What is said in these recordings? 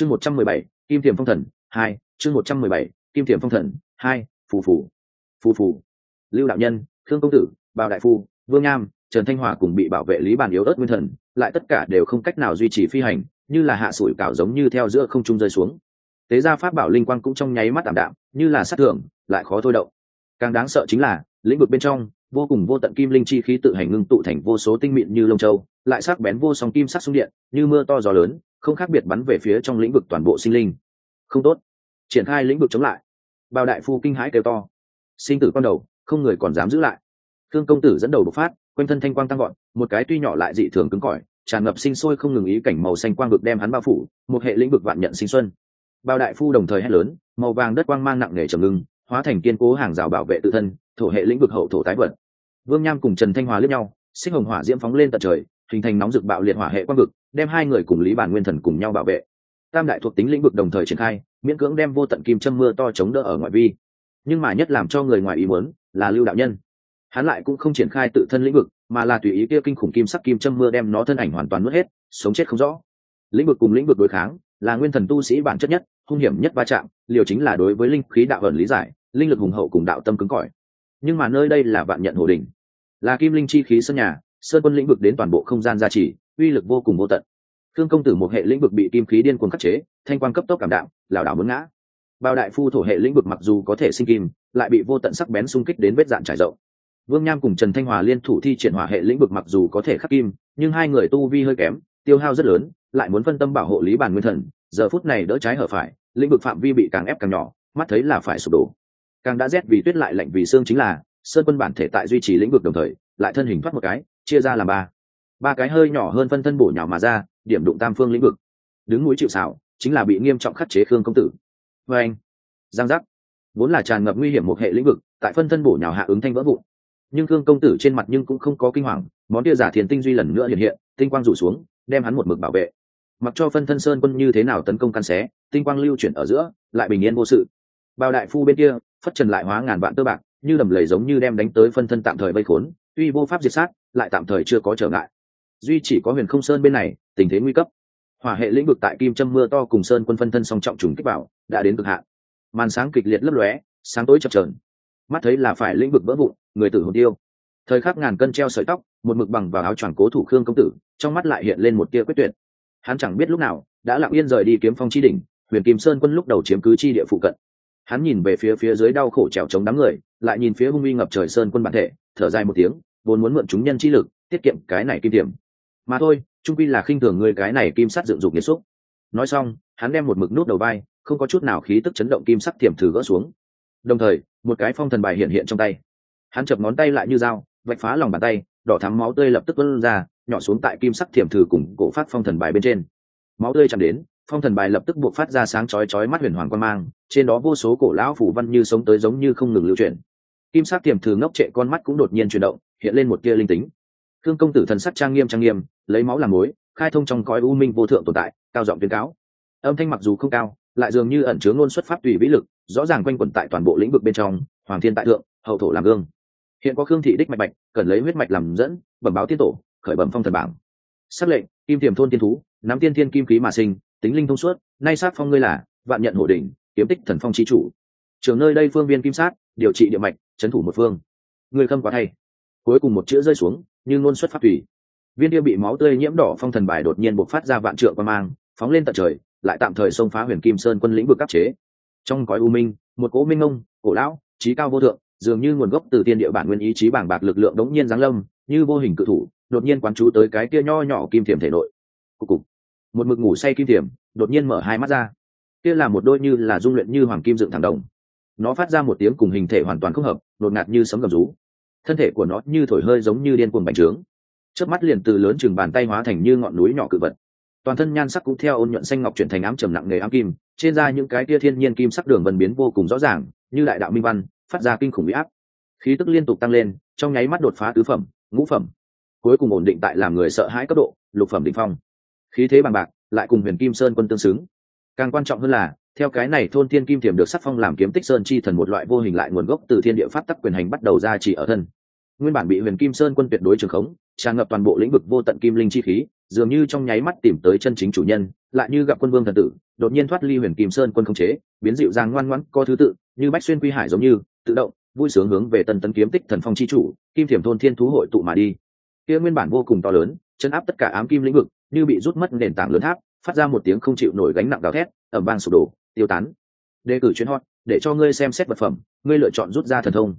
chương một trăm mười bảy, kim thiềm phong thần, hai, chương một trăm mười bảy, kim thiềm phong thần, hai, phù phù. Phù phù. Lưu đạo nhân, thương công tử, bào đại phu, vương nham, trần thanh hòa cùng bị bảo vệ lý bàn yếu ớt nguyên thần, lại tất cả đều không cách nào duy trì phi hành, như là hạ sủi cảo giống như theo giữa không trung rơi xuống. Tế gia pháp bảo linh quang cũng trong nháy mắt đảm đạm, như là sát thưởng lại khó thôi động. Càng đáng sợ chính là, lĩnh vực bên trong, vô cùng vô tận kim linh chi khí tự hành ngưng tụ thành vô số tinh mịn như lông châu, lại sắc bén vô song kim sắc xung điện, như mưa to gió lớn không khác biệt bắn về phía trong lĩnh vực toàn bộ sinh linh. Không tốt. Triển khai lĩnh vực chống lại. Bao đại phu kinh hãi kêu to. Sinh tử con đầu, không người còn dám giữ lại. Thương công tử dẫn đầu bộc phát, quanh thân thanh quang tăng gọn một cái tuy nhỏ lại dị thường cứng cỏi, tràn ngập sinh sôi không ngừng ý cảnh màu xanh quang vực đem hắn bao phủ, một hệ lĩnh vực vạn nhận sinh xuân. Bao đại phu đồng thời hét lớn, màu vàng đất quang mang nặng nề trầm ngưng, hóa thành kiên cố hàng rào bảo vệ tự thân, thổ hệ lĩnh vực hậu thổ tái vật vương nham cùng trần thanh hòa lướt nhau xích hồng hỏa diễm phóng lên tận trời hình thành nóng rực bạo liệt hỏa hệ quang vực, đem hai người cùng lý bản nguyên thần cùng nhau bảo vệ. Tam đại thuộc tính lĩnh vực đồng thời triển khai, miễn cưỡng đem vô tận kim châm mưa to chống đỡ ở ngoại vi. Nhưng mà nhất làm cho người ngoài ý muốn là lưu đạo nhân. Hắn lại cũng không triển khai tự thân lĩnh vực, mà là tùy ý kia kinh khủng kim sắc kim châm mưa đem nó thân ảnh hoàn toàn nuốt hết, sống chết không rõ. Lĩnh vực cùng lĩnh vực đối kháng là nguyên thần tu sĩ bản chất nhất, hung hiểm nhất va chạm, liều chính là đối với linh khí đạo ẩn lý giải, linh lực hùng hậu cùng đạo tâm cứng cỏi. Nhưng mà nơi đây là vạn nhận hồ đỉnh. Là kim linh chi khí sân nhà sơn quân lĩnh vực đến toàn bộ không gian gia trì, uy lực vô cùng vô tận. Thương công tử một hệ lĩnh vực bị kim khí điên cuồng khắc chế, thanh quan cấp tốc cảm đạo lảo đảo muốn ngã. Bao đại phu thổ hệ lĩnh vực mặc dù có thể sinh kim, lại bị vô tận sắc bén xung kích đến vết dạn trải rộng. Vương nham cùng trần thanh hòa liên thủ thi triển hỏa hệ lĩnh vực mặc dù có thể khắc kim, nhưng hai người tu vi hơi kém, tiêu hao rất lớn, lại muốn phân tâm bảo hộ lý bản nguyên thần, giờ phút này đỡ trái hở phải, lĩnh vực phạm vi bị càng ép càng nhỏ, mắt thấy là phải sụp đổ. Càng đã rét vì tuyết lại lạnh vì xương chính là, sơn quân bản thể tại duy trì lĩnh vực đồng thời, lại thân hình thoát một cái chia ra làm ba. Ba cái hơi nhỏ hơn phân thân bổ nhỏ mà ra, điểm đụng tam phương lĩnh vực. Đứng núi chịu xảo chính là bị nghiêm trọng khắc chế khương công tử. Vê anh, giang giác, vốn là tràn ngập nguy hiểm một hệ lĩnh vực, tại phân thân bổ nhào hạ ứng thanh vỡ vụn. Nhưng khương công tử trên mặt nhưng cũng không có kinh hoàng, món tia giả thiền tinh duy lần nữa hiện hiện, tinh quang rủ xuống, đem hắn một mực bảo vệ. Mặc cho phân thân sơn quân như thế nào tấn công căn xé, tinh quang lưu chuyển ở giữa, lại bình yên vô sự. Bao đại phu bên kia, phất trần lại hóa ngàn vạn tơ bạc, như đầm lầy giống như đem đánh tới phân thân tạm thời vây khốn, tuy vô pháp diệt sát lại tạm thời chưa có trở ngại. Duy chỉ có huyền không sơn bên này, tình thế nguy cấp. Hỏa hệ lĩnh vực tại kim châm mưa to cùng sơn quân phân thân song trọng trùng kích bảo, đã đến cực hạn. Màn sáng kịch liệt lấp lóe, sáng tối chập trờn mắt thấy là phải lĩnh vực vỡ vụn, người tử hồn tiêu. Thời khắc ngàn cân treo sợi tóc, một mực bằng vào áo choàng cố thủ khương công tử, trong mắt lại hiện lên một tia quyết tuyệt. Hắn chẳng biết lúc nào, đã lặng yên rời đi kiếm phong chi đỉnh, huyền kim sơn quân lúc đầu chiếm cứ chi địa phụ cận. Hắn nhìn về phía phía dưới đau khổ trèo chống đám người, lại nhìn phía hung uy ngập trời sơn quân bản thể, thở dài một tiếng vốn muốn mượn chúng nhân chi lực, tiết kiệm cái này kim tiềm. Mà thôi, trung quy là khinh thường người cái này kim sắt dựng dục nghiệt xúc. Nói xong, hắn đem một mực nút đầu vai, không có chút nào khí tức chấn động kim sắc tiềm thử gỡ xuống. Đồng thời, một cái phong thần bài hiện hiện trong tay. Hắn chập ngón tay lại như dao, vạch phá lòng bàn tay, đỏ thắm máu tươi lập tức vươn ra, nhỏ xuống tại kim sắc thiểm thử cùng cổ phát phong thần bài bên trên. Máu tươi chạm đến, phong thần bài lập tức buộc phát ra sáng chói chói mắt huyền hoàng quan mang, trên đó vô số cổ lão phủ văn như sống tới giống như không ngừng lưu chuyển kim sắc tiềm thử ngốc trệ con mắt cũng đột nhiên chuyển động, hiện lên một tia linh tính. Thương công tử thần sắc trang nghiêm trang nghiêm, lấy máu làm mối, khai thông trong cõi u minh vô thượng tồn tại, cao giọng tuyên cáo. Âm thanh mặc dù không cao, lại dường như ẩn chứa ngôn xuất pháp tùy vĩ lực, rõ ràng quanh quẩn tại toàn bộ lĩnh vực bên trong, hoàng thiên tại thượng, hậu thổ làm gương. Hiện có khương thị đích mạch mạch cần lấy huyết mạch làm dẫn, bẩm báo tiên tổ, khởi bẩm phong thần bảng. Xác lệnh, kim tiềm thôn tiên thú, nắm tiên thiên kim khí mà sinh, tính linh thông suốt, nay sát phong ngươi là, vạn nhận hổ đỉnh, kiếm tích thần phong chi chủ. Trường nơi đây phương viên kim sát điều trị địa mạch trấn thủ một phương. Người khâm quá thay. Cuối cùng một chữ rơi xuống, như ngôn xuất pháp thủy viên tiêu bị máu tươi nhiễm đỏ phong thần bài đột nhiên bộc phát ra vạn trượng quan mang, phóng lên tận trời, lại tạm thời xông phá huyền kim sơn quân lĩnh vực áp chế. Trong cõi u minh, một cỗ minh ông cổ lão, trí cao vô thượng, dường như nguồn gốc từ tiên địa bản nguyên ý chí bảng bạc lực lượng đống nhiên giáng lâm, như vô hình cự thủ, đột nhiên quán chú tới cái kia nho nhỏ kim thiểm thể nội. Cục cục. Một mực ngủ say kim thiểm, đột nhiên mở hai mắt ra. Kia là một đôi như là dung luyện như hoàng kim dựng thẳng đồng nó phát ra một tiếng cùng hình thể hoàn toàn không hợp đột ngạt như sấm gầm rú. Thân thể của nó như thổi hơi giống như điên cuồng bành trướng. Trước mắt liền từ lớn chừng bàn tay hóa thành như ngọn núi nhỏ cự vật. Toàn thân nhan sắc cũng theo ôn nhuận xanh ngọc chuyển thành ám trầm nặng nghề ám kim, trên da những cái tia thiên nhiên kim sắc đường vần biến vô cùng rõ ràng, như đại đạo minh văn, phát ra kinh khủng huy áp. Khí tức liên tục tăng lên, trong nháy mắt đột phá tứ phẩm, ngũ phẩm. Cuối cùng ổn định tại làm người sợ hãi cấp độ, lục phẩm định phong. Khí thế bằng bạc, lại cùng huyền kim sơn quân tương xứng. Càng quan trọng hơn là theo cái này thôn tiên kim thiểm được sắc phong làm kiếm tích sơn chi thần một loại vô hình lại nguồn gốc từ thiên địa pháp tắc quyền hành bắt đầu ra chỉ ở thân. Nguyên bản bị huyền kim sơn quân tuyệt đối trường khống, tràn ngập toàn bộ lĩnh vực vô tận kim linh chi khí, dường như trong nháy mắt tìm tới chân chính chủ nhân, lại như gặp quân vương thần tử, đột nhiên thoát ly huyền kim sơn quân không chế, biến dịu dàng ngoan ngoãn, có thứ tự, như bách xuyên quy hải giống như, tự động, vui sướng hướng về tần tấn kiếm tích thần phong chi chủ, kim thiểm thôn thiên thú hội tụ mà đi. Kia nguyên bản vô cùng to lớn, chấn áp tất cả ám kim lĩnh vực, như bị rút mất nền tảng lớn tháp phát ra một tiếng không chịu nổi gánh nặng gào thét ẩm vang sụp đổ, tiêu tán. Đề cử chuyến hot, để cho ngươi xem xét vật phẩm, ngươi lựa chọn rút ra thần thông.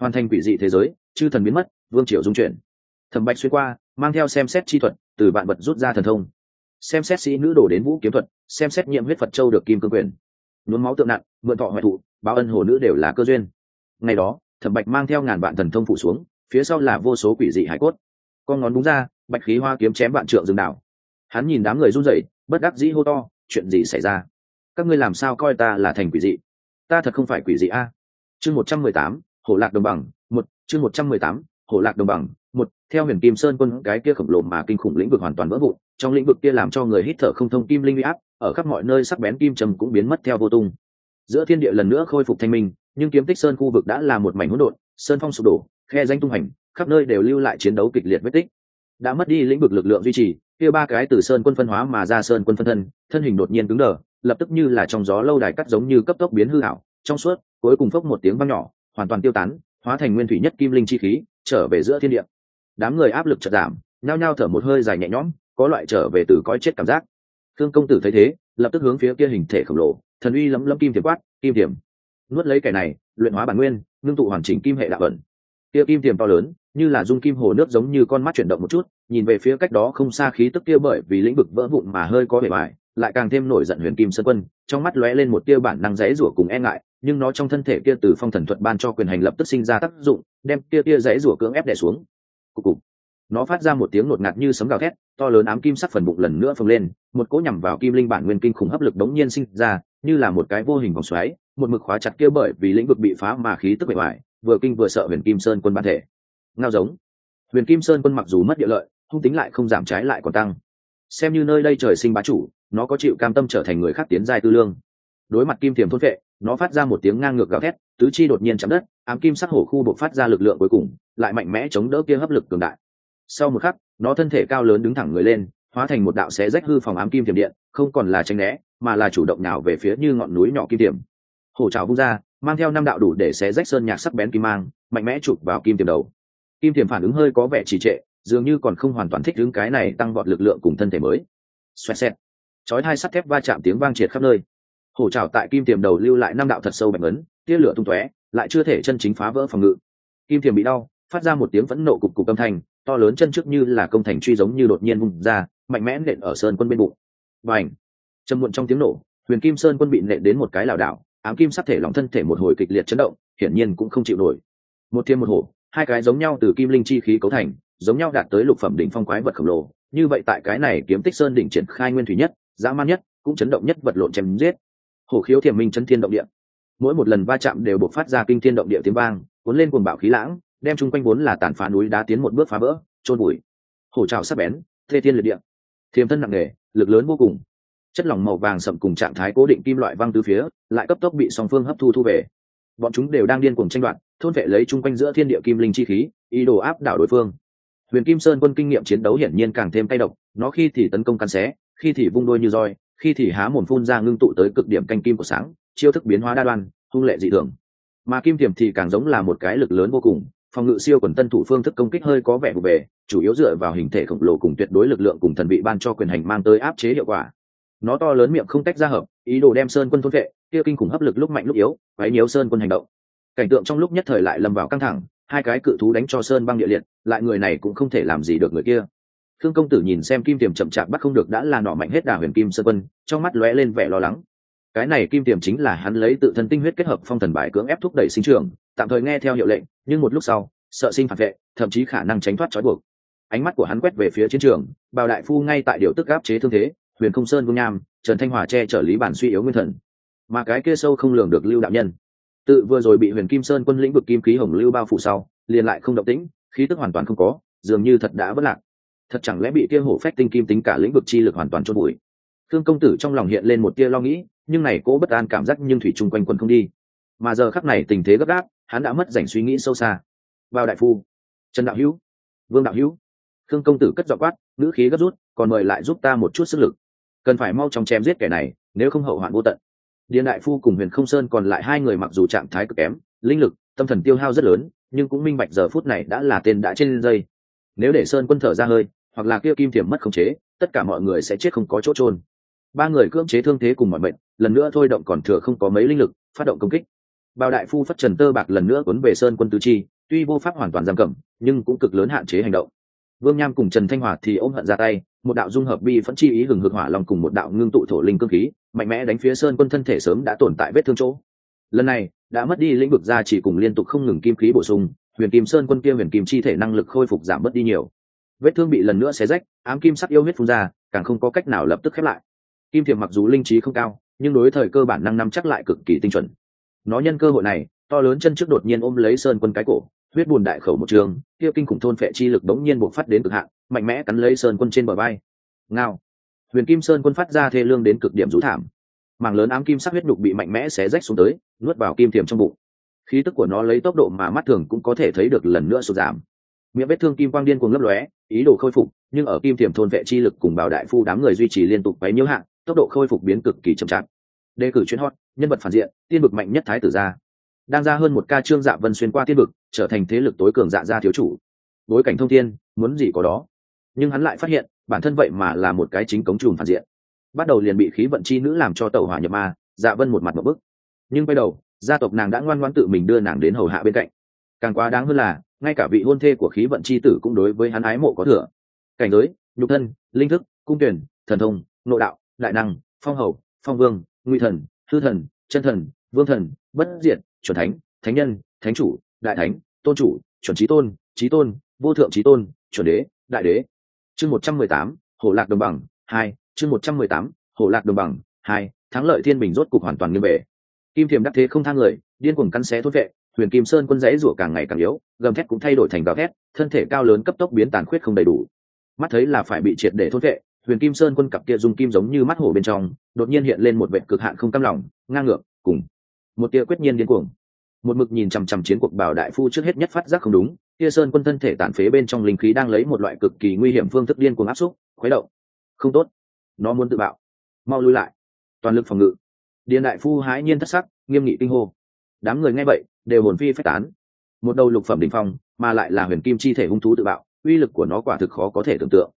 Hoàn thành quỷ dị thế giới, chư thần biến mất, vương triều dung chuyển. Thẩm bạch xuyên qua, mang theo xem xét chi thuật, từ vạn vật rút ra thần thông. Xem xét sĩ nữ đổ đến vũ kiếm thuật, xem xét nhiệm huyết phật châu được kim cương quyền. Nhuốm máu tượng nặng, mượn thọ hoại thụ, báo ân hồ nữ đều là cơ duyên. Ngày đó, thẩm bạch mang theo ngàn vạn thần thông phủ xuống, phía sau là vô số quỷ dị hải cốt. Con ngón búng ra, bạch khí hoa kiếm chém vạn trượng rừng đảo hắn nhìn đám người run rẩy, bất đắc dĩ hô to, chuyện gì xảy ra? Các ngươi làm sao coi ta là thành quỷ dị? Ta thật không phải quỷ dị a. Chương một trăm mười tám, hổ lạc đồng bằng, một, chương một trăm mười tám, hổ lạc đồng bằng, một, theo huyền kim sơn quân cái kia khổng lồ mà kinh khủng lĩnh vực hoàn toàn vỡ vụn, trong lĩnh vực kia làm cho người hít thở không thông kim linh huy áp, ở khắp mọi nơi sắc bén kim trầm cũng biến mất theo vô tung. Giữa thiên địa lần nữa khôi phục thanh minh, nhưng kiếm tích sơn khu vực đã là một mảnh hỗn độn, sơn phong sụp đổ, khe danh tung hành, khắp nơi đều lưu lại chiến đấu kịch liệt vết tích. Đã mất đi lĩnh vực lực lượng duy trì kia ba cái từ sơn quân phân hóa mà ra sơn quân phân thân thân hình đột nhiên cứng đờ, lập tức như là trong gió lâu đài cắt giống như cấp tốc biến hư ảo, trong suốt, cuối cùng phốc một tiếng vang nhỏ, hoàn toàn tiêu tán, hóa thành nguyên thủy nhất kim linh chi khí, trở về giữa thiên địa. Đám người áp lực chợt giảm, nhao nhao thở một hơi dài nhẹ nhõm, có loại trở về từ cõi chết cảm giác. Thương công tử thấy thế, lập tức hướng phía kia hình thể khổng lồ, thần uy lấm lấm kim tiềm quát, kim điểm nuốt lấy kẻ này, luyện hóa bản nguyên, ngưng tụ hoàn chỉnh kim hệ đạo ẩn kia kim tiềm to lớn như là dung kim hồ nước giống như con mắt chuyển động một chút, nhìn về phía cách đó không xa khí tức kia bởi vì lĩnh vực vỡ vụn mà hơi có vẻ bài lại càng thêm nổi giận huyền kim sơn quân, trong mắt lóe lên một tia bản năng dãy rủa cùng e ngại, nhưng nó trong thân thể kia từ phong thần thuật ban cho quyền hành lập tức sinh ra tác dụng, đem kia tia dãy rủa cưỡng ép đè xuống. Cục cục. Nó phát ra một tiếng ngột ngạt như sấm gào thét, to lớn ám kim sắc phần bụng lần nữa phồng lên, một cỗ nhằm vào kim linh bản nguyên kinh khủng hấp lực đống nhiên sinh ra, như là một cái vô hình vòng xoáy, một mực khóa chặt kia bởi vì lĩnh vực bị phá mà khí tức bề ngoài vừa kinh vừa sợ huyền kim sơn quân bản thể ngao giống. Huyền kim sơn quân mặc dù mất địa lợi, hung tính lại không giảm trái lại còn tăng. Xem như nơi đây trời sinh bá chủ, nó có chịu cam tâm trở thành người khác tiến giai tư lương. Đối mặt kim thiềm thôn vệ, nó phát ra một tiếng ngang ngược gào thét, tứ chi đột nhiên chạm đất, ám kim sắc hổ khu buộc phát ra lực lượng cuối cùng, lại mạnh mẽ chống đỡ kia hấp lực cường đại. Sau một khắc, nó thân thể cao lớn đứng thẳng người lên, hóa thành một đạo xé rách hư phòng ám kim thiềm điện, không còn là tranh né, mà là chủ động nào về phía như ngọn núi nhỏ kim thiềm. hổ trào vung ra, mang theo năm đạo đủ để xé rách sơn nhạc sắc bén kim mang, mạnh mẽ chụp vào kim tiềm đầu kim thiềm phản ứng hơi có vẻ trì trệ, dường như còn không hoàn toàn thích ứng cái này tăng vọt lực lượng cùng thân thể mới. Xoẹt xẹt. Chói hai sắt thép va chạm tiếng vang triệt khắp nơi. Hổ trào tại kim tiềm đầu lưu lại năm đạo thật sâu bạch ấn tia lửa tung tóe, lại chưa thể chân chính phá vỡ phòng ngự. Kim tiềm bị đau, phát ra một tiếng phẫn nộ cục cục âm thanh, to lớn chân trước như là công thành truy giống như đột nhiên vùng ra, mạnh mẽ nện ở sơn quân bên bụng. Và ảnh châm muộn trong tiếng nổ, huyền kim sơn quân bị nện đến một cái lảo đảo, ám kim sắc thể lòng thân thể một hồi kịch liệt chấn động, hiển nhiên cũng không chịu nổi. Một thiên một hổ hai cái giống nhau từ kim linh chi khí cấu thành, giống nhau đạt tới lục phẩm đỉnh phong quái vật khổng lồ. Như vậy tại cái này kiếm tích sơn đỉnh triển khai nguyên thủy nhất, dã man nhất, cũng chấn động nhất vật lộn chém giết. Hổ khiếu thiềm minh chấn thiên động địa. Mỗi một lần va chạm đều bộc phát ra kinh thiên động địa tiếng vang, cuốn lên cuồng bạo khí lãng, đem chung quanh vốn là tàn phá núi đá tiến một bước phá vỡ trôn bụi hổ trào sắc bén, thê thiên liệt địa. Thiềm thân nặng nề, lực lớn vô cùng. Chất lỏng màu vàng sậm cùng trạng thái cố định kim loại văng từ phía, lại cấp tốc bị song phương hấp thu thu về. Bọn chúng đều đang điên cuồng tranh đoạt thôn vệ lấy chung quanh giữa thiên địa kim linh chi khí, ý đồ áp đảo đối phương. Huyền kim sơn quân kinh nghiệm chiến đấu hiển nhiên càng thêm tay độc, nó khi thì tấn công căn xé, khi thì vung đôi như roi, khi thì há mồm phun ra ngưng tụ tới cực điểm canh kim của sáng, chiêu thức biến hóa đa đoan, hung lệ dị thường. Mà kim tiềm thì càng giống là một cái lực lớn vô cùng, phòng ngự siêu quần tân thủ phương thức công kích hơi có vẻ vụ bề chủ yếu dựa vào hình thể khổng lồ cùng tuyệt đối lực lượng cùng thần bị ban cho quyền hành mang tới áp chế hiệu quả. Nó to lớn miệng không tách ra hợp, ý đồ đem sơn quân thôn vệ, kia kinh khủng hấp lực lúc mạnh lúc yếu, quấy nhiễu sơn quân hành động cảnh tượng trong lúc nhất thời lại lâm vào căng thẳng, hai cái cự thú đánh cho sơn băng địa liệt, lại người này cũng không thể làm gì được người kia. Thương công tử nhìn xem kim tiềm chậm chạp bắt không được đã là nọ mạnh hết đà huyền kim sơ quân, trong mắt lóe lên vẻ lo lắng. Cái này kim tiềm chính là hắn lấy tự thân tinh huyết kết hợp phong thần bài cưỡng ép thúc đẩy sinh trưởng, tạm thời nghe theo hiệu lệnh, nhưng một lúc sau, sợ sinh phản vệ, thậm chí khả năng tránh thoát trói buộc. Ánh mắt của hắn quét về phía chiến trường, bào đại phu ngay tại điều tức áp chế thương thế, huyền không sơn vương nham, trần thanh hòa che chở lý bản suy yếu nguyên thần. Mà cái kia sâu không lường được lưu đạo nhân tự vừa rồi bị huyền kim sơn quân lĩnh vực kim khí hồng lưu bao phủ sau, liền lại không động tĩnh, khí tức hoàn toàn không có, dường như thật đã bất lạc. Thật chẳng lẽ bị kia hổ phách tinh kim tính cả lĩnh vực chi lực hoàn toàn chôn bụi thương công tử trong lòng hiện lên một tia lo nghĩ, nhưng này cố bất an cảm giác nhưng thủy chung quanh quân không đi. Mà giờ khắc này tình thế gấp gáp, hắn đã mất dành suy nghĩ sâu xa. Vào đại phu, trần đạo hữu, vương đạo hữu. Thương công tử cất dọ quát, ngữ khí gấp rút, còn mời lại giúp ta một chút sức lực. Cần phải mau chóng chém giết kẻ này, nếu không hậu hoạn vô tận điền đại phu cùng huyền không sơn còn lại hai người mặc dù trạng thái cực kém, linh lực, tâm thần tiêu hao rất lớn, nhưng cũng minh bạch giờ phút này đã là tên đã trên dây. Nếu để sơn quân thở ra hơi, hoặc là kia kim thiểm mất khống chế, tất cả mọi người sẽ chết không có chỗ trôn ba người cưỡng chế thương thế cùng mọi mệnh, lần nữa thôi động còn thừa không có mấy linh lực, phát động công kích. Bao đại phu phất trần tơ bạc lần nữa cuốn về sơn quân tứ chi, tuy vô pháp hoàn toàn giam cầm, nhưng cũng cực lớn hạn chế hành động. Vương nham cùng trần thanh hòa thì ôm hận ra tay, một đạo dung hợp bi phẫn chi ý hừng hực hỏa lòng cùng một đạo ngưng tụ thổ linh cơ khí mạnh mẽ đánh phía sơn quân thân thể sớm đã tồn tại vết thương chỗ. Lần này, đã mất đi lĩnh vực ra chỉ cùng liên tục không ngừng kim khí bổ sung, huyền kim sơn quân kia huyền kim chi thể năng lực khôi phục giảm mất đi nhiều. Vết thương bị lần nữa xé rách, ám kim sắc yêu huyết phun ra, càng không có cách nào lập tức khép lại. Kim thiềm mặc dù linh trí không cao, nhưng đối thời cơ bản năng năm chắc lại cực kỳ tinh chuẩn. Nó nhân cơ hội này, to lớn chân trước đột nhiên ôm lấy sơn quân cái cổ, huyết bùn đại khẩu một trường, kia kinh khủng thôn phệ chi lực đống nhiên buộc phát đến cực hạn, mạnh mẽ cắn lấy sơn quân trên bờ vai. Ngao! Huyền kim sơn quân phát ra thê lương đến cực điểm rú thảm. Mảng lớn ám kim sắc huyết nhục bị mạnh mẽ xé rách xuống tới, nuốt vào kim thiềm trong bụng. Khí tức của nó lấy tốc độ mà mắt thường cũng có thể thấy được lần nữa sụt giảm. Miệng vết thương kim quang điên cuồng lấp lóe, ý đồ khôi phục, nhưng ở kim thiềm thôn vệ chi lực cùng bảo đại phu đám người duy trì liên tục bấy nhiêu hạn tốc độ khôi phục biến cực kỳ chậm chạp. Đề cử chuyến hot, nhân vật phản diện, tiên vực mạnh nhất thái tử gia. Đang ra hơn một ca trương dạ vân xuyên qua tiên vực trở thành thế lực tối cường dạ gia thiếu chủ. Bối cảnh thông thiên, muốn gì có đó nhưng hắn lại phát hiện, bản thân vậy mà là một cái chính cống trùm phản diện. Bắt đầu liền bị khí vận chi nữ làm cho tẩu hỏa nhập ma dạ vân một mặt một bức. Nhưng quay đầu, gia tộc nàng đã ngoan ngoan tự mình đưa nàng đến hầu hạ bên cạnh. Càng quá đáng hơn là, ngay cả vị hôn thê của khí vận chi tử cũng đối với hắn ái mộ có thừa. Cảnh giới, nhục thân, linh thức, cung tuyển, thần thông, nội đạo, đại năng, phong hầu, phong vương nguy thần, hư thần, chân thần, vương thần, bất diệt, chuẩn thánh thánh nhân, thánh chủ, đại thánh, tôn chủ, chuẩn trí tôn trí tôn, vô thượng trí tôn, chuẩn đế, đại đế chương một trăm mười tám hổ lạc đồng bằng, hai, chương một trăm mười tám hổ lạc đồng bằng, hai, thắng lợi thiên bình rốt cục hoàn toàn nghiêm bể kim thiềm đắc thế không thang người điên cuồng căn xé thốt vệ, huyền kim sơn quân dãy rủa càng ngày càng yếu, gầm thét cũng thay đổi thành gào thét, thân thể cao lớn cấp tốc biến tàn khuyết không đầy đủ. Mắt thấy là phải bị triệt để thốt vệ, huyền kim sơn quân cặp kia dùng kim giống như mắt hổ bên trong, đột nhiên hiện lên một vệ cực hạn không cam lòng, ngang ngược, cùng một tia quyết nhiên điên cuồng. Một mực nhìn chằm chằm chiến cuộc bảo đại phu trước hết nhất phát giác không đúng kia sơn quân thân thể tàn phế bên trong linh khí đang lấy một loại cực kỳ nguy hiểm phương thức điên cuồng áp xúc, khuấy động. Không tốt. Nó muốn tự bạo. Mau lui lại. Toàn lực phòng ngự. Điện đại phu hãi nhiên thất sắc, nghiêm nghị kinh hô. Đám người nghe vậy, đều hồn phi phách tán. Một đầu lục phẩm đ ỉ n h phong, mà lại là huyền kim chi thể hung thú tự bạo, uy lực của nó quả thực khó có thể tưởng tượng.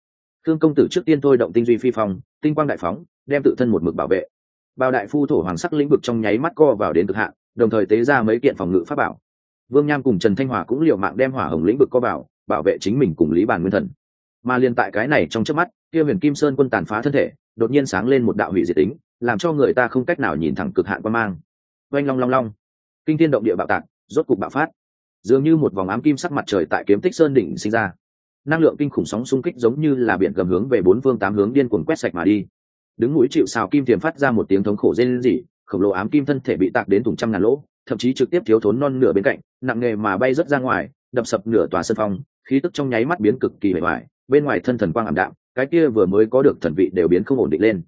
Thương công tử trước tiên thôi động tinh duy phi phong, tinh quang đại phóng, đem tự thân một mực bảo vệ. Bao đại phu thổ hoàng sắc lĩnh vực trong nháy mắt co vào đến cực hạn, đồng thời tế ra mấy kiện phòng ngự pháp bảo vương nham cùng trần thanh hòa cũng l i ề u mạng đem hỏa hồng lĩnh vực co bảo bảo vệ chính mình cùng lý bàn nguyên thần. Mà liên tại cái này trong trước mắt, kia huyền kim sơn quân tàn phá thân thể, đột nhiên sáng lên một đạo hủy diệt tính, làm cho người ta không cách nào nhìn thẳng cực hạn quan mang. Oanh long long long. Kinh thiên động địa bạo tạc, rốt cục bạo phát. Dường như một vòng ám kim sắc mặt trời tại kiếm tích sơn đỉnh sinh ra. Năng lượng kinh khủng sóng xung kích giống như là biển gầm hướng về bốn phương tám hướng điên cuồng quét sạch mà đi. Đứng mũi chịu xào kim tiềm phát ra một tiếng thống khổ rên rỉ, khổng lồ ám kim thân thể bị tạc đến thùng trăm ngàn lỗ thậm chí trực tiếp thiếu thốn non nửa bên cạnh, nặng nghề mà bay rớt ra ngoài, đập sập nửa tòa sân phong, khí tức trong nháy mắt biến cực kỳ bề ngoài bên ngoài thân thần quang ảm đạm, cái kia vừa mới có được thần vị đều biến không ổn định lên.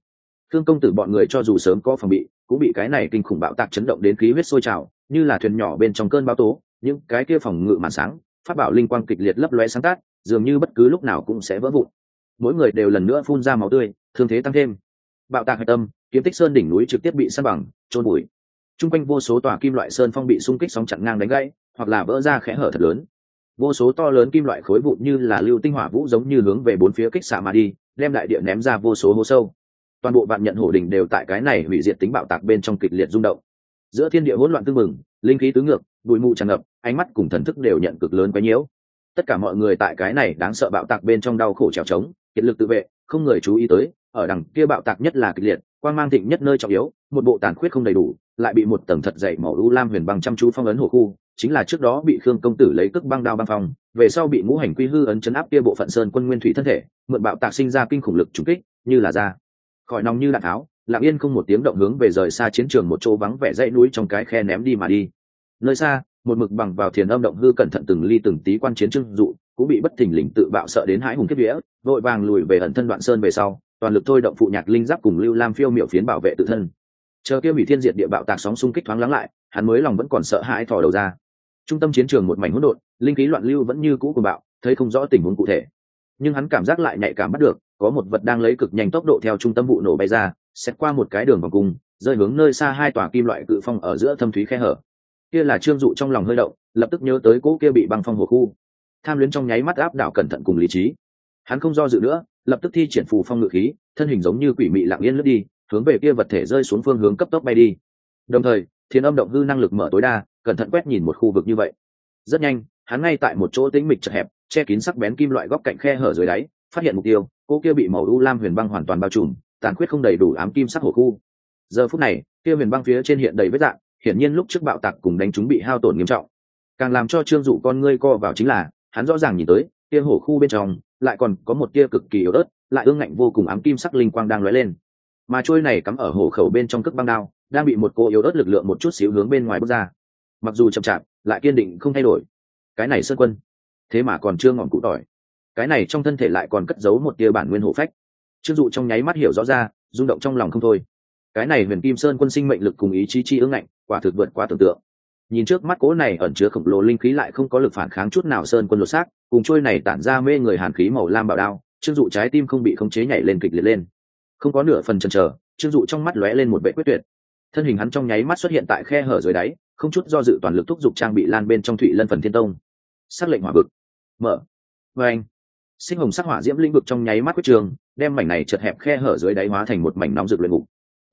Thương công tử bọn người cho dù sớm có phòng bị, cũng bị cái này kinh khủng bạo tạc chấn động đến khí huyết sôi trào, như là thuyền nhỏ bên trong cơn bão tố, những cái kia phòng ngự màn sáng phát bảo linh quang kịch liệt lấp lóe sáng tác dường như bất cứ lúc nào cũng sẽ vỡ vụn. Mỗi người đều lần nữa phun ra máu tươi, thương thế tăng thêm. Bạo tạc hạch tâm, kiếm tích sơn đỉnh núi trực tiếp bị săn bằng trôn bụi Trung quanh vô số tòa kim loại sơn phong bị xung kích sóng chặn ngang đánh gãy, hoặc là vỡ ra khẽ hở thật lớn. Vô số to lớn kim loại khối vụn như là lưu tinh hỏa vũ giống như hướng về bốn phía kích xạ mà đi, đem đại địa ném ra vô số hố sâu. Toàn bộ vạn nhận hổ đỉnh đều tại cái này hủy diệt tính bạo tạc bên trong kịch liệt rung động. Giữa thiên địa hỗn loạn tương mừng linh khí tứ ngược, bụi mù tràn ngập, ánh mắt cùng thần thức đều nhận cực lớn quá nhiễu. Tất cả mọi người tại cái này đáng sợ bạo tạc bên trong đau khổ trèo trống, kiệt lực tự vệ, không người chú ý tới, ở đằng kia bạo tạc nhất là kịch liệt quang mang thịnh nhất nơi trọng yếu, một bộ tàn khuyết không đầy đủ, lại bị một tầng thật dày màu u lam huyền băng chăm chú phong ấn hổ khu, chính là trước đó bị khương công tử lấy cước băng đao băng phong, về sau bị ngũ hành quy hư ấn chấn áp kia bộ phận sơn quân nguyên thủy thân thể, mượn bạo tạc sinh ra kinh khủng lực trùng kích, như là ra khỏi nòng như đạn tháo, lặng yên không một tiếng động hướng về rời xa chiến trường một chỗ vắng vẻ dãy núi trong cái khe ném đi mà đi. Nơi xa, một mực bằng vào thiền âm động hư cẩn thận từng ly từng tí quan chiến trưng dụ, cũng bị bất thình lình tự bạo sợ đến hãi hùng kiếp vía, vội vàng lùi về ẩn thân đoạn sơn về sau toàn lực thôi động phụ nhạc linh giáp cùng lưu lam phiêu miểu phiến bảo vệ tự thân. Chờ kia hủy thiên diệt địa bạo tạc sóng xung kích thoáng lắng lại, hắn mới lòng vẫn còn sợ hãi thò đầu ra. Trung tâm chiến trường một mảnh hỗn độn, linh khí loạn lưu vẫn như cũ của bạo, thấy không rõ tình huống cụ thể. Nhưng hắn cảm giác lại nhạy cảm bắt được, có một vật đang lấy cực nhanh tốc độ theo trung tâm vụ nổ bay ra xét qua một cái đường vòng cung, rơi hướng nơi xa hai tòa kim loại cự phong ở giữa thâm thúy khe hở. Kia là trương dụ trong lòng hơi động, lập tức nhớ tới cỗ kia bị băng phong hồ khu. Tham luyến trong nháy mắt áp đảo cẩn thận cùng lý trí hắn không do dự nữa, lập tức thi triển phù phong ngự khí, thân hình giống như quỷ mị lặng yên lướt đi, hướng về kia vật thể rơi xuống phương hướng cấp tốc bay đi. Đồng thời, thiên âm động hư năng lực mở tối đa, cẩn thận quét nhìn một khu vực như vậy. Rất nhanh, hắn ngay tại một chỗ tĩnh mịch chật hẹp, che kín sắc bén kim loại góc cạnh khe hở dưới đáy, phát hiện mục tiêu, cô kia bị màu u lam huyền băng hoàn toàn bao trùm, tàn khuyết không đầy đủ ám kim sắc hổ khu. Giờ phút này, kia huyền băng phía trên hiện đầy vết dạng, hiển nhiên lúc trước bạo tạc cùng đánh chúng bị hao tổn nghiêm trọng. Càng làm cho trương dụ con ngươi co vào chính là, hắn rõ ràng nhìn tới, kia hổ khu bên trong lại còn có một tia cực kỳ yếu ớt, lại ương ngạnh vô cùng ám kim sắc linh quang đang lóe lên. Mà trôi này cắm ở hổ khẩu bên trong cước băng đao, đang bị một cô yếu ớt lực lượng một chút xíu hướng bên ngoài bước ra. Mặc dù chậm chạp, lại kiên định không thay đổi. Cái này sơn quân, thế mà còn chưa ngọn cụ tỏi. Cái này trong thân thể lại còn cất giấu một tia bản nguyên hổ phách. Trương dụ trong nháy mắt hiểu rõ ra, rung động trong lòng không thôi. Cái này huyền kim sơn quân sinh mệnh lực cùng ý chí chi ương ngạnh, quả thực vượt qua tưởng tượng nhìn trước mắt cố này ẩn chứa khổng lồ linh khí lại không có lực phản kháng chút nào sơn quân lột xác, cùng trôi này tản ra mê người hàn khí màu lam bảo đao, trương dụ trái tim không bị khống chế nhảy lên kịch liệt lên. Không có nửa phần chần chờ, trương dụ trong mắt lóe lên một vệ quyết tuyệt. Thân hình hắn trong nháy mắt xuất hiện tại khe hở dưới đáy, không chút do dự toàn lực thúc giục trang bị lan bên trong thụy lân phần thiên tông. Xác lệnh hỏa vực. Mở. Vê anh sinh hồng sắc hỏa diễm lĩnh vực trong nháy mắt quyết trường, đem mảnh này chật hẹp khe hở dưới đáy hóa thành một mảnh nóng rực luyện ngục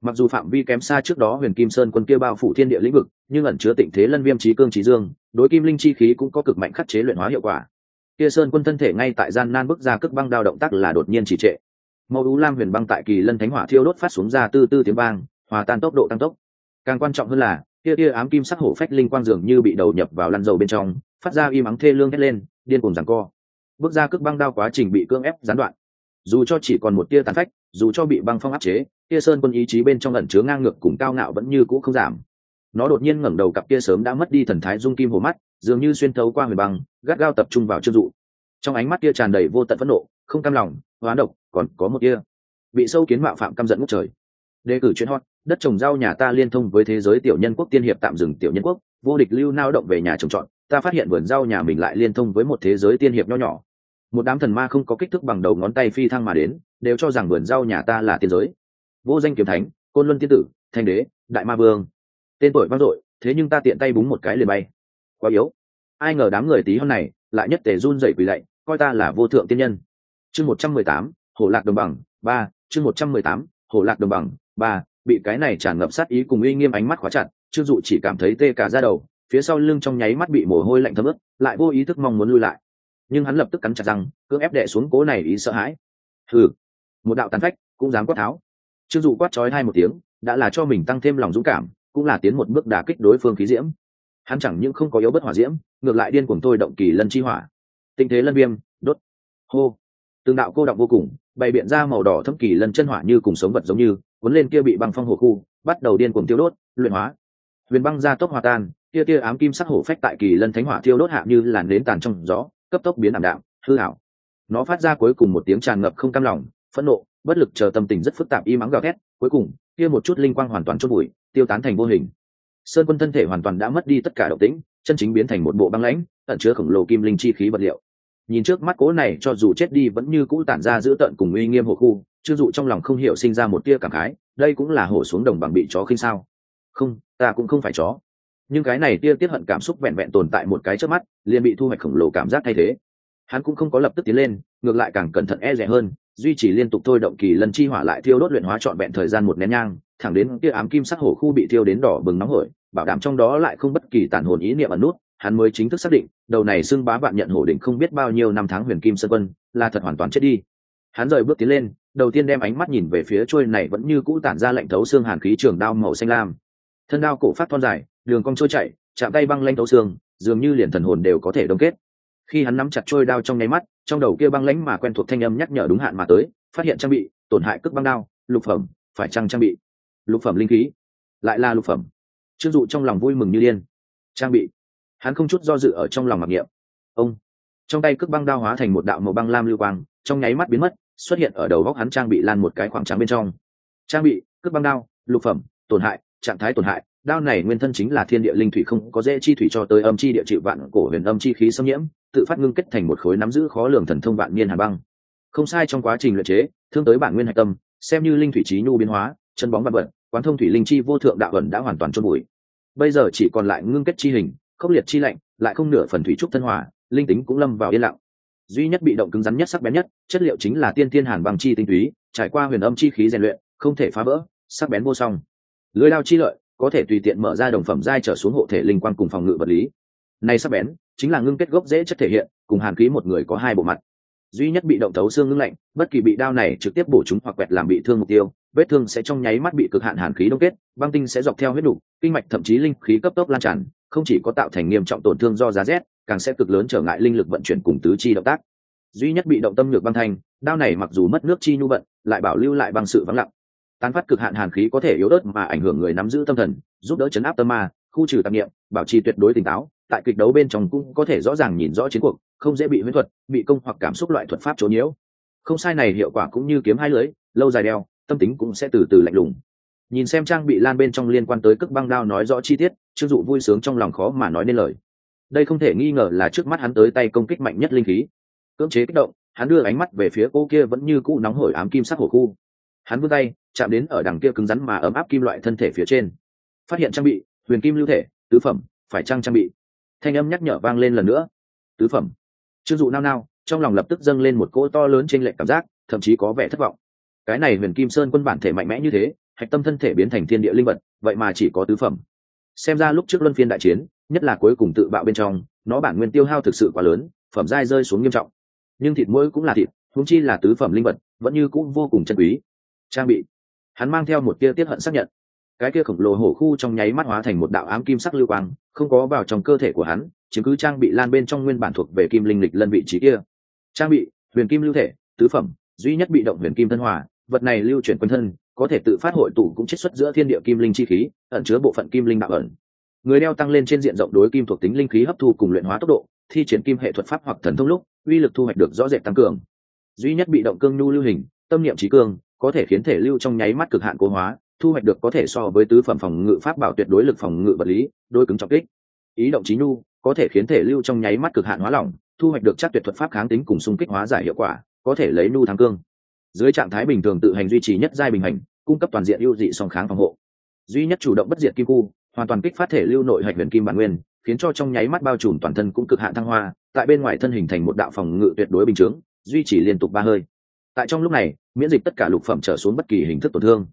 mặc dù phạm vi kém xa trước đó huyền kim sơn quân kia bao phủ thiên địa lĩnh vực, nhưng ẩn chứa tịnh thế lân viêm trí cương trí dương, đối kim linh chi khí cũng có cực mạnh khắc chế luyện hóa hiệu quả. Kia sơn quân thân thể ngay tại gian nan bước ra cước băng đao động tác là đột nhiên trì trệ. Mẫu ú lam huyền băng tại kỳ lân thánh hỏa thiêu đốt phát xuống ra tư tư tiếng vang, hòa tan tốc độ tăng tốc. Càng quan trọng hơn là, kia kia ám kim sắc hổ phách linh quang dường như bị đầu nhập vào lăn dầu bên trong, phát ra im ắng thê lương hét lên, điên cuồng giằng co. Bước ra cước băng đao quá trình bị cưỡng ép gián đoạn. Dù cho chỉ còn một tia tàn phách, dù cho bị băng phong áp chế kia sơn quân ý chí bên trong ẩn chứa ngang ngược cùng cao ngạo vẫn như cũ không giảm. Nó đột nhiên ngẩng đầu cặp kia sớm đã mất đi thần thái dung kim hồ mắt, dường như xuyên thấu qua huyền băng, gắt gao tập trung vào trương dụ. Trong ánh mắt kia tràn đầy vô tận phẫn nộ, không cam lòng, hoán độc, còn có một kia. Bị sâu kiến mạo phạm căm giận ngút trời. Đề cử chuyên hot, đất trồng rau nhà ta liên thông với thế giới tiểu nhân quốc tiên hiệp tạm dừng tiểu nhân quốc, vô địch lưu nao động về nhà trồng trọt, ta phát hiện vườn rau nhà mình lại liên thông với một thế giới tiên hiệp nho nhỏ. Một đám thần ma không có kích thước bằng đầu ngón tay phi thăng mà đến, đều cho rằng vườn rau nhà ta là tiên giới vô danh kiếm thánh, côn luân tiên tử, thanh đế, đại ma vương. Tên tuổi vang dội, thế nhưng ta tiện tay búng một cái liền bay. Quá yếu. Ai ngờ đám người tí hon này lại nhất tề run dậy quỳ lạy, coi ta là vô thượng tiên nhân. Chương một trăm mười tám, hổ lạc đồng bằng, ba, chương một trăm mười tám, hổ lạc đồng bằng, ba, bị cái này tràn ngập sát ý cùng uy nghiêm ánh mắt khóa chặt, trương dụ chỉ cảm thấy tê cả ra đầu, phía sau lưng trong nháy mắt bị mồ hôi lạnh thấm ướt, lại vô ý thức mong muốn lui lại. Nhưng hắn lập tức cắn chặt răng, cưỡng ép đệ xuống cố này ý sợ hãi. Thử. một đạo tàn phách cũng dám quát tháo trương dụ quát trói hai một tiếng, đã là cho mình tăng thêm lòng dũng cảm, cũng là tiến một bước đả kích đối phương khí diễm. Hắn chẳng những không có yếu bất hỏa diễm, ngược lại điên cuồng tôi động kỳ lân chi hỏa. Tinh thế lân viêm, đốt, hô. Từng đạo cô đọng vô cùng, bày biện ra màu đỏ thâm kỳ lân chân hỏa như cùng sống vật giống như, cuốn lên kia bị băng phong hồ khu, bắt đầu điên cuồng tiêu đốt, luyện hóa. Huyền băng ra tốc hòa tan, kia kia ám kim sắc hổ phách tại kỳ lân thánh hỏa tiêu đốt hạ như làn nến tàn trong gió, cấp tốc biến ảm đạm, hư hảo nó phát ra cuối cùng một tiếng tràn ngập không cam lòng, phẫn nộ bất lực chờ tâm tình rất phức tạp y mắng gào thét, cuối cùng, kia một chút linh quang hoàn toàn chốt bụi, tiêu tán thành vô hình. Sơn quân thân thể hoàn toàn đã mất đi tất cả động tĩnh, chân chính biến thành một bộ băng lãnh ẩn chứa khổng lồ kim linh chi khí vật liệu. Nhìn trước mắt cố này cho dù chết đi vẫn như cũ tản ra giữ tận cùng uy nghiêm hộ khu chưng dụ trong lòng không hiểu sinh ra một tia cảm khái, đây cũng là hổ xuống đồng bằng bị chó khinh sao? Không, ta cũng không phải chó. Nhưng cái này tia tiết hận cảm xúc vẹn vẹn tồn tại một cái trước mắt, liền bị thu hoạch khổng lồ cảm giác thay thế. Hắn cũng không có lập tức tiến lên, ngược lại càng cẩn thận e rẻ hơn duy trì liên tục thôi động kỳ lần chi hỏa lại thiêu đốt luyện hóa trọn vẹn thời gian một nén nhang, thẳng đến tia ám kim sắc hổ khu bị thiêu đến đỏ bừng nóng hổi, bảo đảm trong đó lại không bất kỳ tản hồn ý niệm ẩn nút, hắn mới chính thức xác định, đầu này xưng bá vạn nhận hổ đỉnh không biết bao nhiêu năm tháng huyền kim sơn quân, là thật hoàn toàn chết đi. Hắn rời bước tiến lên, đầu tiên đem ánh mắt nhìn về phía trôi này vẫn như cũ tản ra lạnh thấu xương hàn khí trường đao màu xanh lam. Thân đao cổ phát thon dài, đường cong trôi chạy chạm tay băng lanh thấu xương, dường như liền thần hồn đều có thể đông kết khi hắn nắm chặt trôi đao trong nháy mắt, trong đầu kia băng lãnh mà quen thuộc thanh âm nhắc nhở đúng hạn mà tới, phát hiện trang bị, tổn hại cước băng đao, lục phẩm, phải trăng trang bị? Lục phẩm linh khí. Lại là lục phẩm. Trương dụ trong lòng vui mừng như điên. Trang bị. Hắn không chút do dự ở trong lòng mặc niệm. Ông. Trong tay cước băng đao hóa thành một đạo màu băng lam lưu quang, trong nháy mắt biến mất, xuất hiện ở đầu góc hắn trang bị lan một cái khoảng trắng bên trong. Trang bị, cước băng đao, lục phẩm, tổn hại, trạng thái tổn hại đao này nguyên thân chính là thiên địa linh thủy không có dễ chi thủy cho tới âm chi địa chịu vạn cổ huyền âm chi khí xâm nhiễm, tự phát ngưng kết thành một khối nắm giữ khó lường thần thông vạn niên hà băng. Không sai trong quá trình luyện chế, thương tới bản nguyên hạch tâm, xem như linh thủy trí nhu biến hóa, chân bóng vạn vật, quán thông thủy linh chi vô thượng đạo ẩn đã hoàn toàn trôn bụi bây giờ chỉ còn lại ngưng kết chi hình, khốc liệt chi lạnh, lại không nửa phần thủy trúc thân hòa, linh tính cũng lâm vào yên lặng. Duy nhất bị động cứng rắn nhất sắc bén nhất, chất liệu chính là tiên tiên hàn bằng chi tinh túy, trải qua huyền âm chi khí rèn luyện, không thể phá vỡ, sắc bén vô song. Lưới đao chi lợi có thể tùy tiện mở ra đồng phẩm giai trở xuống hộ thể linh quan cùng phòng ngự vật lý. Này sắp bén, chính là ngưng kết gốc dễ chất thể hiện, cùng hàn khí một người có hai bộ mặt. Duy nhất bị động tấu xương ngưng lạnh, bất kỳ bị đao này trực tiếp bổ chúng hoặc quẹt làm bị thương mục tiêu, vết thương sẽ trong nháy mắt bị cực hạn hàn khí đông kết, băng tinh sẽ dọc theo huyết đủ, kinh mạch thậm chí linh khí cấp tốc lan tràn, không chỉ có tạo thành nghiêm trọng tổn thương do giá rét, càng sẽ cực lớn trở ngại linh lực vận chuyển cùng tứ chi động tác. Duy nhất bị động tâm nhược băng thanh, đao này mặc dù mất nước chi nhu vận lại bảo lưu lại bằng sự vắng lặng tán phát cực hạn hàn khí có thể yếu đớt mà ảnh hưởng người nắm giữ tâm thần, giúp đỡ chấn áp tâm ma, khu trừ tạp nghiệm bảo trì tuyệt đối tỉnh táo, tại kịch đấu bên trong cũng có thể rõ ràng nhìn rõ chiến cuộc, không dễ bị huyễn thuật, bị công hoặc cảm xúc loại thuật pháp trốn nhiễu. Không sai này hiệu quả cũng như kiếm hai lưới, lâu dài đeo, tâm tính cũng sẽ từ từ lạnh lùng. Nhìn xem trang bị lan bên trong liên quan tới cước băng đao nói rõ chi tiết chưng dụ vui sướng trong lòng khó mà nói nên lời. Đây không thể nghi ngờ là trước mắt hắn tới tay công kích mạnh nhất linh khí. Cưỡng chế kích động, hắn đưa ánh mắt về phía cô kia vẫn như cũ nóng hổi ám kim sắc hổ khu hắn vươn tay, chạm đến ở đằng kia cứng rắn mà ấm áp kim loại thân thể phía trên. Phát hiện trang bị, huyền kim lưu thể, tứ phẩm, phải trang trang bị? Thanh âm nhắc nhở vang lên lần nữa. Tứ phẩm. Chưng dụ nao nao, trong lòng lập tức dâng lên một cỗ to lớn trên lệnh cảm giác, thậm chí có vẻ thất vọng. Cái này huyền kim sơn quân bản thể mạnh mẽ như thế, hạch tâm thân thể biến thành thiên địa linh vật, vậy mà chỉ có tứ phẩm. Xem ra lúc trước luân phiên đại chiến, nhất là cuối cùng tự bạo bên trong, nó bản nguyên tiêu hao thực sự quá lớn, phẩm giai rơi xuống nghiêm trọng. Nhưng thịt mũi cũng là thịt húng chi là tứ phẩm linh vật, vẫn như cũng vô cùng chân quý trang bị. Hắn mang theo một tia tiết hận xác nhận. Cái kia khổng lồ hổ khu trong nháy mắt hóa thành một đạo ám kim sắc lưu quang, không có vào trong cơ thể của hắn chứng cứ trang bị lan bên trong nguyên bản thuộc về kim linh lịch lân vị trí kia. Trang bị, huyền kim lưu thể, tứ phẩm, duy nhất bị động huyền kim thân hòa, vật này lưu chuyển quân thân, có thể tự phát hội tụ cũng chiết xuất giữa thiên địa kim linh chi khí, ẩn chứa bộ phận kim linh đạo ẩn. Người đeo tăng lên trên diện rộng đối kim thuộc tính linh khí hấp thu cùng luyện hóa tốc độ, thi triển kim hệ thuật pháp hoặc thần thông lúc, uy lực thu hoạch được rõ rệt tăng cường. Duy nhất bị động cương nhu lưu hình, tâm niệm trí cương có thể khiến thể lưu trong nháy mắt cực hạn cố hóa, thu hoạch được có thể so với tứ phẩm phòng ngự pháp bảo tuyệt đối lực phòng ngự vật lý, đôi cứng trọng kích. Ý động trí nhu, có thể khiến thể lưu trong nháy mắt cực hạn hóa lỏng, thu hoạch được chắc tuyệt thuật pháp kháng tính cùng xung kích hóa giải hiệu quả, có thể lấy nu thắng cương. Dưới trạng thái bình thường tự hành duy trì nhất giai bình hành, cung cấp toàn diện ưu dị song kháng phòng hộ. Duy nhất chủ động bất diệt kim cu hoàn toàn kích phát thể lưu nội hạch huyền kim bản nguyên, khiến cho trong nháy mắt bao trùm toàn thân cũng cực hạn thăng hoa, tại bên ngoài thân hình thành một đạo phòng ngự tuyệt đối bình chướng, duy trì liên tục ba hơi. Tại trong lúc này miễn dịch tất cả lục phẩm trở xuống bất kỳ hình thức tổn thương.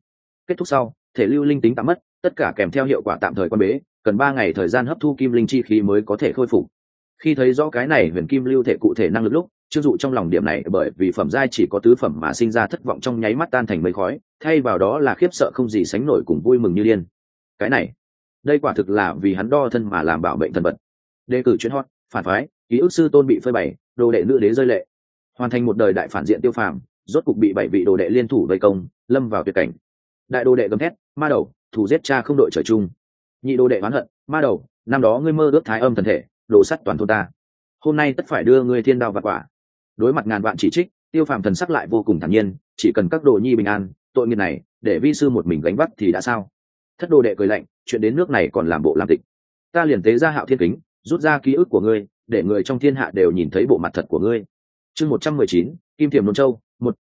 Kết thúc sau, thể lưu linh tính tạm mất, tất cả kèm theo hiệu quả tạm thời quan bế, cần ba ngày thời gian hấp thu kim linh chi khí mới có thể khôi phục. Khi thấy rõ cái này huyền kim lưu thể cụ thể năng lực lúc chưng dụ trong lòng điểm này bởi vì phẩm giai chỉ có tứ phẩm mà sinh ra thất vọng trong nháy mắt tan thành mây khói, thay vào đó là khiếp sợ không gì sánh nổi cùng vui mừng như điên. Cái này, đây quả thực là vì hắn đo thân mà làm bảo mệnh thần vật. Đề cử chuyên hot, phản phái, ký ức sư tôn bị phơi bày, đồ đệ nữ đế rơi lệ. Hoàn thành một đời đại phản diện tiêu phàm rốt cục bị bảy vị đồ đệ liên thủ vây công, lâm vào tuyệt cảnh. Đại đồ đệ gầm thét, ma đầu, thủ giết cha không đội trời chung. Nhị đồ đệ oán hận, ma đầu, năm đó ngươi mơ ước thái âm thần thể đổ sắt toàn thôn ta. Hôm nay tất phải đưa ngươi thiên đao và quả. Đối mặt ngàn vạn chỉ trích, tiêu phàm thần sắc lại vô cùng thản nhiên, chỉ cần các đồ nhi bình an, tội nghiệp này, để vi sư một mình gánh vác thì đã sao? Thất đồ đệ cười lạnh, chuyện đến nước này còn làm bộ làm tịch. Ta liền tế ra hạo thiên kính, rút ra ký ức của ngươi, để người trong thiên hạ đều nhìn thấy bộ mặt thật của ngươi. Chương một trăm mười chín, kim thiềm nôn châu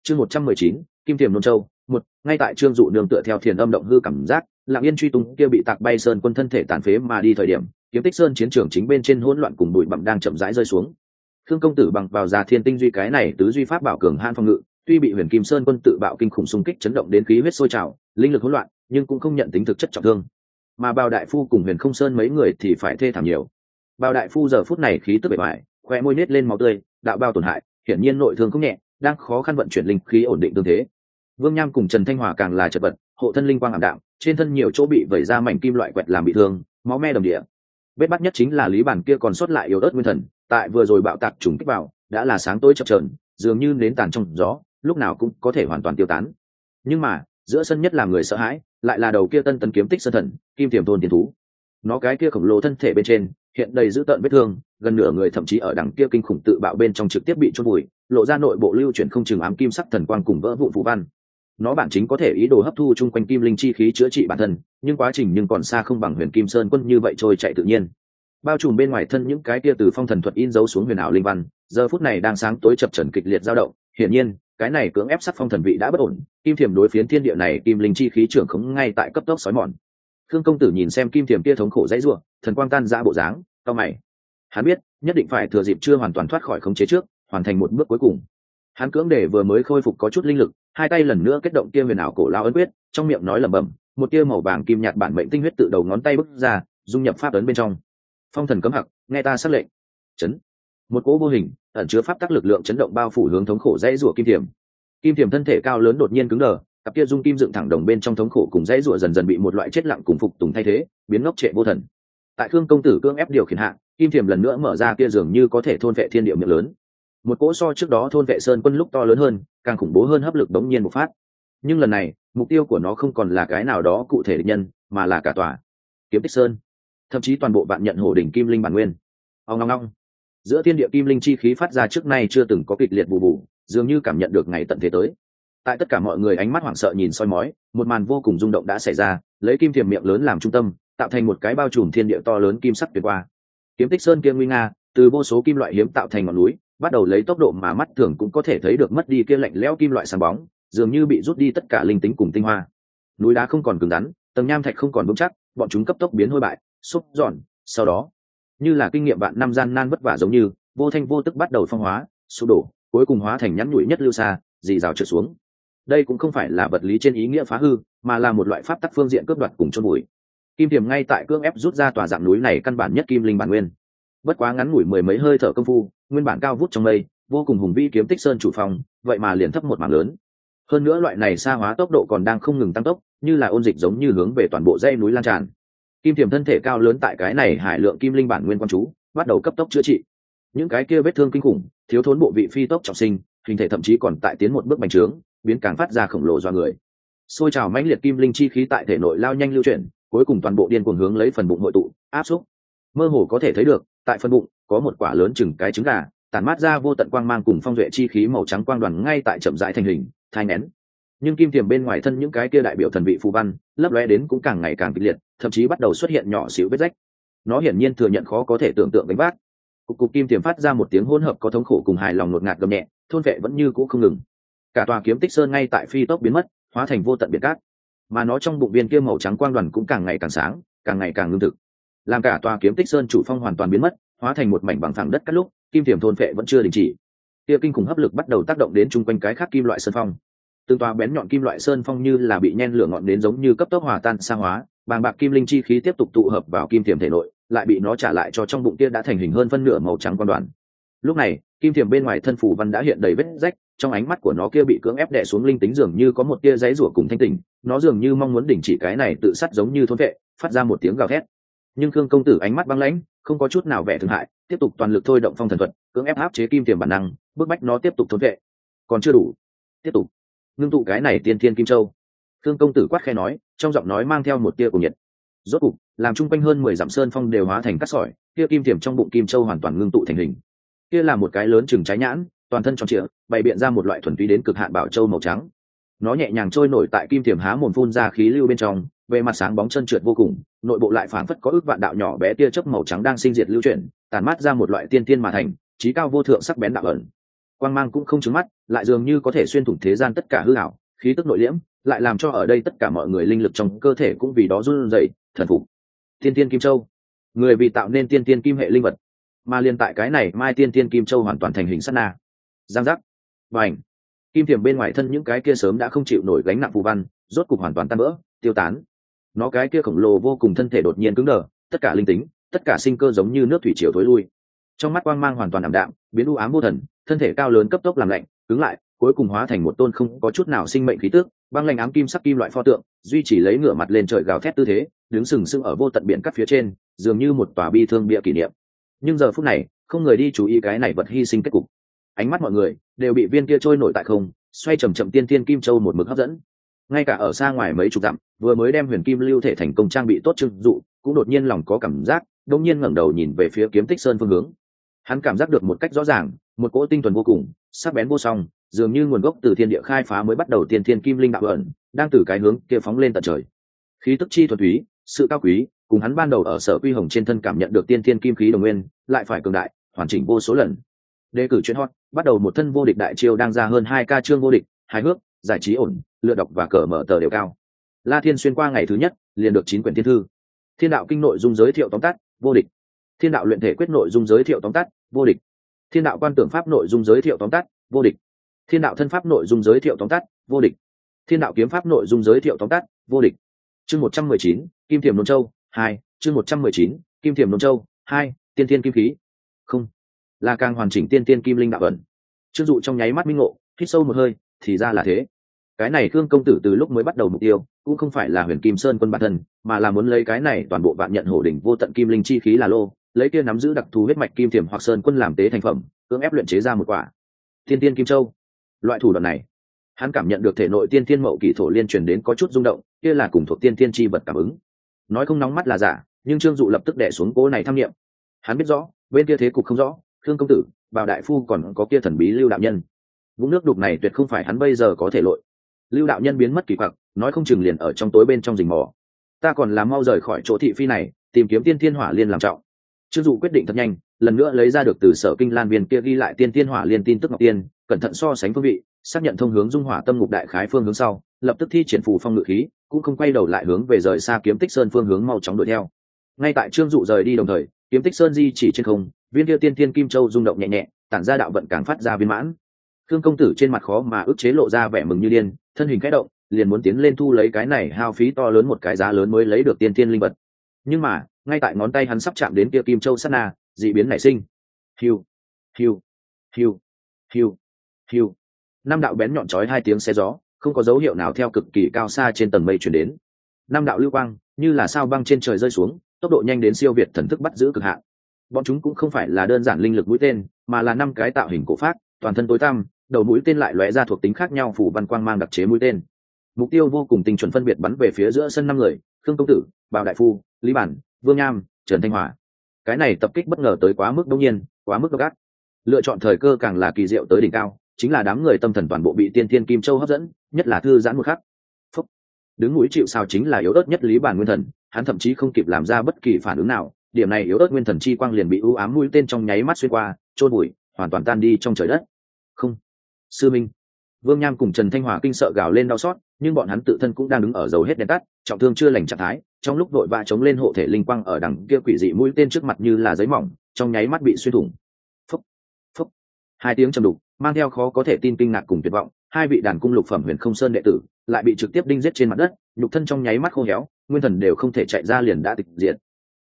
chương một trăm mười chín, kim thiềm nôn châu, một, ngay tại trương dụ nương tựa theo thiền âm động hư cảm giác lạng yên truy tung kia bị tạc bay sơn quân thân thể tàn phế mà đi thời điểm, kiếm tích sơn chiến trường chính bên trên hỗn loạn cùng bụi bặm đang chậm rãi rơi xuống. Thương công tử bằng vào già thiên tinh duy cái này tứ duy pháp bảo cường han phòng ngự, tuy bị huyền kim sơn quân tự bạo kinh khủng xung kích chấn động đến khí huyết sôi trào, linh lực hỗn loạn, nhưng cũng không nhận tính thực chất trọng thương. Mà bao đại phu cùng huyền không sơn mấy người thì phải thê thảm nhiều. Bao đại phu giờ phút này khí tức bề ngoài, khoe môi nết lên máu tươi, đạo bao tổn hại, hiển nhiên nội thương không nhẹ đang khó khăn vận chuyển linh khí ổn định tương thế. Vương nham cùng trần thanh hòa càng là chật vật, hộ thân linh quang ảm đạm, trên thân nhiều chỗ bị vẩy ra mảnh kim loại quẹt làm bị thương, máu me đồng địa. Vết bắt nhất chính là lý bản kia còn sót lại yếu ớt nguyên thần, tại vừa rồi bạo tạc trùng kích vào, đã là sáng tối chập trờn dường như nến tàn trong gió, lúc nào cũng có thể hoàn toàn tiêu tán. Nhưng mà, giữa sân nhất là người sợ hãi, lại là đầu kia tân tấn kiếm tích sơn thần, kim tiềm thôn tiên thú nó cái kia khổng lồ thân thể bên trên, hiện đầy dữ tợn vết thương, gần nửa người thậm chí ở đằng kia kinh khủng tự bạo bên trong trực tiếp bị chôn bụi lộ ra nội bộ lưu chuyển không chừng ám kim sắc thần quang cùng vỡ vụn phù văn. Nó bản chính có thể ý đồ hấp thu chung quanh kim linh chi khí chữa trị bản thân, nhưng quá trình nhưng còn xa không bằng huyền kim sơn quân như vậy trôi chạy tự nhiên. Bao trùm bên ngoài thân những cái kia từ phong thần thuật in dấu xuống huyền ảo linh văn, giờ phút này đang sáng tối chập trần kịch liệt dao động. Hiển nhiên, cái này cưỡng ép sắc phong thần vị đã bất ổn, kim thiềm đối phiến thiên địa này, kim linh chi khí trưởng khống ngay tại cấp tốc sói mòn khương công tử nhìn xem kim thiềm kia thống khổ dãy ruộng thần quang tan ra bộ dáng, cao mày. Hắn biết, nhất định phải thừa dịp chưa hoàn toàn thoát khỏi khống chế trước, hoàn thành một bước cuối cùng. Hắn cưỡng để vừa mới khôi phục có chút linh lực, hai tay lần nữa kết động kia huyền ảo cổ lao ấn quyết, trong miệng nói lẩm bẩm, một tia màu vàng kim nhạt bản mệnh tinh huyết tự đầu ngón tay bước ra, dung nhập pháp ấn bên trong. Phong thần cấm hặc, nghe ta xác lệnh. Chấn. Một cỗ vô hình, ẩn chứa pháp tắc lực lượng chấn động bao phủ hướng thống khổ dãy rủa kim thiểm. Kim thiểm thân thể cao lớn đột nhiên cứng đờ cặp kia dung kim dựng thẳng đồng bên trong thống khổ cùng dãy rủa dần dần bị một loại chết lặng cùng phục tùng thay thế, biến ngốc trệ vô thần. Tại thương công tử cương ép điều khiển hạ, kim thiểm lần nữa mở ra kia dường như có thể thôn vệ thiên địa miệng lớn. Một cỗ so trước đó thôn vệ sơn quân lúc to lớn hơn, càng khủng bố hơn hấp lực đống nhiên một phát. Nhưng lần này, mục tiêu của nó không còn là cái nào đó cụ thể địch nhân, mà là cả tòa kiếm tích sơn, thậm chí toàn bộ bạn nhận hổ đỉnh kim linh bản nguyên. Ông ngong ngong giữa thiên địa kim linh chi khí phát ra trước nay chưa từng có kịch liệt bù bù, dường như cảm nhận được ngày tận thế tới tại tất cả mọi người ánh mắt hoảng sợ nhìn soi mói, một màn vô cùng rung động đã xảy ra, lấy kim thiềm miệng lớn làm trung tâm, tạo thành một cái bao trùm thiên địa to lớn kim sắc tuyệt qua. Kiếm tích sơn kia nguy nga, từ vô số kim loại hiếm tạo thành ngọn núi, bắt đầu lấy tốc độ mà mắt thường cũng có thể thấy được mất đi kia lạnh lẽo kim loại sáng bóng, dường như bị rút đi tất cả linh tính cùng tinh hoa. Núi đá không còn cứng rắn, tầng nham thạch không còn vững chắc, bọn chúng cấp tốc biến hôi bại xúc giòn sau đó, như là kinh nghiệm bạn năm gian nan vất vả giống như, vô thanh vô tức bắt đầu phong hóa, sụp đổ, cuối cùng hóa thành nhắn nhủi nhất lưu xa, dì rào trượt xuống đây cũng không phải là vật lý trên ý nghĩa phá hư, mà là một loại pháp tắc phương diện cướp đoạt cùng chôn bụi kim tiềm ngay tại cương ép rút ra tòa dạng núi này căn bản nhất kim linh bản nguyên. Bất quá ngắn ngủi mười mấy hơi thở công phu, nguyên bản cao vút trong mây, vô cùng hùng vĩ kiếm tích sơn chủ phòng vậy mà liền thấp một mảng lớn. Hơn nữa loại này xa hóa tốc độ còn đang không ngừng tăng tốc, như là ôn dịch giống như hướng về toàn bộ dây núi lan tràn. Kim tiềm thân thể cao lớn tại cái này hải lượng kim linh bản nguyên quan chú, bắt đầu cấp tốc chữa trị. Những cái kia vết thương kinh khủng, thiếu thốn bộ vị phi tốc trọng sinh, hình thể thậm chí còn tại tiến một bước bành trướng biến càng phát ra khổng lồ do người. Xôi trào mãnh liệt kim linh chi khí tại thể nội lao nhanh lưu chuyển, cuối cùng toàn bộ điên cuồng hướng lấy phần bụng hội tụ, áp xúc. Mơ hồ có thể thấy được, tại phần bụng, có một quả lớn chừng cái trứng gà, tản mát ra vô tận quang mang cùng phong duệ chi khí màu trắng quang đoàn ngay tại chậm rãi thành hình, thai nén nhưng kim tiềm bên ngoài thân những cái kia đại biểu thần vị phù văn, lấp lóe đến cũng càng ngày càng kịch liệt, thậm chí bắt đầu xuất hiện nhỏ xíu vết rách. Nó hiển nhiên thừa nhận khó có thể tưởng tượng đánh bác cục cục kim tiềm phát ra một tiếng hỗn hợp có thống khổ cùng hài lòng ngột ngạt gầm nhẹ, thôn vệ vẫn như cũ không ngừng cả tòa kiếm tích sơn ngay tại phi tốc biến mất, hóa thành vô tận biệt cát. Mà nó trong bụng viên kia màu trắng quang đoàn cũng càng ngày càng sáng, càng ngày càng ngưng thực. Làm cả tòa kiếm tích sơn chủ phong hoàn toàn biến mất, hóa thành một mảnh bằng thẳng đất cắt lúc, kim tiềm thôn phệ vẫn chưa đình chỉ. Kia kinh khủng hấp lực bắt đầu tác động đến chung quanh cái khác kim loại sơn phong. Từng tòa bén nhọn kim loại sơn phong như là bị nhen lửa ngọn đến giống như cấp tốc hòa tan xa hóa, bàng bạc kim linh chi khí tiếp tục tụ hợp vào kim tiềm thể nội, lại bị nó trả lại cho trong bụng kia đã thành hình hơn phân nửa màu trắng quan đoàn. Lúc này, kim tiềm bên ngoài thân phủ văn đã hiện đầy vết rách trong ánh mắt của nó kia bị cưỡng ép đè xuống linh tính dường như có một tia giấy rủa cùng thanh tình nó dường như mong muốn đình chỉ cái này tự sát giống như thôn vệ, phát ra một tiếng gào thét. Nhưng khương công tử ánh mắt băng lãnh, không có chút nào vẻ thương hại, tiếp tục toàn lực thôi động phong thần thuật, cưỡng ép áp chế kim tiềm bản năng, bức bách nó tiếp tục thôn vệ. Còn chưa đủ. Tiếp tục. Ngưng tụ cái này tiên thiên kim châu. Khương công tử quát khe nói, trong giọng nói mang theo một tia cùng nhiệt. Rốt cục, làm chung quanh hơn mười dặm sơn phong đều hóa thành cát sỏi, kia kim tiềm trong bụng kim châu hoàn toàn ngưng tụ thành hình. Kia là một cái lớn chừng trái nhãn toàn thân tròn trịa, bày biện ra một loại thuần túy đến cực hạn bảo châu màu trắng. Nó nhẹ nhàng trôi nổi tại kim tiềm há mồm phun ra khí lưu bên trong về mặt sáng bóng chân trượt vô cùng, nội bộ lại phảng phất có ước vạn đạo nhỏ bé tia chớp màu trắng đang sinh diệt lưu chuyển tàn mát ra một loại tiên tiên mà thành, trí cao vô thượng sắc bén đạo ẩn. Quang mang cũng không trứng mắt, lại dường như có thể xuyên thủng thế gian tất cả hư ảo, khí tức nội liễm, lại làm cho ở đây tất cả mọi người linh lực trong cơ thể cũng vì đó run rẩy, thần phục. Tiên tiên kim châu. Người vì tạo nên tiên tiên kim hệ linh vật, mà liên tại cái này, mai tiên tiên kim châu hoàn toàn thành hình sát na giang giác. Và ảnh kim thiềm bên ngoài thân những cái kia sớm đã không chịu nổi gánh nặng phù văn, rốt cục hoàn toàn tan vỡ, tiêu tán. Nó cái kia khổng lồ vô cùng thân thể đột nhiên cứng đờ, tất cả linh tính, tất cả sinh cơ giống như nước thủy triều thối lui. Trong mắt quang mang hoàn toàn ảm đạm, biến u ám vô thần, thân thể cao lớn cấp tốc làm lạnh, cứng lại, cuối cùng hóa thành một tôn không có chút nào sinh mệnh khí tước băng lạnh ám kim sắc kim loại pho tượng, duy chỉ lấy ngửa mặt lên trời gào thét tư thế, đứng sừng sững ở vô tận biển cắt phía trên, dường như một tòa bi thương bịa kỷ niệm. Nhưng giờ phút này, không người đi chú ý cái này vật hy sinh kết cục ánh mắt mọi người đều bị viên kia trôi nổi tại không, xoay chầm chậm tiên tiên kim châu một mực hấp dẫn. Ngay cả ở xa ngoài mấy chục dặm, vừa mới đem huyền kim lưu thể thành công trang bị tốt trưng dụ, cũng đột nhiên lòng có cảm giác đông nhiên ngẩng đầu nhìn về phía kiếm tích sơn phương hướng. Hắn cảm giác được một cách rõ ràng, một cỗ tinh thuần vô cùng, sắc bén vô song, dường như nguồn gốc từ thiên địa khai phá mới bắt đầu tiên thiên kim linh đạo ẩn, đang từ cái hướng kia phóng lên tận trời. Khí tức chi thuần túy sự cao quý, cùng hắn ban đầu ở sở quy hồng trên thân cảm nhận được tiên thiên kim khí đồng nguyên, lại phải cường đại, hoàn chỉnh vô số lần. Đề cử chuyên hot bắt đầu một thân vô địch đại chiêu đang ra hơn hai ca chương vô địch, hài hước, giải trí ổn, lựa đọc và cờ mở tờ đều cao. La thiên xuyên qua ngày thứ nhất, liền được chín quyển thiên thư. Thiên đạo kinh nội dung giới thiệu tóm tắt, vô địch. Thiên đạo luyện thể quyết nội dung giới thiệu tóm tắt, vô địch. Thiên đạo quan tưởng pháp nội dung giới thiệu tóm tắt, vô địch. Thiên đạo thân pháp nội dung giới thiệu tóm tắt, vô địch. Thiên đạo kiếm pháp nội dung giới thiệu tóm tắt, vô địch. Chương một trăm mười chín, kim thiềm nôn châu, hai, chương một trăm mười chín, kim thiềm nôn châu, hai, tiên tiên kim khí. Không là càng hoàn chỉnh tiên tiên kim linh đạo ẩn. Chưng dụ trong nháy mắt minh ngộ, hít sâu một hơi, thì ra là thế. Cái này khương công tử từ lúc mới bắt đầu mục tiêu, cũng không phải là huyền kim sơn quân bản thân, mà là muốn lấy cái này toàn bộ vạn nhận hổ đỉnh vô tận kim linh chi khí là lô, lấy kia nắm giữ đặc thù huyết mạch kim thiểm hoặc sơn quân làm tế thành phẩm, cưỡng ép luyện chế ra một quả. Thiên tiên kim châu. Loại thủ đoạn này, hắn cảm nhận được thể nội tiên tiên mậu kỷ thổ liên truyền đến có chút rung động, kia là cùng thuộc tiên tiên chi vật cảm ứng. Nói không nóng mắt là giả, nhưng trương dụ lập tức đẻ xuống cố này tham nghiệm hắn biết rõ, bên kia thế cục không rõ thương công tử bảo đại phu còn có kia thần bí lưu đạo nhân. Vũng nước đục này tuyệt không phải hắn bây giờ có thể lội. Lưu đạo nhân biến mất kỳ quặc, nói không chừng liền ở trong tối bên trong rình mò. Ta còn làm mau rời khỏi chỗ thị phi này, tìm kiếm tiên thiên hỏa liên làm trọng. Trương dụ quyết định thật nhanh, lần nữa lấy ra được từ sở kinh lan viên kia ghi lại tiên thiên hỏa liên tin tức ngọc tiên, cẩn thận so sánh phương vị, xác nhận thông hướng dung hỏa tâm ngục đại khái phương hướng sau, lập tức thi triển phù phong ngự khí, cũng không quay đầu lại hướng về rời xa kiếm tích sơn phương hướng mau chóng đuổi theo. Ngay tại trương dụ rời đi đồng thời, kiếm tích sơn di chỉ trên không viên tiêu tiên thiên kim châu rung động nhẹ nhẹ, tản ra đạo vận càng phát ra viên mãn. Thương công tử trên mặt khó mà ức chế lộ ra vẻ mừng như điên, thân hình kẽ động, liền muốn tiến lên thu lấy cái này hao phí to lớn một cái giá lớn mới lấy được tiên thiên linh vật. Nhưng mà, ngay tại ngón tay hắn sắp chạm đến kia kim châu sát na dị biến nảy sinh. Hiu hiu hiu hiu hiu. Năm đạo bén nhọn chói hai tiếng xe gió, không có dấu hiệu nào theo cực kỳ cao xa trên tầng mây chuyển đến. Năm đạo lưu quang, như là sao băng trên trời rơi xuống, tốc độ nhanh đến siêu việt thần thức bắt giữ cực hạn bọn chúng cũng không phải là đơn giản linh lực mũi tên, mà là năm cái tạo hình cổ phát, toàn thân tối tăm, đầu mũi tên lại lóe ra thuộc tính khác nhau phủ văn quang mang đặc chế mũi tên. Mục tiêu vô cùng tinh chuẩn phân biệt bắn về phía giữa sân năm người, khương công tử, bảo đại phu, lý bản, vương nham, trần thanh hòa. Cái này tập kích bất ngờ tới quá mức đông nhiên, quá mức gắt lựa chọn thời cơ càng là kỳ diệu tới đỉnh cao, chính là đám người tâm thần toàn bộ bị tiên thiên kim châu hấp dẫn, nhất là thư giãn một khắc. Phúc. đứng mũi chịu sao chính là yếu ớt nhất lý bản nguyên thần, hắn thậm chí không kịp làm ra bất kỳ phản ứng nào điểm này yếu ớt nguyên thần chi quang liền bị ưu ám mũi tên trong nháy mắt xuyên qua trôn bụi hoàn toàn tan đi trong trời đất. Không. Sư minh. Vương nham cùng trần thanh hòa kinh sợ gào lên đau xót, nhưng bọn hắn tự thân cũng đang đứng ở dầu hết đèn tắt, trọng thương chưa lành trạng thái, trong lúc đội vã chống lên hộ thể linh quang ở đằng kia quỷ dị mũi tên trước mặt như là giấy mỏng, trong nháy mắt bị xuyên thủng. Phúc. Phúc. Hai tiếng trầm đục, mang theo khó có thể tin kinh ngạc cùng tuyệt vọng, hai vị đàn cung lục phẩm huyền không sơn đệ tử, lại bị trực tiếp đinh giết trên mặt đất, nhục thân trong nháy mắt khô héo, nguyên thần đều không thể chạy ra liền đã tịch diệt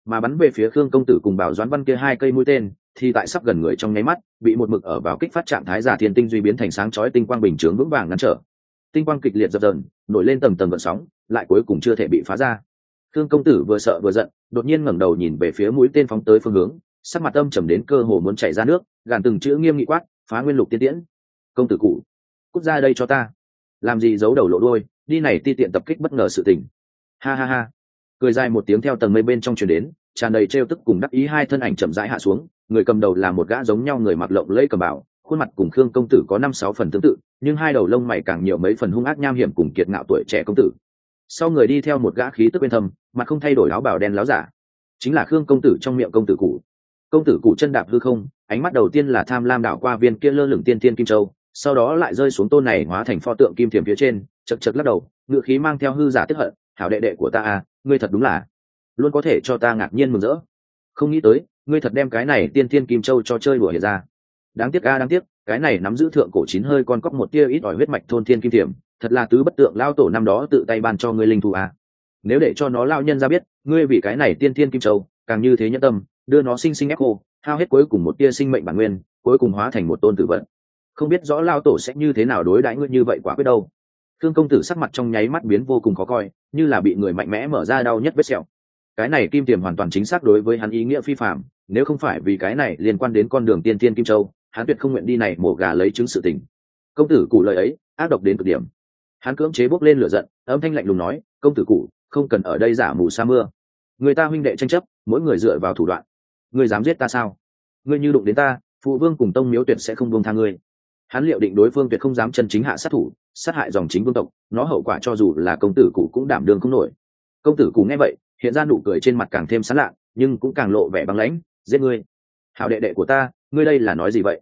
mà bắn về phía khương công tử cùng bảo doãn văn kia hai cây mũi tên, thì tại sắp gần người trong nháy mắt, bị một mực ở vào kích phát trạng thái giả thiên tinh duy biến thành sáng chói tinh quang bình chướng vững vàng ngăn trở. Tinh quang kịch liệt dập dần nổi lên tầng tầng gợn sóng, lại cuối cùng chưa thể bị phá ra. Khương công tử vừa sợ vừa giận, đột nhiên ngẩng đầu nhìn về phía mũi tên phóng tới phương hướng, sắc mặt âm trầm đến cơ hồ muốn chảy ra nước, gàn từng chữ nghiêm nghị quát, phá nguyên lục tiên tiễn, công tử cụ, cút ra đây cho ta. Làm gì giấu đầu lộ đôi đi này ti tiện tập kích bất ngờ sự tình. Ha ha ha cười dài một tiếng theo tầng mây bên trong truyền đến tràn đầy trêu tức cùng đắc ý hai thân ảnh chậm rãi hạ xuống người cầm đầu là một gã giống nhau người mặc lộng lẫy cầm bảo khuôn mặt cùng khương công tử có năm sáu phần tương tự nhưng hai đầu lông mày càng nhiều mấy phần hung ác nham hiểm cùng kiệt ngạo tuổi trẻ công tử. Sau người đi theo một gã khí tức bên thầm, mà không thay đổi áo bào đen láo giả chính là khương công tử trong miệng công tử cụ. Công tử cụ chân đạp hư không ánh mắt đầu tiên là tham lam đảo qua viên kia lơ lửng tiên tiên kim châu sau đó lại rơi xuống tôn này hóa thành pho tượng kim thiềm phía trên chật chật lắc đầu ngựa khí mang theo hư giả tiếp hận hảo đệ đệ của ta à ngươi thật đúng là luôn có thể cho ta ngạc nhiên mừng rỡ. Không nghĩ tới, ngươi thật đem cái này tiên thiên kim châu cho chơi đùa hiện ra. Đáng tiếc a, đáng tiếc, cái này nắm giữ thượng cổ chín hơi con cóc một tia ít ỏi huyết mạch thôn thiên kim thiểm, thật là tứ bất tượng lao tổ năm đó tự tay ban cho ngươi linh thù à. nếu để cho nó lao nhân ra biết, ngươi vì cái này tiên thiên kim châu, càng như thế nhân tâm, đưa nó sinh sinh ép khô hao hết cuối cùng một tia sinh mệnh bản nguyên, cuối cùng hóa thành một tôn tử vận không biết rõ lao tổ sẽ như thế nào đối đãi ngươi như vậy quả quyết đâu khương công tử sắc mặt trong nháy mắt biến vô cùng khó coi, như là bị người mạnh mẽ mở ra đau nhất vết sẹo. Cái này kim tiềm hoàn toàn chính xác đối với hắn ý nghĩa phi phạm nếu không phải vì cái này liên quan đến con đường tiên tiên kim châu, hắn tuyệt không nguyện đi này mổ gà lấy chứng sự tình. Công tử cụ lời ấy, ác độc đến cực điểm. Hắn cưỡng chế bốc lên lửa giận, âm thanh lạnh lùng nói, công tử cụ không cần ở đây giả mù sa mưa. Người ta huynh đệ tranh chấp, mỗi người dựa vào thủ đoạn. Ngươi dám giết ta sao? Ngươi như đụng đến ta, phụ vương cùng tông miếu tuyệt sẽ không buông tha ngươi hắn liệu định đối phương tuyệt không dám chân chính hạ sát thủ, sát hại dòng chính vương tộc, nó hậu quả cho dù là công tử cụ cũng đảm đương không nổi. Công tử cụ nghe vậy, hiện ra nụ cười trên mặt càng thêm sán lạ, nhưng cũng càng lộ vẻ băng lãnh, giết ngươi! Hảo đệ đệ của ta, ngươi đây là nói gì vậy?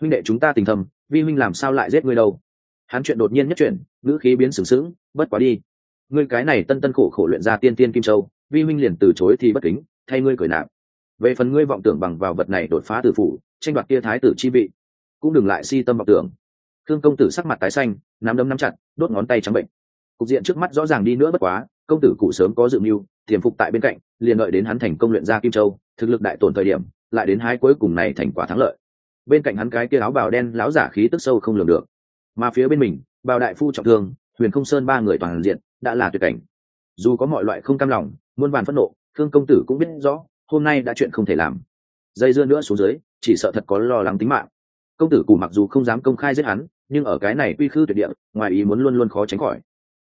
Huynh đệ chúng ta tình thầm, vi huynh làm sao lại giết ngươi đâu? Hắn chuyện đột nhiên nhất chuyện ngữ khí biến sừng sững, bất quá đi. Ngươi cái này tân tân khổ khổ luyện ra tiên tiên kim châu, vi huynh liền từ chối thì bất kính, thay ngươi cười nạp. Về phần ngươi vọng tưởng bằng vào vật này đột phá tử phủ, tranh đoạt kia thái tử chi vị cũng đừng lại si tâm vọng tưởng. Thương công tử sắc mặt tái xanh, nắm đấm nắm chặt, đốt ngón tay trắng bệnh. Cục diện trước mắt rõ ràng đi nữa bất quá, công tử cụ sớm có dự mưu, tiềm phục tại bên cạnh, liền đợi đến hắn thành công luyện ra kim châu, thực lực đại tổn thời điểm, lại đến hai cuối cùng này thành quả thắng lợi. Bên cạnh hắn cái kia áo bào đen láo giả khí tức sâu không lường được. Mà phía bên mình, bào đại phu trọng thương, huyền không sơn ba người toàn diện, đã là tuyệt cảnh. Dù có mọi loại không cam lòng, muôn vàn phẫn nộ thương công tử cũng biết rõ, hôm nay đã chuyện không thể làm. Dây dưa nữa xuống dưới, chỉ sợ thật có lo lắng tính mạng công tử cù mặc dù không dám công khai giết hắn, nhưng ở cái này quy khư tuyệt địa, ngoài ý muốn luôn luôn khó tránh khỏi.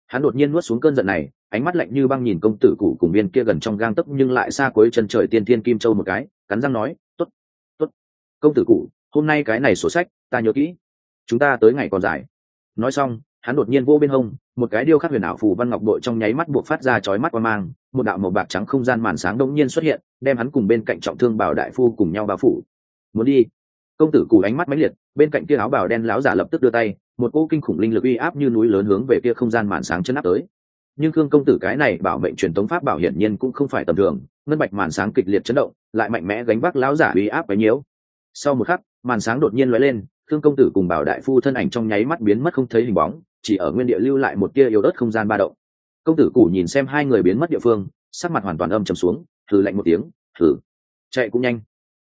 Hắn đột nhiên nuốt xuống cơn giận này, ánh mắt lạnh như băng nhìn công tử cụ cùng viên kia gần trong gang tấc nhưng lại xa cuối chân trời tiên thiên kim châu một cái, cắn răng nói t ố t t ố t công tử cụ hôm nay cái này sổ sách, ta nhớ kỹ. Chúng ta tới ngày còn dài. Nói xong, hắn đột nhiên vô bên hông, một cái điêu khắc huyền ảo phù văn ngọc đội trong nháy mắt buộc phát ra chói mắt qua mang, một đạo màu bạc trắng không gian màn sáng đông nhiên xuất hiện, đem hắn cùng bên cạnh trọng thương bảo đại phu cùng nhau bao phủ. Muốn đi công tử cù ánh mắt mãnh liệt, bên cạnh kia áo bào đen láo giả lập tức đưa tay, một cỗ kinh khủng linh lực uy áp như núi lớn hướng về kia không gian màn sáng chân áp tới. Nhưng khương công tử cái này bảo mệnh truyền tống pháp bảo hiển nhiên cũng không phải tầm thường, ngân bạch màn sáng kịch liệt chấn động, lại mạnh mẽ gánh vác láo giả uy áp bấy nhiễu sau một khắc, màn sáng đột nhiên lóe lên, khương công tử cùng bảo đại phu thân ảnh trong nháy mắt biến mất không thấy hình bóng, chỉ ở nguyên địa lưu lại một tia yếu đất không gian ba động. Công tử củ nhìn xem hai người biến mất địa phương, sắc mặt hoàn toàn âm trầm xuống thử lạnh một tiếng thử chạy cũng nhanh.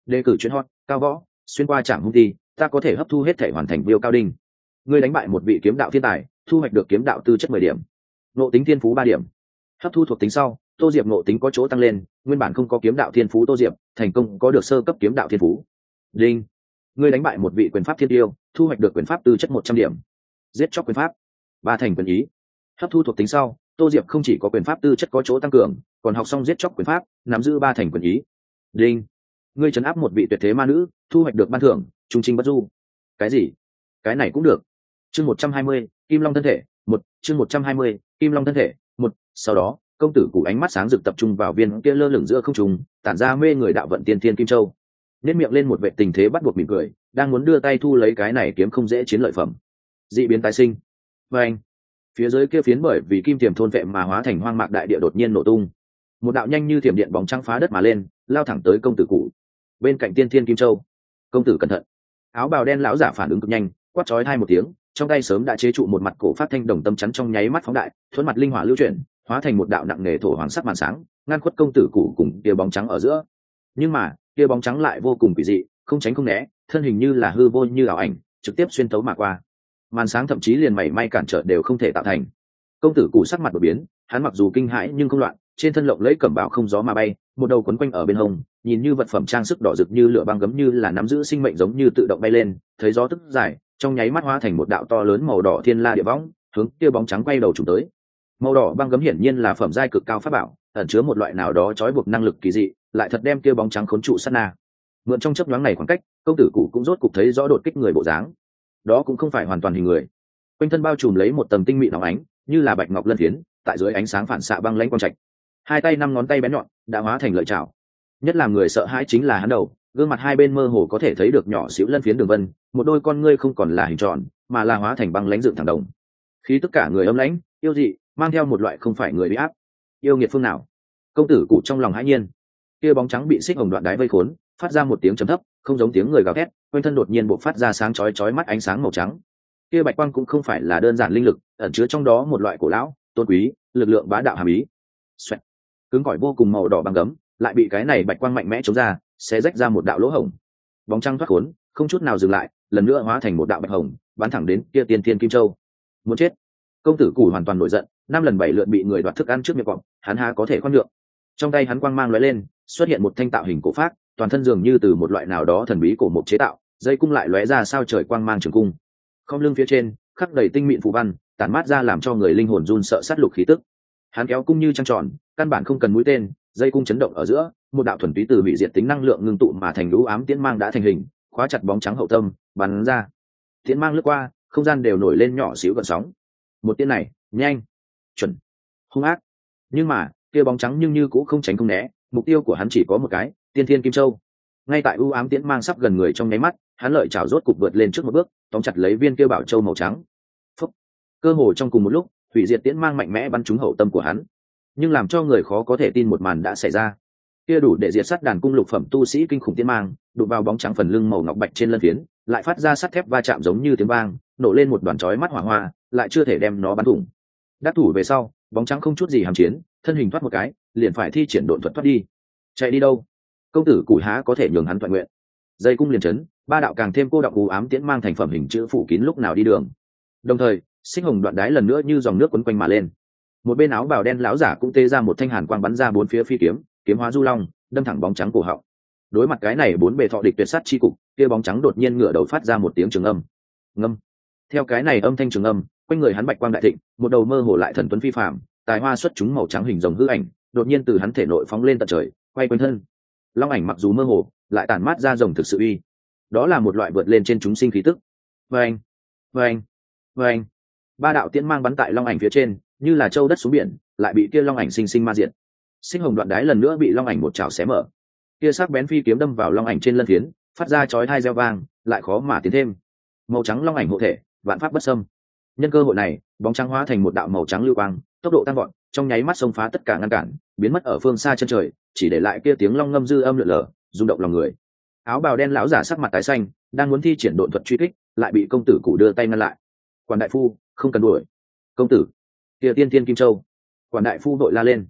Đề cử chuyến hot, cao võ xuyên qua trạm hung ti, ta có thể hấp thu hết thể hoàn thành viêu cao đinh. Ngươi đánh bại một vị kiếm đạo thiên tài, thu hoạch được kiếm đạo tư chất mười điểm. Nộ tính thiên phú ba điểm. Hấp thu thuộc tính sau, tô diệp nộ tính có chỗ tăng lên, nguyên bản không có kiếm đạo thiên phú tô diệp, thành công có được sơ cấp kiếm đạo thiên phú. Đinh. Ngươi đánh bại một vị quyền pháp thiên tiêu, thu hoạch được quyền pháp tư chất một trăm điểm. Giết chóc quyền pháp. Ba thành quyền ý. Hấp thu thuộc tính sau, tô diệp không chỉ có quyền pháp tư chất có chỗ tăng cường, còn học xong giết chóc quyền pháp, nắm giữ ba thành quyền ý. Đinh ngươi trấn áp một vị tuyệt thế ma nữ, thu hoạch được ban thưởng, trung trinh bất du. Cái gì? Cái này cũng được. Chương một trăm hai mươi, kim long thân thể, một, chương một trăm hai mươi, kim long thân thể, một. Sau đó, công tử cụ ánh mắt sáng rực tập trung vào viên kia lơ lửng giữa không trùng tản ra mê người đạo vận tiên thiên kim châu. Nếp miệng lên một vệ tình thế bắt buộc mỉm cười, đang muốn đưa tay thu lấy cái này kiếm không dễ chiến lợi phẩm. Dị biến tái sinh. Và anh, phía dưới kia phiến bởi vì kim tiềm thôn vệ mà hóa thành hoang mạc đại địa đột nhiên nổ tung. Một đạo nhanh như thiểm điện bóng trắng phá đất mà lên lao thẳng tới công tử cụ. Bên cạnh tiên thiên kim châu, công tử cẩn thận. Áo bào đen lão giả phản ứng cực nhanh, quát chói hai một tiếng, trong tay sớm đã chế trụ một mặt cổ phát thanh đồng tâm chắn trong nháy mắt phóng đại, thuẫn mặt linh hỏa lưu chuyển, hóa thành một đạo nặng nề thổ hoàng sắc màn sáng, ngăn khuất công tử cụ cùng kia bóng trắng ở giữa. Nhưng mà kia bóng trắng lại vô cùng kỳ dị, không tránh không né, thân hình như là hư vô như ảo ảnh, trực tiếp xuyên tấu mà qua. Màn sáng thậm chí liền mảy may cản trở đều không thể tạo thành. Công tử cụ sắc mặt đột biến, hắn mặc dù kinh hãi nhưng không loạn trên thân lộng lẫy cẩm bào không gió mà bay, một đầu quấn quanh ở bên hông, nhìn như vật phẩm trang sức đỏ rực như lửa băng gấm như là nắm giữ sinh mệnh giống như tự động bay lên, thấy gió tức dài, trong nháy mắt hóa thành một đạo to lớn màu đỏ thiên la địa võng hướng kia bóng trắng quay đầu trùng tới. Màu đỏ băng gấm hiển nhiên là phẩm giai cực cao pháp bảo, ẩn chứa một loại nào đó trói buộc năng lực kỳ dị, lại thật đem kia bóng trắng khốn trụ sát na. Mượn trong chấp nhoáng này khoảng cách, công tử cụ cũng rốt cục thấy rõ đột kích người bộ dáng. Đó cũng không phải hoàn toàn hình người. Quanh thân bao trùm lấy một tầng tinh mịn óng ánh, như là bạch ngọc lân phiến, tại dưới ánh sáng phản xạ băng lãnh quang trạch hai tay năm ngón tay bén nhọn, đã hóa thành lợi chảo. Nhất là người sợ hãi chính là hắn đầu, gương mặt hai bên mơ hồ có thể thấy được nhỏ xíu lân phiến đường vân, một đôi con ngươi không còn là hình tròn, mà là hóa thành băng lãnh dựng thẳng đồng. Khi tất cả người âm lãnh, yêu dị, mang theo một loại không phải người bị áp. Yêu nghiệt phương nào? Công tử cụ trong lòng hãi nhiên. Kia bóng trắng bị xích hồng đoạn đáy vây khốn, phát ra một tiếng trầm thấp, không giống tiếng người gào thét, quanh thân đột nhiên bộ phát ra sáng chói chói mắt ánh sáng màu trắng. Kia bạch quang cũng không phải là đơn giản linh lực, ẩn chứa trong đó một loại cổ lão, tôn quý, lực lượng bá đạo hàm ý. Xoẹt cứng cỏi vô cùng màu đỏ băng gấm, lại bị cái này bạch quang mạnh mẽ chống ra, sẽ rách ra một đạo lỗ hổng. Bóng trăng thoát khốn, không chút nào dừng lại, lần nữa hóa thành một đạo bạch hồng, bắn thẳng đến kia tiên tiên kim châu. Muốn chết. Công tử củ hoàn toàn nổi giận, năm lần bảy lượt bị người đoạt thức ăn trước miệng cọp hắn há có thể khoan nhượng. Trong tay hắn quang mang lóe lên, xuất hiện một thanh tạo hình cổ phát toàn thân dường như từ một loại nào đó thần bí cổ một chế tạo, dây cung lại lóe ra sao trời quang mang trường cung. Không lưng phía trên, khắc đầy tinh mịn phù văn, tản mát ra làm cho người linh hồn run sợ sát lục khí tức hắn kéo cung như trăng tròn, căn bản không cần mũi tên, dây cung chấn động ở giữa, một đạo thuần túy từ bị diệt tính năng lượng ngưng tụ mà thành lũ ám tiễn mang đã thành hình, khóa chặt bóng trắng hậu tâm, bắn ra. Tiễn mang lướt qua, không gian đều nổi lên nhỏ xíu gần sóng. Một tiễn này, nhanh, chuẩn, hung ác. Nhưng mà, kia bóng trắng nhưng như cũng không tránh không né, mục tiêu của hắn chỉ có một cái, tiên thiên kim châu. Ngay tại ưu ám tiễn mang sắp gần người trong nháy mắt, hắn lợi chảo rốt cục vượt lên trước một bước, tóm chặt lấy viên kêu bảo châu màu trắng. Phúc. cơ hồ trong cùng một lúc hủy diệt tiễn mang mạnh mẽ bắn trúng hậu tâm của hắn. Nhưng làm cho người khó có thể tin một màn đã xảy ra. Kia đủ để diệt sát đàn cung lục phẩm tu sĩ kinh khủng tiễn mang, đụng vào bóng trắng phần lưng màu ngọc bạch trên lân phiến, lại phát ra sắt thép va chạm giống như tiếng vang, nổ lên một đoàn chói mắt hỏa hoa, lại chưa thể đem nó bắn thủng. Đắc thủ về sau, bóng trắng không chút gì hàm chiến, thân hình thoát một cái, liền phải thi triển độn thuật thoát đi. Chạy đi đâu? Công tử củ há có thể nhường hắn toàn nguyện. Dây cung liền chấn, ba đạo càng thêm cô đọng u ám tiễn mang thành phẩm hình chữ phủ kín lúc nào đi đường. Đồng thời sinh hồng đoạn đái lần nữa như dòng nước quấn quanh mà lên. Một bên áo bào đen lão giả cũng tê ra một thanh hàn quang bắn ra bốn phía phi kiếm kiếm hóa du long, đâm thẳng bóng trắng cổ họng. Đối mặt cái này bốn bề thọ địch tuyệt sát chi cục, kia bóng trắng đột nhiên ngửa đầu phát ra một tiếng trường âm. Ngâm. Theo cái này âm thanh trường âm, quanh người hắn bạch quang đại thịnh, một đầu mơ hồ lại thần tuấn phi phạm tài hoa xuất chúng màu trắng hình rồng hư ảnh, đột nhiên từ hắn thể nội phóng lên tận trời, quay quanh thân. Long ảnh mặc dù mơ hồ, lại tản mát ra rồng thực sự uy. Đó là một loại vượt lên trên chúng sinh khí tức. Vâng vâng vâng ba đạo tiễn mang bắn tại long ảnh phía trên như là châu đất xuống biển lại bị kia long ảnh sinh sinh ma diện sinh hồng đoạn đái lần nữa bị long ảnh một chảo xé mở. Kia sắc bén phi kiếm đâm vào long ảnh trên lân phiến phát ra chói thai reo vang lại khó mà tiến thêm. Màu trắng long ảnh hộ thể vạn pháp bất sâm nhân cơ hội này bóng trắng hóa thành một đạo màu trắng lưu quang tốc độ tăng vọt, trong nháy mắt xông phá tất cả ngăn cản biến mất ở phương xa chân trời chỉ để lại kia tiếng long ngâm dư âm lượn lờ rung động lòng người. Áo bào đen lão giả sắc mặt tái xanh đang muốn thi triển độn thuật truy kích lại bị công tử cụ đưa tay ngăn lại. Quan đại phu không cần đuổi. Công tử. Kia tiên tiên kim châu. Quản đại phu đội la lên.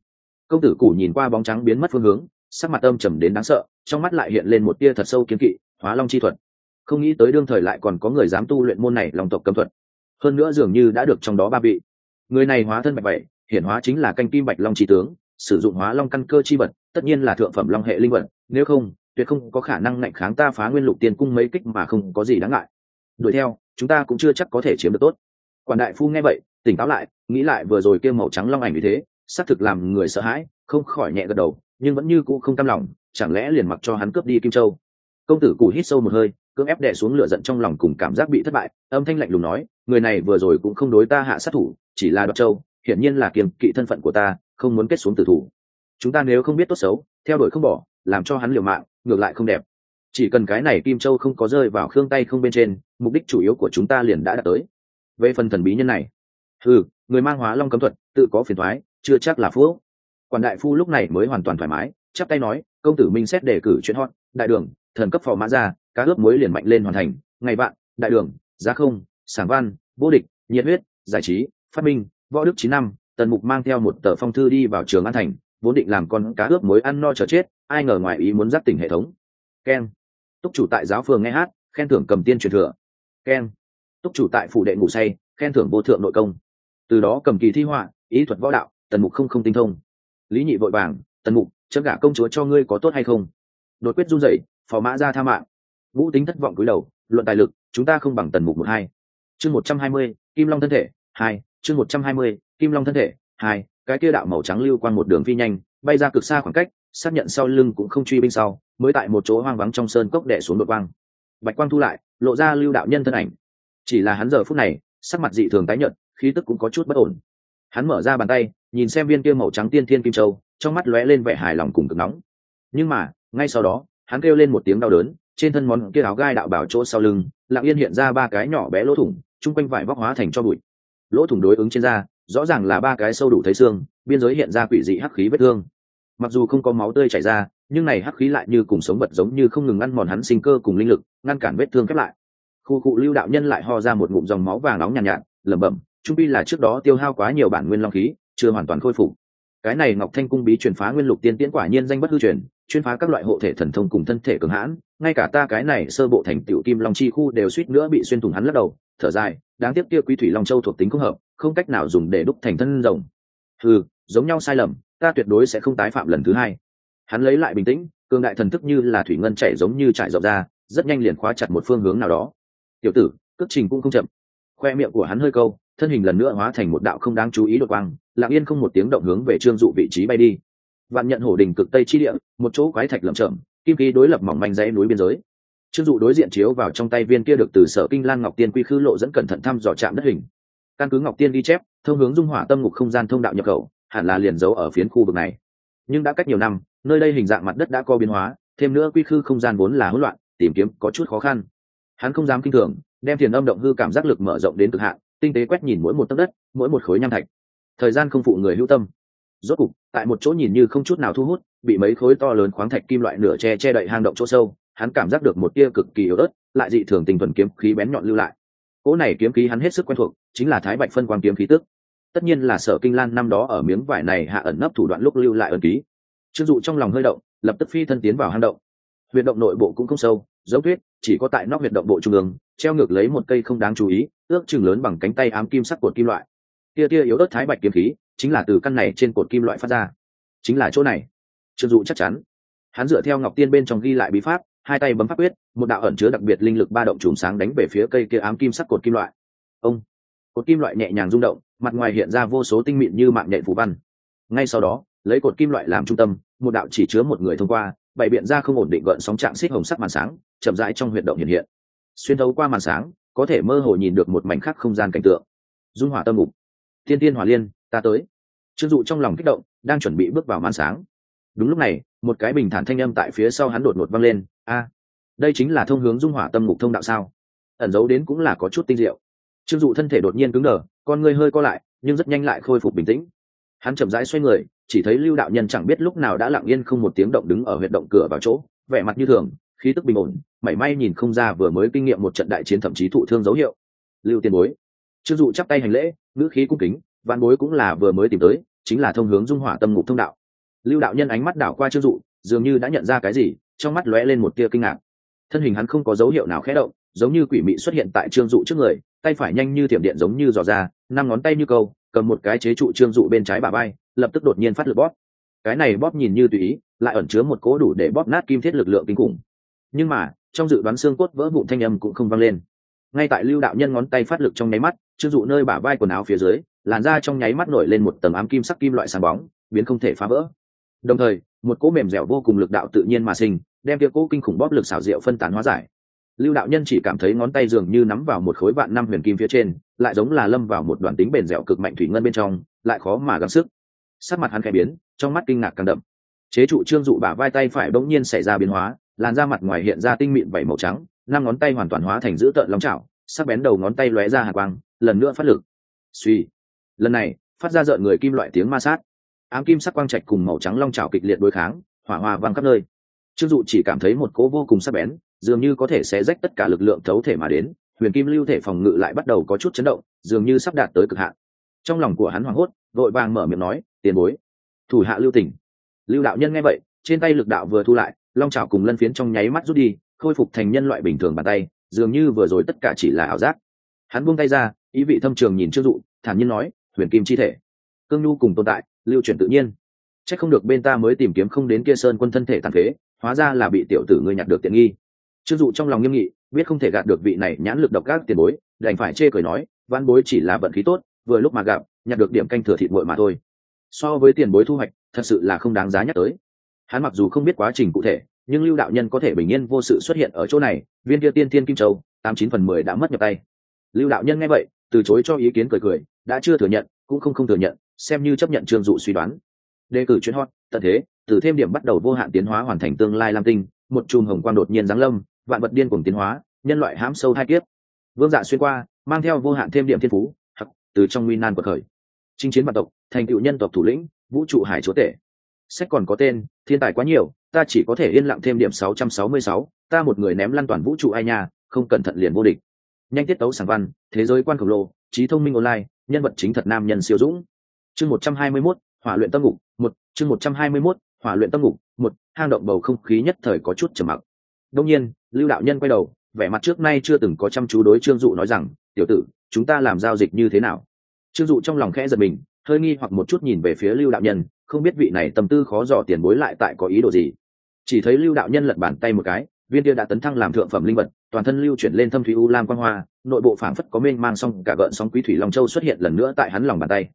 Công tử củ nhìn qua bóng trắng biến mất phương hướng, sắc mặt âm trầm đến đáng sợ, trong mắt lại hiện lên một tia thật sâu kiếm kỵ, hóa long chi thuật. Không nghĩ tới đương thời lại còn có người dám tu luyện môn này lòng tộc cấm thuật. Hơn nữa dường như đã được trong đó ba vị. Người này hóa thân bạch bảy, hiển hóa chính là canh kim bạch long chi tướng, sử dụng hóa long căn cơ chi vật, tất nhiên là thượng phẩm long hệ linh vật, nếu không, tuyệt không có khả năng ngạnh kháng ta phá nguyên lục tiên cung mấy kích mà không có gì đáng ngại. Đuổi theo, chúng ta cũng chưa chắc có thể chiếm được tốt quản đại phu nghe vậy, tỉnh táo lại, nghĩ lại vừa rồi kêu màu trắng long ảnh như thế, xác thực làm người sợ hãi, không khỏi nhẹ gật đầu, nhưng vẫn như cũ không cam lòng, chẳng lẽ liền mặc cho hắn cướp đi kim châu. Công tử cù hít sâu một hơi, cưỡng ép đè xuống lửa giận trong lòng cùng cảm giác bị thất bại, âm thanh lạnh lùng nói, người này vừa rồi cũng không đối ta hạ sát thủ, chỉ là đoạt châu, hiển nhiên là kiềm kỵ thân phận của ta, không muốn kết xuống tử thủ. Chúng ta nếu không biết tốt xấu, theo đuổi không bỏ, làm cho hắn liều mạng, ngược lại không đẹp. Chỉ cần cái này kim châu không có rơi vào khương tay không bên trên, mục đích chủ yếu của chúng ta liền đã đạt tới về phần thần bí nhân này. Ừ người mang hóa long cấm thuật, tự có phiền thoái, chưa chắc là phú. quản đại phu lúc này mới hoàn toàn thoải mái, chắp tay nói, công tử minh xét đề cử chuyện hot, đại đường, thần cấp phò mã ra cá ướp muối liền mạnh lên hoàn thành, ngày bạn đại đường, giá không, sảng văn, vô địch, nhiệt huyết, giải trí, phát minh, võ đức chín năm, tần mục mang theo một tờ phong thư đi vào trường an thành, vốn định làm con cá ướp muối ăn no chờ chết, ai ngờ ngoài ý muốn giáp tỉnh hệ thống. Keng túc chủ tại giáo phường nghe hát, khen thưởng cầm tiên truyền thừa. Keng túc chủ tại phủ đệ ngủ say, khen thưởng vô thượng nội công. Từ đó cầm kỳ thi họa, ý thuật võ đạo, tần mục không không tinh thông. Lý nhị vội vàng, tần mục, chấm gả công chúa cho ngươi có tốt hay không? Đột quyết run rẩy, phò mã ra tha mạng. Vũ tính thất vọng cúi đầu, luận tài lực, chúng ta không bằng tần mục một hai. Chương một trăm hai mươi, kim long thân thể, hai, chương một trăm hai mươi, kim long thân thể, hai, cái kia đạo màu trắng lưu quan một đường phi nhanh, bay ra cực xa khoảng cách, xác nhận sau lưng cũng không truy binh sau, mới tại một chỗ hoang vắng trong sơn cốc đẻ xuống đội quang. Bạch quang thu lại, lộ ra lưu đạo nhân thân ảnh chỉ là hắn giờ phút này, sắc mặt dị thường tái nhợt, khí tức cũng có chút bất ổn. Hắn mở ra bàn tay, nhìn xem viên kia màu trắng tiên thiên kim châu, trong mắt lóe lên vẻ hài lòng cùng cực nóng. Nhưng mà, ngay sau đó, hắn kêu lên một tiếng đau đớn, trên thân món kia áo gai đạo bảo chỗ sau lưng, lặng yên hiện ra ba cái nhỏ bé lỗ thủng, chung quanh vải vóc hóa thành cho bụi. Lỗ thủng đối ứng trên da, rõ ràng là ba cái sâu đủ thấy xương, biên giới hiện ra quỷ dị hắc khí vết thương. Mặc dù không có máu tươi chảy ra, nhưng này hắc khí lại như cùng sống vật giống như không ngừng ngăn mòn hắn sinh cơ cùng linh lực, ngăn cản vết thương khép lại khu cụ lưu đạo nhân lại ho ra một ngụm dòng máu vàng nóng nhàn nhạt, nhạt lẩm bẩm trung pi là trước đó tiêu hao quá nhiều bản nguyên long khí chưa hoàn toàn khôi phục. Cái này ngọc thanh cung bí truyền phá nguyên lục tiên tiễn quả nhiên danh bất hư truyền chuyên phá các loại hộ thể thần thông cùng thân thể cường hãn ngay cả ta cái này sơ bộ thành tiểu kim long chi khu đều suýt nữa bị xuyên thủng hắn lắc đầu thở dài đáng tiếc kia quý thủy long châu thuộc tính không hợp không cách nào dùng để đúc thành thân rồng. Ừ giống nhau sai lầm ta tuyệt đối sẽ không tái phạm lần thứ hai. Hắn lấy lại bình tĩnh cường đại thần thức như là thủy ngân chảy giống như trải rộng ra rất nhanh liền khóa chặt một phương hướng nào đó tiểu tử cất trình cũng không chậm. Khoe miệng của hắn hơi câu, thân hình lần nữa hóa thành một đạo không đáng chú ý đột quang, lặng yên không một tiếng động hướng về trương dụ vị trí bay đi. Vạn nhận hổ đình cực tây chi địa, một chỗ quái thạch lởm chởm, kim khí đối lập mỏng manh dãy núi biên giới. Trương dụ đối diện chiếu vào trong tay viên kia được từ sở kinh lan ngọc tiên quy khư lộ dẫn cẩn thận thăm dò chạm đất hình. Căn cứ ngọc tiên ghi chép, thông hướng dung hỏa tâm ngục không gian thông đạo nhập khẩu, hẳn là liền giấu ở phiến khu vực này. Nhưng đã cách nhiều năm, nơi đây hình dạng mặt đất đã có biến hóa, thêm nữa quy khư không gian vốn là hỗn loạn, tìm kiếm có chút khó khăn hắn không dám kinh thường, đem thiền âm động hư cảm giác lực mở rộng đến cực hạn, tinh tế quét nhìn mỗi một tấc đất, mỗi một khối nham thạch. Thời gian không phụ người hữu tâm. Rốt cục, tại một chỗ nhìn như không chút nào thu hút, bị mấy khối to lớn khoáng thạch kim loại nửa che che đậy hang động chỗ sâu, hắn cảm giác được một tia cực kỳ yếu ớt, lại dị thường tình thuần kiếm khí bén nhọn lưu lại. Cỗ này kiếm khí hắn hết sức quen thuộc, chính là thái bạch phân quang kiếm khí tức. Tất nhiên là sở kinh lan năm đó ở miếng vải này hạ ẩn nấp thủ đoạn lúc lưu lại ẩn ký. Chưng dụ trong lòng hơi động, lập tức phi thân tiến vào hang động. Huyệt động nội bộ cũng không sâu dấu tuyết chỉ có tại nóc huyệt động bộ trung ương, treo ngược lấy một cây không đáng chú ý, ước chừng lớn bằng cánh tay ám kim sắc cột kim loại. Tia tia yếu ớt thái bạch kiếm khí, chính là từ căn này trên cột kim loại phát ra. Chính là chỗ này. Trương dụ chắc chắn. Hắn dựa theo ngọc tiên bên trong ghi lại bí pháp, hai tay bấm pháp quyết, một đạo ẩn chứa đặc biệt linh lực ba động chùm sáng đánh về phía cây kia ám kim sắc cột kim loại. Ông. Cột kim loại nhẹ nhàng rung động, mặt ngoài hiện ra vô số tinh mịn như mạng nhện phù văn. Ngay sau đó, lấy cột kim loại làm trung tâm, một đạo chỉ chứa một người thông qua bày biện ra không ổn định gợn sóng trạng xích hồng sắc màn sáng, chậm rãi trong huyệt động hiện hiện. Xuyên thấu qua màn sáng, có thể mơ hồ nhìn được một mảnh khắc không gian cảnh tượng. Dung hỏa tâm ngục. Thiên tiên hỏa liên, ta tới. Trương dụ trong lòng kích động, đang chuẩn bị bước vào màn sáng. Đúng lúc này, một cái bình thản thanh âm tại phía sau hắn đột ngột văng lên. A, đây chính là thông hướng dung hỏa tâm ngục thông đạo sao? Ẩn giấu đến cũng là có chút tinh diệu. Trương dụ thân thể đột nhiên cứng đờ, con người hơi co lại, nhưng rất nhanh lại khôi phục bình tĩnh. Hắn chậm rãi xoay người chỉ thấy lưu đạo nhân chẳng biết lúc nào đã lặng yên không một tiếng động đứng ở huyệt động cửa vào chỗ, vẻ mặt như thường, khí tức bình ổn, mảy may nhìn không ra vừa mới kinh nghiệm một trận đại chiến thậm chí thụ thương dấu hiệu. Lưu tiền bối trương dụ chắp tay hành lễ, ngữ khí cung kính văn bối cũng là vừa mới tìm tới, chính là thông hướng dung hỏa tâm ngục thông đạo. Lưu đạo nhân ánh mắt đảo qua trương dụ, dường như đã nhận ra cái gì, trong mắt lóe lên một tia kinh ngạc. Thân hình hắn không có dấu hiệu nào khẽ động, giống như quỷ mị xuất hiện tại trương dụ trước người, tay phải nhanh như thiểm điện giống như giò ra, năm ngón tay như câu, cầm một cái chế trụ trương dụ bên trái bà bay lập tức đột nhiên phát lực bóp. Cái này bóp nhìn như tùy ý, lại ẩn chứa một cố đủ để bóp nát kim thiết lực lượng kinh khủng. Nhưng mà, trong dự đoán xương cốt vỡ vụn thanh âm cũng không vang lên. Ngay tại lưu đạo nhân ngón tay phát lực trong nháy mắt chưa dụ nơi bả vai quần áo phía dưới, làn da trong nháy mắt nổi lên một tầng ám kim sắc kim loại sáng bóng, biến không thể phá vỡ. Đồng thời, một cỗ mềm dẻo vô cùng lực đạo tự nhiên mà sinh, đem kia cỗ kinh khủng bóp lực xảo diệu phân tán hóa giải. Lưu đạo nhân chỉ cảm thấy ngón tay dường như nắm vào một khối vạn năm huyền kim phía trên, lại giống là lâm vào một đoàn tính bền dẻo cực mạnh thủy ngân bên trong, lại khó mà gắng sức sắc mặt hắn khẽ biến, trong mắt kinh ngạc càng đậm. Chế trụ trương dụ bả vai tay phải bỗng nhiên xảy ra biến hóa, làn da mặt ngoài hiện ra tinh mịn vảy màu trắng, năm ngón tay hoàn toàn hóa thành dữ tợn long chảo, sắc bén đầu ngón tay lóe ra hạ quang, lần nữa phát lực. Suy. Lần này, phát ra rợn người kim loại tiếng ma sát. Ám kim sắc quang trạch cùng màu trắng long chảo kịch liệt đối kháng, hỏa hoa văng khắp nơi. Trương dụ chỉ cảm thấy một cỗ vô cùng sắc bén, dường như có thể xé rách tất cả lực lượng thấu thể mà đến, huyền kim lưu thể phòng ngự lại bắt đầu có chút chấn động, dường như sắp đạt tới cực hạn. Trong lòng của hắn hoảng hốt, vội vàng mở miệng nói tiền bối. Thủ hạ lưu tỉnh. Lưu đạo nhân nghe vậy, trên tay lực đạo vừa thu lại, long trào cùng lân phiến trong nháy mắt rút đi, khôi phục thành nhân loại bình thường bàn tay, dường như vừa rồi tất cả chỉ là ảo giác. Hắn buông tay ra, ý vị thâm trường nhìn trương dụ, thản nhiên nói, huyền kim chi thể, cương nhu cùng tồn tại, lưu chuyển tự nhiên. C h ắ c không được bên ta mới tìm kiếm không đến kia sơn quân thân thể tàn phế, hóa ra là bị tiểu tử ngươi nhặt được tiện nghi. Trương dụ trong lòng nghiêm nghị, biết không thể gạt được vị này nhãn lực độc các tiền bối, đành phải chê cười nói văn bối chỉ là vận khí tốt, vừa lúc mà gặp, nhặt được điểm canh thừa thịt bội mà thôi so với tiền bối thu hoạch, thật sự là không đáng giá nhắc tới. Hắn mặc dù không biết quá trình cụ thể, nhưng lưu đạo nhân có thể bình yên vô sự xuất hiện ở chỗ này, viên kia tiên tiên kim châu, tám chín phần mười đã mất nhập tay. Lưu đạo nhân nghe vậy, từ chối cho ý kiến cười cười, đã chưa thừa nhận, cũng không không thừa nhận, xem như chấp nhận trương dụ suy đoán. Đề cử chuyến hot, tận thế, từ thêm điểm bắt đầu vô hạn tiến hóa hoàn thành tương lai lam tinh, một chùm hồng quang đột nhiên giáng lâm, vạn vật điên cùng tiến hóa, nhân loại hãm sâu hai kiếp. Vương dạ xuyên qua, mang theo vô hạn thêm điểm thiên phú từ trong nguy nan của khởi chinh chiến vạn tộc thành tựu nhân tộc thủ lĩnh vũ trụ hải chúa tể. Sách còn có tên thiên tài quá nhiều ta chỉ có thể yên lặng thêm điểm 666, ta một người ném lăn toàn vũ trụ ai nha không cẩn thận liền vô địch. Nhanh tiết tấu sáng văn thế giới quan khổng lồ trí thông minh online nhân vật chính thật nam nhân siêu dũng. Chương 121, hỏa luyện tâm ngục một chương 121, hỏa luyện tâm ngục một hang động bầu không khí nhất thời có chút trầm mặc. Đông nhiên lưu đạo nhân quay đầu vẻ mặt trước nay chưa từng có chăm chú đối trương dụ nói rằng tiểu tử chúng ta làm giao dịch như thế nào? Trương dụ trong lòng khẽ giật mình, hơi nghi hoặc một chút nhìn về phía lưu đạo nhân, không biết vị này tâm tư khó dò tiền bối lại tại có ý đồ gì. Chỉ thấy lưu đạo nhân lật bàn tay một cái, viên kia đã tấn thăng làm thượng phẩm linh vật, toàn thân lưu chuyển lên thâm thủy u lam quang hoa, nội bộ phảng phất có mênh mang xong cả gợn sóng quý thủy long châu xuất hiện lần nữa tại hắn lòng bàn tay.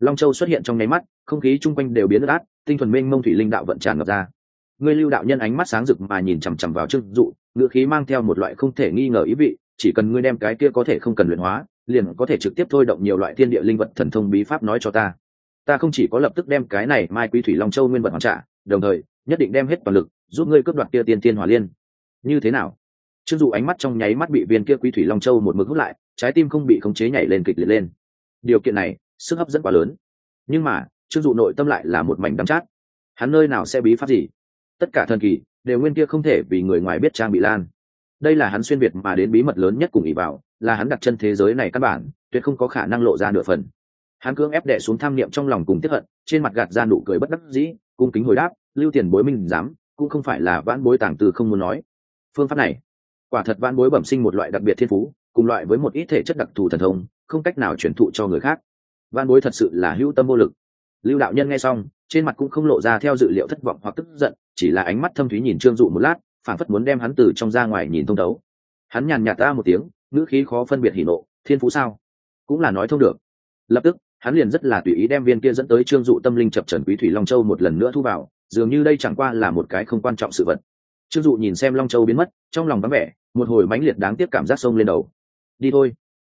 Long châu xuất hiện trong nháy mắt, không khí chung quanh đều biến ướt át, tinh thuần mênh mông thủy linh đạo vận tràn ngập ra. Ngươi lưu đạo nhân ánh mắt sáng rực mà nhìn chằm chằm vào trương dụ, ngữ khí mang theo một loại không thể nghi ngờ ý vị, chỉ cần ngươi đem cái kia có thể không cần luyện hóa liền có thể trực tiếp thôi động nhiều loại thiên địa linh vật thần thông bí pháp nói cho ta. Ta không chỉ có lập tức đem cái này mai quý thủy long châu nguyên vật hoàn trả, đồng thời, nhất định đem hết toàn lực giúp ngươi cướp đoạt kia tiên tiên hỏa liên. Như thế nào? Trương dụ ánh mắt trong nháy mắt bị viên kia quý thủy long châu một mực hút lại, trái tim không bị khống chế nhảy lên kịch liệt lên. Điều kiện này, sức hấp dẫn quá lớn. Nhưng mà, trương dụ nội tâm lại là một mảnh đắm chát. Hắn nơi nào sẽ bí pháp gì? Tất cả thần kỳ, đều nguyên kia không thể vì người ngoài biết trang bị lan. Đây là hắn xuyên việt mà đến bí mật lớn nhất cùng ỷ vào là hắn đặt chân thế giới này căn bản, tuyệt không có khả năng lộ ra nửa phần. Hắn cưỡng ép đệ xuống tham niệm trong lòng cùng tiếp hận, trên mặt gạt ra nụ cười bất đắc dĩ, cung kính hồi đáp, lưu tiền bối minh dám, cũng không phải là vãn bối tàng từ không muốn nói. Phương pháp này, quả thật vãn bối bẩm sinh một loại đặc biệt thiên phú, cùng loại với một ít thể chất đặc thù thần thông, không cách nào chuyển thụ cho người khác. Vãn bối thật sự là hữu tâm vô lực. Lưu đạo nhân nghe xong, trên mặt cũng không lộ ra theo dự liệu thất vọng hoặc tức giận, chỉ là ánh mắt thâm thúy nhìn trương dụ một lát phản phất muốn đem hắn từ trong ra ngoài nhìn thông đấu hắn nhàn nhạt ta một tiếng ngữ khí khó phân biệt hỉ nộ, thiên phú sao? Cũng là nói thông được. Lập tức, hắn liền rất là tùy ý đem viên kia dẫn tới trương dụ tâm linh chập trần quý thủy long châu một lần nữa thu vào, dường như đây chẳng qua là một cái không quan trọng sự vật. Trương dụ nhìn xem long châu biến mất, trong lòng vắng vẻ, một hồi mãnh liệt đáng tiếc cảm giác sông lên đầu. Đi thôi.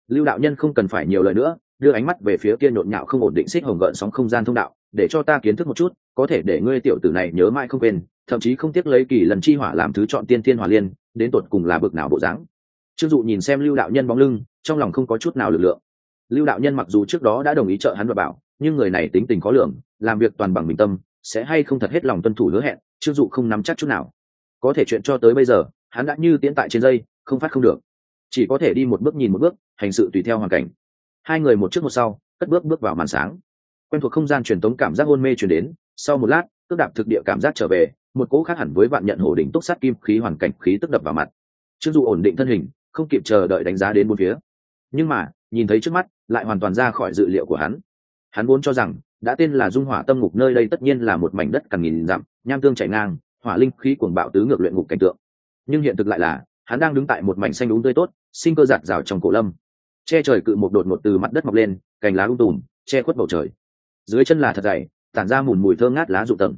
Lưu đạo nhân không cần phải nhiều lời nữa, đưa ánh mắt về phía kia nhộn nhạo không ổn định xích hồng gợn sóng không gian thông đạo, để cho ta kiến thức một chút, có thể để ngươi tiểu tử này nhớ mãi không quên, thậm chí không tiếc lấy kỳ lần chi hỏa làm thứ chọn tiên thiên hỏa liên, đến tột cùng là bực nào bộ dáng trương dụ nhìn xem lưu đạo nhân bóng lưng, trong lòng không có chút nào lực lượng. Lưu đạo nhân mặc dù trước đó đã đồng ý trợ hắn và bảo, nhưng người này tính tình khó lường, làm việc toàn bằng bình tâm, sẽ hay không thật hết lòng tuân thủ hứa hẹn, trương dụ không nắm chắc chút nào. Có thể chuyện cho tới bây giờ, hắn đã như tiễn tại trên dây, không phát không được. Chỉ có thể đi một bước nhìn một bước, hành sự tùy theo hoàn cảnh. Hai người một trước một sau, cất bước bước vào màn sáng. Quen thuộc không gian truyền tống cảm giác hôn mê chuyển đến, sau một lát, tức đạp thực địa cảm giác trở về, một cỗ khác hẳn với vạn nhận hổ đỉnh túc sát kim khí hoàn cảnh khí tức đập vào mặt. Trương dụ ổn định thân hình không kịp chờ đợi đánh giá đến bốn phía. Nhưng mà, nhìn thấy trước mắt, lại hoàn toàn ra khỏi dự liệu của hắn. Hắn vốn cho rằng, đã tên là dung hỏa tâm ngục nơi đây tất nhiên là một mảnh đất cằn nghìn dặm, nham tương chảy ngang, hỏa linh khí cuồng bạo tứ ngược luyện ngục cảnh tượng. Nhưng hiện thực lại là, hắn đang đứng tại một mảnh xanh đúng tươi tốt, sinh cơ giạt rào trong cổ lâm. Che trời cự một đột ngột từ mặt đất mọc lên, cành lá um tùm, che khuất bầu trời. Dưới chân là thật dày, tản ra mùn mùi thơ ngát lá rụ tầng.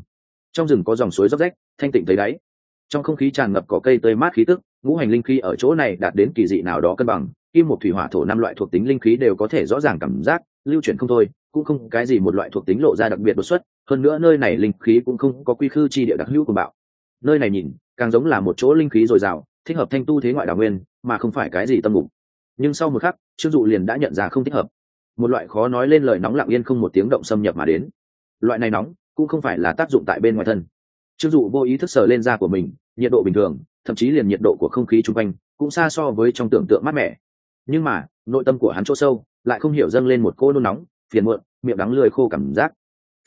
Trong rừng có dòng suối róc rách, thanh tịnh thấy đáy. Trong không khí tràn ngập cỏ cây tươi mát khí tức ngũ hành linh khí ở chỗ này đạt đến kỳ dị nào đó cân bằng, kim một thủy hỏa thổ năm loại thuộc tính linh khí đều có thể rõ ràng cảm giác, lưu chuyển không thôi, cũng không cái gì một loại thuộc tính lộ ra đặc biệt đột xuất, hơn nữa nơi này linh khí cũng không có quy khư chi địa đặc hữu của bạo. Nơi này nhìn, càng giống là một chỗ linh khí dồi dào, thích hợp thanh tu thế ngoại đào nguyên, mà không phải cái gì tâm mục nhưng sau một khắc trương dụ liền đã nhận ra không thích hợp. Một loại khó nói lên lời nóng lặng yên không một tiếng động xâm nhập mà đến. Loại này nóng, cũng không phải là tác dụng tại bên ngoài thân. Trương dụ vô ý thức sờ lên da của mình, nhiệt độ bình thường thậm chí liền nhiệt độ của không khí chung quanh cũng xa so với trong tưởng tượng mát mẻ. Nhưng mà, nội tâm của hắn chỗ sâu lại không hiểu dâng lên một cô nôn nóng, phiền muộn, miệng đắng lười khô cảm giác.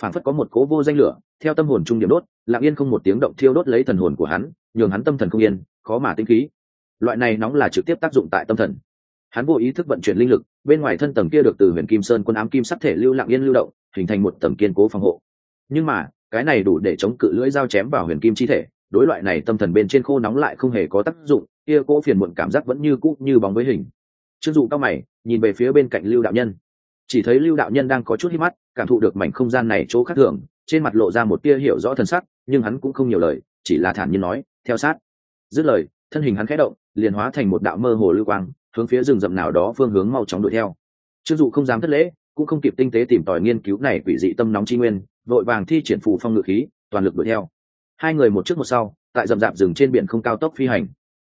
Phảng phất có một cố vô danh lửa, theo tâm hồn trung điểm đốt, lặng yên không một tiếng động thiêu đốt lấy thần hồn của hắn, nhường hắn tâm thần không yên, khó mà tinh khí. Loại này nóng là trực tiếp tác dụng tại tâm thần. Hắn vô ý thức vận chuyển linh lực, bên ngoài thân tầng kia được từ huyền kim sơn quân ám kim sắc thể lưu lặng yên lưu động, hình thành một tầng kiên cố phòng hộ. Nhưng mà, cái này đủ để chống cự lưỡi dao chém vào huyền kim chi thể đối loại này tâm thần bên trên khô nóng lại không hề có tác dụng, kia cỗ phiền muộn cảm giác vẫn như cũ như bóng với hình. Trương dụ cao mày, nhìn về phía bên cạnh lưu đạo nhân. Chỉ thấy lưu đạo nhân đang có chút hít mắt, cảm thụ được mảnh không gian này chỗ khác thường, trên mặt lộ ra một tia hiểu rõ thần sắc, nhưng hắn cũng không nhiều lời, chỉ là thản nhiên nói, theo sát. Dứt lời, thân hình hắn khẽ động, liền hóa thành một đạo mơ hồ lưu quang, hướng phía rừng rậm nào đó phương hướng mau chóng đuổi theo. Trương dụ không dám thất lễ, cũng không kịp tinh tế tìm tòi nghiên cứu này quỷ dị tâm nóng chi nguyên, vội vàng thi triển phù phong ngự khí, toàn lực đuổi theo hai người một trước một sau, tại rậm rạp rừng trên biển không cao tốc phi hành.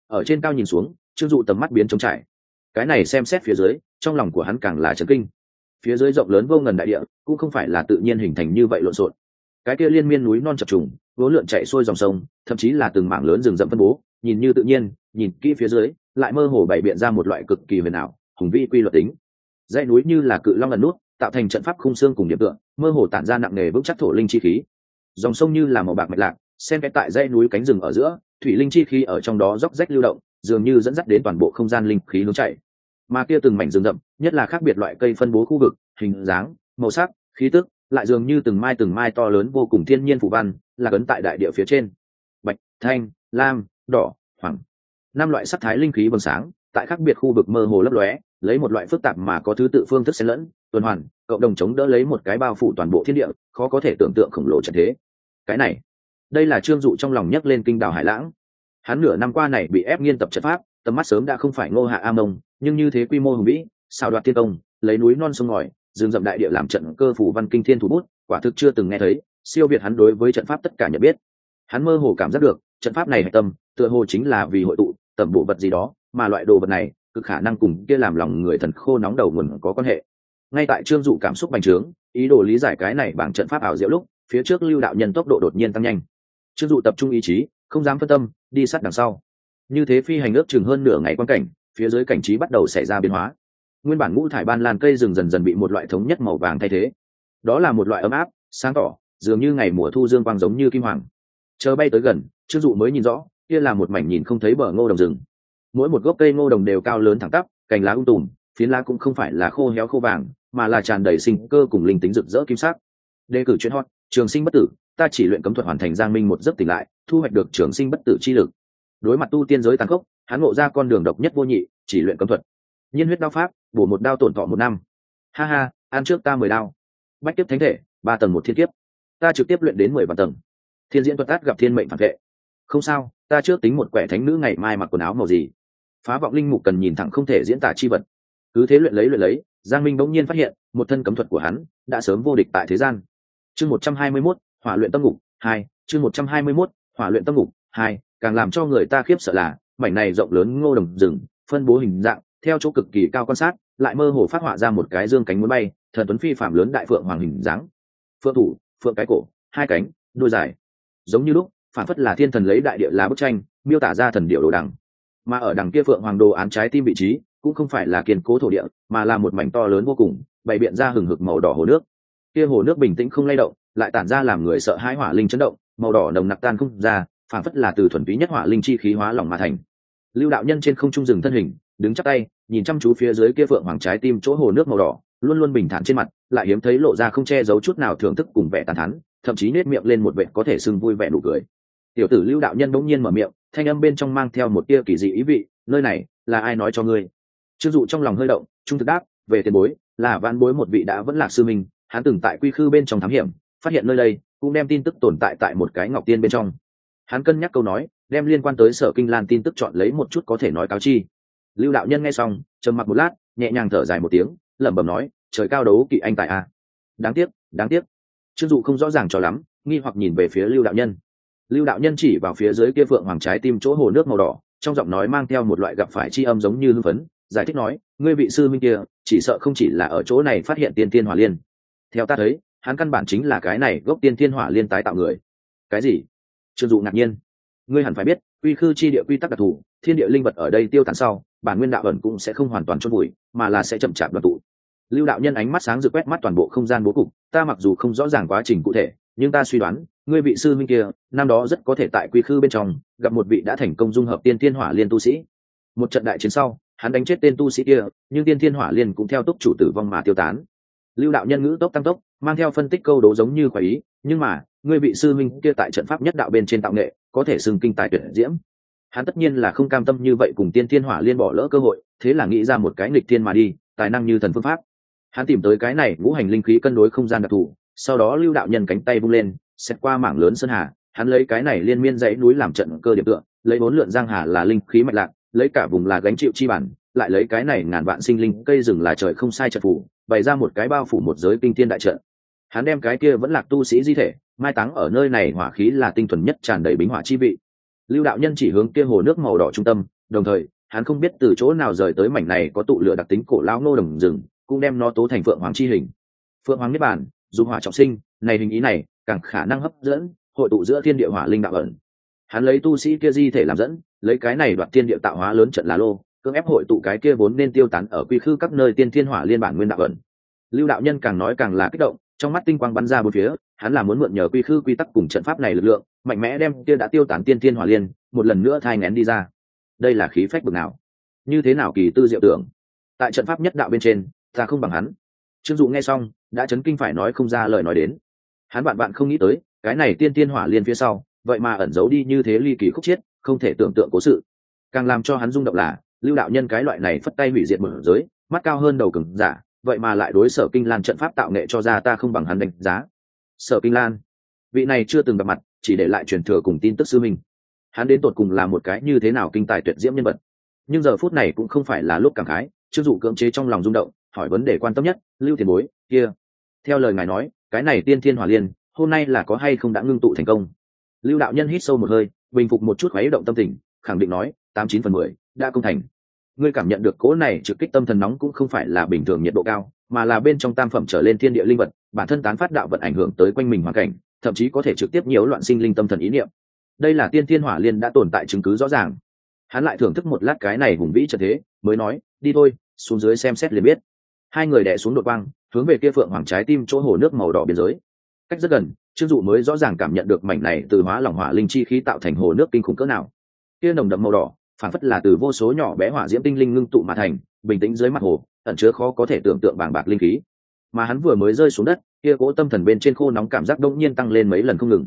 Ở trên cao nhìn xuống, trương dụ tầm mắt biến trống trải. Cái này xem xét phía dưới, trong lòng của hắn càng là trấn kinh. Phía dưới rộng lớn vô ngần đại địa, cũng không phải là tự nhiên hình thành như vậy lộn xộn. Cái kia liên miên núi non chập trùng vốn lượn chạy xuôi dòng sông, thậm chí là từng mảng lớn rừng rậm phân bố, nhìn như tự nhiên, nhìn kỹ phía dưới, lại mơ hồ bày biện ra một loại cực kỳ huyền ảo, hùng vĩ quy luật tính. Dãy núi như là cự long lần nút, tạo thành trận pháp khung xương cùng điểm tượng mơ hồ tản ra nặng nề vững chắc thổ linh chi khí. Dòng sông như là màu bạc mạch lạc xen kẽ tại dãy núi cánh rừng ở giữa, thủy linh chi khí ở trong đó róc rách lưu động, dường như dẫn dắt đến toàn bộ không gian linh khí hướng chạy. Mà kia từng mảnh rừng rậm, nhất là khác biệt loại cây phân bố khu vực, hình dáng, màu sắc, khí tức, lại dường như từng mai từng mai to lớn vô cùng thiên nhiên phủ văn, là cấn tại đại địa phía trên. Bạch, thanh, lam, đỏ hoàng năm loại sắc thái linh khí vầng sáng, tại khác biệt khu vực mơ hồ lấp lóe, lấy một loại phức tạp mà có thứ tự phương thức xen lẫn, tuần hoàn, cộng đồng chống đỡ lấy một cái bao phủ toàn bộ thiên địa, khó có thể tưởng tượng khổng lồ trận thế. Cái này đây là trương dụ trong lòng nhấc lên kinh đảo hải lãng. Hắn nửa năm qua này bị ép nghiên tập trận pháp, tầm mắt sớm đã không phải ngô hạ a mông, nhưng như thế quy mô hùng vĩ, xào đoạt thiên công, lấy núi non sông ngòi, rừng rậm đại địa làm trận cơ phủ văn kinh thiên thủ bút, quả thực chưa từng nghe thấy, siêu việt hắn đối với trận pháp tất cả nhận biết. Hắn mơ hồ cảm giác được, trận pháp này hạch tâm, tựa hồ chính là vì hội tụ tầm bộ vật gì đó, mà loại đồ vật này cực khả năng cùng kia làm lòng người thần khô nóng đầu nguồn có quan hệ. Ngay tại trương dụ cảm xúc bành trướng, ý đồ lý giải cái này bằng trận pháp ảo diệu lúc, phía trước lưu đạo nhân tốc độ đột nhiên tăng nhanh trương dụ tập trung ý chí, không dám phân tâm, đi sát đằng sau. Như thế phi hành ước chừng hơn nửa ngày quan cảnh, phía dưới cảnh trí bắt đầu xảy ra biến hóa. Nguyên bản ngũ thải ban lan cây rừng dần dần bị một loại thống nhất màu vàng thay thế. Đó là một loại ấm áp, sáng tỏ, dường như ngày mùa thu dương quang giống như kim hoàng. Chờ bay tới gần trương dụ mới nhìn rõ, kia là một mảnh nhìn không thấy bờ ngô đồng rừng. Mỗi một gốc cây ngô đồng đều cao lớn thẳng tắp, cành lá ung um tùm, phiến lá cũng không phải là khô héo khô vàng, mà là tràn đầy sinh cơ cùng linh tính rực rỡ kim sắc. Đề cử chuyên hot trường sinh bất tử, ta chỉ luyện cấm thuật hoàn thành giang minh một giấc tỉnh lại, thu hoạch được trường sinh bất tử chi lực. Đối mặt tu tiên giới tàn khốc, hắn ngộ ra con đường độc nhất vô nhị, chỉ luyện cấm thuật. Nhiên huyết đao pháp, bổ một đao tổn thọ một năm. Ha ha, ăn trước ta mười đao. Bách tiếp thánh thể, ba tầng một thiên kiếp. Ta trực tiếp luyện đến mười vạn tầng. Thiên diễn thuật tát gặp thiên mệnh phản vệ. Không sao, ta trước tính một quẻ thánh nữ ngày mai mặc quần áo màu gì. Phá vọng linh mục cần nhìn thẳng không thể diễn tả chi vật. Cứ thế luyện lấy luyện lấy, giang minh bỗng nhiên phát hiện, một thân cấm thuật của hắn đã sớm vô địch tại thế gian chương một trăm hai mươi mốt, hỏa luyện tâm ngục, hai, chương một trăm hai mươi mốt, hỏa luyện tâm ngục, hai, càng làm cho người ta khiếp sợ là, mảnh này rộng lớn ngô đồng rừng, phân bố hình dạng, theo chỗ cực kỳ cao quan sát, lại mơ hồ phát họa ra một cái dương cánh muốn bay, thần tuấn phi phạm lớn đại phượng hoàng hình dáng. Phượng thủ, phượng cái cổ, hai cánh, đôi dài. Giống như lúc, phản phất là thiên thần lấy đại địa là bức tranh, miêu tả ra thần điệu đồ đằng. Mà ở đằng kia phượng hoàng đồ án trái tim vị trí, cũng không phải là kiên cố thổ địa, mà là một mảnh to lớn vô cùng, bày biện ra hừng hực màu đỏ hồ nước kia hồ nước bình tĩnh không lay động, lại tản ra làm người sợ hãi hỏa linh chấn động, màu đỏ nồng nặc tan không ra phản phất là từ thuần túy nhất hỏa linh chi khí hóa lỏng mà thành. Lưu đạo nhân trên không trung rừng thân hình, đứng chắc tay, nhìn chăm chú phía dưới kia phượng hoàng trái tim chỗ hồ nước màu đỏ, luôn luôn bình thản trên mặt, lại hiếm thấy lộ ra không che giấu chút nào thưởng thức cùng vẻ tàn thắn thậm chí nết miệng lên một vệ có thể sưng vui vẻ nụ cười. Tiểu tử lưu đạo nhân bỗng nhiên mở miệng, thanh âm bên trong mang theo một tia kỳ dị ý vị, nơi này là ai nói cho ngươi? Chưng dụ trong lòng hơi động, trung thực đáp, về tiền bối, là van bối một vị đã vẫn là sư minh hắn từng tại quy khư bên trong thám hiểm, phát hiện nơi đây cũng đem tin tức tồn tại tại một cái ngọc tiên bên trong. Hắn cân nhắc câu nói, đem liên quan tới sở kinh lan tin tức chọn lấy một chút có thể nói cáo chi. Lưu đạo nhân nghe xong, trầm mặc một lát, nhẹ nhàng thở dài một tiếng, lẩm bẩm nói, trời cao đấu kỵ anh tại a. Đáng tiếc đáng tiếc. Chưng dụ không rõ ràng cho lắm, nghi hoặc nhìn về phía lưu đạo nhân. Lưu đạo nhân chỉ vào phía dưới kia phượng hoàng trái tim chỗ hồ nước màu đỏ, trong giọng nói mang theo một loại gặp phải chi âm giống như hưng phấn, giải thích nói, ngươi vị sư minh kia, chỉ sợ không chỉ là ở chỗ này phát hiện tiên tiên hỏa liên theo ta thấy, hắn căn bản chính là cái này gốc tiên thiên hỏa liên tái tạo người. Cái gì? Trương dụ ngạc nhiên. Ngươi hẳn phải biết, quy khư chi địa quy tắc đặc thù, thiên địa linh vật ở đây tiêu tán sau, bản nguyên đạo ẩn cũng sẽ không hoàn toàn chôn bụi mà là sẽ chậm chạp đoàn tụ. Lưu đạo nhân ánh mắt sáng rực quét mắt toàn bộ không gian bố cục, ta mặc dù không rõ ràng quá trình cụ thể, nhưng ta suy đoán, ngươi vị sư minh kia, năm đó rất có thể tại quy khư bên trong, gặp một vị đã thành công dung hợp tiên thiên hỏa liên tu sĩ. Một trận đại chiến sau, hắn đánh chết tên tu sĩ kia, nhưng tiên thiên hỏa liên cũng theo túc chủ tử vong mà tiêu tán lưu đạo nhân ngữ tốc tăng tốc, mang theo phân tích câu đố giống như khoái ý, nhưng mà, ngươi vị sư minh kia tại trận pháp nhất đạo bên trên tạo nghệ, có thể xưng kinh tài tuyển diễm. Hắn tất nhiên là không cam tâm như vậy cùng tiên thiên hỏa liên bỏ lỡ cơ hội, thế là nghĩ ra một cái nghịch thiên mà đi, tài năng như thần phương pháp. Hắn tìm tới cái này ngũ hành linh khí cân đối không gian đặc thù, sau đó lưu đạo nhân cánh tay vung lên xét qua mảng lớn sơn hà, hắn lấy cái này liên miên dãy núi làm trận cơ điểm tựa, lấy bốn lượn giang hà là linh khí mạch lạc, lấy cả vùng là gánh chịu chi bản lại lấy cái này ngàn vạn sinh linh, cây rừng là trời không sai trận phủ, bày ra một cái bao phủ một giới kinh thiên đại trận. Hắn đem cái kia vẫn lạc tu sĩ di thể, mai táng ở nơi này hỏa khí là tinh thuần nhất tràn đầy bính hỏa chi vị. Lưu đạo nhân chỉ hướng kia hồ nước màu đỏ trung tâm, đồng thời, hắn không biết từ chỗ nào rời tới mảnh này có tụ lửa đặc tính cổ lao nô đồng rừng, cũng đem nó tố thành phượng hoàng chi hình. Phượng hoàng niết bản dùng hỏa trọng sinh, này hình ý này, càng khả năng hấp dẫn, hội tụ giữa thiên địa hỏa linh đạo ẩn. Hắn lấy tu sĩ kia di thể làm dẫn, lấy cái này đoạt thiên địa tạo hóa lớn trận là lô cưỡng ép hội tụ cái kia vốn nên tiêu tán ở quy khư các nơi tiên thiên hỏa liên bản nguyên đạo ẩn lưu đạo nhân càng nói càng là kích động, trong mắt tinh quang bắn ra bốn phía, hắn là muốn mượn nhờ quy khư quy tắc cùng trận pháp này lực lượng, mạnh mẽ đem kia đã tiêu tán tiên thiên hỏa liên, một lần nữa thai ngén đi ra. Đây là khí phách bực nào? Như thế nào kỳ tư diệu tưởng? Tại trận pháp nhất đạo bên trên, ta không bằng hắn. Trương dụ nghe xong, đã chấn kinh phải nói không ra lời nói đến. Hắn bạn bạn không nghĩ tới, cái này tiên tiên hỏa liên phía sau, vậy mà ẩn giấu đi như thế ly kỳ khúc chiết, không thể tưởng tượng cố sự. Càng làm cho hắn rung động là lưu đạo nhân cái loại này phất tay hủy diệt mở giới, mắt cao hơn đầu cứng giả, vậy mà lại đối sở kinh lan trận pháp tạo nghệ cho ra ta không bằng hắn đánh giá. Sở kinh lan, vị này chưa từng gặp mặt, chỉ để lại truyền thừa cùng tin tức sư minh. Hắn đến tột cùng là một cái như thế nào kinh tài tuyệt diễm nhân vật? Nhưng giờ phút này cũng không phải là lúc cảm khái chưng dụ cưỡng chế trong lòng rung động, hỏi vấn đề quan tâm nhất, lưu tiền bối, kia. Theo lời ngài nói, cái này tiên thiên hỏa liên, hôm nay là có hay không đã ngưng tụ thành công? Lưu đạo nhân hít sâu một hơi, bình phục một chút khuấy động tâm tình, khẳng định nói, tám chín phần mười, đã công thành ngươi cảm nhận được cỗ này trực kích tâm thần nóng cũng không phải là bình thường nhiệt độ cao, mà là bên trong tam phẩm trở lên thiên địa linh vật, bản thân tán phát đạo vận ảnh hưởng tới quanh mình hoàn cảnh, thậm chí có thể trực tiếp nhiễu loạn sinh linh tâm thần ý niệm. Đây là tiên thiên hỏa liên đã tồn tại chứng cứ rõ ràng. Hắn lại thưởng thức một lát cái này hùng vĩ trở thế, mới nói, đi thôi, xuống dưới xem xét liền biết. Hai người đẻ xuống đột băng hướng về kia phượng hoàng trái tim chỗ hồ nước màu đỏ biên giới. Cách rất gần, trương dụ mới rõ ràng cảm nhận được mảnh này từ hóa lỏng hỏa linh chi khí tạo thành hồ nước kinh khủng cỡ nào. Kia nồng đậm màu đỏ phản phất là từ vô số nhỏ bé hỏa diễm tinh linh ngưng tụ mà thành, bình tĩnh dưới mặt hồ, ẩn chứa khó có thể tưởng tượng bàng bạc linh khí. Mà hắn vừa mới rơi xuống đất, kia cỗ tâm thần bên trên khô nóng cảm giác đông nhiên tăng lên mấy lần không ngừng.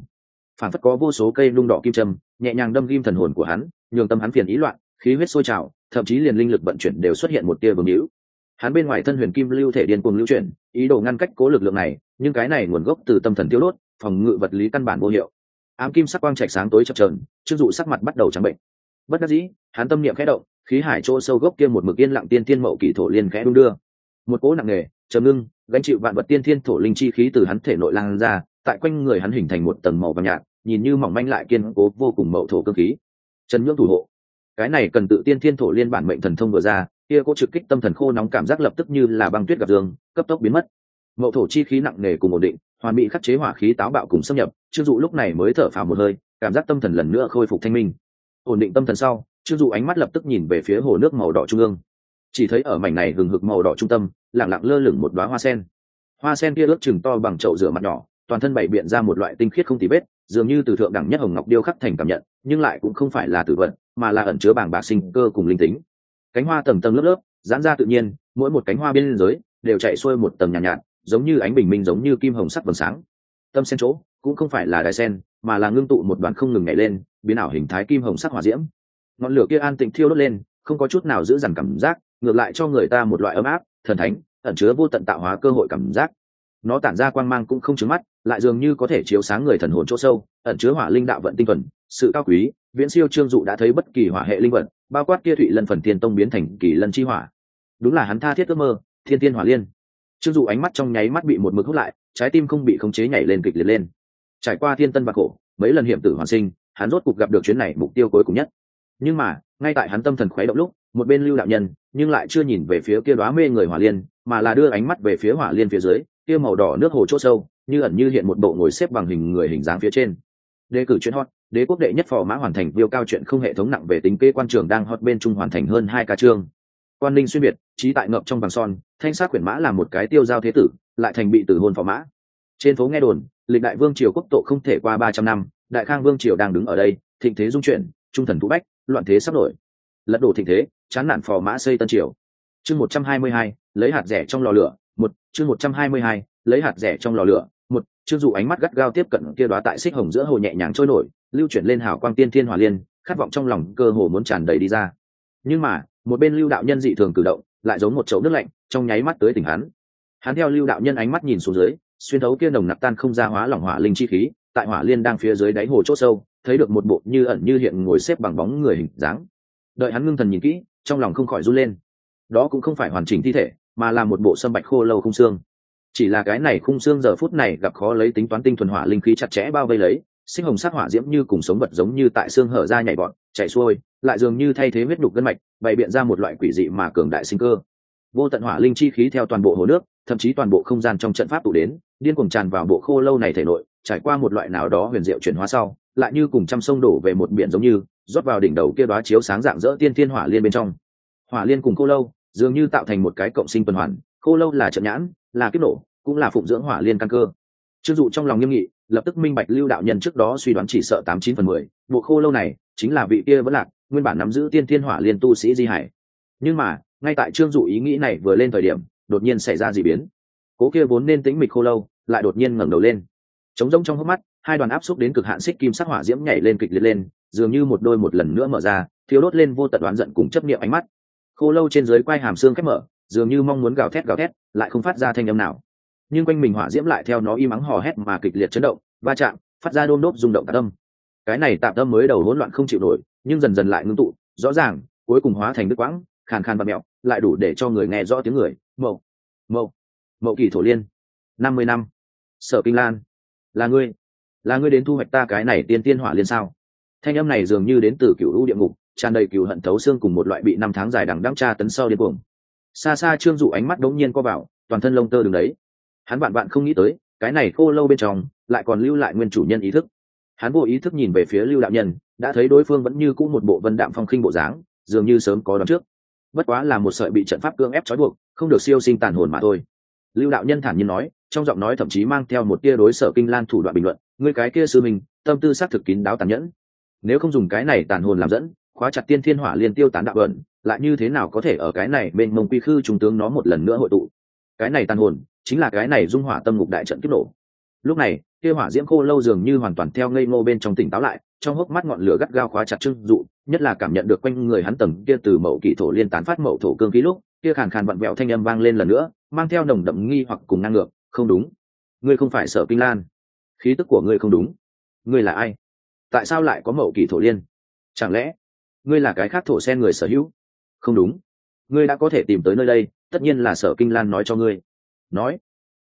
Phản phất có vô số cây lung đỏ kim châm, nhẹ nhàng đâm ghim thần hồn của hắn, nhường tâm hắn phiền ý loạn, khí huyết sôi trào, thậm chí liền linh lực vận chuyển đều xuất hiện một tia vương hữu hắn bên ngoài thân huyền kim lưu thể điên cuồng lưu chuyển, ý đồ ngăn cách cố lực lượng này, nhưng cái này nguồn gốc từ tâm thần tiêu đốt, phòng ngự vật lý căn bản vô hiệu. Ám kim sắc quang trạch sáng tối chập trờn chưng dụ sắc mặt bắt đầu trắng bệnh bất đắc dĩ, hắn tâm niệm khẽ động, khí hải chỗ sâu gốc kia một mực yên lặng tiên tiên mậu kỷ thổ liên khẽ đung đưa. Một cỗ nặng nề, trầm ngưng, gánh chịu vạn vật tiên thiên thổ linh chi khí từ hắn thể nội lan ra, tại quanh người hắn hình thành một tầng màu vàng nhạt, nhìn như mỏng manh lại kiên cố, vô cùng mậu thổ cơ khí. Trần nhưỡng thủ hộ. Cái này cần tự tiên thiên thổ liên bản mệnh thần thông vừa ra, kia có trực kích tâm thần khô nóng cảm giác lập tức như là băng tuyết gặp dương, cấp tốc biến mất. Mậu thổ chi khí nặng nề cùng ổn định, hoàn bị khắc chế hỏa khí táo bạo cùng xâm nhập chưng dụ lúc này mới thở phào một hơi, cảm giác tâm thần lần nữa khôi phục thanh minh ổn định tâm thần sau chưng dụ ánh mắt lập tức nhìn về phía hồ nước màu đỏ trung ương. Chỉ thấy ở mảnh này hừng hực màu đỏ trung tâm lẳng lặng lơ lửng một đoá hoa sen. Hoa sen kia ước chừng to bằng chậu rửa mặt nhỏ toàn thân bày biện ra một loại tinh khiết không tì vết dường như từ thượng đẳng nhất hồng ngọc điêu khắc thành cảm nhận nhưng lại cũng không phải là tử vận mà là ẩn chứa bảng bạc sinh cơ cùng linh tính. Cánh hoa tầng tầng lớp lớp giãn ra tự nhiên mỗi một cánh hoa bên dưới đều chạy xuôi một tầng nhàn nhạt, nhạt giống như ánh bình minh giống như kim hồng sắc vầng sáng. Tâm sen chỗ cũng không phải là đài sen mà là ngưng tụ một đoàn không ngừng nhảy lên biến ảo hình thái kim hồng sắc hỏa diễm. Ngọn lửa kia an tịnh thiêu đốt lên, không có chút nào giữ dằn cảm giác, ngược lại cho người ta một loại ấm áp, thần thánh, ẩn chứa vô tận tạo hóa cơ hội cảm giác. Nó tản ra quang mang cũng không trứng mắt, lại dường như có thể chiếu sáng người thần hồn chỗ sâu, ẩn chứa hỏa linh đạo vận tinh thuần, sự cao quý, viễn siêu trương dụ đã thấy bất kỳ hỏa hệ linh vận bao quát kia thụy lân phần thiên tông biến thành kỳ lân chi hỏa. Đúng là hắn tha thiết ước mơ, thiên tiên hỏa liên. Trương dụ ánh mắt trong nháy mắt bị một mực hút lại, trái tim không bị khống chế nhảy lên kịch liệt lên. Trải qua thiên tân và khổ, mấy lần hiểm tử hoàn sinh hắn rốt cục gặp được chuyến này mục tiêu cuối cùng nhất. Nhưng mà, ngay tại hắn tâm thần khuấy động lúc, một bên lưu đạo nhân, nhưng lại chưa nhìn về phía kia đoá mê người hỏa liên, mà là đưa ánh mắt về phía hỏa liên phía dưới, kia màu đỏ nước hồ chỗ sâu, như ẩn như hiện một bộ ngồi xếp bằng hình người hình dáng phía trên. Đề cử chuyện hot, đế quốc đệ nhất phò mã hoàn thành viêu cao chuyện không hệ thống nặng về tính kê quan trường đang hot bên trung hoàn thành hơn hai ca chương. Quan ninh xuyên biệt, trí tại ngập trong vàng son, thanh sát quyển mã là một cái tiêu giao thế tử, lại thành bị tử hôn phò mã. Trên phố nghe đồn, lịch đại vương triều quốc tổ không thể qua ba trăm năm đại khang vương triều đang đứng ở đây, thịnh thế dung chuyển, trung thần thú bách, loạn thế sắp nổi lật đổ thịnh thế, chán nản phò mã xây tân triều. Chương một trăm hai mươi hai, lấy hạt rẻ trong lò lửa, một, chương một trăm hai mươi hai, lấy hạt rẻ trong lò lửa, một chương dụ ánh mắt gắt gao tiếp cận kia đoá tại xích hồng giữa hồ nhẹ nhàng trôi nổi, lưu chuyển lên hào quang tiên thiên hòa liên, khát vọng trong lòng cơ hồ muốn tràn đầy đi ra. Nhưng mà, một bên lưu đạo nhân dị thường cử động, lại giống một chậu nước lạnh, trong nháy mắt tới tỉnh hắn. Hắn theo lưu đạo nhân ánh mắt nhìn xuống dưới, xuyên thấu kia nồng nặc tan không ra hóa lỏng hỏa linh chi khí tại hỏa liên đang phía dưới đáy hồ c h ỗ sâu, thấy được một bộ như ẩn như hiện ngồi xếp bằng bóng người hình dáng. Đợi hắn ngưng thần nhìn kỹ, trong lòng không khỏi run lên. Đó cũng không phải hoàn chỉnh thi thể, mà là một bộ sâm bạch khô lâu không xương. Chỉ là cái này khung xương giờ phút này gặp khó lấy tính toán tinh thuần hỏa linh khí chặt chẽ bao vây lấy, sinh hồng sắc hỏa diễm như cùng sống vật giống như tại xương hở ra nhảy bọn, chạy xuôi, lại dường như thay thế huyết đục gân mạch, bày biện ra một loại quỷ dị mà cường đại sinh cơ. Vô tận hỏa linh chi khí theo toàn bộ hồ nước, thậm chí toàn bộ không gian trong trận pháp tụ đến, điên cuồng tràn vào bộ khô lâu này thể nội trải qua một loại nào đó huyền diệu chuyển hóa sau, lại như cùng trăm sông đổ về một biển giống như, rót vào đỉnh đầu kia đoá chiếu sáng dạng dỡ tiên thiên hỏa liên bên trong. Hỏa liên cùng khô lâu, dường như tạo thành một cái cộng sinh tuần hoàn, khô lâu là trận nhãn, là kiếp nổ, cũng là phụng dưỡng hỏa liên căn cơ. Chưng dụ trong lòng nghiêm nghị, lập tức minh bạch lưu đạo nhân trước đó suy đoán chỉ sợ tám chín phần mười, bộ khô lâu này chính là vị kia vẫn lạc, nguyên bản nắm giữ tiên thiên hỏa liên tu sĩ di hải. Nhưng mà, ngay tại trương dụ ý nghĩ này vừa lên thời điểm, đột nhiên xảy ra d ị biến. Cố kia vốn nên tĩnh mịch khô lâu, lại đột nhiên ngẩng đầu lên trống rông trong hốc mắt, hai đoàn áp xúc đến cực hạn xích kim sắc hỏa diễm nhảy lên kịch liệt lên, dường như một đôi một lần nữa mở ra thiếu đốt lên vô tận đoán giận cùng chấp niệm ánh mắt. Khô lâu trên dưới quai hàm xương khép mở, dường như mong muốn gào thét gào thét, lại không phát ra thanh âm nào. Nhưng quanh mình hỏa diễm lại theo nó im ắng hò hét mà kịch liệt chấn động, va chạm, phát ra đôm đốp rung động tạm tâm. Cái này tạm tâm mới đầu hỗn loạn không chịu nổi, nhưng dần dần lại ngưng tụ, rõ ràng, cuối cùng hóa thành đứt quãng, khàn khàn và mẹo, lại đủ để cho người nghe rõ tiếng người. Mậu mậu mậu kỳ thổ liên, năm mươi năm. Sở kinh lan là ngươi là ngươi đến thu hoạch ta cái này tiên tiên hỏa liên sao? Thanh âm này dường như đến từ cựu lũ địa ngục, tràn đầy cựu hận thấu xương cùng một loại bị năm tháng dài đằng đăng tra tấn sâu điên cuồng. Xa xa trương dụ ánh mắt đống nhiên co vào, toàn thân lông tơ đứng đấy. Hắn bạn bạn không nghĩ tới, cái này khô lâu bên trong, lại còn lưu lại nguyên chủ nhân ý thức. Hắn vô ý thức nhìn về phía lưu đạo nhân, đã thấy đối phương vẫn như cũ một bộ vân đạm phong khinh bộ dáng, dường như sớm có đón trước. Bất quá là một sợi bị trận pháp cưỡng ép trói buộc, không được siêu sinh tàn hồn mà thôi. Lưu đạo nhân thản nhiên nói trong giọng nói thậm chí mang theo một tia đối sở kinh lan thủ đoạn bình luận người cái kia sư mình tâm tư xác thực kín đáo tàn nhẫn. Nếu không dùng cái này tàn hồn làm dẫn, khóa chặt tiên thiên hỏa liên tiêu tán đạo ẩn, lại như thế nào có thể ở cái này bên mông quy khư trung tướng nó một lần nữa hội tụ? Cái này tàn hồn, chính là cái này dung hỏa tâm ngục đại trận kích nổ. Lúc này, kia hỏa diễm khô lâu dường như hoàn toàn theo ngây ngô bên trong tỉnh táo lại, trong hốc mắt ngọn lửa gắt gao khóa chặt trưng dụ, nhất là cảm nhận được quanh người hắn tầng kia từ mậu kỹ thổ liên tán phát mậu thổ cương khí lúc, kia khàn khàn vặn vẹo thanh âm vang lên lần nữa, mang theo nồng đậm nghi hoặc cùng năng ngược không đúng. Ngươi không phải sở kinh lan. Khí tức của ngươi không đúng. Ngươi là ai? Tại sao lại có mậu kỳ thổ liên? Chẳng lẽ ngươi là cái khác thổ sen người sở hữu? Không đúng. Ngươi đã có thể tìm tới nơi đây, tất nhiên là sở kinh lan nói cho ngươi. Nói,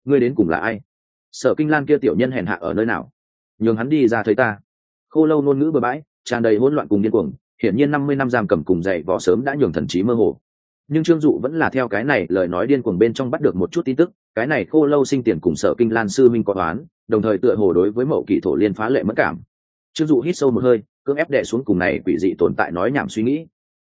ngươi đến cùng là ai? Sở kinh lan kia tiểu nhân hèn hạ ở nơi nào? Nhường hắn đi ra thấy ta. Khô lâu ngôn ngữ bừa bãi, tràn đầy hỗn loạn cùng điên cuồng, hiển nhiên năm mươi năm giam cầm cùng dạy võ sớm đã nhường thần trí mơ hồ nhưng trương dụ vẫn là theo cái này lời nói điên cuồng bên trong bắt được một chút tin tức, cái này khô lâu sinh tiền cùng sở kinh lan sư minh có toán, đồng thời tựa hồ đối với mậu kỳ thổ liên phá lệ mất cảm. Trương dụ hít sâu một hơi, cưỡng ép đệ xuống cùng này quỷ dị tồn tại nói nhảm suy nghĩ.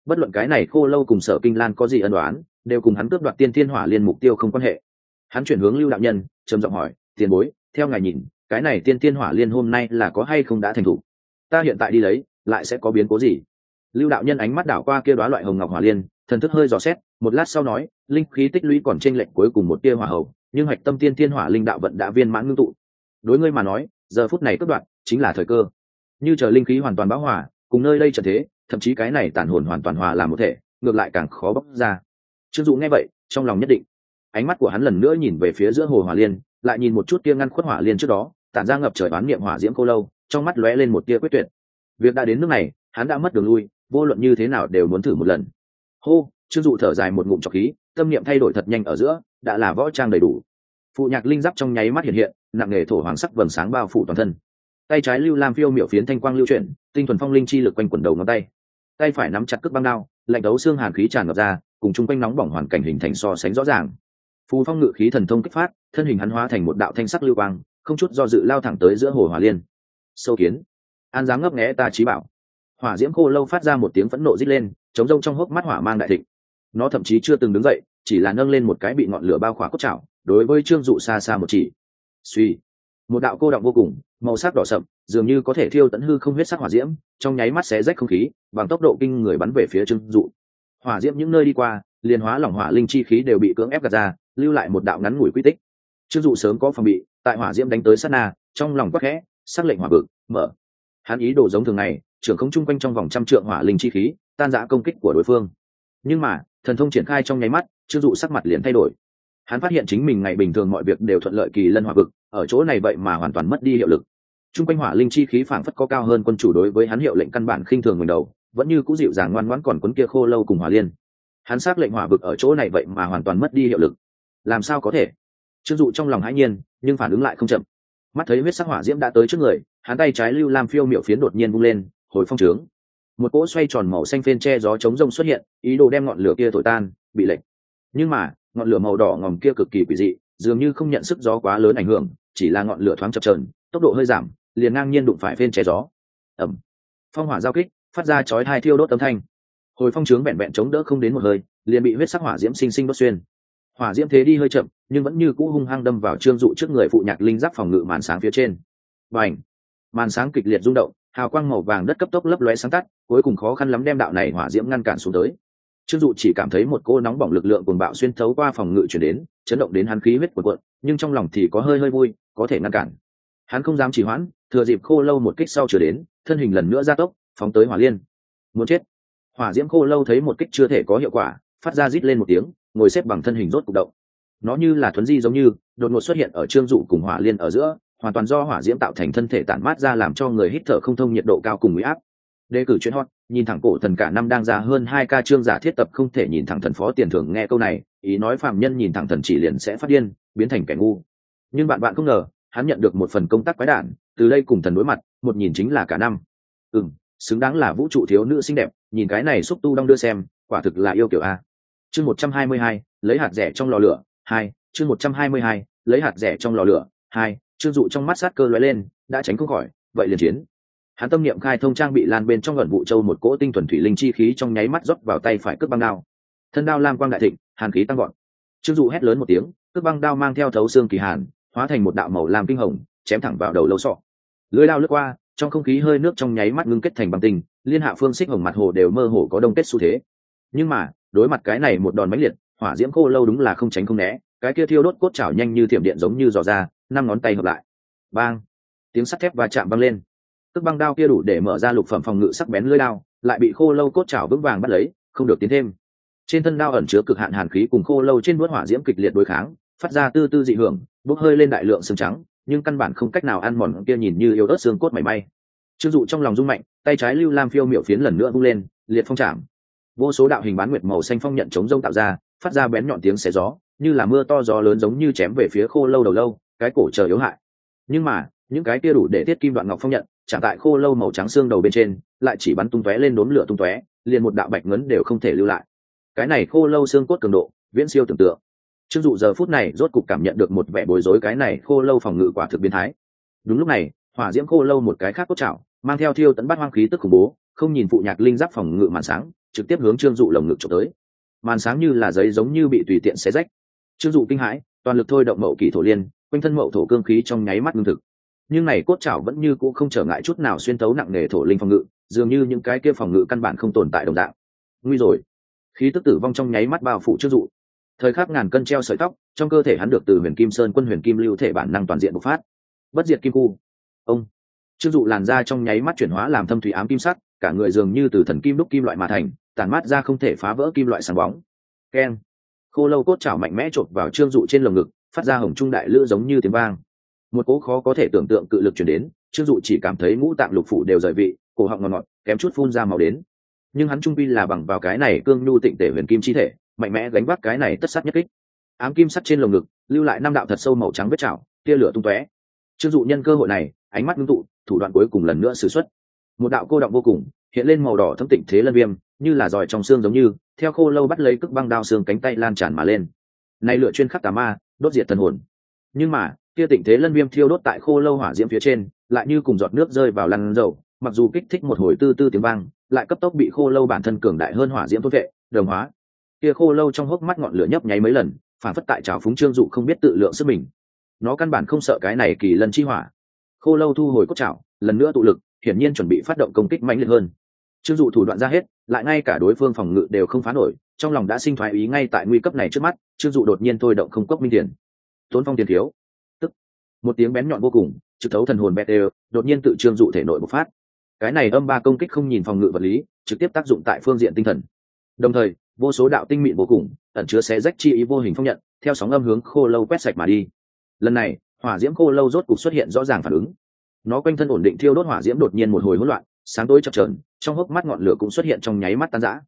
Bất luận cái này khô lâu cùng sở kinh lan có gì ân đoán đều cùng hắn cướp đoạt tiên thiên hỏa liên mục tiêu không quan hệ. Hắn chuyển hướng lưu đạo nhân, trầm giọng hỏi, tiền bối, theo ngài nhìn, cái này tiên thiên hỏa liên hôm nay là có hay không đã thành thủ? Ta hiện tại đi lấy, lại sẽ có biến cố gì? Lưu đạo nhân ánh mắt đảo qua kia đoá loại hồng ngọc hỏa liên thần thức hơi dò xét, một lát sau nói, linh khí tích lũy còn tranh lệch cuối cùng một tia hỏa hầu nhưng hạch tâm tiên thiên hỏa linh đạo vận đã viên mãn ngưng tụ. Đối ngươi mà nói, giờ phút này cất đoạn, chính là thời cơ. Như chờ linh khí hoàn toàn bão hỏa cùng nơi đây trở thế, thậm chí cái này tản hồn hoàn toàn hòa làm một thể, ngược lại càng khó bóc ra. Chưng dụ nghe vậy, trong lòng nhất định. Ánh mắt của hắn lần nữa nhìn về phía giữa hồ hỏa liên, lại nhìn một chút tia ngăn khuất hỏa liên trước đó, tản ra ngập trời bán niệm hỏa diễm cô lâu, trong mắt lóe lên một tia quyết tuyệt. Việc đã đến nước này, hắn đã mất đường lui, vô luận như thế nào đều muốn thử một lần hô, trương dụ thở dài một ngụm trọc khí, tâm niệm thay đổi thật nhanh ở giữa, đã là võ trang đầy đủ. Phụ nhạc linh giáp trong nháy mắt hiện hiện, nặng nghề thổ hoàng sắc vầng sáng bao phủ toàn thân. Tay trái lưu lam phiêu miểu phiến thanh quang lưu chuyển, tinh thuần phong linh chi lực quanh quần đầu ngón tay. Tay phải nắm chặt cước băng đao, lạnh đấu xương hàn khí tràn ngập ra, cùng chung quanh nóng bỏng hoàn cảnh hình thành so sánh rõ ràng. Phù phong ngự khí thần thông kích phát, thân hình hắn hóa thành một đạo thanh sắc lưu quang, không chút do dự lao thẳng tới giữa hồ hòa liên. Sâu kiến. An dám ngấp nghẽ ta trí bảo. Hỏa diễm khô lâu phát ra một tiếng phẫn nộ rít lên chống rông trong hốc mắt hỏa mang đại thịnh. Nó thậm chí chưa từng đứng dậy, chỉ là nâng lên một cái bị ngọn lửa bao khỏa cốt chảo, đối với trương dụ xa xa một chỉ. Suy, một đạo cô động vô cùng, màu sắc đỏ sậm, dường như có thể thiêu tận hư không huyết sắc hỏa diễm, trong nháy mắt xé rách không khí, bằng tốc độ kinh người bắn về phía trương dụ. Hỏa diễm những nơi đi qua, liền hóa lỏng hỏa linh chi khí đều bị cưỡng ép gạt ra, lưu lại một đạo ngắn ngủi quy tích. Trương dụ sớm có phòng bị, tại hỏa diễm đánh tới sát na, trong lòng quắc khẽ, sắc lệnh hỏa vực, mở. Hắn ý đồ giống thường ngày, trưởng không chung quanh trong vòng trăm trượng hỏa linh chi khí tan giã công kích của đối phương. Nhưng mà, thần thông triển khai trong nháy mắt trương dụ sắc mặt liền thay đổi. Hắn phát hiện chính mình ngày bình thường mọi việc đều thuận lợi kỳ lân hỏa vực, ở chỗ này vậy mà hoàn toàn mất đi hiệu lực. T r u n g quanh hỏa linh chi khí phảng phất có cao hơn quân chủ đối với hắn hiệu lệnh căn bản khinh thường ngừng đầu, vẫn như c ũ dịu dàng ngoan ngoãn còn quấn kia khô lâu cùng hỏa liên. Hắn xác lệnh hỏa vực ở chỗ này vậy mà hoàn toàn mất đi hiệu lực. Làm sao có thể? Trương dụ trong lòng hãi nhiên, nhưng phản ứng lại không chậm. Mắt thấy huyết sắc hỏa diễm đã tới trước người, hắn tay trái lưu lam phiêu miệu phiến đột nhiên bung lên, hồi phong trướng một cỗ xoay tròn màu xanh phên che gió chống rông xuất hiện, ý đồ đem ngọn lửa kia thổi tan, bị lệch. Nhưng mà, ngọn lửa màu đỏ ngòm kia cực kỳ quỷ dị, dường như không nhận sức gió quá lớn ảnh hưởng, chỉ là ngọn lửa thoáng chập trờn tốc độ hơi giảm, liền ngang nhiên đụng phải phên che gió. Ẩm phong hỏa giao kích, phát ra chói hai thiêu đốt âm thanh. Hồi phong trướng vẹn vẹn chống đỡ không đến một hơi, liền bị huyết sắc hỏa diễm sinh sinh đốt xuyên. Hỏa diễm thế đi hơi chậm, nhưng vẫn như cũ hung hăng đâm vào trương dụ trước người phụ nhạc linh giáp phòng ngự màn sáng phía trên. Và ảnh màn sáng kịch liệt rung động hào quang màu vàng đất cấp tốc lấp lóe sáng tắt, cuối cùng khó khăn lắm đem đạo này hỏa diễm ngăn cản xuống tới. Trương dụ chỉ cảm thấy một cô nóng bỏng lực lượng cuồng bạo xuyên thấu qua phòng ngự chuyển đến, chấn động đến hắn khí huyết cuộn cuộn, nhưng trong lòng thì có hơi hơi vui, có thể ngăn cản. Hắn không dám chỉ hoãn, thừa dịp khô lâu một kích sau trở đến, thân hình lần nữa gia tốc, phóng tới hỏa liên. Muốn chết. Hỏa diễm khô lâu thấy một kích chưa thể có hiệu quả, phát ra rít lên một tiếng, ngồi xếp bằng thân hình rốt cục động. Nó như là thuấn di giống như, đột ngột xuất hiện ở trương dụ cùng hỏa liên ở giữa hoàn toàn do hỏa diễm tạo thành thân thể tản mát ra làm cho người hít thở không thông nhiệt độ cao cùng huy áp. Đề cử chuyên hot, nhìn thẳng cổ thần cả năm đang ra hơn hai ca chương giả thiết tập không thể nhìn thẳng thần phó tiền thưởng nghe câu này, ý nói phạm nhân nhìn thẳng thần chỉ liền sẽ phát điên, biến thành kẻ ngu. Nhưng bạn bạn không ngờ, hắn nhận được một phần công tác quái đản, từ đây cùng thần đối mặt, một nhìn chính là cả năm. Ừ xứng đáng là vũ trụ thiếu nữ xinh đẹp, nhìn cái này xúc tu đong đưa xem, quả thực là yêu kiểu a. Chương một trăm hai mươi hai, lấy hạt rẻ trong lò lửa, hai, chương một trăm hai mươi hai, lấy hạt rẻ trong lò lửa, hai trương dụ trong mắt sát cơ lóe lên, đã tránh không khỏi, vậy liền chiến. Hắn tâm niệm khai thông trang bị lan bên trong gần vụ châu một cỗ tinh thuần thủy linh chi khí trong nháy mắt rót vào tay phải cướp băng đao. Thân đao lam quang đại thịnh, hàn khí tăng gọn trương dụ hét lớn một tiếng cướp băng đao mang theo thấu xương kỳ hàn, hóa thành một đạo màu lam kinh hồng, chém thẳng vào đầu lâu sọ. Lưới đao lướt qua, trong không khí hơi nước trong nháy mắt ngưng kết thành băng tinh, liên hạ phương xích hồng mặt hồ đều mơ hồ có đông kết xu thế. Nhưng mà, đối mặt cái này một đòn mãnh liệt, hỏa diễm khô lâu đúng là không tránh không né cái kia thiêu đốt cốt chảo nhanh như thiểm điện giống như dò ra, năm ngón tay hợp lại. Bang! Tiếng sắt thép va chạm băng lên. Tức băng đao kia đủ để mở ra lục phẩm phòng ngự sắc bén lưỡi đao, lại bị khô lâu cốt chảo vững vàng bắt lấy, không được tiến thêm. Trên thân đao ẩn chứa cực hạn hàn khí cùng khô lâu trên bước hỏa diễm kịch liệt đối kháng, phát ra tư tư dị hưởng, bốc hơi lên đại lượng xương trắng, nhưng căn bản không cách nào ăn mòn kia nhìn như yếu ớt xương cốt mảy may. Chưng dụ trong lòng rung mạnh, tay trái lưu lam phiêu miệu phiến lần nữa vung lên, liệt phong chạm. Vô số đạo hình bán nguyệt màu xanh phong nhận chống rông tạo ra, phát ra bén nhọn tiếng xé gió như là mưa to gió lớn giống như chém về phía khô lâu đầu lâu, cái cổ chờ yếu hại. Nhưng mà, những cái kia đủ để tiết kim đoạn ngọc phong nhận trả tại khô lâu màu trắng xương đầu bên trên, lại chỉ bắn tung tóe lên đốn lửa tung tóe, liền một đạo bạch ngấn đều không thể lưu lại. Cái này khô lâu xương cốt cường độ, viễn siêu tưởng tượng. Chưng dụ giờ phút này rốt cục cảm nhận được một vẻ bối rối cái này khô lâu phòng ngự quả thực biến thái. Đúng lúc này, hỏa diễm khô lâu một cái khác cốt chảo mang theo thiêu tấn bắt hoang khí tức khủng bố, không nhìn phụ nhạc linh giáp phòng ngự màn sáng, trực tiếp hướng trương dụ lồng ngực trộm tới. Màn sáng như là giấy giống như bị tùy tiện xé rách trương dụ kinh hãi, toàn lực thôi động mậu kỷ thổ liên, quanh thân mậu thổ cương khí trong nháy mắt ngưng thực. Nhưng này cốt chảo vẫn như cũ không trở ngại chút nào xuyên tấu nặng nề thổ linh phòng ngự, dường như những cái kia phòng ngự căn bản không tồn tại đồng dạng. Nguy rồi. Khí tức tử vong trong nháy mắt bao phủ trương dụ. Thời khắc ngàn cân treo sợi tóc, trong cơ thể hắn được từ huyền kim sơn quân huyền kim lưu thể bản năng toàn diện bộc phát. Bất diệt kim khu. Ông. Trương dụ làn ra trong nháy mắt chuyển hóa làm thâm thủy ám kim sắc, cả người dường như từ thần kim đúc kim loại mà thành tàn mát ra không thể phá vỡ kim loại sáng bóng. Keng khô lâu cốt chảo mạnh mẽ chộp vào trương dụ trên lồng ngực, phát ra hồng trung đại lữ giống như tiếng vang. Một cố khó có thể tưởng tượng cự lực chuyển đến, trương dụ chỉ cảm thấy ngũ tạng lục phủ đều rời vị, cổ họng ngọt ngọt, kém chút phun ra màu đến. Nhưng hắn trung pi là bằng vào cái này cương nhu tịnh tể huyền kim chi thể, mạnh mẽ gánh vác cái này tất sát nhất kích. Ám kim sắt trên lồng ngực, lưu lại năm đạo thật sâu màu trắng vết chảo, tia lửa tung tóe. Trương dụ nhân cơ hội này, ánh mắt ngưng tụ, thủ đoạn cuối cùng lần nữa xử xuất. Một đạo cô động vô cùng, hiện lên màu đỏ thâm tịnh thế lân viêm, như là giỏi trong xương giống như theo khô lâu bắt lấy cước băng đao xương cánh tay lan tràn mà lên. Này lửa chuyên khắc tà ma, đốt diệt thần hồn. Nhưng mà, kia tịnh thế lân viêm thiêu đốt tại khô lâu hỏa diễm phía trên, lại như cùng giọt nước rơi vào lăn dầu, mặc dù kích thích một hồi tư tư tiếng vang, lại cấp tốc bị khô lâu bản thân cường đại hơn hỏa diễm tốt vệ, đồng hóa. Kia khô lâu trong hốc mắt ngọn lửa nhấp nháy mấy lần, phản phất tại trào phúng trương dụ không biết tự lượng sức mình. Nó căn bản không sợ cái này kỳ lần chi hỏa. Khô lâu thu hồi cốt chảo lần nữa tụ lực, hiển nhiên chuẩn bị phát động công kích mạnh liệt hơn trương dụ thủ đoạn ra hết, lại ngay cả đối phương phòng ngự đều không phá nổi, trong lòng đã sinh thoái ý ngay tại nguy cấp này trước mắt, trương dụ đột nhiên thôi động không cốc minh tiền. Tốn phong tiền thiếu. Tức. Một tiếng bén nhọn vô cùng, trực thấu thần hồn bẹt đều, đột nhiên tự trương dụ thể nội bộc phát. Cái này âm ba công kích không nhìn phòng ngự vật lý, trực tiếp tác dụng tại phương diện tinh thần. Đồng thời, vô số đạo tinh mịn vô cùng, ẩn chứa xé rách chi ý vô hình phong nhận, theo sóng âm hướng khô lâu quét sạch mà đi. Lần này, hỏa diễm khô lâu rốt cục xuất hiện rõ ràng phản ứng. Nó quanh thân ổn định thiêu đốt hỏa diễm đột nhiên một hồi hỗn loạn sáng tối chập trờn trong hốc mắt ngọn lửa cũng xuất hiện trong nháy mắt tan rã.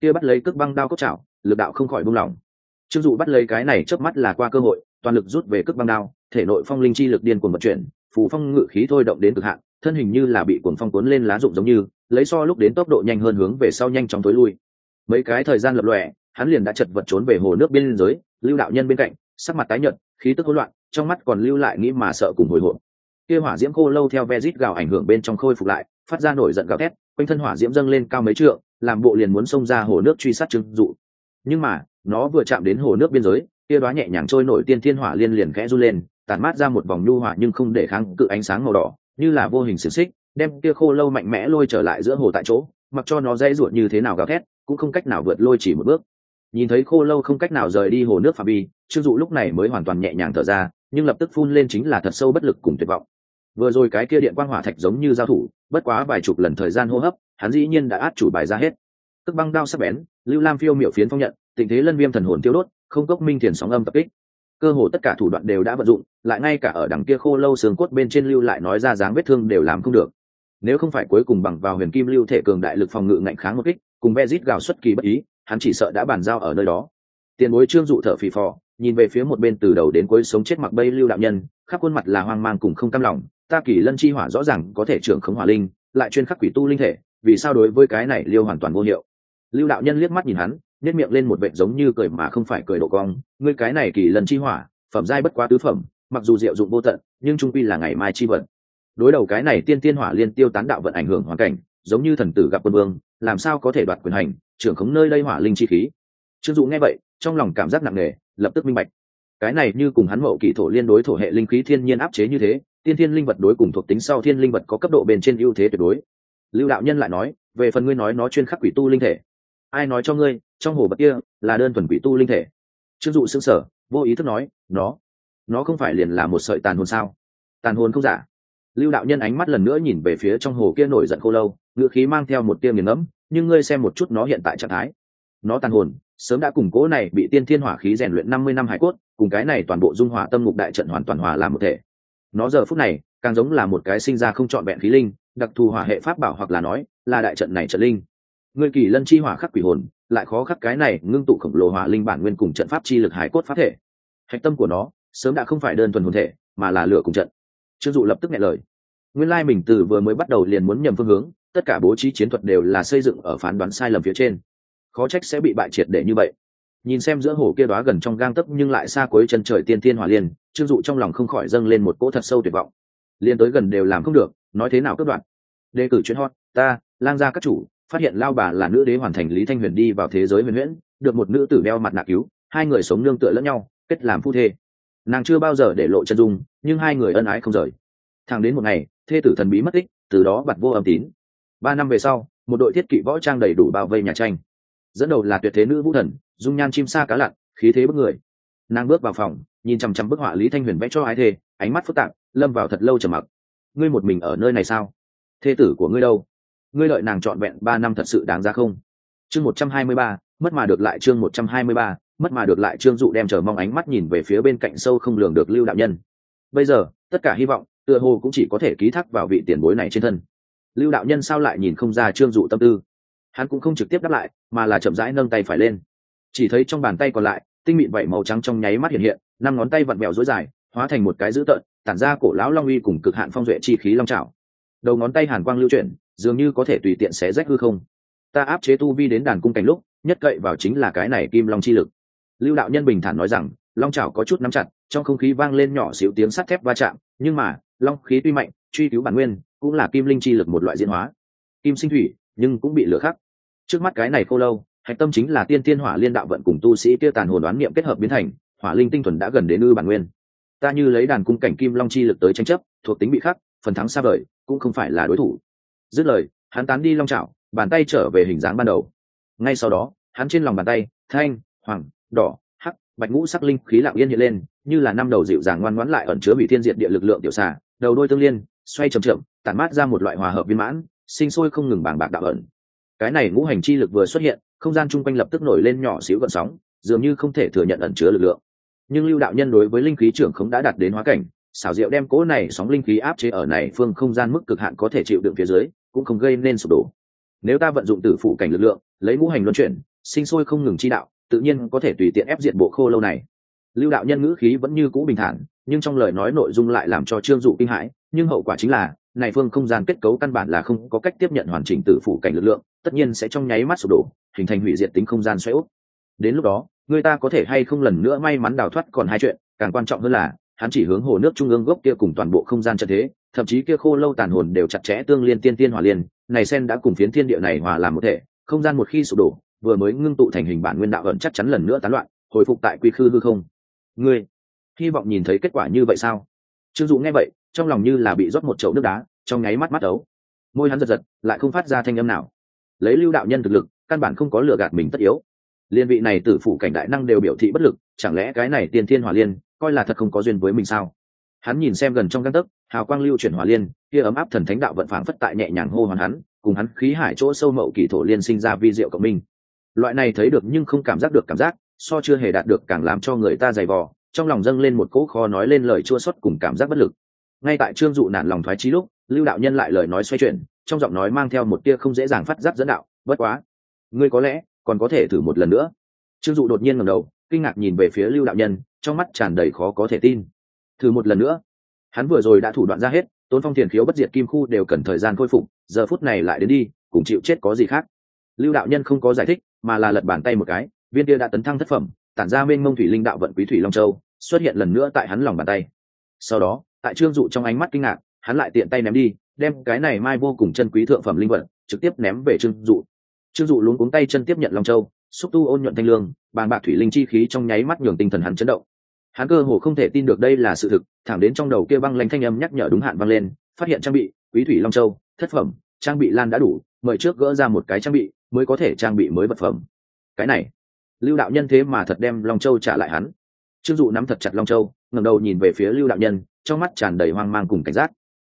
Kia bắt lấy cước băng đao cốt chảo, lực đạo không khỏi buông lỏng. Trương dụ bắt lấy cái này chớp mắt là qua cơ hội, toàn lực rút về cước băng đao, thể nội phong linh chi lực điên cuồng vận chuyển, phù phong ngự khí thôi động đến cực hạn, thân hình như là bị cuồng phong cuốn lên lá rụng giống như, lấy so lúc đến tốc độ nhanh hơn hướng về sau nhanh chóng tối lui. Mấy cái thời gian lập lòe, hắn liền đã chật vật trốn về hồ nước bên dưới lưu đạo nhân bên cạnh, sắc mặt tái nhợt, khí tức hỗn loạn, trong mắt còn lưu lại nghĩ mà sợ cùng hồi hộp. Kia hỏa diễm khô lâu theo vezit gào ảnh hưởng bên trong khôi phục lại phát ra nổi giận gào thét, quanh thân hỏa diễm dâng lên cao mấy trượng, làm bộ liền muốn xông ra hồ nước truy sát trương dụ. Nhưng mà, nó vừa chạm đến hồ nước biên giới kia đoá nhẹ nhàng trôi nổi tiên thiên hỏa liên liền khẽ run lên tàn mát ra một vòng nhu hỏa nhưng không để kháng cự ánh sáng màu đỏ, như là vô hình xiềng xích, đem kia khô lâu mạnh mẽ lôi trở lại giữa hồ tại chỗ, mặc cho nó dễ ruột như thế nào gào thét, cũng không cách nào vượt lôi chỉ một bước. Nhìn thấy khô lâu không cách nào rời đi hồ nước phạm vi trương dụ lúc này mới hoàn toàn nhẹ nhàng thở ra, nhưng lập tức phun lên chính là thật sâu bất lực cùng tuyệt vọng vừa rồi cái kia điện quang hỏa thạch giống như giao thủ, bất quá vài chục lần thời gian hô hấp, hắn dĩ nhiên đã át chủ bài ra hết. Tức băng đao sắc bén, lưu lam phiêu miểu phiến phong nhận, tình thế lân viêm thần hồn tiêu đốt, không cốc minh thiền sóng âm tập kích. Cơ hồ tất cả thủ đoạn đều đã vận dụng, lại ngay cả ở đằng kia khô lâu xương cốt bên trên lưu lại nói ra dáng vết thương đều làm không được. Nếu không phải cuối cùng bằng vào huyền kim lưu thể cường đại lực phòng ngự ngạnh kháng một kích, cùng be rít gào xuất kỳ bất ý, hắn chỉ sợ đã bàn giao ở nơi đó. Tiền bối trương dụ thở phì phò, nhìn về phía một bên từ đầu đến cuối sống chết mặc bây lưu đạo nhân, khắp khuôn mặt là hoang mang cùng không cam lòng ta kỳ lân chi hỏa rõ ràng có thể trưởng khống hỏa linh, lại chuyên khắc quỷ tu linh thể, vì sao đối với cái này liêu hoàn toàn vô hiệu? Lưu đạo nhân liếc mắt nhìn hắn nhét miệng lên một vệ giống như cười mà không phải cười độ cong, ngươi cái này kỳ lân chi hỏa, phẩm giai bất quá tứ phẩm, mặc dù diệu dụng vô tận, nhưng trung quy là ngày mai chi vận. Đối đầu cái này tiên tiên hỏa liên tiêu tán đạo vận ảnh hưởng hoàn cảnh, giống như thần tử gặp quân vương, làm sao có thể đoạt quyền hành, trưởng khống nơi đây hỏa linh chi khí? Trương dụ nghe vậy, trong lòng cảm giác nặng nề, lập tức minh bạch. Cái này như cùng hắn mậu kỳ thổ liên đối thổ hệ linh khí thiên nhiên áp chế như thế tiên thiên linh vật đối cùng thuộc tính sau thiên linh vật có cấp độ bên trên ưu thế tuyệt đối. Lưu đạo nhân lại nói, về phần ngươi nói nó chuyên khắc quỷ tu linh thể. Ai nói cho ngươi, trong hồ bậc kia là đơn thuần quỷ tu linh thể. Trương dụ xương sở vô ý thức nói, nó nó không phải liền là một sợi tàn hồn sao? Tàn hồn không giả. Lưu đạo nhân ánh mắt lần nữa nhìn về phía trong hồ kia nổi giận khô lâu ngựa khí mang theo một tia nghiền ngẫm, nhưng ngươi xem một chút nó hiện tại trạng thái. Nó tàn hồn, sớm đã củng cố này bị tiên thiên hỏa khí rèn luyện năm mươi năm hải cốt, cùng cái này toàn bộ dung hỏa tâm ngục đại trận hoàn toàn hòa làm một thể nó giờ phút này, càng giống là một cái sinh ra không trọn vẹn khí linh, đặc thù hỏa hệ pháp bảo hoặc là nói, là đại trận này trận linh. Người kỳ lân chi hỏa khắc quỷ hồn, lại khó khắc cái này ngưng tụ khổng lồ hỏa linh bản nguyên cùng trận pháp chi lực hải cốt pháp thể. Hạch tâm của nó, sớm đã không phải đơn thuần hồn thể, mà là lửa cùng trận. Trương dụ lập tức nghe lời. Nguyên lai mình từ vừa mới bắt đầu liền muốn nhầm phương hướng, tất cả bố trí chiến thuật đều là xây dựng ở phán đoán sai lầm phía trên. Khó trách sẽ bị bại triệt để như vậy nhìn xem giữa hồ kia đóa gần trong gang tấc nhưng lại xa cuối chân trời tiên tiên hỏa liên, trương dụ trong lòng không khỏi dâng lên một cỗ thật sâu tuyệt vọng. Liên tới gần đều làm không được, nói thế nào cướp đoạn đề cử chuyến hot, ta, lang gia các chủ, phát hiện lao bà là nữ đế hoàn thành lý thanh huyền đi vào thế giới huyền huyễn, được một nữ tử đeo mặt nạ cứu, hai người sống nương tựa lẫn nhau, kết làm phu thê. Nàng chưa bao giờ để lộ chân dung, nhưng hai người ân ái không rời. Thẳng đến một ngày, thê tử thần bí mất tích, từ đó bặt vô âm tín. Ba năm về sau, một đội thiết kỵ võ trang đầy đủ bao vây nhà tranh dẫn đầu là tuyệt thế nữ vũ thần, dung nhan chim sa cá lặn, khí thế bức người. Nàng bước vào phòng, nhìn chằm chằm bức họa lý thanh huyền vẽ cho ái thê, ánh mắt phức tạp, lâm vào thật lâu trầm mặc. Ngươi một mình ở nơi này sao? Thê tử của ngươi đâu? Ngươi lợi nàng trọn vẹn ba năm thật sự đáng ra không? Chương một trăm hai mươi ba, mất mà được lại chương một trăm hai mươi ba, mất mà được lại trương dụ đem chờ mong ánh mắt nhìn về phía bên cạnh sâu không lường được lưu đạo nhân. Bây giờ, tất cả hy vọng, tựa hồ cũng chỉ có thể ký thác vào vị tiền bối này trên thân. Lưu đạo nhân sao lại nhìn không ra trương dụ tâm tư? Hắn cũng không trực tiếp đáp lại, mà là chậm rãi nâng tay phải lên. Chỉ thấy trong bàn tay còn lại, tinh mịn vậy màu trắng trong nháy mắt hiện hiện, năm ngón tay vặn vẹo dối dài, hóa thành một cái dữ tợn, tản ra cổ lão long uy cùng cực hạn phong duệ chi khí long trào đầu ngón tay hàn quang lưu chuyển, dường như có thể tùy tiện xé rách hư không. Ta áp chế tu vi đến đàn cung cảnh lúc, nhất cậy vào chính là cái này kim long chi lực. Lưu đạo nhân bình thản nói rằng, long trào có chút nắm chặt, trong không khí vang lên nhỏ xíu tiếng sắt thép va chạm, nhưng mà, long khí tuy mạnh, truy cứu bản nguyên, cũng là kim linh chi lực một loại diễn hóa. Kim sinh thủy, nhưng cũng bị lửa khắc trước mắt cái này khô lâu, hạch tâm chính là tiên tiên hỏa liên đạo vận cùng tu sĩ kia tàn hồn đoán niệm kết hợp biến thành, hỏa linh tinh thuần đã gần đến ư bản nguyên. Ta như lấy đàn cung cảnh kim long chi lực tới tranh chấp, thuộc tính bị khắc, phần thắng xa vời, cũng không phải là đối thủ. Dứt lời, hắn tán đi long trạo bàn tay trở về hình dáng ban đầu. Ngay sau đó, hắn trên lòng bàn tay, thanh, hoàng, đỏ, hắc, bạch ngũ sắc linh khí lặng yên hiện lên, như là năm đầu dịu dàng ngoan ngoãn lại ẩn chứa bị thiên diệt địa lực lượng tiểu xà, đầu đôi tương liên, xoay trầm trượm tản mát ra một loại hòa hợp viên mãn, sinh sôi không ngừng bàng bạc đạo ẩn cái này ngũ hành chi lực vừa xuất hiện, không gian chung quanh lập tức nổi lên nhỏ xíu gợn sóng, dường như không thể thừa nhận ẩn chứa lực lượng. Nhưng lưu đạo nhân đối với linh khí trưởng khống đã đạt đến hóa cảnh, xảo diệu đem cố này sóng linh khí áp chế ở này phương không gian mức cực hạn có thể chịu đựng phía dưới, cũng không gây nên sụp đổ. Nếu ta vận dụng tử phụ cảnh lực lượng, lấy ngũ hành luân chuyển, sinh sôi không ngừng chi đạo, tự nhiên có thể tùy tiện ép diện bộ khô lâu này. Lưu đạo nhân ngữ khí vẫn như cũ bình thản, nhưng trong lời nói nội dung lại làm cho trương dụ kinh hãi, nhưng hậu quả chính là này phương không gian kết cấu căn bản là không có cách tiếp nhận hoàn chỉnh tử phủ cảnh lực lượng, tất nhiên sẽ trong nháy mắt sụp đổ, hình thành hủy diệt tính không gian xoáy úp. Đến lúc đó, người ta có thể hay không lần nữa may mắn đào thoát còn hai chuyện, càng quan trọng hơn là, hắn chỉ hướng hồ nước trung ương gốc kia cùng toàn bộ không gian trận thế, thậm chí kia khô lâu tàn hồn đều chặt chẽ tương liên tiên tiên hòa liên, này sen đã cùng phiến thiên địa này hòa làm một thể, không gian một khi sụp đổ, vừa mới ngưng tụ thành hình bản nguyên đạo ẩn chắc chắn lần nữa tán loạn, hồi phục tại quy khư hư không. Ngươi, hy vọng nhìn thấy kết quả như vậy sao? Trương dụ nghe vậy trong lòng như là bị rót một chậu nước đá, trong nháy mắt mắt ấu. Môi hắn giật giật, lại không phát ra thanh âm nào. Lấy lưu đạo nhân thực lực, căn bản không có lừa gạt mình tất yếu. Liên vị này tử phủ cảnh đại năng đều biểu thị bất lực, chẳng lẽ cái này tiên thiên hỏa liên, coi là thật không có duyên với mình sao? Hắn nhìn xem gần trong căn tấc, hào quang lưu chuyển hỏa liên, kia ấm áp thần thánh đạo vận phảng phất tại nhẹ nhàng hô hoàn hắn, cùng hắn khí hải chỗ sâu mậu kỳ thổ liên sinh ra vi diệu cộng minh. Loại này thấy được nhưng không cảm giác được cảm giác, so chưa hề đạt được càng làm cho người ta dày vò, trong lòng dâng lên một cỗ khó nói lên lời chua xuất cùng cảm giác bất lực ngay tại trương dụ nản lòng thoái trí lúc, lưu đạo nhân lại lời nói xoay chuyển, trong giọng nói mang theo một tia không dễ dàng phát giác dẫn đạo, bất quá, ngươi có lẽ còn có thể thử một lần nữa. Trương dụ đột nhiên ngầm đầu, kinh ngạc nhìn về phía lưu đạo nhân, trong mắt tràn đầy khó có thể tin. Thử một lần nữa. Hắn vừa rồi đã thủ đoạn ra hết tốn phong thiền khiếu bất diệt kim khu đều cần thời gian khôi phục, giờ phút này lại đến đi, cùng chịu chết có gì khác. Lưu đạo nhân không có giải thích, mà là lật bàn tay một cái, viên kia đã tấn thăng thất phẩm, tản ra mênh mông thủy linh đạo vận quý thủy long châu, xuất hiện lần nữa tại hắn lòng bàn tay. Sau đó tại trương dụ trong ánh mắt kinh ngạc, hắn lại tiện tay ném đi, đem cái này mai vô cùng chân quý thượng phẩm linh vật, trực tiếp ném về trương dụ. Trương dụ luống cuống tay chân tiếp nhận long châu, xúc tu ôn nhuận thanh lương bàn bạc thủy linh chi khí trong nháy mắt nhường tinh thần hắn chấn động. Hắn cơ hồ không thể tin được đây là sự thực, thẳng đến trong đầu kia băng lanh thanh âm nhắc nhở đúng hạn băng lên, phát hiện trang bị, quý thủy long châu, thất phẩm, trang bị lan đã đủ, mời trước gỡ ra một cái trang bị, mới có thể trang bị mới vật phẩm. Cái này, lưu đạo nhân thế mà thật đem long châu trả lại hắn. Trương dụ nắm thật chặt long châu, ngẩng đầu nhìn về phía lưu đạo nhân trong mắt tràn đầy hoang mang cùng cảnh giác.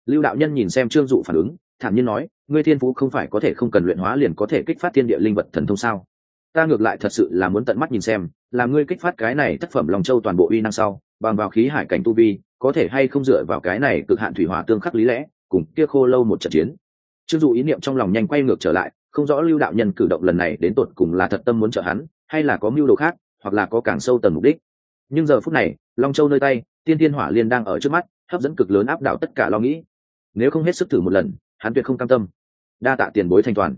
Lưu đạo nhân nhìn xem trương dụ phản ứng, thản nhiên nói, ngươi thiên phú không phải có thể không cần luyện hóa liền có thể kích phát thiên địa linh vật thần thông sao? Ta ngược lại thật sự là muốn tận mắt nhìn xem, là ngươi kích phát cái này tác phẩm lòng châu toàn bộ uy năng sau, bằng vào khí hải cảnh tu vi, có thể hay không dựa vào cái này cực hạn thủy hỏa tương khắc lý lẽ, cùng kia khô lâu một trận chiến. Trương dụ ý niệm trong lòng nhanh quay ngược trở lại, không rõ lưu đạo nhân cử động lần này đến tột cùng là thật tâm muốn trợ hắn, hay là có mưu đồ khác, hoặc là có càng sâu tầng mục đích. Nhưng giờ phút này, long châu nơi tay tiên tiên hỏa liên đang ở trước mắt, hấp dẫn cực lớn áp đảo tất cả lo nghĩ. Nếu không hết sức thử một lần, hắn tuyệt không cam tâm. Đa tạ tiền bối thanh toàn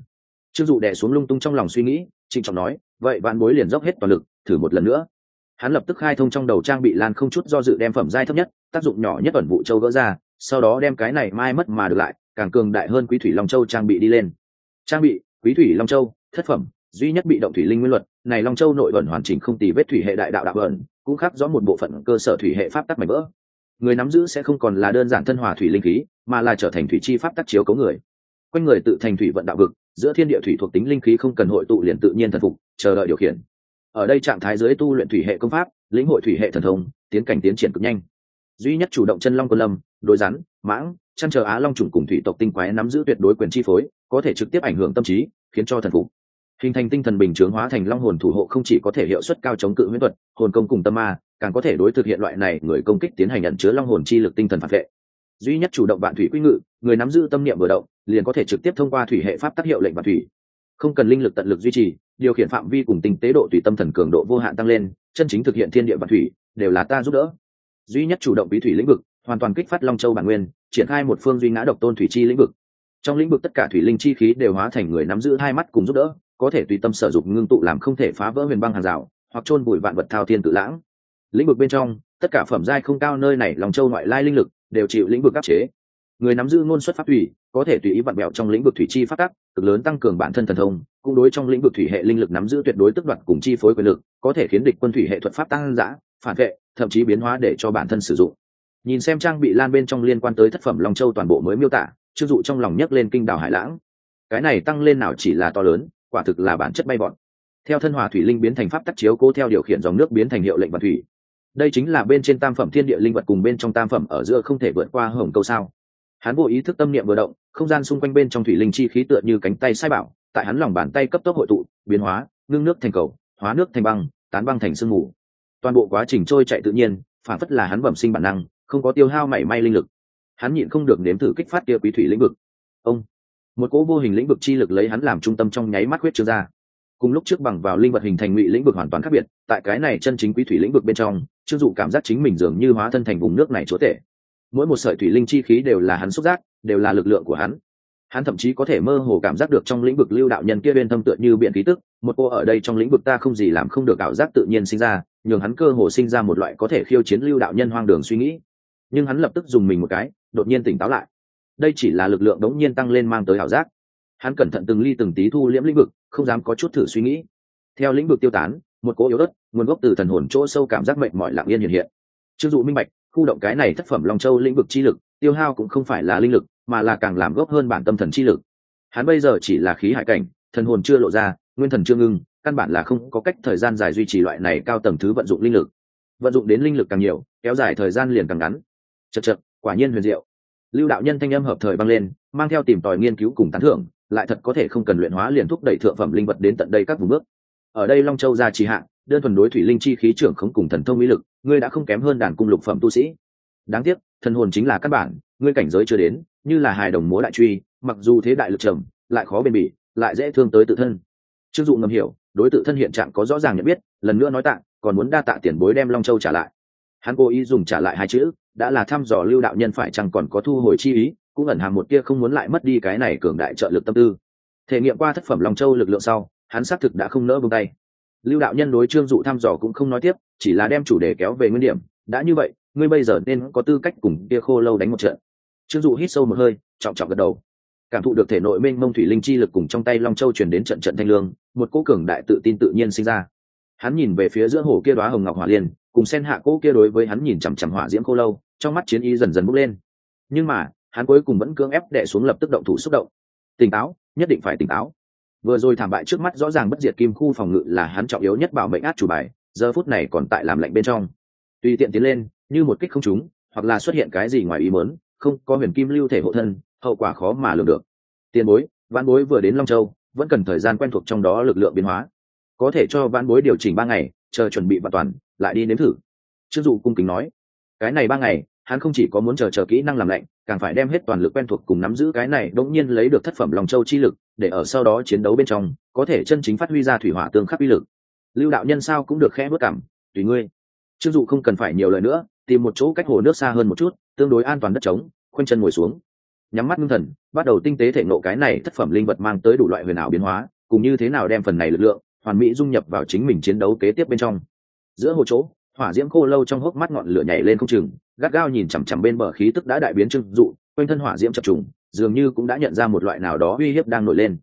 trương dụ đẻ xuống lung tung trong lòng suy nghĩ, trịnh trọng nói, vậy vạn bối liền dốc hết toàn lực, thử một lần nữa. Hắn lập tức khai thông trong đầu trang bị lan không chút do dự đem phẩm giai thấp nhất, tác dụng nhỏ nhất ẩn vụ châu gỡ ra, sau đó đem cái này mai mất mà được lại, càng cường đại hơn quý thủy long châu trang bị đi lên. Trang bị, quý thủy long châu, thất phẩm duy nhất bị động thủy linh nguyên luật, này long châu nội ẩn hoàn chỉnh không tì vết thủy hệ đại đạo đạo ẩn, cũng khác rõ một bộ phận cơ sở thủy hệ pháp tắc mảnh vỡ. Người nắm giữ sẽ không còn là đơn giản thân hòa thủy linh khí, mà là trở thành thủy chi pháp tắc chiếu cấu người. Quanh người tự thành thủy vận đạo vực, giữa thiên địa thủy thuộc tính linh khí không cần hội tụ liền tự nhiên thần phục, chờ đợi điều khiển. Ở đây trạng thái dưới tu luyện thủy hệ công pháp, lĩnh hội thủy hệ thần thông, tiến cảnh tiến triển cực nhanh. Duy nhất chủ động chân long quân lâm đối rắn, mãng, chăn chờ á long trùng cùng thủy tộc tinh quái nắm giữ tuyệt đối quyền chi phối, có thể trực tiếp ảnh hưởng tâm trí, khiến cho thần phục hình thành tinh thần bình chướng hóa thành long hồn thủ hộ không chỉ có thể hiệu suất cao chống cự huyễn thuật, hồn công cùng tâm ma, càng có thể đối thực hiện loại này người công kích tiến hành nhận chứa long hồn chi lực tinh thần phản vệ. Duy nhất chủ động bạn thủy quy ngự, người nắm giữ tâm niệm vừa động, liền có thể trực tiếp thông qua thủy hệ pháp tác hiệu lệnh bạn thủy. Không cần linh lực tận lực duy trì, điều khiển phạm vi cùng tinh tế độ tùy tâm thần cường độ vô hạn tăng lên, chân chính thực hiện thiên địa bạn thủy, đều là ta giúp đỡ. Duy nhất chủ động bí thủy lĩnh vực, hoàn toàn kích phát long châu bản nguyên, triển khai một phương duy ngã độc tôn thủy chi lĩnh vực. Trong lĩnh vực tất cả thủy linh chi khí đều hóa thành người nắm giữ hai mắt cùng giúp đỡ có thể tùy tâm sở dụng ngưng tụ làm không thể phá vỡ huyền băng hàng rào, hoặc chôn bụi vạn vật thao thiên tự lãng. Lĩnh vực bên trong, tất cả phẩm giai không cao nơi này lòng châu ngoại lai linh lực đều chịu lĩnh vực áp chế. Người nắm giữ ngôn xuất pháp thủy, có thể tùy ý vặn bẹo trong lĩnh vực thủy chi phát tắc, cực lớn tăng cường bản thân thần thông, cũng đối trong lĩnh vực thủy hệ linh lực nắm giữ tuyệt đối tức đoạt cùng chi phối quyền lực, có thể khiến địch quân thủy hệ thuật pháp tăng giã phản vệ, thậm chí biến hóa để cho bản thân sử dụng. Nhìn xem trang bị lan bên trong liên quan tới thất phẩm long châu toàn bộ mới miêu tả chưng dụ trong lòng nhấc lên kinh đảo hải lãng. Cái này tăng lên nào chỉ là to lớn quả thực là bản chất bay bọn theo thân hòa thủy linh biến thành pháp tắc chiếu cố theo điều khiển dòng nước biến thành hiệu lệnh và thủy. Đây chính là bên trên tam phẩm thiên địa linh vật cùng bên trong tam phẩm ở giữa không thể vượt qua hồng câu sao. Hắn vô ý thức tâm niệm vừa động, không gian xung quanh bên trong thủy linh chi khí tựa như cánh tay sai bảo, tại hắn lòng bàn tay cấp tốc hội tụ, biến hóa, ngưng nước thành cầu, hóa nước thành băng, tán băng thành sương mù. Toàn bộ quá trình trôi chạy tự nhiên, phản phất là hắn bẩm sinh bản năng, không có tiêu hao mảy may linh lực. Hắn nhịn không được nếm thử kích phát kia quý thủy lĩnh vực. Ông một cỗ vô hình lĩnh vực chi lực lấy hắn làm trung tâm trong nháy mắt huyết trương ra. Cùng lúc trước bằng vào linh vật hình thành ngụy lĩnh vực hoàn toàn khác biệt, tại cái này chân chính quý thủy lĩnh vực bên trong chưng dụ cảm giác chính mình dường như hóa thân thành vùng nước này chúa tể. Mỗi một sợi thủy linh chi khí đều là hắn xúc giác, đều là lực lượng của hắn. Hắn thậm chí có thể mơ hồ cảm giác được trong lĩnh vực lưu đạo nhân kia bên thâm tựa như biện khí tức, một cô ở đây trong lĩnh vực ta không gì làm không được ảo giác tự nhiên sinh ra, nhường hắn cơ hồ sinh ra một loại có thể khiêu chiến lưu đạo nhân hoang đường suy nghĩ. Nhưng hắn lập tức dùng mình một cái, đột nhiên tỉnh táo lại đây chỉ là lực lượng đống nhiên tăng lên mang tới ảo giác. Hắn cẩn thận từng ly từng tí thu liễm lĩnh vực, không dám có chút thử suy nghĩ. Theo lĩnh vực tiêu tán, một cỗ yếu đất nguồn gốc từ thần hồn chỗ sâu cảm giác mệnh mọi lặng yên hiện hiện. Chưng dụ minh bạch, khu động cái này thất phẩm long châu lĩnh vực chi lực, tiêu hao cũng không phải là linh lực, mà là càng làm gốc hơn bản tâm thần chi lực. Hắn bây giờ chỉ là khí hải cảnh, thần hồn chưa lộ ra, nguyên thần chưa ngưng, căn bản là không có cách thời gian dài duy trì loại này cao tầng thứ vận dụng linh lực. Vận dụng đến linh lực càng nhiều, kéo dài thời gian liền càng ngắn. Chật chật quả nhiên huyền diệu lưu đạo nhân thanh âm hợp thời băng lên, mang theo tìm tòi nghiên cứu cùng tán thưởng, lại thật có thể không cần luyện hóa liền thúc đẩy thượng phẩm linh vật đến tận đây các vùng bước. Ở đây long châu ra trì hạn đơn thuần đối thủy linh chi khí trưởng không cùng thần thông mỹ lực, ngươi đã không kém hơn đàn cung lục phẩm tu sĩ. Đáng tiếc, thần hồn chính là căn bản, ngươi cảnh giới chưa đến, như là hài đồng múa đại truy, mặc dù thế đại lực trầm, lại khó bền bỉ, lại dễ thương tới tự thân. Chưng dụ ngầm hiểu, đối tự thân hiện trạng có rõ ràng nhận biết, lần nữa nói tạ, còn muốn đa tạ tiền bối đem long châu trả lại. Hắn cố ý dùng trả lại hai chữ đã là thăm dò lưu đạo nhân phải chăng còn có thu hồi chi ý, cũng ẩn hàm một kia không muốn lại mất đi cái này cường đại trợ lực tâm tư. Thể nghiệm qua thất phẩm long châu lực lượng sau, hắn xác thực đã không nỡ buông tay. Lưu đạo nhân đối trương dụ thăm dò cũng không nói tiếp, chỉ là đem chủ đề kéo về nguyên điểm. Đã như vậy, ngươi bây giờ nên có tư cách cùng kia khô lâu đánh một trận. Trương dụ hít sâu một hơi, trọng trọng gật đầu. Cảm thụ được thể nội mênh mông thủy linh chi lực cùng trong tay long châu truyền đến trận trận thanh lương, một cô cường đại tự tin tự nhiên sinh ra. Hắn nhìn về phía giữa hồ kia đoá hồng ngọc hỏa liên cùng sen hạ cô kia đối với hắn nhìn chằm chằm hỏa diễm cô lâu, trong mắt chiến ý dần dần bốc lên. Nhưng mà, hắn cuối cùng vẫn cưỡng ép đệ xuống lập tức động thủ xúc động. Tỉnh táo, nhất định phải tỉnh táo. Vừa rồi thảm bại trước mắt rõ ràng bất diệt kim khu phòng ngự là hắn trọng yếu nhất bảo mệnh át chủ bài, giờ phút này còn tại làm lạnh bên trong. Tùy tiện tiến lên, như một kích không trúng, hoặc là xuất hiện cái gì ngoài ý mớn không, có huyền kim lưu thể hộ thân, hậu quả khó mà lường được. Tiền bối văn bối vừa đến long châu, vẫn cần thời gian quen thuộc trong đó lực lượng biến hóa. Có thể cho văn bối điều chỉnh ba ngày, chờ chuẩn bị hoàn toàn lại đi nếm thử. Chưng dụ cung kính nói, cái này ba ngày, hắn không chỉ có muốn chờ chờ kỹ năng làm lạnh, càng phải đem hết toàn lực quen thuộc cùng nắm giữ cái này đống nhiên lấy được thất phẩm lòng châu chi lực, để ở sau đó chiến đấu bên trong, có thể chân chính phát huy ra thủy hỏa tương khắc uy lực. Lưu đạo nhân sao cũng được khẽ bước cảm, tùy ngươi. Chưng dụ không cần phải nhiều lời nữa, tìm một chỗ cách hồ nước xa hơn một chút, tương đối an toàn đất trống, khoanh chân ngồi xuống. Nhắm mắt ngưng thần, bắt đầu tinh tế thể nộ cái này thất phẩm linh vật mang tới đủ loại huyền ảo biến hóa, cùng như thế nào đem phần này lực lượng hoàn mỹ dung nhập vào chính mình chiến đấu kế tiếp bên trong giữa hồ chỗ, hỏa diễm khô lâu trong hốc mắt ngọn lửa nhảy lên không chừng, gắt gao nhìn chằm chằm bên bờ khí tức đã đại biến trưng dụ, quanh thân hỏa diễm chập trùng, dường như cũng đã nhận ra một loại nào đó uy hiếp đang nổi lên.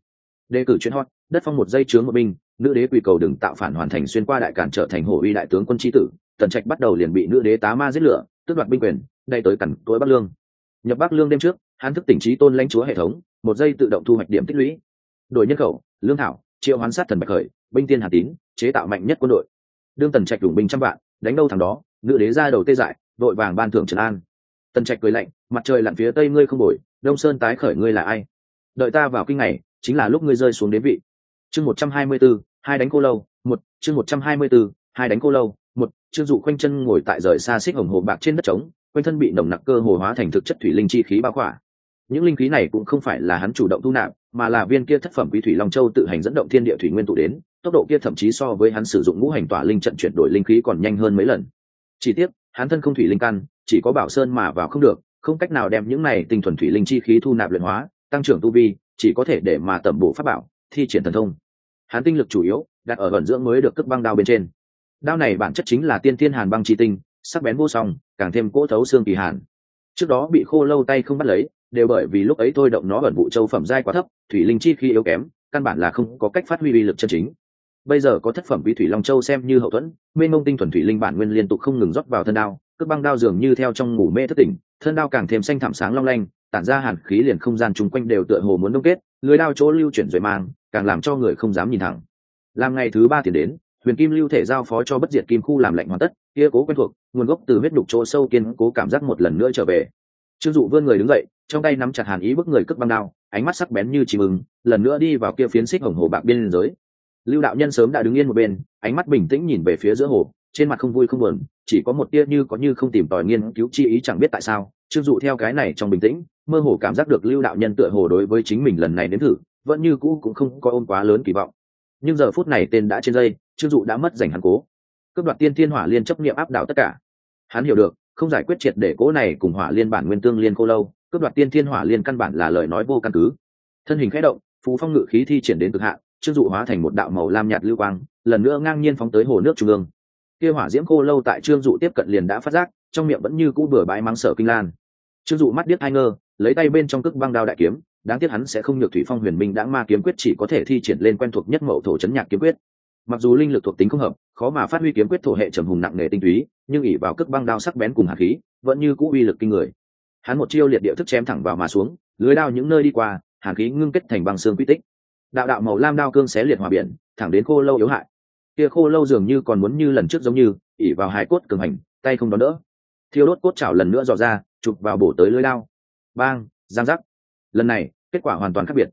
Đề cử chuyên hot, đất phong một dây chướng một binh, nữ đế quỳ cầu đừng tạo phản hoàn thành xuyên qua đại cản trở thành hổ uy đại tướng quân tri tử, tần trạch bắt đầu liền bị nữ đế tá ma giết lửa, tước đoạt binh quyền đây tới cẩn tối bắc lương. Nhập bắc lương đêm trước, hắn thức tỉnh trí tôn lãnh chúa hệ thống, một giây tự động thu hoạch điểm tích lũy. Đổi nhân khẩu, lương thảo, triệu hoán sát thần bạch khởi, binh tiên hà tín, chế tạo mạnh nhất quân đội đương tần trạch đủ binh trăm vạn, đánh đâu thằng đó, nữ đế ra đầu tê dại đội vàng ban thưởng trần an. Tần trạch cười lạnh, mặt trời lặn phía tây ngươi không bồi đông sơn tái khởi ngươi là ai? Đợi ta vào kinh này chính là lúc ngươi rơi xuống đến vị. Chương một trăm hai mươi b ố hai đánh cô lâu, một, chương một trăm hai mươi b ố hai đánh cô lâu, một chương dụ khoanh chân ngồi tại rời xa xích hồng hồ bạc trên đất trống, quanh thân bị nồng nặc cơ hồ hóa thành thực chất thủy linh chi khí bao khỏa. Những linh khí này cũng không phải là hắn chủ động thu nạp, mà là viên kia thất phẩm quý thủy long châu tự hành dẫn động thiên địa thủy nguyên tụ đến tốc độ kia thậm chí so với hắn sử dụng ngũ hành tỏa linh trận chuyển đổi linh khí còn nhanh hơn mấy lần. Chỉ tiếc, hắn thân không thủy linh căn, chỉ có bảo sơn mà vào không được, không cách nào đem những này tinh thuần thủy linh chi khí thu nạp luyện hóa, tăng trưởng tu vi, chỉ có thể để mà tẩm bổ pháp bảo, thi triển thần thông. Hắn tinh lực chủ yếu, đặt ở vận dưỡng mới được cất băng đao bên trên. Đao này bản chất chính là tiên thiên hàn băng chi tinh, sắc bén vô song, càng thêm cỗ thấu xương kỳ hàn. Trước đó bị khô lâu tay không bắt lấy, đều bởi vì lúc ấy thôi động nó ẩn vụ châu phẩm giai quá thấp, thủy linh chi khi yếu kém, căn bản là không có cách phát huy uy lực chân chính bây giờ có thất phẩm bí thủy long châu xem như hậu thuẫn, mênh mông tinh thuần thủy linh bản nguyên liên tục không ngừng rót vào thân đao, cước băng đao dường như theo trong ngủ mê thất tỉnh, thân đao càng thêm xanh thảm sáng long lanh, tản ra hàn khí liền không gian chung quanh đều tựa hồ muốn đông kết, lưới đao chỗ lưu chuyển rồi mang, càng làm cho người không dám nhìn thẳng. Làm ngày thứ ba tiền đến, huyền kim lưu thể giao phó cho bất diệt kim khu làm lạnh hoàn tất, kia cố quen thuộc, nguồn gốc từ huyết đục chỗ sâu kiên cố cảm giác một lần nữa trở về. Trương dụ vươn người đứng dậy, trong tay nắm chặt hàn ý bức người cước băng đao, ánh mắt sắc bén như chìm mừng, lần nữa đi vào kia phiến xích hồng hồ bạc biên giới lưu đạo nhân sớm đã đứng yên một bên, ánh mắt bình tĩnh nhìn về phía giữa hồ, trên mặt không vui không buồn, chỉ có một tia như có như không tìm tòi nghiên cứu chi ý chẳng biết tại sao. Trương dụ theo cái này trong bình tĩnh, mơ hồ cảm giác được lưu đạo nhân tựa hồ đối với chính mình lần này đến thử, vẫn như cũ cũng không có ôm quá lớn kỳ vọng. Nhưng giờ phút này tên đã trên dây trương dụ đã mất giành hắn cố. Cướp đoạt tiên thiên hỏa liên chấp nghiệm áp đảo tất cả. Hắn hiểu được, không giải quyết triệt để cố này cùng hỏa liên bản nguyên tương liên cô lâu, cướp đoạt tiên thiên hỏa liên căn bản là lời nói vô căn cứ. Thân hình khẽ động phú phong ngự khí thi triển đến cực hạn trương dụ hóa thành một đạo màu lam nhạt lưu quang, lần nữa ngang nhiên phóng tới hồ nước trung ương. Kia hỏa diễm cô lâu tại trương dụ tiếp cận liền đã phát giác, trong miệng vẫn như cũ bừa bãi mắng sở kinh lan. Trương dụ mắt biết ai ngơ, lấy tay bên trong cước băng đao đại kiếm, đáng tiếc hắn sẽ không nhược thủy phong huyền minh đã ma kiếm quyết chỉ có thể thi triển lên quen thuộc nhất mẫu thổ chấn nhạc kiếm quyết. Mặc dù linh lực thuộc tính không hợp, khó mà phát huy kiếm quyết thổ hệ trầm hùng nặng nề tinh túy, nhưng ỉ vào cước băng đao sắc bén cùng hạt khí, vẫn như cũ uy lực kinh người. Hắn một chiêu liệt địa thức chém thẳng vào mà xuống, lưới đao những nơi đi qua hạt khí ngưng kết thành băng xương quy tích đạo đạo màu lam đao cương xé liệt hòa biển, thẳng đến khô lâu yếu hại. Kia khô lâu dường như còn muốn như lần trước giống như, ỉ vào hai cốt cường hành, tay không đón đỡ. Thiêu đốt cốt chảo lần nữa dò ra, chụp vào bổ tới lưới đao. Bang, giang giác. Lần này, kết quả hoàn toàn khác biệt.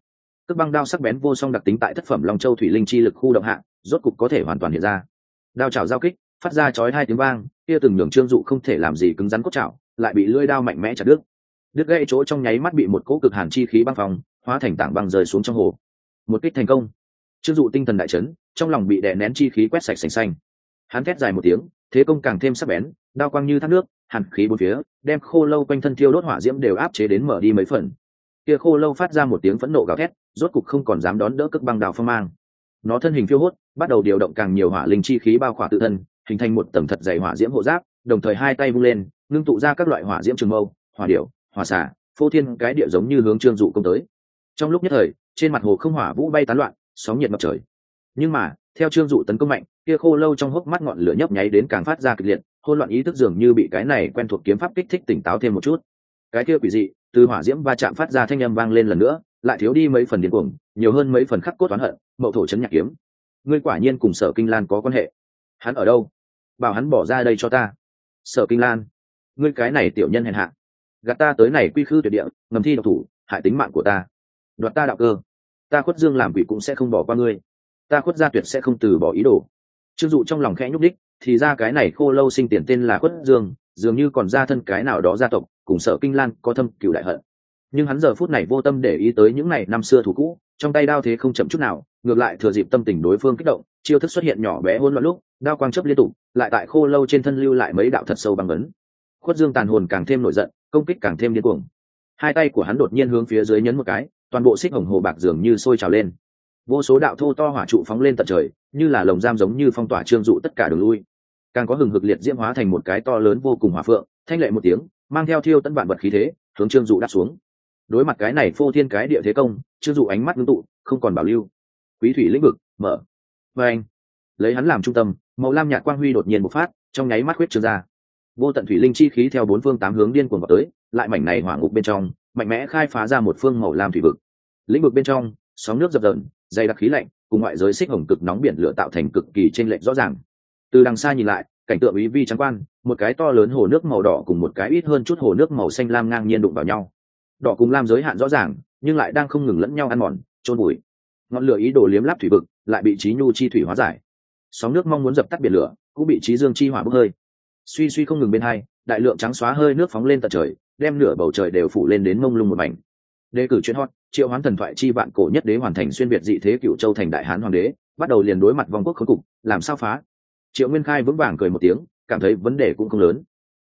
Cước băng đao sắc bén vô song đặc tính tại thất phẩm long châu thủy linh chi lực khu động hạ, rốt cục có thể hoàn toàn hiện ra. Đao chảo giao kích, phát ra chói hai tiếng vang, kia từng đường trương dụ không thể làm gì cứng rắn cốt chảo, lại bị lưỡi đao mạnh mẽ chặt đứt. Đứt gãy chỗ trong nháy mắt bị một cỗ cực hàn chi khí băng phòng hóa thành tảng băng rơi xuống trong hồ một kích thành công. Trương dụ tinh thần đại chấn, trong lòng bị đè nén chi khí quét sạch sành xanh. Hắn thét dài một tiếng, thế công càng thêm sắc bén, đao quang như thác nước, hàn khí bốn phía, đem khô lâu quanh thân thiêu đốt hỏa diễm đều áp chế đến mở đi mấy phần. Kia khô lâu phát ra một tiếng phẫn nộ gào thét, rốt cục không còn dám đón đỡ cước băng đào phong mang. Nó thân hình phiêu hốt, bắt đầu điều động càng nhiều hỏa linh chi khí bao khỏa tự thân, hình thành một tầng thật dày hỏa diễm hộ giáp, đồng thời hai tay vung lên, ngưng tụ ra các loại hỏa diễm trường mâu, hỏa điệu hỏa xả phô thiên cái địa giống như hướng trương dụ công tới. Trong lúc nhất thời trên mặt hồ không hỏa vũ bay tán loạn, sóng nhiệt ngập trời. Nhưng mà, theo trương dụ tấn công mạnh, kia khô lâu trong hốc mắt ngọn lửa nhấp nháy đến càng phát ra kịch liệt hôn loạn ý thức dường như bị cái này quen thuộc kiếm pháp kích thích tỉnh táo thêm một chút. Cái kia quỷ dị, từ hỏa diễm va chạm phát ra thanh âm vang lên lần nữa, lại thiếu đi mấy phần điên cuồng, nhiều hơn mấy phần khắc cốt oán hận, mậu thổ chấn nhạc kiếm. Ngươi quả nhiên cùng sở kinh lan có quan hệ. Hắn ở đâu? Bảo hắn bỏ ra đây cho ta. Sở kinh lan, ngươi cái này tiểu nhân hèn hạ. Gạt ta tới này quy khư tuyệt địa, ngầm thi độc thủ, hại tính mạng của ta đoạt ta đạo cơ. Ta khuất dương làm quỷ cũng sẽ không bỏ qua ngươi. Ta khuất gia tuyệt sẽ không từ bỏ ý đồ. Chưng dụ trong lòng khẽ nhúc đích thì ra cái này khô lâu sinh tiền tên là khuất dương, dường như còn ra thân cái nào đó gia tộc, cùng sợ kinh lan có thâm cựu đại hận. Nhưng hắn giờ phút này vô tâm để ý tới những ngày năm xưa thủ cũ, trong tay đao thế không chậm chút nào, ngược lại thừa dịp tâm tình đối phương kích động, chiêu thức xuất hiện nhỏ bé hôn loạn lúc, đao quang chấp liên tục, lại tại khô lâu trên thân lưu lại mấy đạo thật sâu bằng ấn. Khuất dương tàn hồn càng thêm nổi giận, công kích càng thêm điên cuồng. Hai tay của hắn đột nhiên hướng phía dưới nhấn một cái toàn bộ xích hồng hồ bạc dường như sôi trào lên. Vô số đạo thô to hỏa trụ phóng lên tận trời, như là lồng giam giống như phong tỏa trương dụ tất cả đường lui. Càng có hừng hực liệt diễm hóa thành một cái to lớn vô cùng hỏa phượng, thanh lệ một tiếng, mang theo thiêu tân vạn vật khí thế, hướng trương dụ đáp xuống. Đối mặt cái này phô thiên cái địa thế công, trương dụ ánh mắt ngưng tụ, không còn bảo lưu. Quý thủy lĩnh vực, mở. Và anh, lấy hắn làm trung tâm, màu lam nhạt quang huy đột nhiên một phát, trong nháy mắt huyết trương ra. Vô tận thủy linh chi khí theo bốn phương tám hướng điên cuồng vào tới, lại mảnh này hỏa ngục bên trong mạnh mẽ khai phá ra một phương màu lam thủy vực. Lĩnh vực bên trong, sóng nước dập dờn, dày đặc khí lạnh, cùng ngoại giới xích hồng cực nóng biển lửa tạo thành cực kỳ chênh lệch rõ ràng. Từ đằng xa nhìn lại, cảnh tượng ý vi trắng quan, một cái to lớn hồ nước màu đỏ cùng một cái ít hơn chút hồ nước màu xanh lam ngang nhiên đụng vào nhau. Đỏ cùng lam giới hạn rõ ràng, nhưng lại đang không ngừng lẫn nhau ăn mòn trôn bụi ngọn lửa ý đồ liếm láp thủy vực, lại bị trí nhu chi thủy hóa giải. Sóng nước mong muốn dập tắt biển lửa, cũng bị trí dương chi hỏa bốc hơi. Suy suy không ngừng bên hai, đại lượng trắng xóa hơi nước phóng lên tận trời đem nửa bầu trời đều phủ lên đến mông lung một mảnh. Đề cử chuyên hot, triệu hoán thần thoại chi vạn cổ nhất đế hoàn thành xuyên việt dị thế cựu châu thành đại hán hoàng đế, bắt đầu liền đối mặt vòng quốc khốn cục, làm sao phá? Triệu nguyên khai vững vàng cười một tiếng, cảm thấy vấn đề cũng không lớn.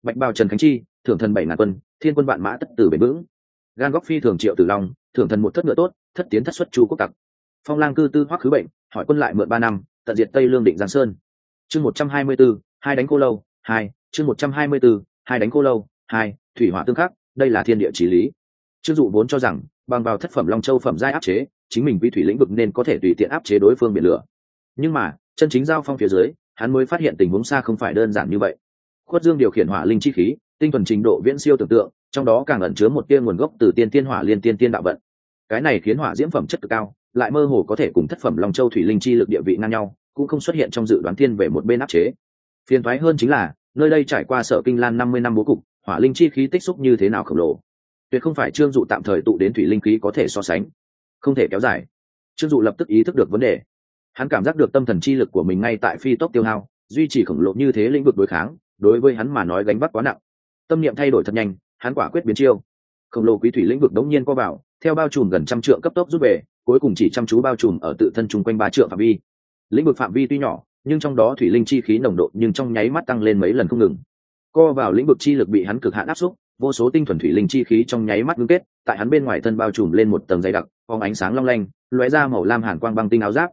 Bạch bào trần khánh chi, thưởng thần bảy ngàn quân, thiên quân vạn mã tất tử bền vững. Gan góc phi thường triệu tử long, thưởng thần một thất ngựa tốt, thất tiến thất xuất chu quốc tặc. Phong lang cư tư hoắc khứ bệnh, hỏi quân lại mượn ba năm, tận diệt tây lương định giang sơn. Chương một trăm hai mươi b hai đánh cô lâu, hai, chương một trăm hai mươi b hai đánh cô lâu hai, thủy hỏa tương khắc, đây là thiên địa trí lý. Chưng dụ vốn cho rằng, bằng vào thất phẩm long châu phẩm giai áp chế, chính mình quy thủy lĩnh vực nên có thể tùy tiện áp chế đối phương biển lửa. Nhưng mà, chân chính giao phong phía dưới, hắn mới phát hiện tình huống xa không phải đơn giản như vậy. Khuất dương điều khiển hỏa linh chi khí, tinh thuần trình độ viễn siêu tưởng tượng, trong đó càng ẩn chứa một tia nguồn gốc từ tiên tiên hỏa liên tiên tiên đạo vận. Cái này khiến hỏa diễm phẩm chất cực cao, lại mơ hồ có thể cùng thất phẩm long châu thủy linh chi lực địa vị ngang nhau, cũng không xuất hiện trong dự đoán thiên về một bên áp chế. Phiền thoái hơn chính là, nơi đây trải qua sở kinh lan năm mươi năm bố cục hỏa linh chi khí tích xúc như thế nào khổng lồ? Tuyệt không phải trương dụ tạm thời tụ đến thủy linh khí có thể so sánh. Không thể kéo dài. Trương dụ lập tức ý thức được vấn đề. Hắn cảm giác được tâm thần chi lực của mình ngay tại phi tốc tiêu hao, duy trì khổng lồ như thế lĩnh vực đối kháng, đối với hắn mà nói gánh bắt quá nặng. Tâm niệm thay đổi thật nhanh, hắn quả quyết biến chiêu. Khổng lồ quý thủy lĩnh vực đống nhiên co vào, theo bao trùm gần trăm trượng cấp tốc rút về, cuối cùng chỉ chăm chú bao trùm ở tự thân chung quanh ba trượng phạm vi. Lĩnh vực phạm vi tuy nhỏ, nhưng trong đó thủy linh chi khí nồng độ nhưng trong nháy mắt tăng lên mấy lần không ngừng co vào lĩnh vực chi lực bị hắn cực hạn áp xúc, vô số tinh thuần thủy linh chi khí trong nháy mắt ngưng kết, tại hắn bên ngoài thân bao trùm lên một tầng dày đặc, phóng ánh sáng long lanh, lóe ra màu lam hàn quang băng tinh áo giáp.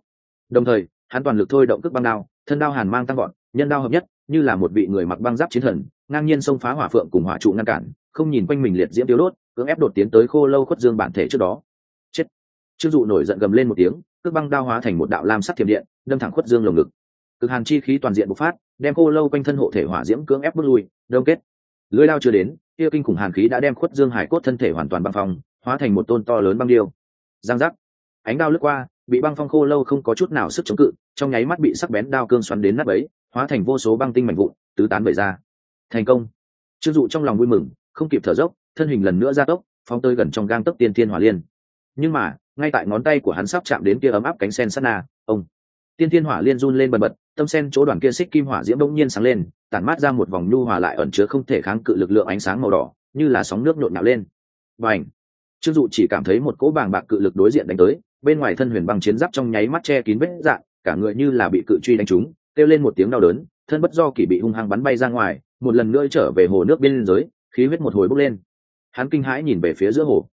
Đồng thời, hắn toàn lực thôi động cước băng đao, thân đao hàn mang tăng gọn nhân đao hợp nhất, như là một vị người mặc băng giáp chiến thần, ngang nhiên xông phá hỏa phượng cùng hỏa trụ ngăn cản, không nhìn quanh mình liệt diễm tiêu đốt, cưỡng ép đột tiến tới khô lâu khuất dương bản thể trước đó. Chết. Chưng dụ nổi giận gầm lên một tiếng, cước băng đao hóa thành một đạo lam sắc thiểm điện, đâm thẳng khuất dương lồng ngực cực hàn chi khí toàn diện bộc phát, đem khô lâu quanh thân hộ thể hỏa diễm cưỡng ép bước lui, đông kết. Lưới lao chưa đến, kia kinh khủng hàn khí đã đem khuất dương hải cốt thân thể hoàn toàn băng phong, hóa thành một tôn to lớn băng điêu. Giang giác. Ánh đao lướt qua, bị băng phong khô lâu không có chút nào sức chống cự, trong nháy mắt bị sắc bén đao cương xoắn đến nắp ấy hóa thành vô số băng tinh mảnh vụn, tứ tán bời ra. Thành công. Trương dụ trong lòng vui mừng, không kịp thở dốc, thân hình lần nữa ra tốc, phóng tơi gần trong gang tấc tiên thiên hỏa liên. Nhưng mà, ngay tại ngón tay của hắn sắp chạm đến kia ấm áp cánh sen sắt na, ông tiên thiên hỏa liên run lên bần bật, tâm sen chỗ đoàn kia xích kim hỏa diễm bỗng nhiên sáng lên, tản mát ra một vòng nhu hòa lại ẩn chứa không thể kháng cự lực lượng ánh sáng màu đỏ, như là sóng nước nhộn nhạo lên. Và ảnh trương dụ chỉ cảm thấy một cỗ bàng bạc cự lực đối diện đánh tới, bên ngoài thân huyền băng chiến giáp trong nháy mắt che kín vết dạn cả người như là bị cự truy đánh trúng, kêu lên một tiếng đau đớn, thân bất do kỳ bị hung hăng bắn bay ra ngoài, một lần nữa trở về hồ nước biên giới, khí huyết một hồi bốc lên. Hắn kinh hãi nhìn về phía giữa hồ.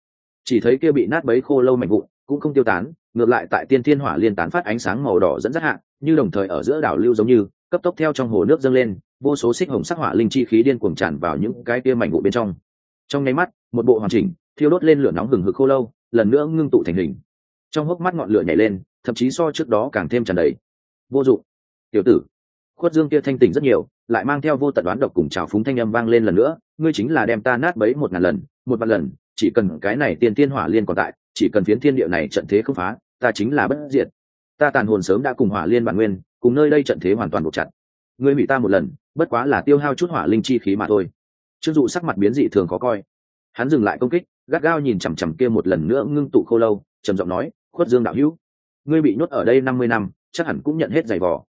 Chỉ thấy kia bị nát bấy khô lâu mạnh vụn cũng không tiêu tán, ngược lại tại tiên thiên hỏa liên tán phát ánh sáng màu đỏ dẫn dắt hạ, như đồng thời ở giữa đảo lưu giống như, cấp tốc theo trong hồ nước dâng lên, vô số xích hồng sắc hỏa linh chi khí điên cuồng tràn vào những cái tia mảnh vụ bên trong. Trong nháy mắt, một bộ hoàn chỉnh, thiêu đốt lên lửa nóng hừng hực khô lâu, lần nữa ngưng tụ thành hình. Trong hốc mắt ngọn lửa nhảy lên, thậm chí so trước đó càng thêm tràn đầy. Vô dụng. Tiểu tử, khuất dương kia thanh tỉnh rất nhiều, lại mang theo vô tận đoán độc cùng trào phúng thanh âm vang lên lần nữa, ngươi chính là đem ta nát bấy một ngàn lần, một vạn lần, chỉ cần cái này tiên tiên hỏa liên còn tại chỉ cần phiến thiên địa này trận thế không phá, ta chính là bất diệt. Ta tàn hồn sớm đã cùng hỏa liên bản nguyên, cùng nơi đây trận thế hoàn toàn buộc chặt. Ngươi hủy ta một lần, bất quá là tiêu hao chút hỏa linh chi khí mà thôi. Trương dụ sắc mặt biến dị thường khó coi. Hắn dừng lại công kích, gắt gao nhìn chằm chằm kia một lần nữa ngưng tụ khô lâu, trầm giọng nói, khuất dương đạo hữu, ngươi bị nhốt ở đây năm mươi năm, chắc hẳn cũng nhận hết giày vò.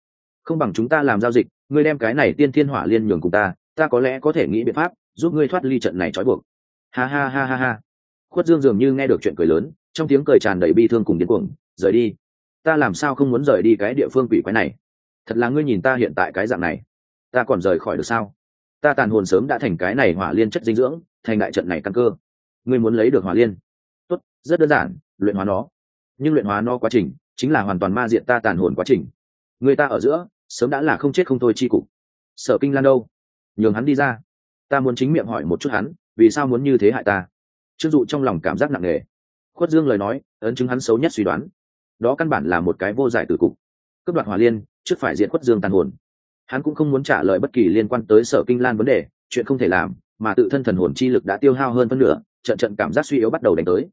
Không bằng chúng ta làm giao dịch, ngươi đem cái này tiên thiên hỏa liên nhường cùng ta ta có lẽ có thể nghĩ biện pháp giúp ngươi thoát ly trận này trói buộc. Ha ha ha ha ha. Khuất dương dường như nghe được chuyện cười lớn trong tiếng cười tràn đầy bi thương cùng điên cuồng, rời đi. Ta làm sao không muốn rời đi cái địa phương quỷ quái này? Thật là ngươi nhìn ta hiện tại cái dạng này. Ta còn rời khỏi được sao? Ta tàn hồn sớm đã thành cái này hỏa liên chất dinh dưỡng, thành đại trận này căn cơ. Ngươi muốn lấy được hỏa liên? Tốt, rất đơn giản, luyện hóa nó. Nhưng luyện hóa nó quá trình, chính là hoàn toàn ma diện ta tàn hồn quá trình. Người ta ở giữa, sớm đã là không chết không thôi chi cục. Sở kinh lan đâu? Nhường hắn đi ra. Ta muốn chính miệng hỏi một chút hắn, vì sao muốn như thế hại ta? Chưng dụ trong lòng cảm giác nặng nề khuất dương lời nói, ấn chứng hắn xấu nhất suy đoán. Đó căn bản là một cái vô giải từ cục. Cướp đoạt hòa liên, trước phải diện khuất dương tàn hồn. Hắn cũng không muốn trả lời bất kỳ liên quan tới sở kinh lan vấn đề, chuyện không thể làm, mà tự thân thần hồn chi lực đã tiêu hao hơn phân nửa, trận trận cảm giác suy yếu bắt đầu đánh tới.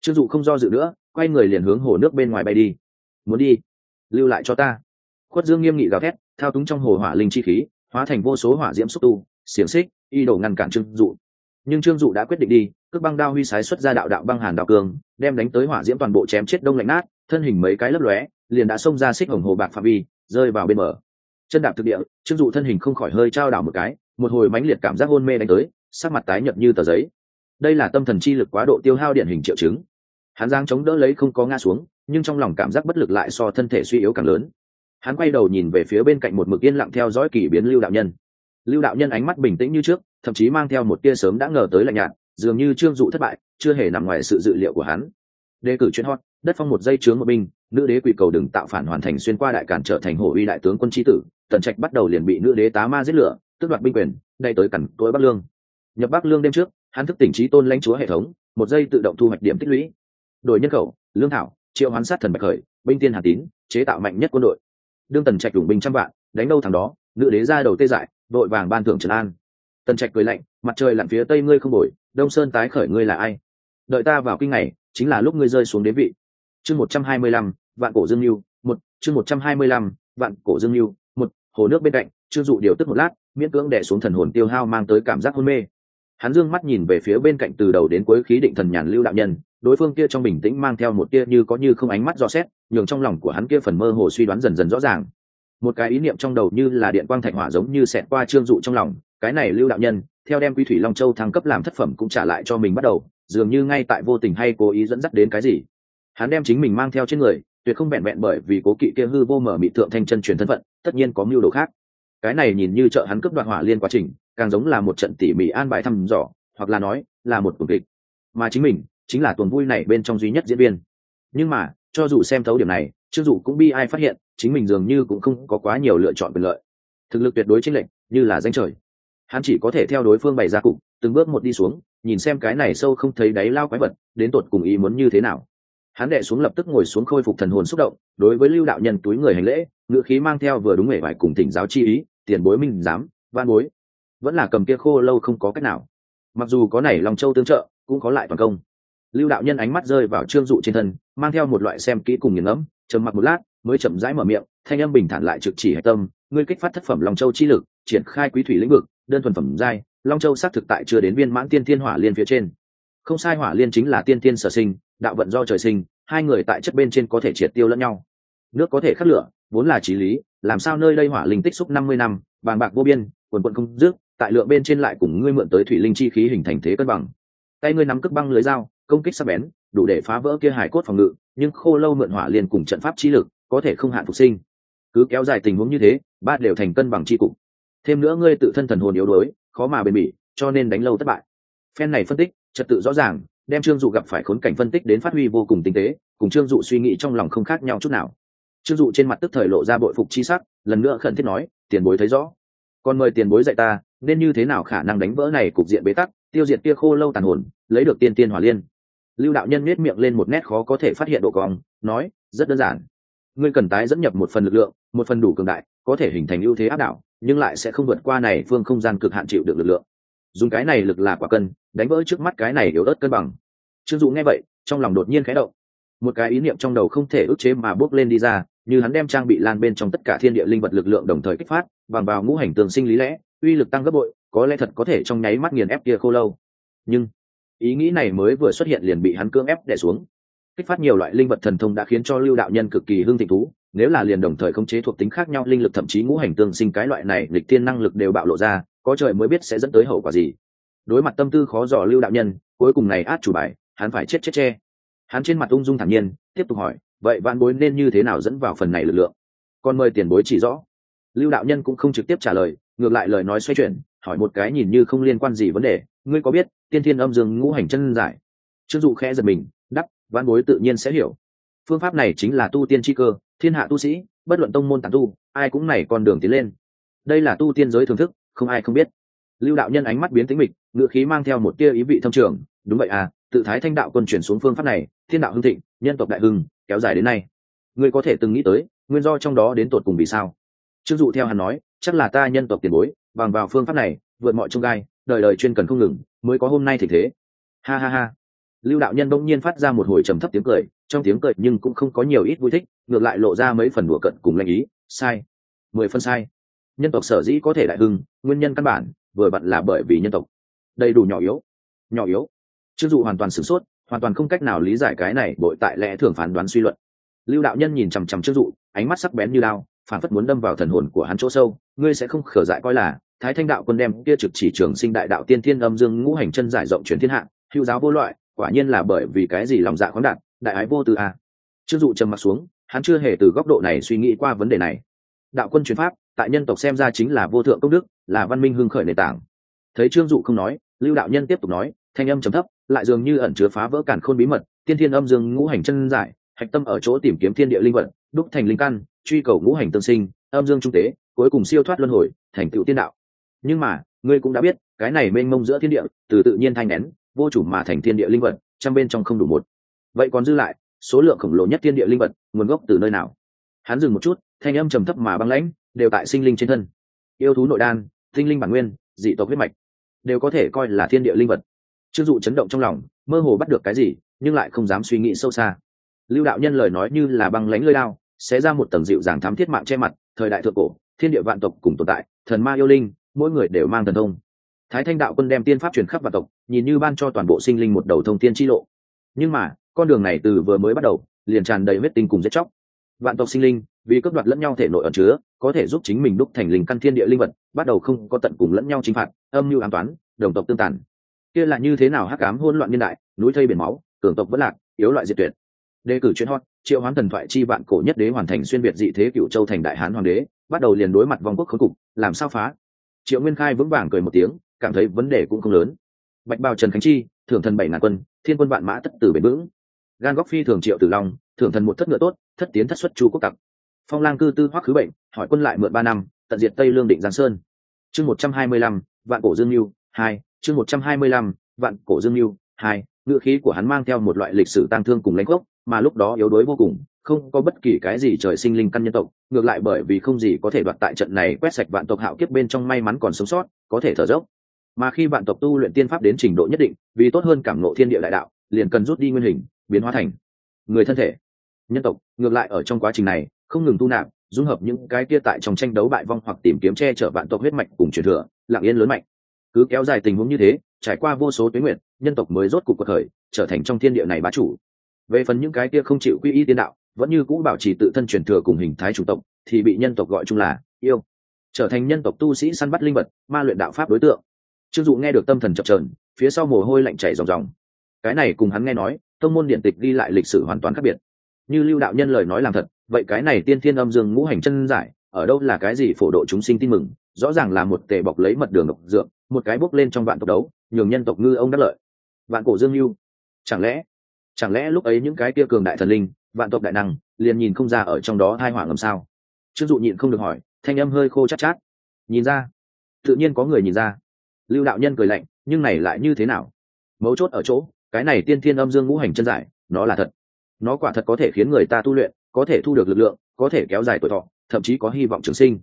Chưng dụ không do dự nữa, quay người liền hướng hồ nước bên ngoài bay đi. Muốn đi? Lưu lại cho ta. Khuất dương nghiêm nghị gào thét, thao túng trong hồ hỏa linh chi khí, hóa thành vô số hỏa diễm xúc tu, xiềng xích, y đổ ngăn cản trương dụ. Nhưng trương dụ đã quyết định đi, cước băng đao huy sái xuất ra đạo đạo băng hàn đạo cường đem đánh tới hỏa diễm toàn bộ chém chết đông lạnh nát, thân hình mấy cái lấp lóe, liền đã xông ra xích hồng hồ bạc phạm vi, rơi vào bên bờ. Chân đạp thực địa trương dụ thân hình không khỏi hơi trao đảo một cái, một hồi mãnh liệt cảm giác hôn mê đánh tới, sắc mặt tái nhợt như tờ giấy. Đây là tâm thần chi lực quá độ tiêu hao điển hình triệu chứng. Hắn giang chống đỡ lấy không có ngã xuống, nhưng trong lòng cảm giác bất lực lại so thân thể suy yếu càng lớn. Hắn quay đầu nhìn về phía bên cạnh một mực yên lặng theo dõi kỳ biến lưu đạo nhân. Lưu đạo nhân ánh mắt bình tĩnh như trước, thậm chí mang theo một tia sớm đã ngờ tới lạnh nhạt dường như trương dụ thất bại, chưa hề nằm ngoài sự dự liệu của hắn. Đề cử chuyên hot, đất phong một dây chướng một binh nữ đế quỷ cầu đừng tạo phản hoàn thành xuyên qua đại cản trở thành hổ uy đại tướng quân tri tử, tần trạch bắt đầu liền bị nữ đế tá ma giết lửa, tước đoạt binh quyền đây tới cẩn tối bắc lương. Nhập bắc lương đêm trước, hắn thức tỉnh trí tôn lãnh chúa hệ thống, một dây tự động thu hoạch điểm tích lũy. Đổi nhân khẩu, lương thảo, triệu hoán sát thần bạch khởi, binh tiên hà tín, chế tạo mạnh nhất quân đội. Đương tần trạch đủ binh trăm vạn, đánh đâu thằng đó, nữ đế ra đầu tê dại, đội vàng ban thưởng trần an tần trạch cười lạnh, mặt trời lặn phía tây ngươi không đổi, đông sơn tái khởi ngươi là ai? Đợi ta vào kinh này, chính là lúc ngươi rơi xuống đến vị. Chương một trăm hai mươi lăm, vạn cổ dương lưu, một, chương một trăm hai mươi lăm, vạn cổ dương lưu, một, hồ nước bên cạnh, trương dụ điều tức một lát, miễn cưỡng đẻ xuống thần hồn tiêu hao mang tới cảm giác hôn mê. Hắn dương mắt nhìn về phía bên cạnh từ đầu đến cuối khí định thần nhàn lưu đạo nhân, đối phương kia trong bình tĩnh mang theo một kia như có như không ánh mắt dò xét, nhường trong lòng của hắn kia phần mơ hồ suy đoán dần dần rõ ràng. Một cái ý niệm trong đầu như là điện quang thạch hỏa giống như xẹt qua trương dụ trong lòng cái này lưu đạo nhân, theo đem quy thủy long châu thăng cấp làm thất phẩm cũng trả lại cho mình bắt đầu, dường như ngay tại vô tình hay cố ý dẫn dắt đến cái gì. Hắn đem chính mình mang theo trên người, tuyệt không vẹn vẹn bởi vì cố kỵ kia hư vô mở mị thượng thanh chân truyền thân phận, tất nhiên có mưu đồ khác. Cái này nhìn như trợ hắn cướp đoạt hỏa liên quá trình, càng giống là một trận tỉ mỉ an bài thăm dò, hoặc là nói, là một cuộc kịch. Mà chính mình, chính là tuần vui này bên trong duy nhất diễn viên. Nhưng mà, cho dù xem thấu điểm này chưa dù cũng bi ai phát hiện, chính mình dường như cũng không có quá nhiều lựa chọn quyền lợi. Thực lực tuyệt đối chênh lệch, như là danh trời hắn chỉ có thể theo đối phương bày ra cục, từng bước một đi xuống, nhìn xem cái này sâu không thấy đáy lao quái vật, đến tột cùng ý muốn như thế nào. Hắn đệ xuống lập tức ngồi xuống khôi phục thần hồn xúc động, đối với lưu đạo nhân túi người hành lễ, ngữ khí mang theo vừa đúng vẻ vải cùng thỉnh giáo chi ý, tiền bối minh dám van bối. Vẫn là cầm kia khô lâu không có cách nào. Mặc dù có này lòng châu tương trợ, cũng có lại toàn công. Lưu đạo nhân ánh mắt rơi vào trương dụ trên thân, mang theo một loại xem kỹ cùng nghiền ngẫm, trầm mặc một lát, mới chậm rãi mở miệng, thanh âm bình thản lại trực chỉ hạch tâm, ngươi kích phát thất phẩm lòng châu chi lực, triển khai quý thủy lĩnh vực đơn thuần phẩm giai, long châu xác thực tại chưa đến viên mãn tiên thiên hỏa liên phía trên. Không sai, hỏa liên chính là tiên thiên sở sinh, đạo vận do trời sinh, hai người tại chất bên trên có thể triệt tiêu lẫn nhau. Nước có thể khắc lửa, vốn là trí lý, làm sao nơi đây hỏa linh tích xúc năm mươi năm vàng bạc vô biên, quần quận không dứt, tại lượng bên trên lại cùng ngươi mượn tới thủy linh chi khí hình thành thế cân bằng. Tay ngươi nắm cước băng lưới dao, công kích sắc bén, đủ để phá vỡ kia hải cốt phòng ngự, nhưng khô lâu mượn hỏa liền cùng trận pháp chi lực, có thể không hạn phục sinh. Cứ kéo dài tình huống như thế, ba đều thành cân bằng chi cục thêm nữa ngươi tự thân thần hồn yếu đuối, khó mà bền bỉ, cho nên đánh lâu thất bại. Phen này phân tích, trật tự rõ ràng, đem trương dụ gặp phải khốn cảnh phân tích đến phát huy vô cùng tinh tế, cùng trương dụ suy nghĩ trong lòng không khác nhau chút nào. Trương dụ trên mặt tức thời lộ ra bội phục chi sắc, lần nữa khẩn thiết nói, tiền bối thấy rõ. Còn mời tiền bối dạy ta, nên như thế nào khả năng đánh vỡ này cục diện bế tắc, tiêu diệt tia khô lâu tàn hồn, lấy được tiên tiên hỏa liên. Lưu đạo nhân nết miệng lên một nét khó có thể phát hiện độ cong, nói, rất đơn giản. Ngươi cần tái dẫn nhập một phần lực lượng, một phần đủ cường đại, có thể hình thành ưu thế áp đảo nhưng lại sẽ không vượt qua này phương không gian cực hạn chịu được lực lượng. Dùng cái này lực là quả cân, đánh vỡ trước mắt cái này yếu ớt cân bằng. Trương dụ nghe vậy, trong lòng đột nhiên khẽ động. Một cái ý niệm trong đầu không thể ức chế mà bước lên đi ra, như hắn đem trang bị lan bên trong tất cả thiên địa linh vật lực lượng đồng thời kích phát, bằng vào ngũ hành tường sinh lý lẽ, uy lực tăng gấp bội, có lẽ thật có thể trong nháy mắt nghiền ép kia khô lâu. Nhưng, ý nghĩ này mới vừa xuất hiện liền bị hắn cưỡng ép đè xuống. Kích phát nhiều loại linh vật thần thông đã khiến cho lưu đạo nhân cực kỳ hưng thịnh thú nếu là liền đồng thời khống chế thuộc tính khác nhau, linh lực thậm chí ngũ hành tương sinh cái loại này lịch tiên năng lực đều bạo lộ ra, có trời mới biết sẽ dẫn tới hậu quả gì. Đối mặt tâm tư khó dò lưu đạo nhân, cuối cùng này át chủ bài, hắn phải chết chết che. Hắn trên mặt ung dung thản nhiên, tiếp tục hỏi, vậy vạn bối nên như thế nào dẫn vào phần này lực lượng? Còn mời tiền bối chỉ rõ. Lưu đạo nhân cũng không trực tiếp trả lời, ngược lại lời nói xoay chuyển, hỏi một cái nhìn như không liên quan gì vấn đề, ngươi có biết tiên thiên âm dương ngũ hành chân giải? Chưng dụ khẽ giật mình đắp vạn bối tự nhiên sẽ hiểu phương pháp này chính là tu tiên tri cơ, thiên hạ tu sĩ, bất luận tông môn tàn tu, ai cũng này con đường tiến lên. Đây là tu tiên giới thưởng thức, không ai không biết. Lưu đạo nhân ánh mắt biến tính mịch, ngựa khí mang theo một tia ý vị thâm trường. Đúng vậy à tự thái thanh đạo quân chuyển xuống phương pháp này, thiên đạo hưng thịnh, nhân tộc đại hưng, kéo dài đến nay. Ngươi có thể từng nghĩ tới, nguyên do trong đó đến tột cùng vì sao? Trương dụ theo hắn nói, chắc là ta nhân tộc tiền bối, bằng vào phương pháp này, vượt mọi trông gai, đời đời chuyên cần không ngừng, mới có hôm nay thì thế. Ha ha ha. Lưu đạo nhân bỗng nhiên phát ra một hồi trầm thấp tiếng cười trong tiếng cười nhưng cũng không có nhiều ít vui thích, ngược lại lộ ra mấy phần đùa cận cùng lanh ý. Sai. Mười phân sai. Nhân tộc sở dĩ có thể đại hưng, nguyên nhân căn bản, vừa vặn là bởi vì nhân tộc. Đầy đủ nhỏ yếu. Nhỏ yếu. Chưng dụ hoàn toàn sửng sốt, hoàn toàn không cách nào lý giải cái này bội tại lẽ thường phán đoán suy luận. Lưu đạo nhân nhìn chằm chằm chưng dụ, ánh mắt sắc bén như lao phản phất muốn đâm vào thần hồn của hắn chỗ sâu. Ngươi sẽ không khở dại coi là, thái thanh đạo quân đem kia trực chỉ trường sinh đại đạo tiên thiên âm dương ngũ hành chân giải rộng chuyển thiên hạ, hữu giáo vô loại, quả nhiên là bởi vì cái gì lòng dạ khoáng đạt đại ái vô tư à. chưng dụ trầm mặt xuống, hắn chưa hề từ góc độ này suy nghĩ qua vấn đề này. Đạo quân truyền pháp, tại nhân tộc xem ra chính là vô thượng công đức, là văn minh hưng khởi nền tảng. Thấy trương dụ không nói, lưu đạo nhân tiếp tục nói, thanh âm trầm thấp, lại dường như ẩn chứa phá vỡ cản khôn bí mật, tiên thiên âm dương ngũ hành chân giải, hạch tâm ở chỗ tìm kiếm thiên địa linh vật, đúc thành linh căn, truy cầu ngũ hành tương sinh, âm dương trung tế, cuối cùng siêu thoát luân hồi, thành tựu tiên đạo. Nhưng mà, ngươi cũng đã biết, cái này mênh mông giữa thiên địa, từ tự nhiên thanh nén, vô chủ mà thành thiên địa linh vật, trăm bên trong không đủ một vậy còn dư lại số lượng khổng lồ nhất thiên địa linh vật, nguồn gốc từ nơi nào? Hắn dừng một chút, thanh âm trầm thấp mà băng lãnh, đều tại sinh linh trên thân. Yêu thú nội đan, tinh linh bản nguyên, dị tộc huyết mạch, đều có thể coi là thiên địa linh vật. Chưng dụ chấn động trong lòng, mơ hồ bắt được cái gì, nhưng lại không dám suy nghĩ sâu xa. Lưu đạo nhân lời nói như là băng lánh lơi lao sẽ ra một tầng dịu dàng thám thiết mạng che mặt, thời đại thượng cổ, thiên địa vạn tộc cùng tồn tại, thần ma yêu linh, mỗi người đều mang thần thông. Thái thanh đạo quân đem tiên pháp truyền khắp vạn tộc, nhìn như ban cho toàn bộ sinh linh một đầu thông tiên chi lộ. Nhưng mà con đường này từ vừa mới bắt đầu, liền tràn đầy huyết tinh cùng giết chóc. Vạn tộc sinh linh, vì cấp đoạt lẫn nhau thể nội ẩn chứa, có thể giúp chính mình đúc thành linh căn thiên địa linh vật, bắt đầu không có tận cùng lẫn nhau chính phạt, âm mưu an toán, đồng tộc tương tàn. Kia là như thế nào hắc ám hỗn loạn niên đại, núi thây biển máu cường tộc vẫn lạc, yếu loại diệt tuyệt. Đề cử chuyên hot, triệu hoán thần thoại chi vạn cổ nhất đế hoàn thành xuyên việt dị thế cựu châu thành đại hán hoàng đế, bắt đầu liền đối mặt vong quốc khốn cục, làm sao phá? Triệu nguyên khai vững vàng cười một tiếng, cảm thấy vấn đề cũng không lớn. Bạch bào trần khánh chi, thưởng thần bảy ngàn quân, thiên quân vạn mã tất tử bền vững gan góc phi thường triệu tử long, thưởng thần một thất ngựa tốt, thất tiến thất xuất chu quốc tặc. Phong lang cư tư hoắc khứ bệnh, hỏi quân lại mượn ba năm, tận diệt tây lương định giang sơn. Chương một trăm hai mươi lăm, vạn cổ dương mưu hai, chương một trăm hai mươi lăm, vạn cổ dương mưu hai, ngữ khí của hắn mang theo một loại lịch sử tang thương cùng lãnh gốc, mà lúc đó yếu đuối vô cùng, không có bất kỳ cái gì trời sinh linh căn nhân tộc, ngược lại bởi vì không gì có thể đoạt tại trận này quét sạch vạn tộc hạo kiếp bên trong may mắn còn sống sót, có thể thở dốc. Mà khi vạn tộc tu luyện tiên pháp đến trình độ nhất định, vì tốt hơn cảm ngộ thiên địa đại đạo, liền cần rút đi nguyên hình biến hóa thành người thân thể, nhân tộc. Ngược lại, ở trong quá trình này, không ngừng tu nạp, dung hợp những cái kia tại trong tranh đấu bại vong hoặc tìm kiếm che chở vạn tộc huyết mạch cùng truyền thừa, lặng yên lớn mạnh. Cứ kéo dài tình huống như thế, trải qua vô số tuyến nguyện nhân tộc mới rốt cuộc cuộc khởi, trở thành trong thiên địa này bá chủ. Về phần những cái kia không chịu quy y tiên đạo, vẫn như cũ bảo trì tự thân truyền thừa cùng hình thái chủ tộc, thì bị nhân tộc gọi chung là yêu. Trở thành nhân tộc tu sĩ săn bắt linh vật, ma luyện đạo pháp đối tượng. Trương dụ nghe được tâm thần chập trờn phía sau mồ hôi lạnh chảy ròng ròng. Cái này cùng hắn nghe nói tông môn điện tịch ghi lại lịch sử hoàn toàn khác biệt. Như lưu đạo nhân lời nói làm thật, vậy cái này tiên thiên âm dương ngũ hành chân giải, ở đâu là cái gì phổ độ chúng sinh tin mừng, rõ ràng là một tề bọc lấy mật đường độc dược, một cái bốc lên trong vạn tộc đấu, nhường nhân tộc ngư ông đắc lợi. Vạn cổ dương lưu. Chẳng lẽ chẳng lẽ lúc ấy những cái kia cường đại thần linh, vạn tộc đại năng, liền nhìn không ra ở trong đó hai hỏa ngầm sao? Chưng dụ nhịn không được hỏi, thanh âm hơi khô chát chát. Nhìn ra. Tự nhiên có người nhìn ra. Lưu đạo nhân cười lạnh, nhưng này lại như thế nào? Mấu chốt ở chỗ cái này tiên thiên âm dương ngũ hành chân giải, nó là thật. Nó quả thật có thể khiến người ta tu luyện, có thể thu được lực lượng, có thể kéo dài tuổi thọ, thậm chí có hy vọng trường sinh.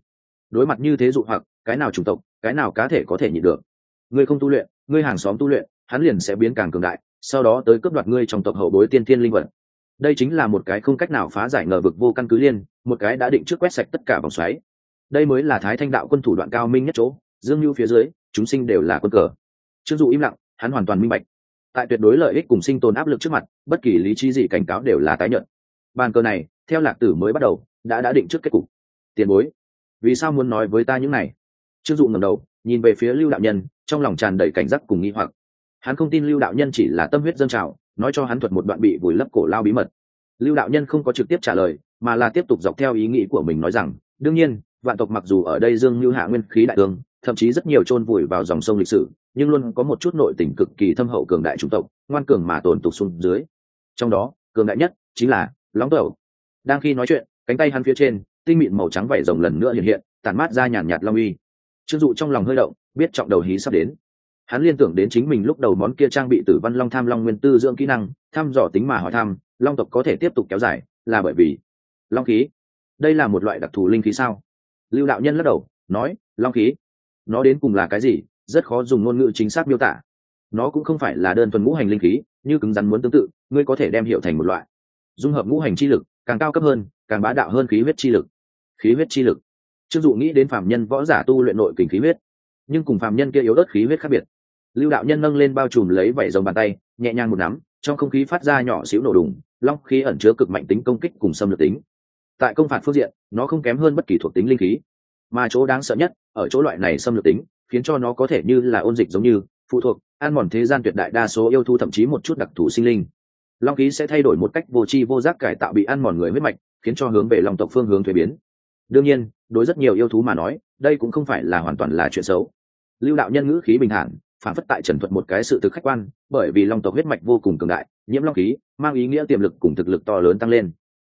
Đối mặt như thế dụ hoặc, cái nào chủng tộc, cái nào cá thể có thể nhịn được? Ngươi không tu luyện, ngươi hàng xóm tu luyện, hắn liền sẽ biến càng cường đại, sau đó tới cướp đoạt ngươi trong tộc hậu bối tiên thiên linh vật. Đây chính là một cái không cách nào phá giải ngờ vực vô căn cứ liên, một cái đã định trước quét sạch tất cả vòng xoáy. Đây mới là thái thanh đạo quân thủ đoạn cao minh nhất chỗ, dương lưu phía dưới, chúng sinh đều là quân cờ. Chưng dụ im lặng, hắn hoàn toàn minh bạch tại tuyệt đối lợi ích cùng sinh tồn áp lực trước mặt, bất kỳ lý trí gì cảnh cáo đều là tái nhận. Bàn cờ này, theo lạc tử mới bắt đầu, đã đã định trước kết cục. Tiền bối, vì sao muốn nói với ta những này? Chưng dụ ngầm đầu, nhìn về phía lưu đạo nhân, trong lòng tràn đầy cảnh giác cùng nghi hoặc. Hắn không tin lưu đạo nhân chỉ là tâm huyết dân trào, nói cho hắn thuật một đoạn bị vùi lấp cổ lao bí mật. Lưu đạo nhân không có trực tiếp trả lời, mà là tiếp tục dọc theo ý nghĩ của mình nói rằng, đương nhiên, vạn tộc mặc dù ở đây dương như hạ nguyên khí đại tương thậm chí rất nhiều chôn vùi vào dòng sông lịch sử, nhưng luôn có một chút nội tình cực kỳ thâm hậu cường đại chủng tộc, ngoan cường mà tồn tục xuống dưới. Trong đó, cường đại nhất chính là Long tẩu. Đang khi nói chuyện, cánh tay hắn phía trên, tinh mịn màu trắng vảy rồng lần nữa hiện hiện tàn mát ra nhàn nhạt long uy. Chưa dụ trong lòng hơi động, biết trọng đầu hí sắp đến. Hắn liên tưởng đến chính mình lúc đầu món kia trang bị tử văn long tham long nguyên tư dưỡng kỹ năng, thăm dò tính mà hỏi thăm, long tộc có thể tiếp tục kéo dài, là bởi vì long khí. Đây là một loại đặc thù linh khí sao? Lưu đạo nhân lắc đầu, nói, long khí nó đến cùng là cái gì, rất khó dùng ngôn ngữ chính xác miêu tả. Nó cũng không phải là đơn thuần ngũ hành linh khí, như cứng rắn muốn tương tự, ngươi có thể đem hiệu thành một loại. Dung hợp ngũ hành chi lực, càng cao cấp hơn, càng bá đạo hơn khí huyết chi lực. Khí huyết chi lực. Chưng dụ nghĩ đến phạm nhân võ giả tu luyện nội kình khí huyết, nhưng cùng phạm nhân kia yếu ớt khí huyết khác biệt. Lưu đạo nhân nâng lên bao trùm lấy vảy dòng bàn tay, nhẹ nhàng một nắm, trong không khí phát ra nhỏ xíu nổ đùng, long khí ẩn chứa cực mạnh tính công kích cùng xâm lược tính. Tại công phạt phương diện, nó không kém hơn bất kỳ thuộc tính linh khí. Mà chỗ đáng sợ nhất ở chỗ loại này xâm lược tính, khiến cho nó có thể như là ôn dịch giống như, phụ thuộc, ăn mòn thế gian tuyệt đại đa số yêu thú thậm chí một chút đặc thù sinh linh. Long khí sẽ thay đổi một cách vô tri vô giác cải tạo bị ăn mòn người huyết mạch, khiến cho hướng về lòng tộc phương hướng thuế biến. Đương nhiên, đối rất nhiều yêu thú mà nói, đây cũng không phải là hoàn toàn là chuyện xấu. Lưu đạo nhân ngữ khí bình thản, phản phất tại trần thuật một cái sự thực khách quan, bởi vì long tộc huyết mạch vô cùng cường đại, nhiễm long khí, mang ý nghĩa tiềm lực cùng thực lực to lớn tăng lên.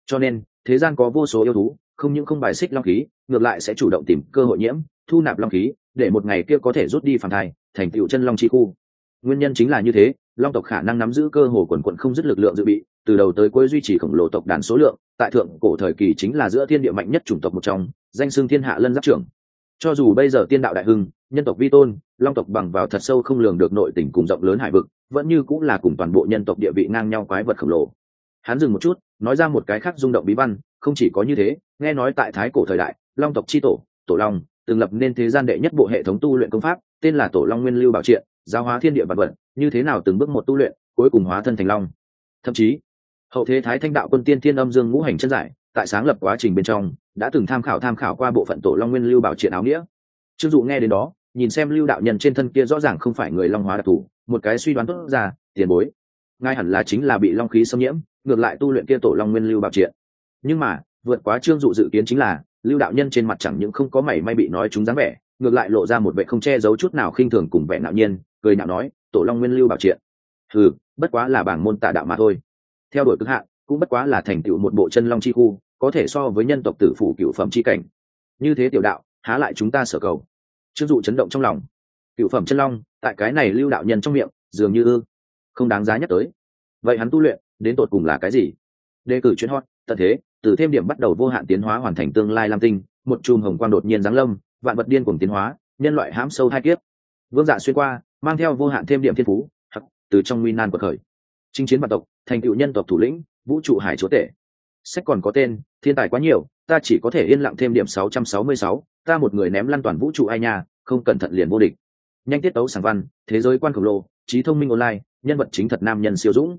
Cho nên, thế gian có vô số yêu thú, không những không bài xích long khí, ngược lại sẽ chủ động tìm cơ hội nhiễm thu nạp long khí, để một ngày kia có thể rút đi phản thai, thành tựu chân long chi khu. Nguyên nhân chính là như thế, long tộc khả năng nắm giữ cơ hồ quần quận không dứt lực lượng dự bị, từ đầu tới cuối duy trì khổng lồ tộc đàn số lượng, tại thượng cổ thời kỳ chính là giữa thiên địa mạnh nhất chủng tộc một trong, danh xưng thiên hạ lân giáp trưởng. Cho dù bây giờ tiên đạo đại hưng, nhân tộc vi tôn, long tộc bằng vào thật sâu không lường được nội tình cùng rộng lớn hải vực, vẫn như cũng là cùng toàn bộ nhân tộc địa vị ngang nhau quái vật khổng lồ. Hắn dừng một chút, nói ra một cái khác rung động bí văn, không chỉ có như thế, nghe nói tại thái cổ thời đại, long tộc c h i tổ tổ long từng lập nên thế gian đệ nhất bộ hệ thống tu luyện công pháp, tên là tổ long nguyên lưu bảo triện giáo hóa thiên địa vật vật, như thế nào từng bước một tu luyện, cuối cùng hóa thân thành long. Thậm chí, hậu thế thái thanh đạo quân tiên thiên âm dương ngũ hành chân giải, tại sáng lập quá trình bên trong, đã từng tham khảo tham khảo qua bộ phận tổ long nguyên lưu bảo triện áo nghĩa. Chưng dụ nghe đến đó, nhìn xem lưu đạo nhân trên thân kia rõ ràng không phải người long hóa đặc thù, một cái suy đoán tốt ra, tiền bối. Ngay hẳn là chính là bị long khí xâm nhiễm, ngược lại tu luyện kia tổ long nguyên lưu bảo triện. Nhưng mà vượt quá trương dụ dự kiến chính là, lưu đạo nhân trên mặt chẳng những không có mảy may bị nói chúng dáng vẻ, ngược lại lộ ra một vẻ không che giấu chút nào khinh thường cùng vẻ nạo nhiên, cười nạo nói, tổ long nguyên lưu bảo triện. Ừ bất quá là bảng môn tà đạo mà thôi. Theo đuổi cực hạn cũng bất quá là thành tựu một bộ chân long chi khu, có thể so với nhân tộc tử phủ cựu phẩm chi cảnh. Như thế tiểu đạo, há lại chúng ta sở cầu? Trương dụ chấn động trong lòng. Cựu phẩm chân long, tại cái này lưu đạo nhân trong miệng, dường như ư, không đáng giá nhắc tới. Vậy hắn tu luyện, đến tột cùng là cái gì? Đề cử chuyên hot, tận thế từ thêm điểm bắt đầu vô hạn tiến hóa hoàn thành tương lai lam tinh một chùm hồng quang đột nhiên giáng lâm vạn vật điên cùng tiến hóa nhân loại hãm sâu hai kiếp. Vương dạ xuyên qua mang theo vô hạn thêm điểm thiên phú hắc từ trong nguy nan của khởi. Chinh chiến bản tộc thành tựu nhân tộc thủ lĩnh vũ trụ hải chúa tể. Sách còn có tên thiên tài quá nhiều ta chỉ có thể yên lặng thêm điểm 666, ta một người ném lăn toàn vũ trụ ai nha không cẩn thận liền vô địch. Nhanh tiết tấu sáng văn thế giới quan khổng lồ trí thông minh online nhân vật chính thật nam nhân siêu dũng.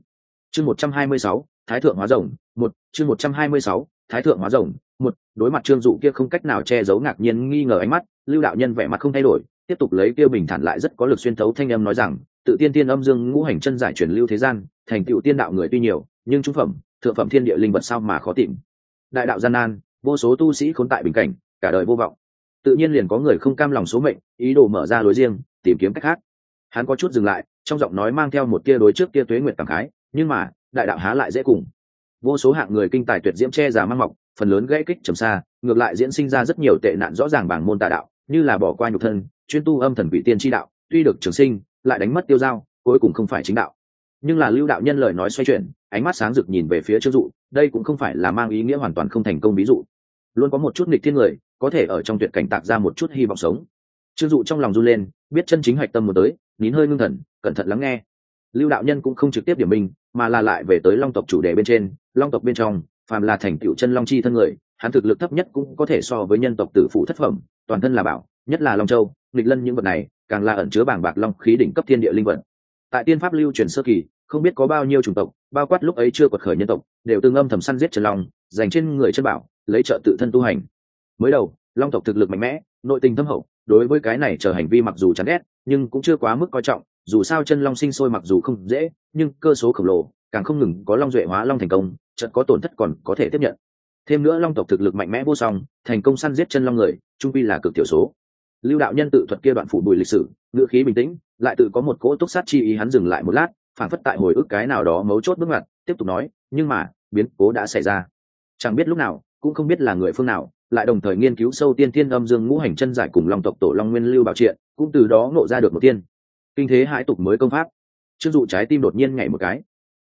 Chương 126, thái thượng hóa rồng một chương 126, thái thượng hóa rồng. Một đối mặt trương dụ kia không cách nào che giấu ngạc nhiên nghi ngờ ánh mắt lưu đạo nhân vẻ mặt không thay đổi tiếp tục lấy kia bình thản lại rất có lực xuyên thấu thanh âm nói rằng tự tiên tiên âm dương ngũ hành chân giải truyền lưu thế gian thành tựu tiên đạo người tuy nhiều nhưng trung phẩm thượng phẩm thiên địa linh vật sao mà khó tìm. Đại đạo gian nan vô số tu sĩ khốn tại bình cảnh cả đời vô vọng. Tự nhiên liền có người không cam lòng số mệnh ý đồ mở ra lối riêng tìm kiếm cách khác. Hắn có chút dừng lại trong giọng nói mang theo một tia đối trước tia tuế nguyệt cảm khái nhưng mà đại đạo há lại dễ cùng vô số hạng người kinh tài tuyệt diễm che già mang mọc, phần lớn gãy kích trầm xa, ngược lại diễn sinh ra rất nhiều tệ nạn rõ ràng bảng môn tà đạo, như là bỏ qua nhục thân, chuyên tu âm thần vị tiên tri đạo, tuy được trường sinh, lại đánh mất tiêu dao cuối cùng không phải chính đạo. Nhưng là lưu đạo nhân lời nói xoay chuyển, ánh mắt sáng rực nhìn về phía trương dụ, đây cũng không phải là mang ý nghĩa hoàn toàn không thành công ví dụ. Luôn có một chút nghịch thiên người, có thể ở trong tuyệt cảnh tạc ra một chút hy vọng sống. Trương dụ trong lòng run lên, biết chân chính hoạch tâm một tới, nín hơi ngưng thần, cẩn thận lắng nghe. Lưu đạo nhân cũng không trực tiếp điểm mình, mà là lại về tới long tộc chủ đề bên trên long tộc bên trong, phàm là thành tựu chân long chi thân người, hắn thực lực thấp nhất cũng có thể so với nhân tộc tử phụ thất phẩm, toàn thân là bảo, nhất là long châu, nghịch lân những vật này, càng là ẩn chứa bảng bạc long khí đỉnh cấp thiên địa linh vật. Tại tiên pháp lưu truyền sơ kỳ, không biết có bao nhiêu chủng tộc, bao quát lúc ấy chưa quật khởi nhân tộc, đều tương âm thầm săn giết trần long, dành trên người chân bảo, lấy trợ tự thân tu hành. Mới đầu, long tộc thực lực mạnh mẽ, nội tình thâm hậu, đối với cái này chờ hành vi mặc dù chán ghét, nhưng cũng chưa quá mức coi trọng, dù sao chân long sinh sôi mặc dù không dễ, nhưng cơ số khổng lồ, càng không ngừng có long duệ hóa long thành công chợt có tổn thất còn có thể tiếp nhận. Thêm nữa long tộc thực lực mạnh mẽ vô song, thành công săn giết chân long người, trung pi là cực thiểu số. Lưu đạo nhân tự thuật kia đoạn phủ bùi lịch sử, ngữ khí bình tĩnh, lại tự có một cỗ túc sát chi ý hắn dừng lại một lát phản phất tại hồi ức cái nào đó mấu chốt bước ngoặt, tiếp tục nói, nhưng mà, biến cố đã xảy ra. Chẳng biết lúc nào, cũng không biết là người phương nào, lại đồng thời nghiên cứu sâu tiên tiên âm dương ngũ hành chân giải cùng long tộc tổ long nguyên lưu bảo triện, cũng từ đó ngộ ra được một tiên. Kinh thế hãi tục mới công pháp. Chưng dụ trái tim đột nhiên nhảy một cái.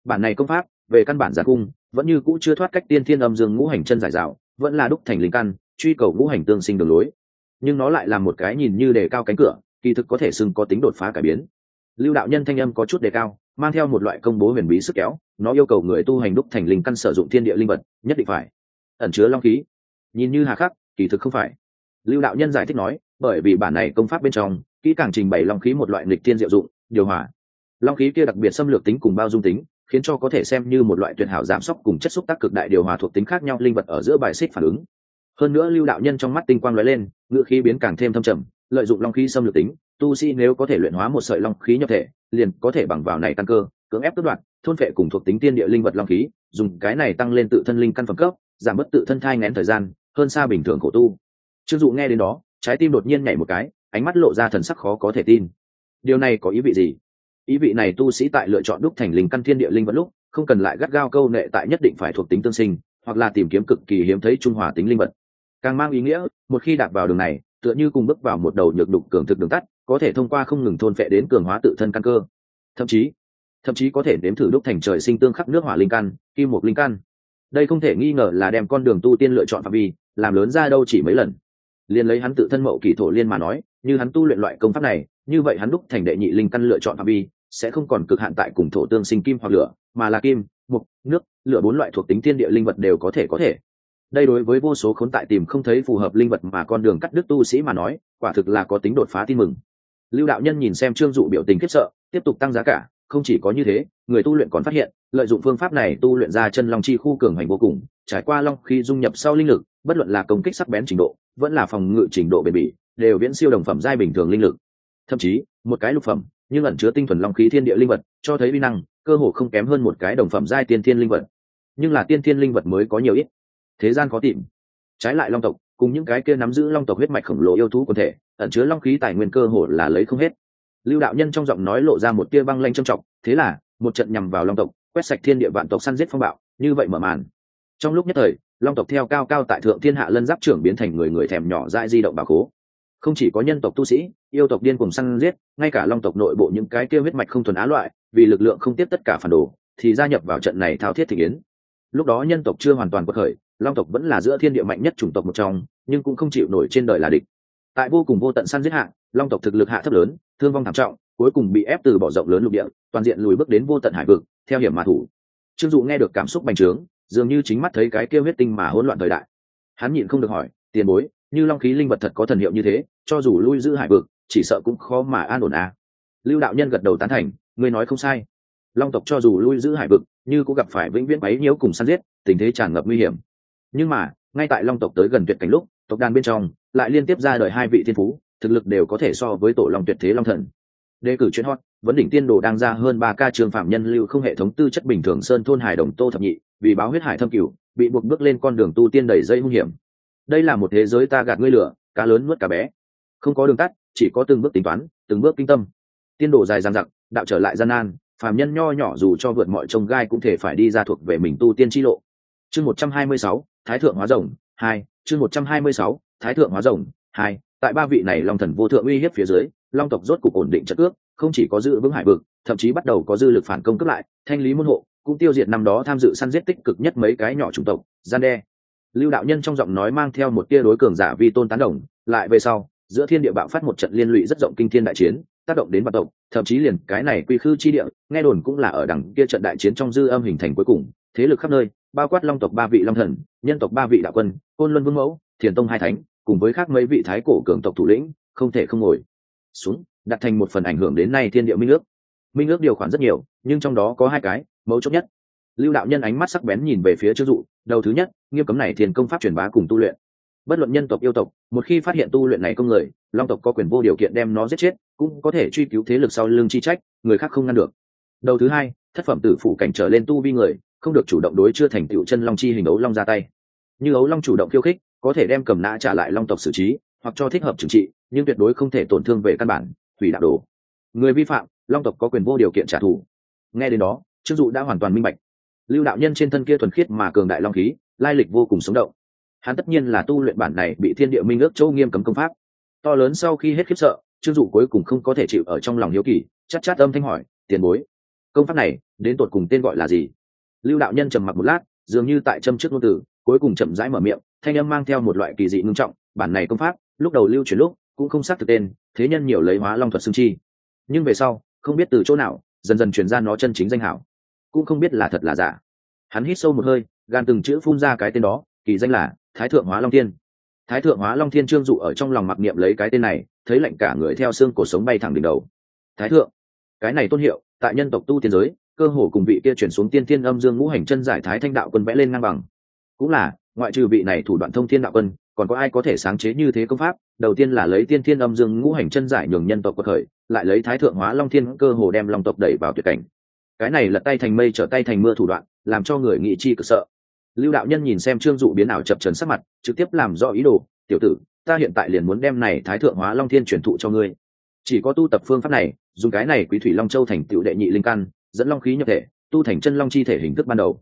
Bản này công pháp, về căn bản giả cung vẫn như cũ chưa thoát cách tiên thiên âm dương ngũ hành chân giải dạo vẫn là đúc thành linh căn, truy cầu ngũ hành tương sinh đường lối. Nhưng nó lại là một cái nhìn như đề cao cánh cửa, kỳ thực có thể xưng có tính đột phá cải biến. Lưu đạo nhân thanh âm có chút đề cao, mang theo một loại công bố huyền bí sức kéo, nó yêu cầu người tu hành đúc thành linh căn sử dụng thiên địa linh vật, nhất định phải ẩn chứa long khí. Nhìn như hà khắc, kỳ thực không phải. Lưu đạo nhân giải thích nói, bởi vì bản này công pháp bên trong, kỹ càng trình bày long khí một loại lịch thiên diệu dụng, điều hòa. Long khí kia đặc biệt xâm lược tính cùng bao dung tính khiến cho có thể xem như một loại tuyệt hảo giảm sốc cùng chất xúc tác cực đại điều hòa thuộc tính khác nhau linh vật ở giữa bài xích phản ứng. Hơn nữa lưu đạo nhân trong mắt tinh quang lóe lên ngựa khí biến càng thêm thâm trầm lợi dụng long khí xâm lược tính tu sĩ nếu có thể luyện hóa một sợi long khí nhập thể liền có thể bằng vào này tăng cơ cưỡng ép tước đoạn, thôn phệ cùng thuộc tính tiên địa linh vật long khí dùng cái này tăng lên tự thân linh căn phẩm cấp giảm bớt tự thân thai ngén thời gian hơn xa bình thường khổ tu. Chưng dụ nghe đến đó trái tim đột nhiên nhảy một cái ánh mắt lộ ra thần sắc khó có thể tin. Điều này có ý vị gì? Ý vị này tu sĩ tại lựa chọn đúc thành linh căn thiên địa linh vật lúc, không cần lại gắt gao câu nệ tại nhất định phải thuộc tính tương sinh, hoặc là tìm kiếm cực kỳ hiếm thấy trung hòa tính linh vật. Càng mang ý nghĩa, một khi đạp vào đường này, tựa như cùng bước vào một đầu nhược đục cường thực đường tắt, có thể thông qua không ngừng thôn phệ đến cường hóa tự thân căn cơ. Thậm chí thậm chí có thể đếm thử đúc thành trời sinh tương khắc nước hỏa linh căn, kim một linh căn. Đây không thể nghi ngờ là đem con đường tu tiên lựa chọn phạm vi, làm lớn ra đâu chỉ mấy lần. Liền lấy hắn tự thân mậu kỳ thổ liên mà nói, như hắn tu luyện loại công pháp này như vậy hắn đúc thành đệ nhị linh căn lựa chọn phạm vi, sẽ không còn cực hạn tại cùng thổ tương sinh kim hoặc lửa, mà là kim, mục, nước, lửa bốn loại thuộc tính thiên địa linh vật đều có thể có thể. Đây đối với vô số khốn tại tìm không thấy phù hợp linh vật mà con đường cắt đứt tu sĩ mà nói, quả thực là có tính đột phá tin mừng. Lưu đạo nhân nhìn xem trương dụ biểu tình khiếp sợ, tiếp tục tăng giá cả, không chỉ có như thế, người tu luyện còn phát hiện, lợi dụng phương pháp này tu luyện ra chân long chi khu cường hành vô cùng, trải qua long khi dung nhập sau linh lực, bất luận là công kích sắc bén trình độ, vẫn là phòng ngự trình độ bền bỉ, đều viễn siêu đồng phẩm giai bình thường linh lực thậm chí, một cái lục phẩm, nhưng ẩn chứa tinh thuần long khí thiên địa linh vật, cho thấy vi năng, cơ hồ không kém hơn một cái đồng phẩm giai tiên thiên linh vật. Nhưng là tiên thiên linh vật mới có nhiều ít. Thế gian khó tìm. Trái lại long tộc, cùng những cái kia nắm giữ long tộc huyết mạch khổng lồ yêu thú quần thể, ẩn chứa long khí tài nguyên cơ hồ là lấy không hết. Lưu đạo nhân trong giọng nói lộ ra một tia băng lanh trầm trọng, thế là, một trận nhằm vào long tộc, quét sạch thiên địa vạn tộc săn giết phong bạo, như vậy mở màn. Trong lúc nhất thời, long tộc theo cao cao tại thượng thiên hạ lân giáp trưởng biến thành người người thèm nhỏ dại di động bà cố không chỉ có nhân tộc tu sĩ, yêu tộc điên cùng săn giết, ngay cả long tộc nội bộ những cái kêu huyết mạch không thuần á loại, vì lực lượng không tiếp tất cả phản đồ, thì gia nhập vào trận này thao thiết thị kiến lúc đó nhân tộc chưa hoàn toàn bất khởi, long tộc vẫn là giữa thiên địa mạnh nhất chủng tộc một trong, nhưng cũng không chịu nổi trên đời là địch. Tại vô cùng vô tận săn giết hạ, long tộc thực lực hạ thấp lớn, thương vong thảm trọng, cuối cùng bị ép từ bỏ rộng lớn lục địa, toàn diện lùi bước đến vô tận hải vực, theo hiểm mà thủ. Trương dụ nghe được cảm xúc bành trướng, dường như chính mắt thấy cái kêu huyết tinh mà hỗn loạn thời đại. Hắn nhịn không được hỏi, tiền bối như long khí linh vật thật có thần hiệu như thế, cho dù lui giữ hải vực, chỉ sợ cũng khó mà an ổn à. lưu đạo nhân gật đầu tán thành, ngươi nói không sai. Long tộc cho dù lui giữ hải vực, như cũng gặp phải vĩnh viễn bấy nhiễu cùng săn giết, tình thế tràn ngập nguy hiểm. Nhưng mà, ngay tại long tộc tới gần tuyệt cảnh lúc, tộc đàn bên trong, lại liên tiếp ra đời hai vị thiên phú, thực lực đều có thể so với tổ long tuyệt thế long thần. Đề cử chuyên hot, vấn đỉnh tiên đồ đang ra hơn ba ca trường phạm nhân lưu không hệ thống tư chất bình thường sơn thôn hải đồng tô thập nhị, vì báo huyết hải thâm cửu, bị buộc bước lên con đường tu tiên đầy dây hung hiểm đây là một thế giới ta gạt ngươi lửa, cá lớn nuốt cá bé. Không có đường tắt, chỉ có từng bước tính toán, từng bước kinh tâm. Tiên đồ dài dằng dặc, đạo trở lại gian nan, phàm nhân nho nhỏ dù cho vượt mọi trông gai cũng thể phải đi ra thuộc về mình tu tiên chi lộ. Chương một trăm hai mươi sáu, thái thượng hóa rồng, hai, chương một trăm hai mươi sáu, thái thượng hóa rồng, hai, tại ba vị này long thần vô thượng uy hiếp phía dưới, long tộc rốt cục ổn định chất ước, không chỉ có giữ vững hải vực, thậm chí bắt đầu có dư lực phản công cấp lại, thanh lý môn hộ, cũng tiêu diệt năm đó tham dự săn giết tích cực nhất mấy cái nhỏ chủng tộc, gian đe lưu đạo nhân trong giọng nói mang theo một tia đối cường giả vi tôn tán đồng, lại về sau, giữa thiên địa bạo phát một trận liên lụy rất rộng kinh thiên đại chiến, tác động đến vạn tộc, thậm chí liền cái này quy khư chi địa, nghe đồn cũng là ở đằng kia trận đại chiến trong dư âm hình thành cuối cùng. Thế lực khắp nơi, bao quát long tộc ba vị long thần, nhân tộc ba vị đạo quân, côn luân vương mẫu, thiền tông hai thánh, cùng với khác mấy vị thái cổ cường tộc thủ lĩnh, không thể không ngồi xuống, đặt thành một phần ảnh hưởng đến nay thiên địa minh ước. Minh ước điều khoản rất nhiều, nhưng trong đó có hai cái, mấu chốt nhất lưu đạo nhân ánh mắt sắc bén nhìn về phía chưng dụ, đầu thứ nhất, nghiêm cấm này thiền công pháp truyền bá cùng tu luyện. Bất luận nhân tộc, yêu tộc, một khi phát hiện tu luyện này công người, long tộc có quyền vô điều kiện đem nó giết chết, cũng có thể truy cứu thế lực sau lưng chi trách, người khác không ngăn được. Đầu thứ hai, thất phẩm tử phủ cảnh trở lên tu vi người, không được chủ động đối chưa thành tựu chân long chi hình ấu long ra tay. Như ấu long chủ động khiêu khích, có thể đem cầm nã trả lại long tộc xử trí, hoặc cho thích hợp trừng trị, nhưng tuyệt đối không thể tổn thương về căn bản, hủy đạo đồ. Người vi phạm, long tộc có quyền vô điều kiện trả thù. Nghe đến đó, trương dụ đã hoàn toàn minh bạch lưu đạo nhân trên thân kia thuần khiết mà cường đại long khí, lai lịch vô cùng sống động. Hắn tất nhiên là tu luyện bản này bị thiên địa minh ước châu nghiêm cấm công pháp. To lớn sau khi hết khiếp sợ, trương dụ cuối cùng không có thể chịu ở trong lòng hiếu kỳ chắc chát âm thanh hỏi, tiền bối, công pháp này đến tột cùng tên gọi là gì? Lưu đạo nhân trầm mặc một lát, dường như tại châm trước ngôn từ, cuối cùng chậm rãi mở miệng, thanh âm mang theo một loại kỳ dị ngưng trọng, bản này công pháp, lúc đầu lưu chuyển lúc, cũng không xác thực tên, thế nhân nhiều lấy hóa long thuật xương chi. Nhưng về sau, không biết từ chỗ nào, dần dần chuyển ra nó chân chính danh hảo cũng không biết là thật là giả. Hắn hít sâu một hơi, gan từng chữ phun ra cái tên đó, kỳ danh là thái thượng hóa long thiên. Thái thượng hóa long thiên trương dụ ở trong lòng mặc niệm lấy cái tên này, thấy lạnh cả người theo xương cổ sống bay thẳng đỉnh đầu. Thái thượng, cái này tôn hiệu, tại nhân tộc tu tiên giới, cơ hồ cùng vị kia chuyển xuống tiên thiên âm dương ngũ hành chân giải thái thanh đạo quân vẽ lên ngang bằng. Cũng là, ngoại trừ vị này thủ đoạn thông thiên đạo quân, còn có ai có thể sáng chế như thế công pháp? Đầu tiên là lấy tiên thiên âm dương ngũ hành chân giải nhường nhân tộc cuộc khởi, lại lấy thái thượng hóa long thiên cơ hồ đem long tộc đẩy vào tuyệt cảnh cái này lật tay thành mây trở tay thành mưa thủ đoạn, làm cho người nghị chi cực sợ. Lưu đạo nhân nhìn xem trương dụ biến ảo chập trần sắc mặt, trực tiếp làm rõ ý đồ, tiểu tử, ta hiện tại liền muốn đem này thái thượng hóa long thiên truyền thụ cho ngươi. Chỉ có tu tập phương pháp này, dùng cái này quý thủy long châu thành tựu đệ nhị linh căn, dẫn long khí nhập thể, tu thành chân long chi thể hình thức ban đầu.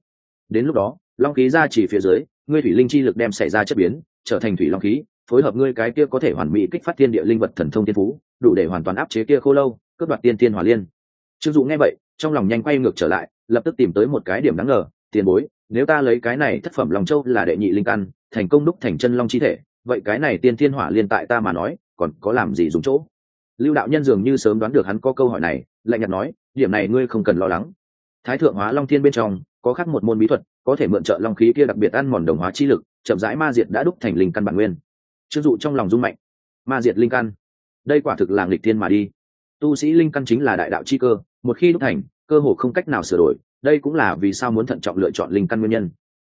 Đến lúc đó, long khí ra chỉ phía dưới, ngươi thủy linh chi lực đem xảy ra chất biến, trở thành thủy long khí, phối hợp ngươi cái kia có thể hoàn mỹ kích phát thiên địa linh vật thần thông tiên phú, đủ để hoàn toàn áp chế kia khô lâu, cướp đoạt tiên tiên hỏa liên. Trương dụ nghe vậy trong lòng nhanh quay ngược trở lại, lập tức tìm tới một cái điểm đáng ngờ, tiền bối, nếu ta lấy cái này thất phẩm lòng châu là đệ nhị linh căn, thành công đúc thành chân long chi thể, vậy cái này tiên thiên hỏa liên tại ta mà nói, còn có làm gì dùng chỗ? Lưu đạo nhân dường như sớm đoán được hắn có câu hỏi này, lạnh nhạt nói, điểm này ngươi không cần lo lắng. Thái thượng hóa long thiên bên trong, có khác một môn bí thuật, có thể mượn trợ long khí kia đặc biệt ăn mòn đồng hóa chi lực, chậm rãi ma diệt đã đúc thành linh căn bản nguyên. Chưng dụ trong lòng rung mạnh. Ma diệt linh căn. Đây quả thực là nghịch thiên mà đi. Tu sĩ linh căn chính là đại đạo chi cơ một khi đúc thành, cơ hồ không cách nào sửa đổi, đây cũng là vì sao muốn thận trọng lựa chọn linh căn nguyên nhân.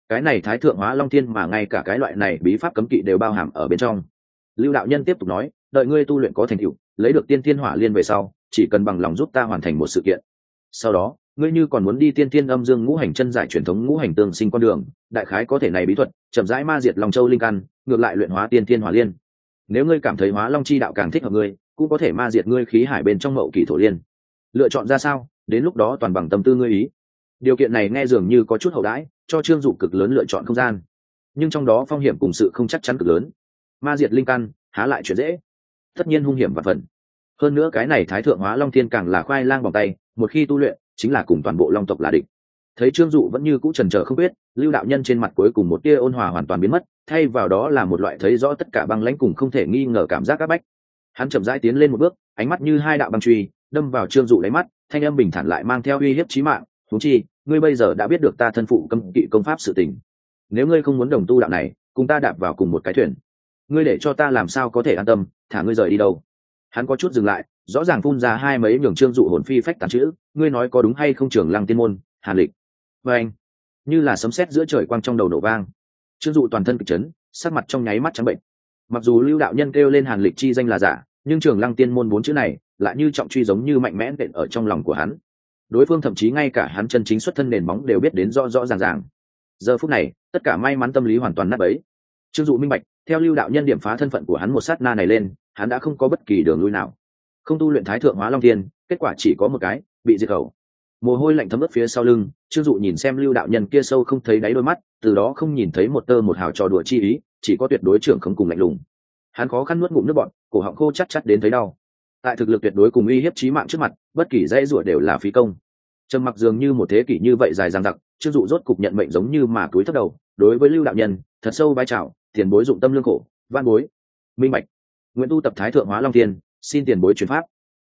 Cái này thái thượng hóa long thiên mà ngay cả cái loại này bí pháp cấm kỵ đều bao hàm ở bên trong. Lưu đạo nhân tiếp tục nói, đợi ngươi tu luyện có thành tựu, lấy được tiên thiên hỏa liên về sau, chỉ cần bằng lòng giúp ta hoàn thành một sự kiện. Sau đó, ngươi như còn muốn đi tiên thiên âm dương ngũ hành chân giải truyền thống ngũ hành tương sinh con đường, đại khái có thể này bí thuật, chậm rãi ma diệt lòng châu linh căn, ngược lại luyện hóa tiên thiên hỏa liên. Nếu ngươi cảm thấy hóa long chi đạo càng thích hợp ngươi, cũng có thể ma diệt ngươi khí hải bên trong mậu kỳ thổ liên lựa chọn ra sao, đến lúc đó toàn bằng tâm tư ngươi ý. Điều kiện này nghe dường như có chút hậu đãi, cho trương dụ cực lớn lựa chọn không gian. Nhưng trong đó phong hiểm cùng sự không chắc chắn cực lớn. Ma diệt linh căn, há lại chuyện dễ. Tất nhiên hung hiểm và phần. Hơn nữa cái này thái thượng hóa long thiên càng là khoai lang bằng tay, một khi tu luyện, chính là cùng toàn bộ long tộc là địch. Thấy trương dụ vẫn như cũ trần trờ không biết lưu đạo nhân trên mặt cuối cùng một tia ôn hòa hoàn toàn biến mất, thay vào đó là một loại thấy rõ tất cả băng lãnh cùng không thể nghi ngờ cảm giác áp bách. Hắn chậm rãi tiến lên một bước, ánh mắt như hai đạo băng truy đâm vào trương dụ lấy mắt, thanh âm bình thản lại mang theo uy hiếp trí mạng thú chi, ngươi bây giờ đã biết được ta thân phụ cấm kỵ công pháp sự tình. Nếu ngươi không muốn đồng tu đạo này, cùng ta đạp vào cùng một cái thuyền. Ngươi để cho ta làm sao có thể an tâm, thả ngươi rời đi đâu? Hắn có chút dừng lại, rõ ràng phun ra hai mấy nhường trương dụ hồn phi phách tàn chữ, ngươi nói có đúng hay không, trường lăng tiên môn, hàn lịch? Và anh, như là sấm sét giữa trời quang trong đầu nổ vang. Trương dụ toàn thân kịch chấn, sắc mặt trong nháy mắt trắng bệnh. Mặc dù lưu đạo nhân kêu lên hàn lịch chi danh là giả nhưng trường lăng tiên môn bốn chữ này lại như trọng truy giống như mạnh mẽ nện ở trong lòng của hắn. Đối phương thậm chí ngay cả hắn chân chính xuất thân nền móng đều biết đến rõ rõ ràng ràng. Giờ phút này, tất cả may mắn tâm lý hoàn toàn nát ấy trương dụ minh bạch, theo lưu đạo nhân điểm phá thân phận của hắn một sát na này lên, hắn đã không có bất kỳ đường lui nào. Không tu luyện thái thượng hóa long thiên kết quả chỉ có một cái, bị diệt khẩu. Mồ hôi lạnh thấm ướt phía sau lưng, trương dụ nhìn xem lưu đạo nhân kia sâu không thấy đáy đôi mắt, từ đó không nhìn thấy một tơ một hào trò đùa chi ý, chỉ có tuyệt đối trưởng không cùng lạnh lùng hắn khó khăn nuốt ngụm nước bọn cổ họng khô chắc chắc đến thấy đau. Tại thực lực tuyệt đối cùng uy hiếp trí mạng trước mặt bất kỳ dãy rủa đều là phí công. Trầm mặc dường như một thế kỷ như vậy dài dằng dặc trương dụ rốt cục nhận mệnh giống như mà túi thấp đầu đối với lưu đạo nhân thật sâu vai trào tiền bối dụng tâm lương khổ van bối. Minh mạch, nguyễn tu tập thái thượng hóa long thiên xin tiền bối chuyển pháp.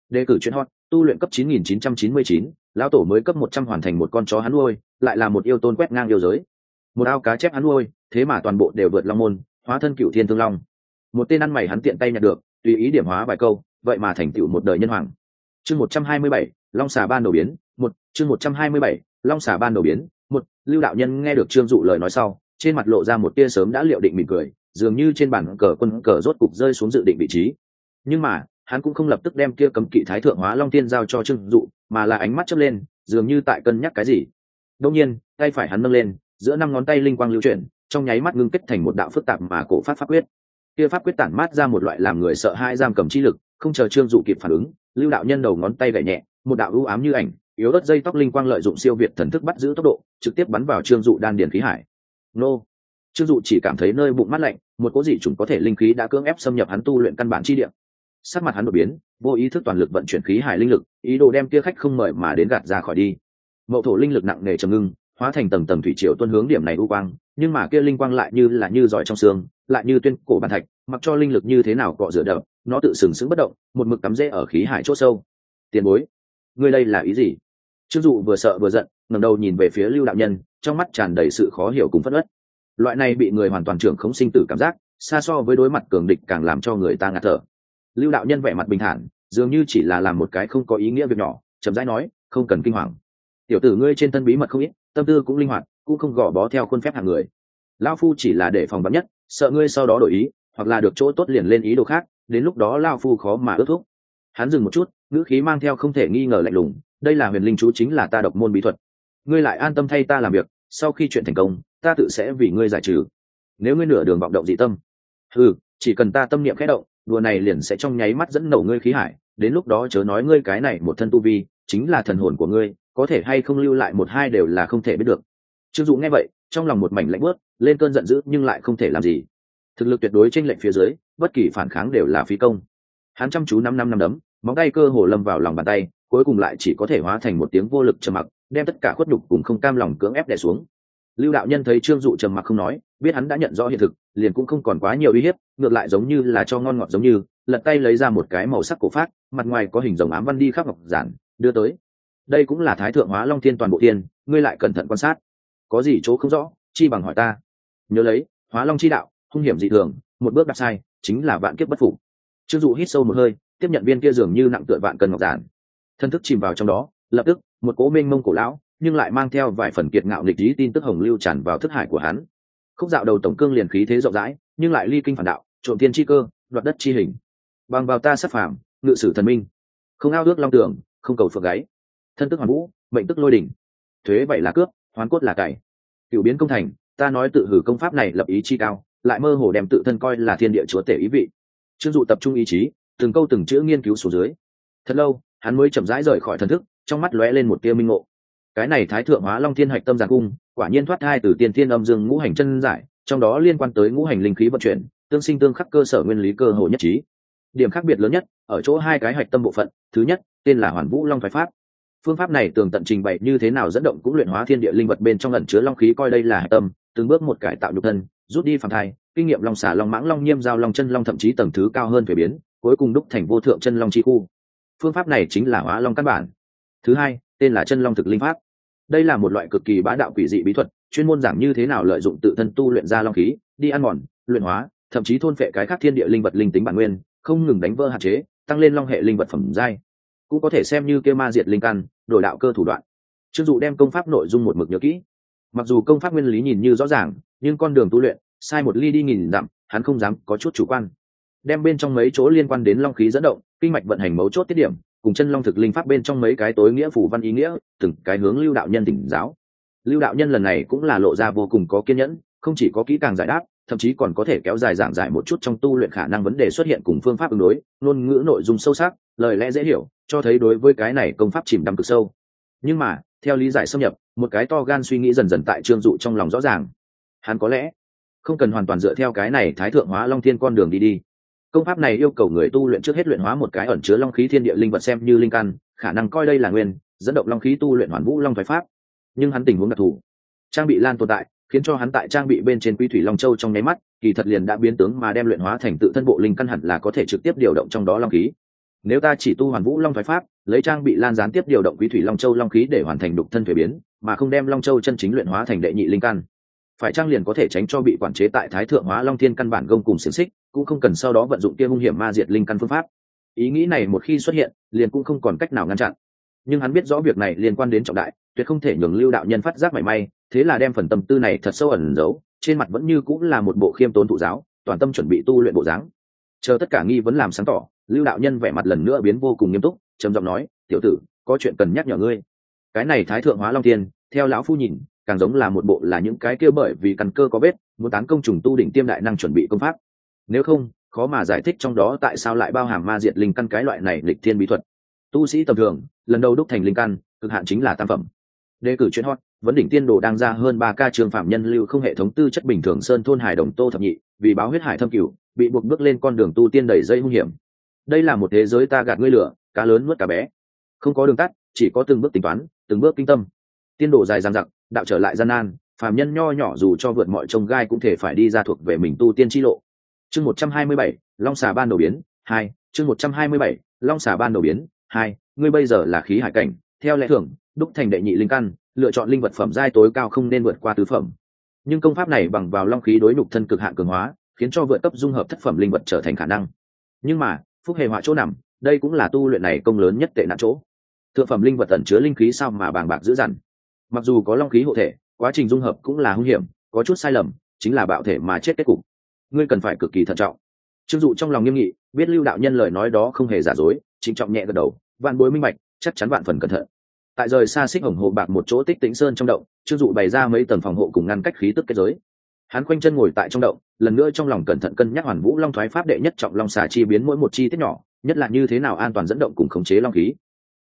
Đề cử chuyên hot tu luyện cấp 9999, lão tổ mới cấp 100 hoàn thành một con chó hắn nuôi, lại là một yêu tôn quét ngang yêu giới. Một ao cá chép hắn nuôi, thế mà toàn bộ đều vượt long môn, hóa thân cựu thiên thương long. Một tên ăn mày hắn tiện tay nhặt được, tùy ý điểm hóa vài câu, vậy mà thành tựu một đời nhân hoàng. Chương 127, Long xà ban đầu biến, một, chương 127, Long xà ban đầu biến, một, Lưu đạo nhân nghe được Trương dụ lời nói sau, trên mặt lộ ra một tia sớm đã liệu định mỉm cười, dường như trên bản cờ quân cờ rốt cục rơi xuống dự định vị trí. Nhưng mà, hắn cũng không lập tức đem kia cấm kỵ thái thượng hóa long tiên giao cho trương dụ mà là ánh mắt chớp lên dường như tại cân nhắc cái gì đông nhiên tay phải hắn nâng lên giữa năm ngón tay linh quang lưu chuyển trong nháy mắt ngưng kết thành một đạo phức tạp mà cổ phát pháp quyết kia pháp quyết tản mát ra một loại làm người sợ hãi, giam cầm chi lực không chờ trương dụ kịp phản ứng lưu đạo nhân đầu ngón tay gảy nhẹ một đạo ưu ám như ảnh yếu đất dây tóc linh quang lợi dụng siêu việt thần thức bắt giữ tốc độ trực tiếp bắn vào trương dụ đan điền khí hải. Nô! Trương dụ chỉ cảm thấy nơi bụng mắt lạnh một cố dị chủng có thể linh khí đã cưỡng ép xâm nhập hắn tu luyện căn bản chi địa. Sắc mặt hắn đột biến vô ý thức toàn lực vận chuyển khí hải linh lực ý đồ đem kia khách không mời mà đến gạt ra khỏi đi. Mậu thổ linh lực nặng nề trầm ngưng hóa thành tầng tầng thủy triều tuân hướng điểm này u quang nhưng mà kia linh quang lại như là như giỏi trong xương lại như tuyên cổ bàn thạch, mặc cho linh lực như thế nào cọ rửa đập, nó tự sừng sững bất động, một mực cắm rễ ở khí hải c h ỗ sâu. Tiền bối, ngươi đây là ý gì? Trương dụ vừa sợ vừa giận, ngẩng đầu nhìn về phía lưu đạo nhân, trong mắt tràn đầy sự khó hiểu cùng phất ất loại này bị người hoàn toàn trưởng khống sinh tử cảm giác, xa so với đối mặt cường địch càng làm cho người ta ngạt thở. Lưu đạo nhân vẻ mặt bình thản, dường như chỉ là làm một cái không có ý nghĩa việc nhỏ, chậm rãi nói, không cần kinh hoàng. Tiểu tử ngươi trên thân bí mật không ít, tâm tư cũng linh hoạt, cũng không gò bó theo khuôn phép hàng người. Lao phu chỉ là để phòng bắn nhất sợ ngươi sau đó đổi ý, hoặc là được chỗ tốt liền lên ý đồ khác, đến lúc đó lao phu khó mà ước thúc. Hắn dừng một chút, ngữ khí mang theo không thể nghi ngờ lạnh lùng, đây là huyền linh chú chính là ta độc môn bí thuật. Ngươi lại an tâm thay ta làm việc, sau khi chuyện thành công, ta tự sẽ vì ngươi giải trừ. Nếu ngươi nửa đường vọng động dị tâm ừ chỉ cần ta tâm niệm khẽ động, đùa này liền sẽ trong nháy mắt dẫn nổ ngươi khí hải. Đến lúc đó chớ nói ngươi cái này một thân tu vi, chính là thần hồn của ngươi, có thể hay không lưu lại một hai đều là không thể biết được. Chưng dụ nghe vậy trong lòng một mảnh lạnh bớt, lên cơn giận dữ nhưng lại không thể làm gì. Thực lực tuyệt đối trên lệnh phía dưới, bất kỳ phản kháng đều là phí công. Hắn chăm chú năm năm năm đấm, móng tay cơ hồ lâm vào lòng bàn tay, cuối cùng lại chỉ có thể hóa thành một tiếng vô lực trầm mặc, đem tất cả khuất nhục cùng không cam lòng cưỡng ép đè xuống. Lưu đạo nhân thấy trương dụ trầm mặc không nói, biết hắn đã nhận rõ hiện thực, liền cũng không còn quá nhiều uy hiếp, ngược lại giống như là cho ngon ngọt giống như, lật tay lấy ra một cái màu sắc cổ phát, mặt ngoài có hình rồng ám văn đi khắc ngọc giản, đưa tới. Đây cũng là thái thượng hóa long thiên toàn bộ thiên, ngươi lại cẩn thận quan sát có gì chỗ không rõ, chi bằng hỏi ta. Nhớ lấy, hóa long chi đạo, hung hiểm dị thường, một bước đặt sai, chính là vạn kiếp bất phục. Trương dụ hít sâu một hơi, tiếp nhận viên kia dường như nặng tựa vạn cân ngọc giản. Thân thức chìm vào trong đó, lập tức, một cố mênh mông cổ lão, nhưng lại mang theo vài phần kiệt ngạo nghịch lý tin tức hồng lưu tràn vào thức hải của hắn. Khúc dạo đầu tổng cương liền khí thế rộng rãi, nhưng lại ly kinh phản đạo, trộm thiên chi cơ, đoạt đất chi hình. Bằng vào ta sắp phàm, ngự sử thần minh. Không ao ước long tường không cầu phượng gáy. Thân tức hoàn vũ, mệnh tức lôi đỉnh. Thuế vậy là cướp hoán cốt là cày cựu biến công thành, ta nói tự hử công pháp này lập ý chi cao, lại mơ hồ đem tự thân coi là thiên địa chúa tể ý vị. Chưng dụ tập trung ý chí, từng câu từng chữ nghiên cứu xuống dưới. Thật lâu, hắn mới chậm rãi rời khỏi thần thức, trong mắt lóe lên một tia minh ngộ. Cái này thái thượng hóa long thiên hạch tâm giàn cung, quả nhiên thoát thai từ tiền thiên âm dương ngũ hành chân giải, trong đó liên quan tới ngũ hành linh khí vận chuyển, tương sinh tương khắc cơ sở nguyên lý cơ hồ nhất trí. Điểm khác biệt lớn nhất, ở chỗ hai cái hạch tâm bộ phận, thứ nhất, tên là hoàn vũ long phái pháp phương pháp này tường tận trình bày như thế nào dẫn động cũng luyện hóa thiên địa linh vật bên trong ẩn chứa long khí coi đây là hạch tâm, từng bước một cải tạo nhục thân, rút đi phản thai, kinh nghiệm long xả long mãng, long nhiêm, giao long chân, long thậm chí tầng thứ cao hơn về biến, cuối cùng đúc thành vô thượng chân long chi khu. Phương pháp này chính là hóa long căn bản. Thứ hai, tên là chân long thực linh pháp. Đây là một loại cực kỳ bá đạo quỷ dị bí thuật, chuyên môn giảng như thế nào lợi dụng tự thân tu luyện ra long khí, đi ăn mòn, luyện hóa, thậm chí thôn phệ cái khác thiên địa linh vật linh tính bản nguyên, không ngừng đánh vỡ hạn chế, tăng lên long hệ linh vật phẩm giai cũng có thể xem như kêu ma diệt linh căn, đổi đạo cơ thủ đoạn. Chưng dụ đem công pháp nội dung một mực nhớ kỹ. Mặc dù công pháp nguyên lý nhìn như rõ ràng, nhưng con đường tu luyện, sai một ly đi nghìn dặm, hắn không dám có chút chủ quan. Đem bên trong mấy chỗ liên quan đến long khí dẫn động, kinh mạch vận hành mấu chốt tiết điểm, cùng chân long thực linh pháp bên trong mấy cái tối nghĩa phủ văn ý nghĩa, từng cái hướng lưu đạo nhân tỉnh giáo. Lưu đạo nhân lần này cũng là lộ ra vô cùng có kiên nhẫn, không chỉ có kỹ càng giải đáp thậm chí còn có thể kéo dài giảng giải một chút trong tu luyện khả năng vấn đề xuất hiện cùng phương pháp ứng đối, ngôn ngữ nội dung sâu sắc, lời lẽ dễ hiểu, cho thấy đối với cái này công pháp chìm đắm cực sâu. Nhưng mà, theo lý giải xâm nhập, một cái to gan suy nghĩ dần dần tại trương dụ trong lòng rõ ràng. Hắn có lẽ không cần hoàn toàn dựa theo cái này thái thượng hóa long thiên con đường đi đi. Công pháp này yêu cầu người tu luyện trước hết luyện hóa một cái ẩn chứa long khí thiên địa linh vật xem như linh căn, khả năng coi đây là nguyên, dẫn động long khí tu luyện hoàn vũ long thoái pháp. Nhưng hắn tình huống đặc thù. Trang bị lan tồn tại khiến cho hắn tại trang bị bên trên quy thủy long châu trong nháy mắt, kỳ thật liền đã biến tướng mà đem luyện hóa thành tự thân bộ linh căn hẳn là có thể trực tiếp điều động trong đó long khí. Nếu ta chỉ tu hoàn vũ long thoái pháp, lấy trang bị lan gián tiếp điều động quý thủy long châu long khí để hoàn thành đục thân thuế biến, mà không đem long châu chân chính luyện hóa thành đệ nhị linh căn. Phải trang liền có thể tránh cho bị quản chế tại thái thượng hóa long thiên căn bản gông cùng xiềng xích, cũng không cần sau đó vận dụng kia hung hiểm ma diệt linh căn phương pháp. Ý nghĩ này một khi xuất hiện, liền cũng không còn cách nào ngăn chặn nhưng hắn biết rõ việc này liên quan đến trọng đại, tuyệt không thể nhường lưu đạo nhân phát giác mảy may, thế là đem phần tâm tư này thật sâu ẩn giấu, trên mặt vẫn như cũng là một bộ khiêm tốn thụ giáo, toàn tâm chuẩn bị tu luyện bộ dáng. Chờ tất cả nghi vấn làm sáng tỏ, lưu đạo nhân vẻ mặt lần nữa biến vô cùng nghiêm túc, trầm giọng nói, tiểu tử, có chuyện cần nhắc nhở ngươi. Cái này thái thượng hóa long tiên, theo lão phu nhìn, càng giống là một bộ là những cái kia bởi vì căn cơ có vết, muốn tán công trùng tu đỉnh tiêm đại năng chuẩn bị công pháp. Nếu không, khó mà giải thích trong đó tại sao lại bao hàm ma diệt linh căn cái loại này lịch thiên bí thuật. Tu sĩ tầm thường lần đầu đúc thành linh căn, cực hạn chính là tam phẩm. Đề cử chuyên hot, vấn đỉnh tiên đồ đang ra hơn ba ca trường phạm nhân lưu không hệ thống tư chất bình thường sơn thôn hải đồng tô thập nhị, vì báo huyết hải thâm cửu, bị buộc bước lên con đường tu tiên đẩy dây hung hiểm. Đây là một thế giới ta gạt ngươi lửa, cá lớn nuốt cá bé. Không có đường tắt, chỉ có từng bước tính toán, từng bước kinh tâm. Tiên đồ dài dằng dặc, đạo trở lại gian nan, phàm nhân nho nhỏ dù cho vượt mọi trông gai cũng thể phải đi ra thuộc về mình tu tiên chi lộ. Chương một trăm hai mươi bảy, long xà ban đầu biến, hai, chương một trăm hai mươi bảy, long xà ban đầu biến, hai ngươi bây giờ là khí hải cảnh, theo lẽ thường, đúc thành đệ nhị linh căn, lựa chọn linh vật phẩm giai tối cao không nên vượt qua tứ phẩm. Nhưng công pháp này bằng vào long khí đối nhục thân cực hạn cường hóa, khiến cho vượt cấp dung hợp thất phẩm linh vật trở thành khả năng. Nhưng mà, phúc hề họa chỗ nằm, đây cũng là tu luyện này công lớn nhất tệ nạn chỗ. Thượng phẩm linh vật tẩn chứa linh khí sao mà bàng bạc dữ dằn. Mặc dù có long khí hộ thể, quá trình dung hợp cũng là hung hiểm, có chút sai lầm, chính là bạo thể mà chết kết cục. Ngươi cần phải cực kỳ thận trọng. Trương dụ trong lòng nghiêm nghị, biết lưu đạo nhân lời nói đó không hề giả dối, trịnh trọng nhẹ gật đầu vạn bối minh mạch chắc chắn vạn phần cẩn thận. Tại rời xa xích ổng hộ bạc một chỗ tích tĩnh sơn trong động chưng dụ bày ra mấy tầng phòng hộ cùng ngăn cách khí tức kết giới. Hắn khoanh chân ngồi tại trong động, lần nữa trong lòng cẩn thận cân nhắc hoàn vũ long thoái pháp đệ nhất trọng long xà chi biến mỗi một chi tiết nhỏ, nhất là như thế nào an toàn dẫn động cùng khống chế long khí.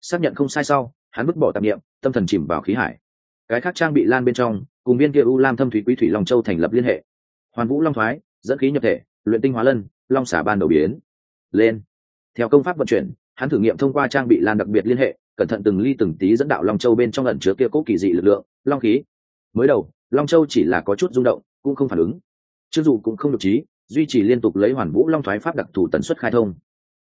Xác nhận không sai sau, hắn vứt bỏ tạp nghiệm tâm thần chìm vào khí hải. Cái khác trang bị lan bên trong, cùng viên kia u lam thâm thủy quý thủy long châu thành lập liên hệ. Hoàn vũ long thoái, dẫn khí nhập thể, luyện tinh hóa lân, long xả ban đầu biến. Lên. Theo công pháp vận chuyển hắn thử nghiệm thông qua trang bị lan đặc biệt liên hệ, cẩn thận từng ly từng tí dẫn đạo long châu bên trong ẩn chứa kia cố kỳ dị lực lượng, long khí. Mới đầu, long châu chỉ là có chút rung động, cũng không phản ứng. Chưng dù cũng không được trí, duy trì liên tục lấy hoàn vũ long thoái pháp đặc thù tần suất khai thông.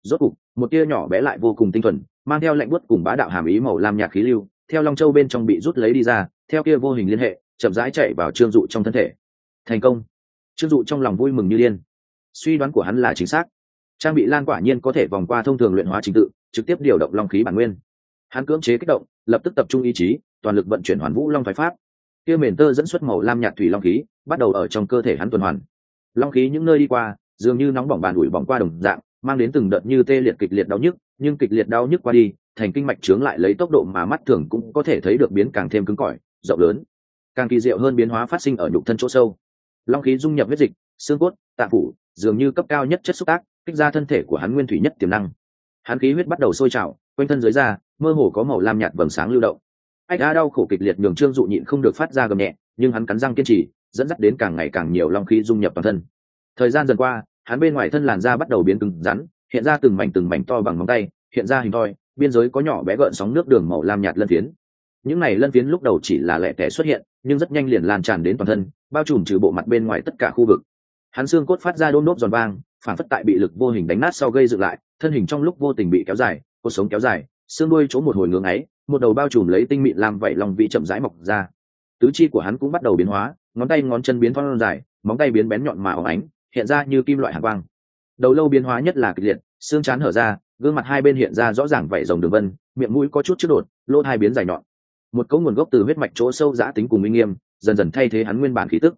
Rốt cục, một tia nhỏ bé lại vô cùng tinh thuần, mang theo lạnh bút cùng bá đạo hàm ý màu lam nhạt khí lưu, theo long châu bên trong bị rút lấy đi ra, theo kia vô hình liên hệ, chậm rãi chạy vào trương dụ trong thân thể. Thành công. Trương dụ trong lòng vui mừng như điên. Suy đoán của hắn là chính xác trang bị lan quả nhiên có thể vòng qua thông thường luyện hóa trình tự, trực tiếp điều động long khí bản nguyên. Hắn cưỡng chế kích động, lập tức tập trung ý chí, toàn lực vận chuyển hoàn vũ long thoái pháp. Kia mền tơ dẫn xuất màu lam nhạt thủy long khí, bắt đầu ở trong cơ thể hắn tuần hoàn. Long khí những nơi đi qua, dường như nóng bỏng bàn ủi bỏng qua đồng dạng, mang đến từng đợt như tê liệt kịch liệt đau nhức, nhưng kịch liệt đau nhức qua đi, thành kinh mạch trướng lại lấy tốc độ mà mắt thường cũng có thể thấy được biến càng thêm cứng cỏi, rộng lớn. Càng kỳ diệu hơn biến hóa phát sinh ở nhục thân chỗ sâu. Long khí dung nhập huyết dịch, xương cốt, tạ phủ, dường như cấp cao nhất chất xúc tác kích ra thân thể của hắn nguyên thủy nhất tiềm năng. Hắn khí huyết bắt đầu sôi trào, quanh thân dưới da, mơ hồ có màu lam nhạt vầng sáng lưu động. Ách a đau khổ kịch liệt nhường trương dụ nhịn không được phát ra gầm nhẹ, nhưng hắn cắn răng kiên trì, dẫn dắt đến càng ngày càng nhiều long khí dung nhập toàn thân. Thời gian dần qua, hắn bên ngoài thân làn da bắt đầu biến cứng rắn, hiện ra từng mảnh từng mảnh to bằng ngón tay, hiện ra hình thoi, biên giới có nhỏ bé gợn sóng nước đường màu lam nhạt lân phiến. Những này lân phiến lúc đầu chỉ là lẻ tẻ xuất hiện, nhưng rất nhanh liền lan tràn đến toàn thân, bao trùm trừ bộ mặt bên ngoài tất cả khu vực. Hắn xương cốt phát ra đôn đốt giòn vang phản phất tại bị lực vô hình đánh nát sau gây dựng lại, thân hình trong lúc vô tình bị kéo dài, cuộc sống kéo dài, xương đuôi chỗ một hồi ngưỡng ấy, một đầu bao trùm lấy tinh mịn làm vậy lòng vị chậm rãi mọc ra. Tứ chi của hắn cũng bắt đầu biến hóa, ngón tay ngón chân biến thon dài, móng tay biến bén nhọn mà óng ánh, hiện ra như kim loại hàn quang. Đầu lâu biến hóa nhất là kịch liệt, xương chán hở ra, gương mặt hai bên hiện ra rõ ràng vảy rồng đường vân, miệng mũi có chút chất đột, lỗ hai biến dài nhọn. Một cấu nguồn gốc từ huyết mạch chỗ sâu giã tính cùng minh nghiêm, dần dần thay thế hắn nguyên bản khí tức.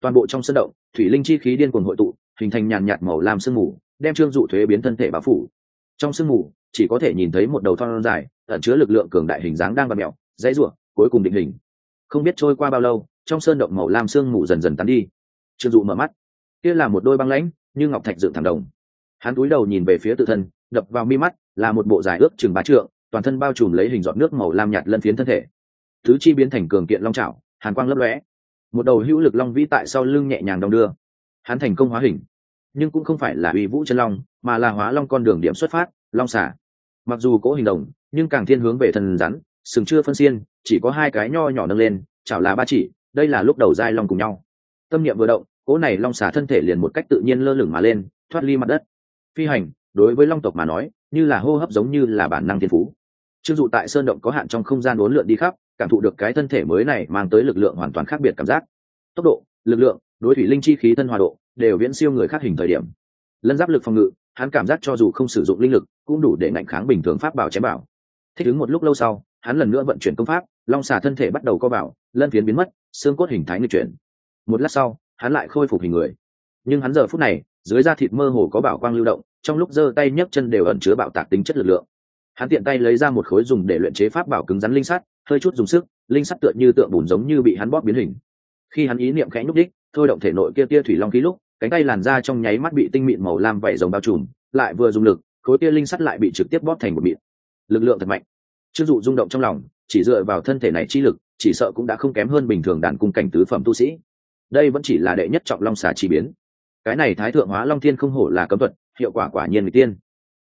Toàn bộ trong sân động, thủy linh chi khí điên cuồng hội tụ hình thành nhàn nhạt màu lam sương mù, đem trương dụ thuế biến thân thể bao phủ. Trong sương mù, chỉ có thể nhìn thấy một đầu thon dài, ẩn chứa lực lượng cường đại hình dáng đang bật mẹo, dãy ruộng cuối cùng định hình. Không biết trôi qua bao lâu, trong sơn động màu lam sương mù dần dần tắn đi. Trương dụ mở mắt. Kia là một đôi băng lãnh, như ngọc thạch dựng thẳng đồng. Hắn cúi đầu nhìn về phía tự thân, đập vào mi mắt, là một bộ dài ước chừng bá trượng, toàn thân bao trùm lấy hình giọt nước màu lam nhạt lân phiến thân thể. Thứ chi biến thành cường kiện long trào hàn quang lấp lóe. Một đầu hữu lực long vĩ tại sau lưng nhẹ nhàng đong đưa. Hắn thành công hóa hình nhưng cũng không phải là uy vũ chân long, mà là hóa long con đường điểm xuất phát, long xả. Mặc dù cỗ hình đồng, nhưng càng thiên hướng về thần rắn, sừng chưa phân xiên, chỉ có hai cái nho nhỏ nâng lên, chảo là ba chỉ, đây là lúc đầu dai long cùng nhau. Tâm niệm vừa động cỗ này long xả thân thể liền một cách tự nhiên lơ lửng mà lên, thoát ly mặt đất. Phi hành, đối với long tộc mà nói, như là hô hấp giống như là bản năng thiên phú. Chưng dụ tại sơn động có hạn trong không gian uốn lượn đi khắp, cảm thụ được cái thân thể mới này mang tới lực lượng hoàn toàn khác biệt cảm giác. Tốc độ, lực lượng, đối thủy linh chi khí thân hòa độ đều viễn siêu người khác hình thời điểm. Lân giáp lực phòng ngự, hắn cảm giác cho dù không sử dụng linh lực, cũng đủ để ngạnh kháng bình thường pháp bảo chém bảo. Thích ứng một lúc lâu sau, hắn lần nữa vận chuyển công pháp, long xà thân thể bắt đầu co bảo lân phiến biến mất, xương cốt hình thái nghịch chuyển. Một lát sau, hắn lại khôi phục hình người. Nhưng hắn giờ phút này, dưới da thịt mơ hồ có bảo quang lưu động, trong lúc giơ tay nhấc chân đều ẩn chứa bạo tạc tính chất lực lượng. Hắn tiện tay lấy ra một khối dùng để luyện chế pháp bảo cứng rắn linh sắt, hơi chút dùng sức, linh sắt tựa như tượng bùn giống như bị hắn bóp biến hình. Khi hắn ý niệm khẽ nhúc đích thôi động thể nội kia tia thủy long khí lúc cánh tay làn ra trong nháy mắt bị tinh mịn màu lam vẩy rồng bao trùm, lại vừa dùng lực, khối tia linh sắt lại bị trực tiếp bóp thành một mịn. Lực lượng thật mạnh. Chưng dụ rung động trong lòng, chỉ dựa vào thân thể này chi lực, chỉ sợ cũng đã không kém hơn bình thường đàn cung cảnh tứ phẩm tu sĩ. Đây vẫn chỉ là đệ nhất trọng long xà chi biến. Cái này thái thượng hóa long thiên không hổ là cấm thuật, hiệu quả quả nhiên người tiên.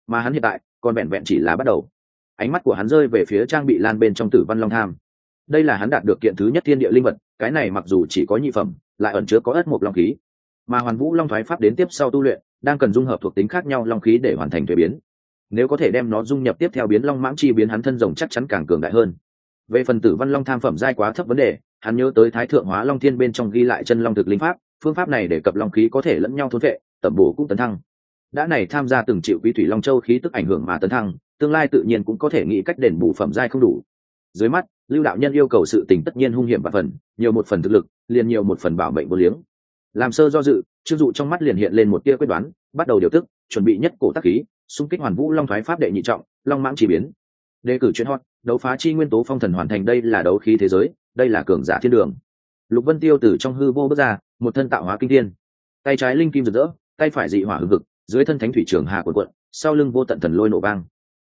Mà hắn hiện tại, còn vẹn vẹn chỉ là bắt đầu. Ánh mắt của hắn rơi về phía trang bị lan bên trong tử văn long tham. Đây là hắn đạt được kiện thứ nhất thiên địa linh vật, cái này mặc dù chỉ có nhị phẩm, lại ẩn chứa có ất một long khí mà hoàn vũ long thoái pháp đến tiếp sau tu luyện, đang cần dung hợp thuộc tính khác nhau long khí để hoàn thành thuế biến. Nếu có thể đem nó dung nhập tiếp theo biến long mãng chi biến, hắn thân rồng chắc chắn càng cường đại hơn. Về phần tử văn long tham phẩm giai quá thấp vấn đề, hắn nhớ tới thái thượng hóa long thiên bên trong ghi lại chân long thực linh pháp, phương pháp này để cập long khí có thể lẫn nhau thốn vệ, tẩm bổ cũng tấn thăng. Đã này tham gia từng triệu quý thủy long châu khí tức ảnh hưởng mà tấn thăng, tương lai tự nhiên cũng có thể nghĩ cách đền bù phẩm giai không đủ. Dưới mắt, lưu đạo nhân yêu cầu sự tình tất nhiên hung hiểm và phần, nhiều một phần thực lực, liền nhiều một phần bảo mệnh vô liếng làm sơ do dự chưng dụ trong mắt liền hiện lên một tia quyết đoán, bắt đầu điều tức, chuẩn bị nhất cổ tác khí, xung kích hoàn vũ long thoái pháp đệ nhị trọng, long mãng chỉ biến. Đề cử chuyên hot, đấu phá chi nguyên tố phong thần hoàn thành đây là đấu khí thế giới, đây là cường giả thiên đường. Lục vân tiêu từ trong hư vô bước ra, một thân tạo hóa kinh thiên. Tay trái linh kim rực rỡ, tay phải dị hỏa hư vực dưới thân thánh thủy trường hà quần quận sau lưng vô tận thần lôi nổ vang.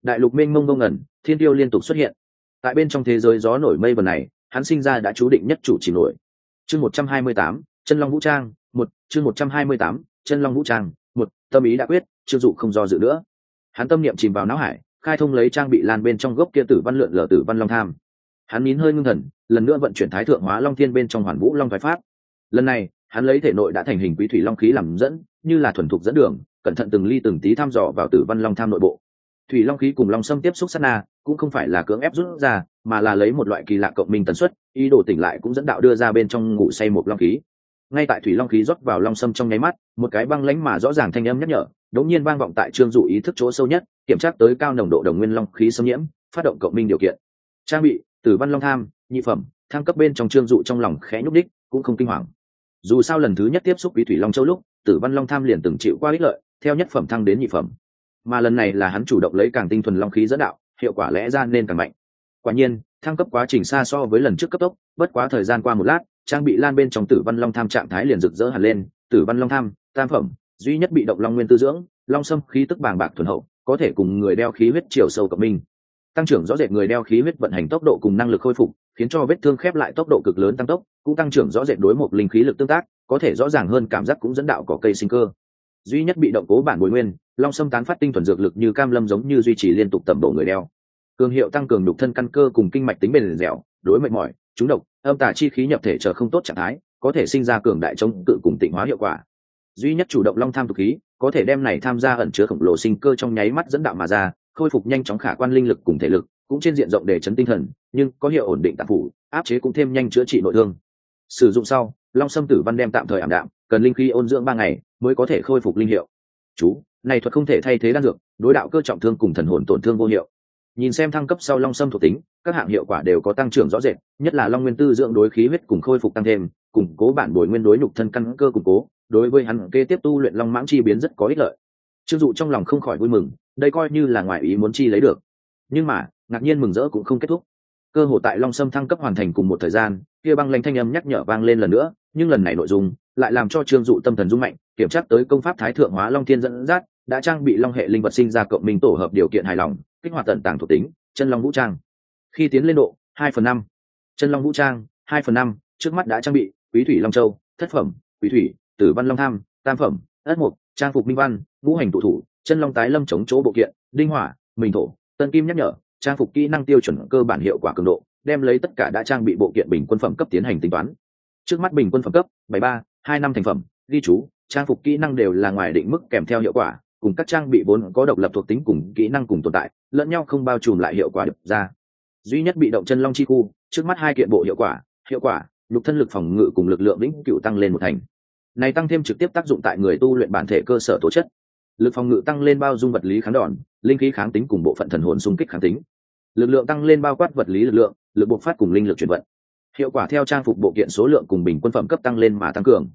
Đại lục mênh mông ngông ngẩn, thiên tiêu liên tục xuất hiện. Tại bên trong thế giới gió nổi mây vần này, hắn sinh ra đã chú định nhất chủ chỉ nổi. Chương một trăm hai mươi tám chân long vũ trang, một, chương một trăm hai mươi tám, chân long vũ trang, một, tâm ý đã quyết, chưa dụ không do dự nữa. Hắn tâm niệm chìm vào não hải, khai thông lấy trang bị lan bên trong gốc kia tử văn lượn lờ tử văn long tham. Hắn nín hơi ngưng thần, lần nữa vận chuyển thái thượng hóa long thiên bên trong hoàn vũ long thoái pháp. Lần này, hắn lấy thể nội đã thành hình quý thủy long khí làm dẫn, như là thuần thục dẫn đường, cẩn thận từng ly từng tí thăm dò vào tử văn long tham nội bộ. Thủy long khí cùng long sâm tiếp xúc sát na, cũng không phải là cưỡng ép rút ra, mà là lấy một loại kỳ lạ cộng minh tần suất, ý đồ tỉnh lại cũng dẫn đạo đưa ra bên trong ngủ say một long khí ngay tại thủy long khí rót vào long sâm trong nháy mắt, một cái băng lánh mà rõ ràng thanh âm nhắc nhở, đống nhiên vang vọng tại trương dụ ý thức chỗ sâu nhất, kiểm tra tới cao nồng độ đồng nguyên long khí xâm nhiễm, phát động cộng minh điều kiện. Trang bị, tử văn long tham, nhị phẩm, thăng cấp bên trong trương dụ trong lòng khẽ nhúc đích cũng không kinh hoàng. Dù sao lần thứ nhất tiếp xúc với thủy long châu lúc, tử văn long tham liền từng chịu qua ích lợi, theo nhất phẩm thăng đến nhị phẩm. Mà lần này là hắn chủ động lấy càng tinh thuần long khí dẫn đạo, hiệu quả lẽ ra nên càng mạnh. Quả nhiên, thăng cấp quá trình xa so với lần trước cấp tốc, bất quá thời gian qua một lát trang bị lan bên trong tử văn long tham trạng thái liền rực rỡ hẳn lên, tử văn long tham, tam phẩm, duy nhất bị động long nguyên tư dưỡng, long sâm khí tức bàng bạc thuần hậu, có thể cùng người đeo khí huyết chiều sâu cộng minh. Tăng trưởng rõ rệt người đeo khí huyết vận hành tốc độ cùng năng lực khôi phục, khiến cho vết thương khép lại tốc độ cực lớn tăng tốc, cũng tăng trưởng rõ rệt đối một linh khí lực tương tác, có thể rõ ràng hơn cảm giác cũng dẫn đạo có cây sinh cơ. Duy nhất bị động cố bản bồi nguyên, long sâm tán phát tinh thuần dược lực như cam lâm giống như duy trì liên tục tầm độ người đeo. Cường hiệu tăng cường đục thân căn cơ cùng kinh mạch tính bền dẻo, đối mệt mỏi, trúng độc âm tà chi khí nhập thể chờ không tốt trạng thái, có thể sinh ra cường đại chống tự cùng tịnh hóa hiệu quả. Duy nhất chủ động long tham thực khí, có thể đem này tham gia ẩn chứa khổng lồ sinh cơ trong nháy mắt dẫn đạo mà ra, khôi phục nhanh chóng khả quan linh lực cùng thể lực, cũng trên diện rộng để chấn tinh thần, nhưng có hiệu ổn định tạp phủ, áp chế cũng thêm nhanh chữa trị nội thương. Sử dụng sau, long sâm tử văn đem tạm thời ảm đạm, cần linh khí ôn dưỡng ba ngày mới có thể khôi phục linh hiệu. Chú, này thuật không thể thay thế đan dược, đối đạo cơ trọng thương cùng thần hồn tổn thương vô hiệu nhìn xem thăng cấp sau long sâm thuộc tính, các hạng hiệu quả đều có tăng trưởng rõ rệt, nhất là long nguyên tư dưỡng đối khí huyết cùng khôi phục tăng thêm, củng cố bản bồi nguyên đối nhục thân căn cơ củng cố, đối với hắn kê tiếp tu luyện long mãng chi biến rất có ích lợi. Chưng dụ trong lòng không khỏi vui mừng, đây coi như là ngoài ý muốn chi lấy được. Nhưng mà, ngạc nhiên mừng rỡ cũng không kết thúc. Cơ hội tại long sâm thăng cấp hoàn thành cùng một thời gian, kia băng lanh thanh âm nhắc nhở vang lên lần nữa, nhưng lần này nội dung lại làm cho trương dụ tâm thần rung mạnh, kiểm tra tới công pháp thái thượng hóa long thiên dẫn dắt đã trang bị long hệ linh vật sinh ra cộng minh tổ hợp điều kiện hài lòng, kích hoạt tận tàng thuộc tính, chân long vũ trang. Khi tiến lên độ, hai phần năm. Chân long vũ trang, hai phần năm, trước mắt đã trang bị, quý thủy long châu, thất phẩm, quý thủy, tử văn long tham, tam phẩm, ất mục, trang phục minh văn, ngũ hành tụ thủ, chân long tái lâm chống chỗ bộ kiện, đinh hỏa, mình thổ, tân kim nhắc nhở, trang phục kỹ năng tiêu chuẩn cơ bản hiệu quả cường độ, đem lấy tất cả đã trang bị bộ kiện bình quân phẩm cấp tiến hành tính toán. Trước mắt bình quân phẩm cấp, bảy ba, hai năm thành phẩm, ghi chú, trang phục kỹ năng đều là ngoài định mức kèm theo hiệu quả cùng các trang bị vốn có độc lập thuộc tính cùng kỹ năng cùng tồn tại, lẫn nhau không bao trùm lại hiệu quả được ra. Duy nhất bị động chân long chi khu, trước mắt hai kiện bộ hiệu quả hiệu quả lục thân lực phòng ngự cùng lực lượng lĩnh cựu tăng lên một thành. Này tăng thêm trực tiếp tác dụng tại người tu luyện bản thể cơ sở tố chất. Lực phòng ngự tăng lên bao dung vật lý kháng đòn, linh khí kháng tính cùng bộ phận thần hồn xung kích kháng tính. Lực lượng tăng lên bao quát vật lý lực lượng, lực bộc phát cùng linh lực chuyển vận. Hiệu quả theo trang phục bộ kiện số lượng cùng bình quân phẩm cấp tăng lên mà tăng cường.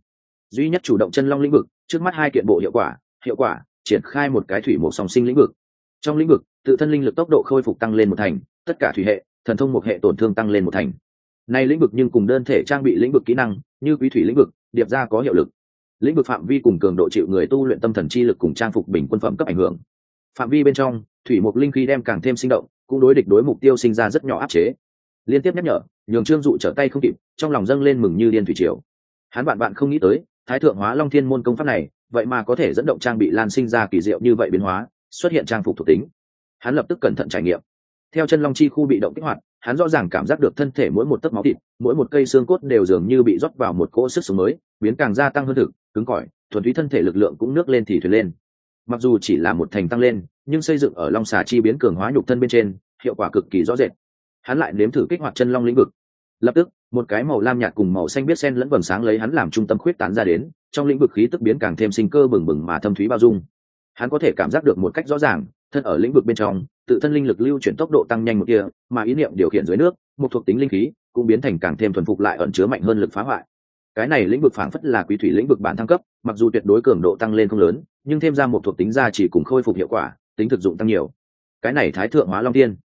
Duy nhất chủ động chân long lĩnh vực, trước mắt hai kiện bộ hiệu quả hiệu quả triển khai một cái thủy mục song sinh lĩnh vực. Trong lĩnh vực, tự thân linh lực tốc độ khôi phục tăng lên một thành, tất cả thủy hệ, thần thông một hệ tổn thương tăng lên một thành. Này lĩnh vực nhưng cùng đơn thể trang bị lĩnh vực kỹ năng, như quý thủy lĩnh vực, điệp ra có hiệu lực. Lĩnh vực phạm vi cùng cường độ chịu người tu luyện tâm thần chi lực cùng trang phục bình quân phẩm cấp ảnh hưởng. Phạm vi bên trong, thủy mục linh khí đem càng thêm sinh động, cũng đối địch đối mục tiêu sinh ra rất nhỏ áp chế. Liên tiếp nhắc nhở, nhường trương dụ trở tay không kịp, trong lòng dâng lên mừng như điên thủy triều. Hắn bạn bạn không nghĩ tới, thái thượng hóa long thiên môn công pháp này vậy mà có thể dẫn động trang bị lan sinh ra kỳ diệu như vậy biến hóa, xuất hiện trang phục thuộc tính. Hắn lập tức cẩn thận trải nghiệm. Theo chân long chi khu bị động kích hoạt, hắn rõ ràng cảm giác được thân thể mỗi một tấc máu thịt, mỗi một cây xương cốt đều dường như bị rót vào một cỗ sức sống mới, biến càng gia tăng hơn thực, cứng cỏi, thuần túy thân thể lực lượng cũng nước lên thì thuyền lên. Mặc dù chỉ là một thành tăng lên, nhưng xây dựng ở long xà chi biến cường hóa nhục thân bên trên, hiệu quả cực kỳ rõ rệt. Hắn lại nếm thử kích hoạt chân long lĩnh vực. Lập tức, một cái màu lam nhạt cùng màu xanh biết sen lẫn vầng sáng lấy hắn làm trung tâm khuyết tán ra đến trong lĩnh vực khí tức biến càng thêm sinh cơ bừng bừng mà thâm thúy bao dung. Hắn có thể cảm giác được một cách rõ ràng, thân ở lĩnh vực bên trong, tự thân linh lực lưu chuyển tốc độ tăng nhanh một kia, mà ý niệm điều khiển dưới nước, một thuộc tính linh khí, cũng biến thành càng thêm thuần phục lại ẩn chứa mạnh hơn lực phá hoại. Cái này lĩnh vực phảng phất là quý thủy lĩnh vực bản thăng cấp, mặc dù tuyệt đối cường độ tăng lên không lớn, nhưng thêm ra một thuộc tính ra chỉ cùng khôi phục hiệu quả, tính thực dụng tăng nhiều. Cái này thái thượng hóa long tiên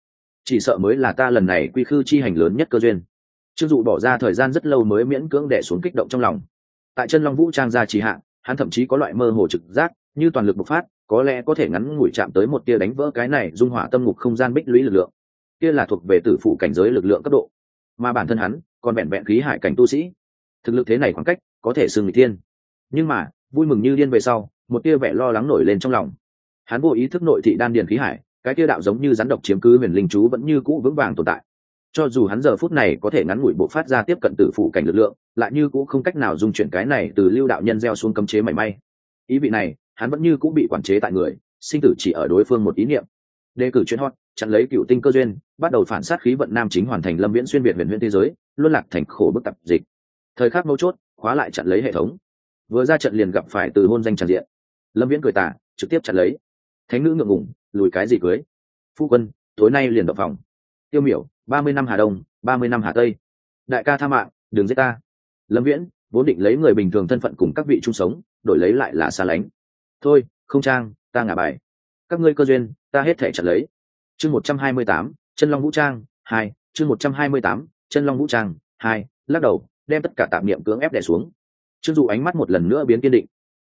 chỉ sợ mới là ta lần này quy khư chi hành lớn nhất cơ duyên. Trương dụ bỏ ra thời gian rất lâu mới miễn cưỡng đẻ xuống kích động trong lòng tại chân long vũ trang gia trì hạ, hắn thậm chí có loại mơ hồ trực giác, như toàn lực bộc phát, có lẽ có thể ngắn ngủi chạm tới một tia đánh vỡ cái này dung hỏa tâm ngục không gian bích lũy lực lượng. Kia là thuộc về tử phụ cảnh giới lực lượng cấp độ. Mà bản thân hắn, còn vẹn vẹn khí hải cảnh tu sĩ. Thực lực thế này khoảng cách, có thể xưng người thiên. Nhưng mà, vui mừng như điên về sau, một tia vẻ lo lắng nổi lên trong lòng. Hắn vô ý thức nội thị đan điền khí hải, cái tia đạo giống như rắn độc chiếm cứ huyền linh chú vẫn như cũ vững vàng tồn tại cho dù hắn giờ phút này có thể ngắn ngủi bộ phát ra tiếp cận tử phụ cảnh lực lượng, lại như cũ không cách nào dung chuyển cái này từ lưu đạo nhân gieo xuống cấm chế mảy may. Ý vị này, hắn vẫn như cũng bị quản chế tại người, sinh tử chỉ ở đối phương một ý niệm. Đề cử chuyên hot, chặn lấy cựu tinh cơ duyên, bắt đầu phản sát khí vận nam chính hoàn thành lâm viễn xuyên việt huyền huyền thế giới, luân lạc thành khổ bức tập dịch. Thời khắc mấu chốt, khóa lại chặn lấy hệ thống. Vừa ra trận liền gặp phải từ hôn danh tràn diện. Lâm viễn cười tả trực tiếp chặn lấy. Thánh nữ ngượng ngủng lùi cái gì cưới? Phu quân, tối nay liền đập phòng. Tiêu miểu ba mươi năm hà đông, ba mươi năm hà tây. Đại ca tha mạng, đừng giết ta. Lâm viễn, vốn định lấy người bình thường thân phận cùng các vị chung sống, đổi lấy lại là xa lánh. Thôi, không trang, ta ngả bài. Các ngươi cơ duyên, ta hết thể chặt lấy. Chương một trăm hai mươi tám, chân long vũ trang, hai, chương một trăm hai mươi tám, chân long vũ trang, hai, lắc đầu, đem tất cả tạm niệm cưỡng ép đẻ xuống. Chưng dù ánh mắt một lần nữa biến kiên định.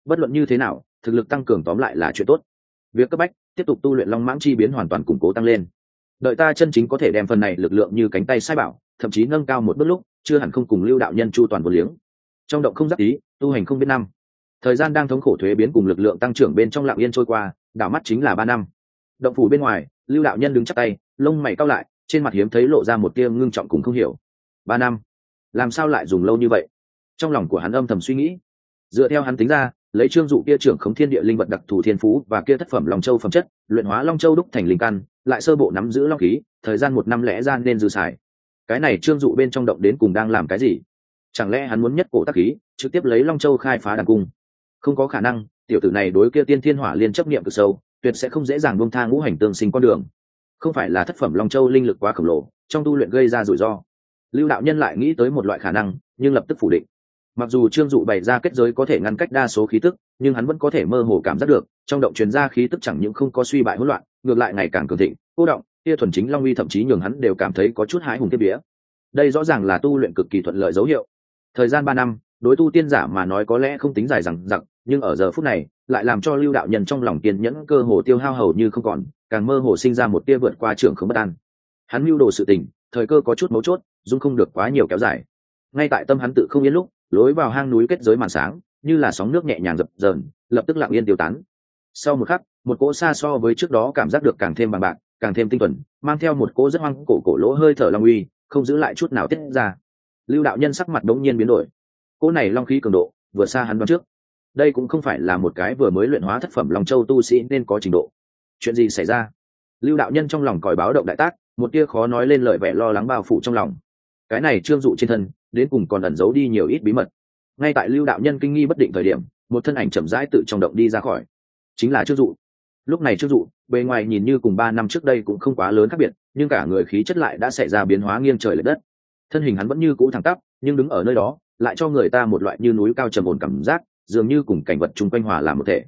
Bất luận như thế nào, thực lực tăng cường tóm lại là chuyện tốt. Việc cấp bách, tiếp tục tu luyện long mãng chi biến hoàn toàn củng cố tăng lên đợi ta chân chính có thể đem phần này lực lượng như cánh tay sai bảo, thậm chí nâng cao một bước lúc, chưa hẳn không cùng lưu đạo nhân chu toàn một liếng. Trong động không giáp ý, tu hành không biết năm. Thời gian đang thống khổ thuế biến cùng lực lượng tăng trưởng bên trong lạng yên trôi qua, đảo mắt chính là ba năm. Động phủ bên ngoài, lưu đạo nhân đứng chắc tay, lông mày cao lại, trên mặt hiếm thấy lộ ra một tia ngưng trọng cùng không hiểu. Ba năm? Làm sao lại dùng lâu như vậy? Trong lòng của hắn âm thầm suy nghĩ. Dựa theo hắn tính ra lấy trương dụ kia trưởng khống thiên địa linh vật đặc thù thiên phú và kia thất phẩm long châu phẩm chất, luyện hóa long châu đúc thành linh căn, lại sơ bộ nắm giữ long khí, thời gian một năm lẽ ra nên dư xài. Cái này trương dụ bên trong động đến cùng đang làm cái gì? Chẳng lẽ hắn muốn nhất cổ tác khí, trực tiếp lấy long châu khai phá đàn cung? Không có khả năng, tiểu tử này đối kia tiên thiên hỏa liên chấp niệm cực sâu, tuyệt sẽ không dễ dàng buông tha ngũ hành tương sinh con đường. Không phải là thất phẩm long châu linh lực quá khổng lồ, trong tu luyện gây ra rủi ro. Lưu đạo nhân lại nghĩ tới một loại khả năng, nhưng lập tức phủ định mặc dù trương dụ bày ra kết giới có thể ngăn cách đa số khí tức, nhưng hắn vẫn có thể mơ hồ cảm giác được, trong động truyền ra khí tức chẳng những không có suy bại hỗn loạn, ngược lại ngày càng cường thịnh, cô động kia thuần chính long uy thậm chí nhường hắn đều cảm thấy có chút hãi hùng tiếp vía. Đây rõ ràng là tu luyện cực kỳ thuận lợi dấu hiệu. Thời gian ba năm, đối tu tiên giả mà nói có lẽ không tính dài rằng giặc nhưng ở giờ phút này, lại làm cho lưu đạo nhân trong lòng kiên nhẫn, cơ hồ tiêu hao hầu như không còn, càng mơ hồ sinh ra một tia vượt qua trường không bất an. Hắn mưu đồ sự tình, thời cơ có chút mấu chốt, dung không được quá nhiều kéo dài. Ngay tại tâm hắn tự không yên lúc lối vào hang núi kết giới màn sáng, như là sóng nước nhẹ nhàng dập dờn, lập tức lặng yên tiêu tán. Sau một khắc, một cỗ xa so với trước đó cảm giác được càng thêm bằng bạc, càng thêm tinh thuần, mang theo một cỗ rất hoang cổ cổ lỗ hơi thở long uy, không giữ lại chút nào tiết ra. Lưu đạo nhân sắc mặt đống nhiên biến đổi. Cỗ này long khí cường độ vừa xa hắn đoán trước. Đây cũng không phải là một cái vừa mới luyện hóa thất phẩm long châu tu sĩ nên có trình độ. Chuyện gì xảy ra? Lưu đạo nhân trong lòng còi báo động đại tác, một tia khó nói lên lời vẻ lo lắng bao phủ trong lòng. Cái này trương dụ trên thân đến cùng còn ẩn giấu đi nhiều ít bí mật. Ngay tại lưu đạo nhân kinh nghi bất định thời điểm, một thân ảnh chậm rãi tự trong động đi ra khỏi. Chính là Chu dụ. Lúc này Chu dụ, bề ngoài nhìn như cùng ba năm trước đây cũng không quá lớn khác biệt, nhưng cả người khí chất lại đã xảy ra biến hóa nghiêng trời l ệ đất. Thân hình hắn vẫn như cũ thẳng tắp, nhưng đứng ở nơi đó, lại cho người ta một loại như núi cao trầm ổn cảm giác, dường như cùng cảnh vật chung quanh hòa làm một thể.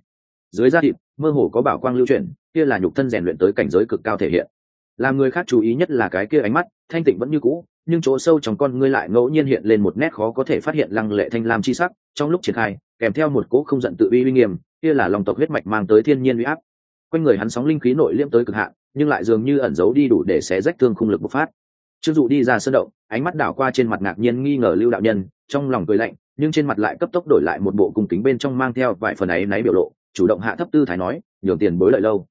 Dưới da thịt, mơ hồ có bảo quang lưu chuyển, kia là nhục thân rèn luyện tới cảnh giới cực cao thể hiện. Làm người khác chú ý nhất là cái kia ánh mắt, thanh tịnh vẫn như cũ nhưng chỗ sâu trong con ngươi lại ngẫu nhiên hiện lên một nét khó có thể phát hiện lăng lệ thanh lam chi sắc, trong lúc triển khai, kèm theo một cỗ không giận tự uy uy nghiêm, kia là lòng tộc huyết mạch mang tới thiên nhiên uy áp. Quanh người hắn sóng linh khí nội liễm tới cực hạn, nhưng lại dường như ẩn giấu đi đủ để xé rách thương khung lực bộc phát. Trương dụ đi ra sân động, ánh mắt đảo qua trên mặt ngạc nhiên nghi ngờ lưu đạo nhân, trong lòng cười lạnh, nhưng trên mặt lại cấp tốc đổi lại một bộ cung kính bên trong mang theo vài phần ấy náy biểu lộ, chủ động hạ thấp tư thái nói, nhường tiền bối lợi lâu.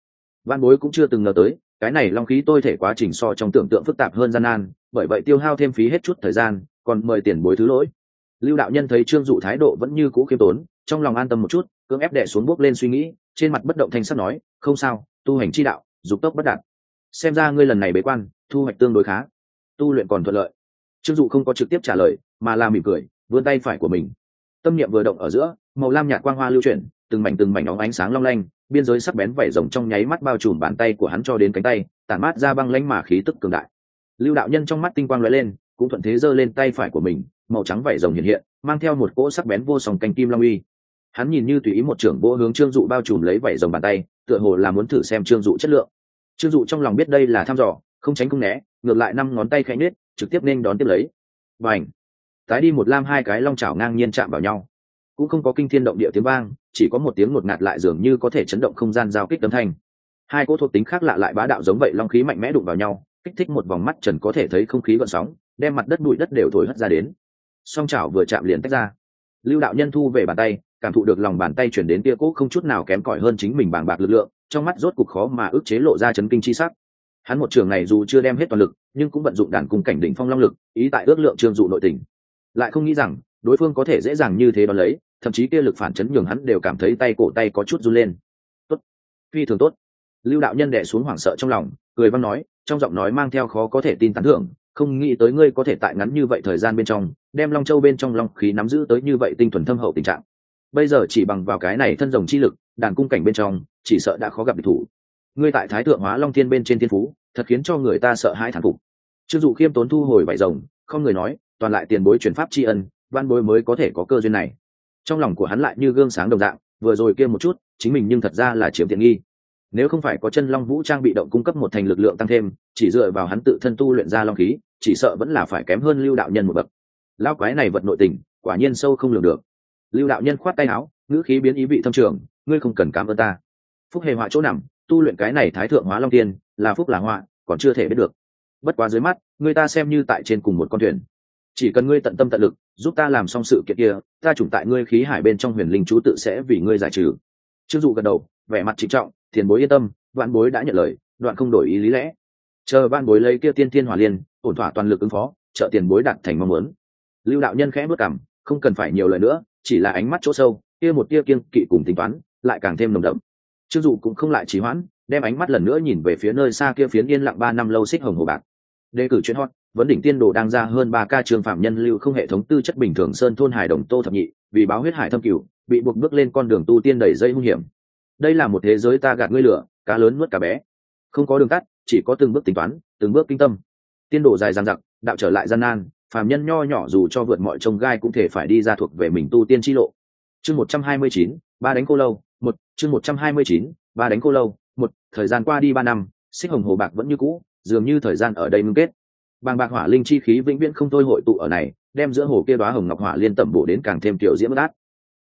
Văn bối cũng chưa từng ngờ tới, cái này long khí tôi thể quá trình so trong tưởng tượng phức tạp hơn gian nan bởi vậy tiêu hao thêm phí hết chút thời gian, còn mời tiền bối thứ lỗi. Lưu đạo nhân thấy trương dụ thái độ vẫn như cũ khiêm tốn, trong lòng an tâm một chút, cưỡng ép đẻ xuống bước lên suy nghĩ, trên mặt bất động thanh sắc nói, không sao, tu hành chi đạo, dục tốc bất đạt. Xem ra ngươi lần này bế quan, thu hoạch tương đối khá. Tu luyện còn thuận lợi. Trương dụ không có trực tiếp trả lời, mà là mỉm cười, vươn tay phải của mình. Tâm niệm vừa động ở giữa, màu lam nhạt quang hoa lưu chuyển, từng mảnh từng mảnh óng ánh sáng long lanh, biên giới sắc bén vảy rồng trong nháy mắt bao trùm bàn tay của hắn cho đến cánh tay, tản mát ra băng lãnh mà khí tức cường đại lưu đạo nhân trong mắt tinh quang lóe lên, cũng thuận thế giơ lên tay phải của mình, màu trắng vảy rồng hiện hiện, mang theo một cỗ sắc bén vô song canh kim long uy. Hắn nhìn như tùy ý một trưởng vô hướng trương dụ bao trùm lấy vảy rồng bàn tay, tựa hồ là muốn thử xem trương dụ chất lượng. Trương dụ trong lòng biết đây là thăm dò, không tránh không né, ngược lại năm ngón tay khẽ nết trực tiếp nên đón tiếp lấy. Và ảnh tái đi một lam hai cái long chảo ngang nhiên chạm vào nhau. Cũng không có kinh thiên động địa tiếng vang, chỉ có một tiếng một ngạt lại dường như có thể chấn động không gian giao kích âm thanh. Hai cỗ thuộc tính khác lạ lại bá đạo giống vậy long khí mạnh mẽ đụng vào nhau kích thích một vòng mắt trần có thể thấy không khí gợn sóng, đem mặt đất bụi đất đều thổi hất ra đến. Song chảo vừa chạm liền tách ra. Lưu đạo nhân thu về bàn tay, cảm thụ được lòng bàn tay chuyển đến tia cũ không chút nào kém cỏi hơn chính mình bàng bạc lực lượng, trong mắt rốt cục khó mà ức chế lộ ra chấn kinh chi sắc. Hắn một trường này dù chưa đem hết toàn lực, nhưng cũng vận dụng đàn cung cảnh đỉnh phong long lực, ý tại ước lượng trương dụ nội tình. Lại không nghĩ rằng, đối phương có thể dễ dàng như thế đón lấy, thậm chí kia lực phản chấn nhường hắn đều cảm thấy tay cổ tay có chút run lên. Tốt. Phi thường tốt. Lưu đạo nhân đẻ xuống hoảng sợ trong lòng cười văn nói, trong giọng nói mang theo khó có thể tin tán thưởng, không nghĩ tới ngươi có thể tại ngắn như vậy thời gian bên trong, đem long châu bên trong long khí nắm giữ tới như vậy tinh thuần thâm hậu tình trạng. Bây giờ chỉ bằng vào cái này thân rồng chi lực, đàn cung cảnh bên trong, chỉ sợ đã khó gặp địch thủ. Ngươi tại thái thượng hóa long thiên bên trên thiên phú, thật khiến cho người ta sợ hãi thản phục. Chưng dụ khiêm tốn thu hồi vải rồng, không người nói, toàn lại tiền bối chuyển pháp tri ân, văn bối mới có thể có cơ duyên này. Trong lòng của hắn lại như gương sáng đồng dạng, vừa rồi kia một chút, chính mình nhưng thật ra là chiếm tiện nghi nếu không phải có chân long vũ trang bị động cung cấp một thành lực lượng tăng thêm, chỉ dựa vào hắn tự thân tu luyện ra long khí, chỉ sợ vẫn là phải kém hơn lưu đạo nhân một bậc. Lao quái này vật nội tình, quả nhiên sâu không lường được. Lưu đạo nhân khoát tay áo, ngữ khí biến ý vị thâm trường, ngươi không cần cảm ơn ta. Phúc hề họa chỗ nằm, tu luyện cái này thái thượng hóa long tiên, là phúc là họa, còn chưa thể biết được. Bất quá dưới mắt người ta xem như tại trên cùng một con thuyền. Chỉ cần ngươi tận tâm tận lực, giúp ta làm xong sự kiện kia, ta chủng tại ngươi khí hải bên trong huyền linh chú tự sẽ vì ngươi giải trừ. Chưng dụ gật đầu, vẻ mặt trịnh trọng Tiền bối yên tâm đoạn bối đã nhận lời, đoạn không đổi ý lý lẽ. Chờ ban bối lấy kia tiên thiên hỏa liên, ổn thỏa toàn lực ứng phó, trợ tiền bối đạt thành mong muốn. Lưu đạo nhân khẽ bước cảm không cần phải nhiều lời nữa, chỉ là ánh mắt chỗ sâu, kia một tia kiên kỵ cùng tính toán, lại càng thêm nồng đậm. Chưng dụ cũng không lại trì hoãn, đem ánh mắt lần nữa nhìn về phía nơi xa kia phiến yên lặng ba năm lâu xích hồng hồ bạc. Đề cử chuyên hot, vấn đỉnh tiên đồ đang ra hơn ba ca trường phạm nhân lưu không hệ thống tư chất bình thường sơn thôn hải đồng tô thập nhị, vì báo huyết hải thâm cửu, bị buộc bước lên con đường tu tiên đầy dây hung hiểm đây là một thế giới ta gạt ngươi lửa, cá lớn nuốt cá bé. Không có đường tắt, chỉ có từng bước tính toán, từng bước kinh tâm. Tiên đồ dài dằng dặc, đạo trở lại gian nan, phàm nhân nho nhỏ dù cho vượt mọi trông gai cũng thể phải đi ra thuộc về mình tu tiên chi lộ. Chương một trăm hai mươi chín, ba đánh cô lâu, một, chương một trăm hai mươi chín, ba đánh cô lâu, một, thời gian qua đi ba năm, xích hồng hồ bạc vẫn như cũ, dường như thời gian ở đây ngưng kết. Bàng bạc hỏa linh chi khí vĩnh viễn không thôi hội tụ ở này, đem giữa hồ kia đoá hồng ngọc hỏa liên tẩm bổ đến càng thêm tiểu diễm đát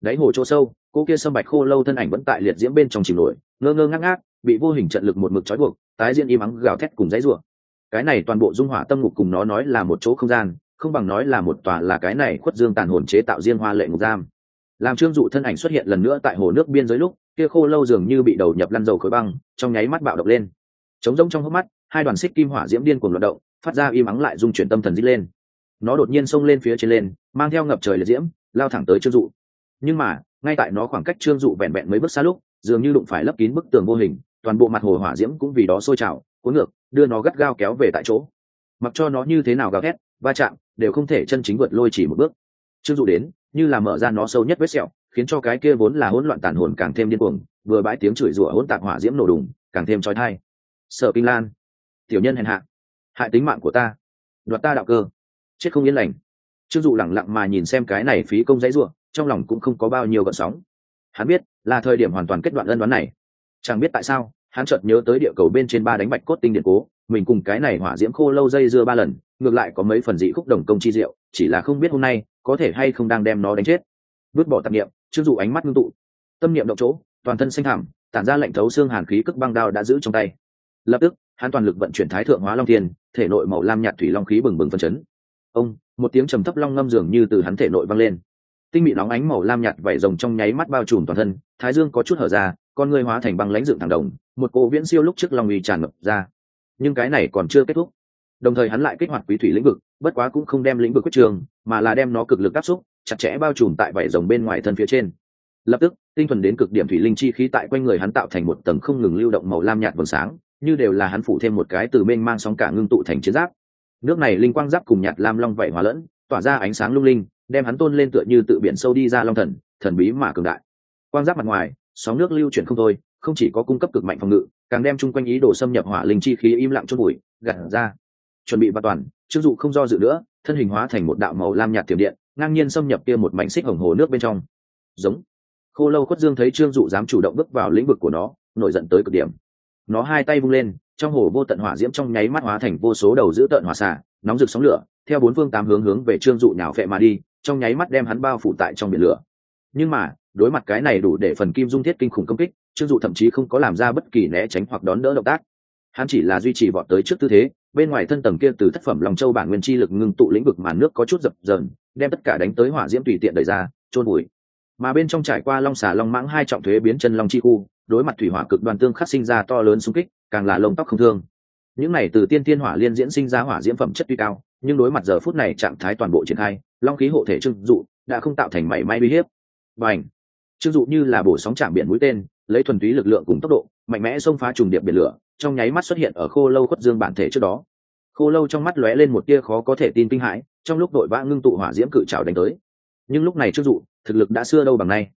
đáy hồ chỗ sâu cô kia sâm bạch khô lâu thân ảnh vẫn tại liệt diễm bên trong chìm nổi, ngơ ngơ ngác ngác, bị vô hình trận lực một mực trói buộc, tái diễn im ắng, gào thét cùng dãy rủa. Cái này toàn bộ dung hỏa tâm ngục cùng nó nói là một chỗ không gian, không bằng nói là một tòa là cái này khuất dương tàn hồn chế tạo riêng hoa lệ ngục giam. Làm trương dụ thân ảnh xuất hiện lần nữa tại hồ nước biên giới lúc, kia khô lâu dường như bị đầu nhập lăn dầu khối băng, trong nháy mắt bạo động lên. Trống rỗng trong hốc mắt, hai đoàn xích kim hỏa diễm điên cuồng loạt động, phát ra im ắng lại dung chuyển tâm thần dít lên. Nó đột nhiên xông lên phía trên lên, mang theo ngập trời liệt diễm, lao thẳng tới trương dụ. Nhưng mà ngay tại nó khoảng cách trương dụ vẹn vẹn mấy bước xa lúc, dường như đụng phải lấp kín bức tường vô hình, toàn bộ mặt hồ hỏa diễm cũng vì đó sôi trào, cuốn ngược, đưa nó gắt gao kéo về tại chỗ. Mặc cho nó như thế nào gào thét, va chạm, đều không thể chân chính vượt lôi chỉ một bước. Trương dụ đến, như là mở ra nó sâu nhất vết sẹo, khiến cho cái kia vốn là hỗn loạn tàn hồn càng thêm điên cuồng, vừa bãi tiếng chửi rủa hỗn tạc hỏa diễm nổ đùng, càng thêm trói thai sợ kinh lan, tiểu nhân hèn hạ, hại tính mạng của ta, đoạt ta đạo cơ, chết không yên lành. Trương dụ lẳng lặng mà nhìn xem cái này phí công dãy ruộng trong lòng cũng không có bao nhiêu gợn sóng. Hắn biết, là thời điểm hoàn toàn kết đoạn ân đoán này. Chẳng biết tại sao, hắn chợt nhớ tới địa cầu bên trên ba đánh bạch cốt tinh điện cố, mình cùng cái này hỏa diễm khô lâu dây dưa ba lần, ngược lại có mấy phần dị khúc đồng công chi diệu, chỉ là không biết hôm nay có thể hay không đang đem nó đánh chết. Vứt bỏ tạp niệm chưng dụ ánh mắt ngưng tụ. Tâm niệm động chỗ, toàn thân xanh thảm tản ra lệnh thấu xương hàn khí cức băng đao đã giữ trong tay. Lập tức, hắn toàn lực vận chuyển thái thượng hóa long thiên, thể nội màu lam nhạt thủy long khí bừng bừng phân chấn. Ông, một tiếng trầm thấp long ngâm dường như từ hắn thể nội vang lên tinh bị nóng ánh màu lam nhạt vảy rồng trong nháy mắt bao trùm toàn thân, thái dương có chút hở ra, con người hóa thành băng lãnh dựng thẳng đồng, một cô viễn siêu lúc trước long uy tràn ngập ra. Nhưng cái này còn chưa kết thúc. Đồng thời hắn lại kích hoạt quý thủy lĩnh vực, bất quá cũng không đem lĩnh vực quyết trường, mà là đem nó cực lực áp xúc, chặt chẽ bao trùm tại vảy rồng bên ngoài thân phía trên. Lập tức, tinh thuần đến cực điểm thủy linh chi khí tại quanh người hắn tạo thành một tầng không ngừng lưu động màu lam nhạt vầng sáng, như đều là hắn phủ thêm một cái từ mênh mang sóng cả ngưng tụ thành chiến giáp. Nước này linh quang giáp cùng nhạt lam long vảy hòa lẫn, tỏa ra ánh sáng lung linh đem hắn tôn lên tựa như tự biển sâu đi ra long thần thần bí mà cường đại. Quang giáp mặt ngoài, sóng nước lưu chuyển không thôi, không chỉ có cung cấp cực mạnh phòng ngự, càng đem chung quanh ý đồ xâm nhập hỏa linh chi khí im lặng chốt bụi gạt ra. Chuẩn bị văn toàn, chưng dụ không do dự nữa, thân hình hóa thành một đạo màu lam nhạt tiềm điện, ngang nhiên xâm nhập kia một mảnh xích hồng hồ nước bên trong. Giống. Khô lâu khuất dương thấy trương dụ dám chủ động bước vào lĩnh vực của nó, nổi giận tới cực điểm. Nó hai tay vung lên, trong hồ vô tận hỏa diễm trong nháy mắt hóa thành vô số đầu giữ tận hỏa xả nóng rực sóng lửa, theo bốn phương tám hướng hướng về trương dụ nhào phệ mà đi trong nháy mắt đem hắn bao phủ tại trong biển lửa. Nhưng mà, đối mặt cái này đủ để phần kim dung thiết kinh khủng công kích, trương dụ thậm chí không có làm ra bất kỳ né tránh hoặc đón đỡ động tác. Hắn chỉ là duy trì vọt tới trước tư thế, bên ngoài thân tầng kia từ tác phẩm lòng châu bản nguyên chi lực ngưng tụ lĩnh vực màn nước có chút dập dờn, đem tất cả đánh tới hỏa diễm tùy tiện đẩy ra trôn bụi mà bên trong trải qua long xà long mãng hai trọng thuế biến chân long chi khu, đối mặt thủy hỏa cực đoàn tương khắc sinh ra to lớn xung kích, càng là lông tóc không thương. Những này từ tiên tiên hỏa liên diễn sinh ra hỏa diễm phẩm chất tuy cao nhưng đối mặt giờ phút này trạng thái toàn bộ triển khai, long khí hộ thể trưng dụ đã không tạo thành mảy may uy hiếp. Và ảnh trưng dụ như là bổ sóng chạm biển mũi tên, lấy thuần túy lực lượng cùng tốc độ, mạnh mẽ xông phá trùng điệp biển lửa, trong nháy mắt xuất hiện ở khô lâu khuất dương bản thể trước đó. Khô lâu trong mắt lóe lên một tia khó có thể tin kinh hãi, trong lúc đội vã ngưng tụ hỏa diễm cự trào đánh tới. Nhưng lúc này trương dụ, thực lực đã xưa đâu bằng nay.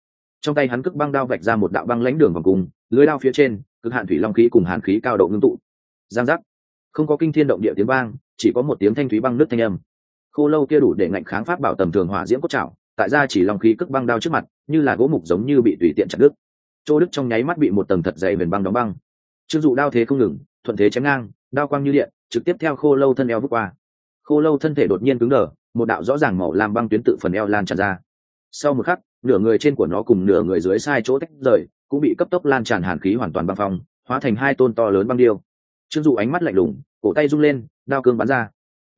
Trong tay hắn cước băng đao vạch ra một đạo băng lãnh đường vòng cùng, lưới đao phía trên, cực hạn thủy long khí cùng hàn khí cao độ ngưng tụ. Giang giác! Không có kinh thiên động địa tiếng vang, chỉ có một tiếng thanh thúy băng nước thanh âm. Khô lâu kia đủ để ngạnh kháng pháp bảo tầm thường hỏa diễm cốt trào tại ra chỉ long khí cước băng đao trước mặt, như là gỗ mục giống như bị tùy tiện chặt đứt. Chỗ đức trong nháy mắt bị một tầng thật dày viền băng đóng băng. Chưng dụ đao thế không ngừng, thuận thế chém ngang, đao quang như điện, trực tiếp theo khô lâu thân eo bước qua. Khô lâu thân thể đột nhiên cứng đờ, một đạo rõ ràng màu làm băng tuyến tự phần eo lan tràn ra. Sau một khắc, nửa người trên của nó cùng nửa người dưới sai chỗ tách rời, cũng bị cấp tốc lan tràn hàn khí hoàn toàn băng phong, hóa thành hai tôn to lớn băng điêu trương dụ ánh mắt lạnh lùng, cổ tay rung lên, đao cương bắn ra.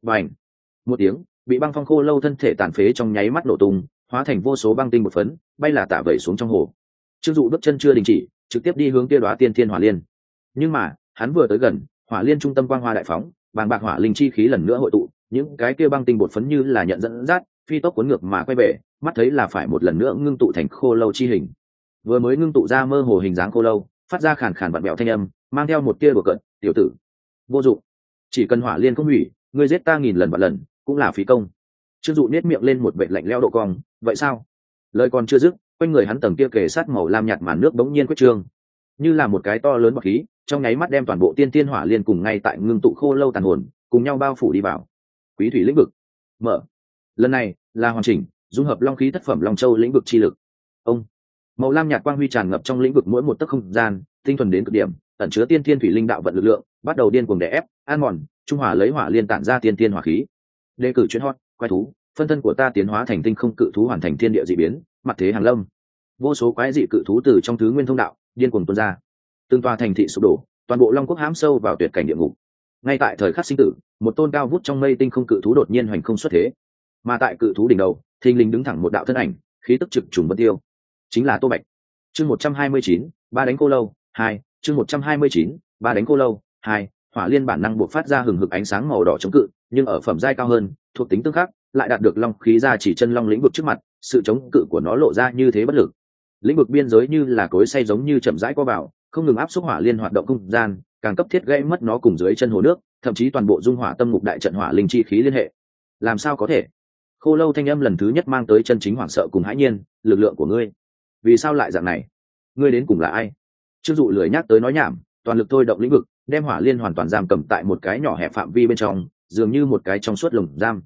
Và ảnh một tiếng, bị băng phong khô lâu thân thể tàn phế trong nháy mắt nổ tung, hóa thành vô số băng tinh một phấn, bay là tả vẩy xuống trong hồ. Trương dụ bước chân chưa đình chỉ, trực tiếp đi hướng kia đoá tiên thiên hỏa liên. Nhưng mà, hắn vừa tới gần, hỏa liên trung tâm quang hoa đại phóng, bàng bạc hỏa linh chi khí lần nữa hội tụ, những cái kia băng tinh bột phấn như là nhận dẫn dắt, phi tốc cuốn ngược mà quay về, mắt thấy là phải một lần nữa ngưng tụ thành khô lâu chi hình. Vừa mới ngưng tụ ra mơ hồ hình dáng khô lâu, phát ra khàn khàn vặn bẹo thanh âm mang theo một tia bừa cận tiểu tử, vô dụng. Chỉ cần hỏa liên không hủy, ngươi giết ta nghìn lần và lần, cũng là phí công. Trương dụ nết miệng lên một vệ lạnh leo độ cong, vậy sao? Lời còn chưa dứt, quanh người hắn tầng kia kề sát màu lam nhạt màn nước bỗng nhiên quyết trương. Như là một cái to lớn bọc khí, trong nháy mắt đem toàn bộ tiên tiên hỏa liên cùng ngay tại ngưng tụ khô lâu tàn hồn, cùng nhau bao phủ đi vào. Quý thủy lĩnh vực. Mở. Lần này là hoàn chỉnh, dung hợp long khí thất phẩm long châu lĩnh vực chi lực. Ông. Màu lam nhạt quang huy tràn ngập trong lĩnh vực mỗi một tấc không gian, tinh thuần đến cực điểm ẩn chứa tiên thiên thủy linh đạo vận lực lượng, bắt đầu điên cuồng đè ép an mòn, trung hỏa lấy hỏa liên tản ra tiên thiên hỏa khí. Đề cử chuyến hot, quái thú, phân thân của ta tiến hóa thành tinh không cự thú hoàn thành thiên địa d ị biến, mặt thế hàng lâm. Vô số quái dị cự thú từ trong thứ nguyên thông đạo, điên cuồng tuôn ra. Tương toa thành thị sụp đổ, toàn bộ long quốc hám sâu vào tuyệt cảnh địa ngục. Ngay tại thời khắc sinh tử, một tôn cao vút trong mây tinh không cự thú đột nhiên hoành không xuất thế. Mà tại cự thú đỉnh đầu, thình lình đứng thẳng một đạo thân ảnh, khí tức trực trùng bất tiêu. Chính là tô bạch. Chương một trăm hai mươi chín, ba đánh cô lâu, hai chương một trăm hai mươi chín, ba đánh cô lâu, hai, hỏa liên bản năng buộc phát ra hừng hực ánh sáng màu đỏ chống cự, nhưng ở phẩm giai cao hơn, thuộc tính tương khắc, lại đạt được long khí ra chỉ chân long lĩnh vực trước mặt, sự chống cự của nó lộ ra như thế bất lực. Lĩnh vực biên giới như là cối say giống như chậm rãi qua vào, không ngừng áp suất hỏa liên hoạt động không gian, càng cấp thiết gây mất nó cùng dưới chân hồ nước, thậm chí toàn bộ dung hỏa tâm ngục đại trận hỏa linh chi khí liên hệ. Làm sao có thể? Khô lâu thanh âm lần thứ nhất mang tới chân chính hoảng sợ cùng hãi nhiên, lực lượng của ngươi, vì sao lại dạng này? Ngươi đến cùng là ai? Trương dụ lười nhắc tới nói nhảm, toàn lực thôi động lĩnh vực, đem hỏa liên hoàn toàn giam cầm tại một cái nhỏ hẹp phạm vi bên trong, dường như một cái trong suốt lồng giam.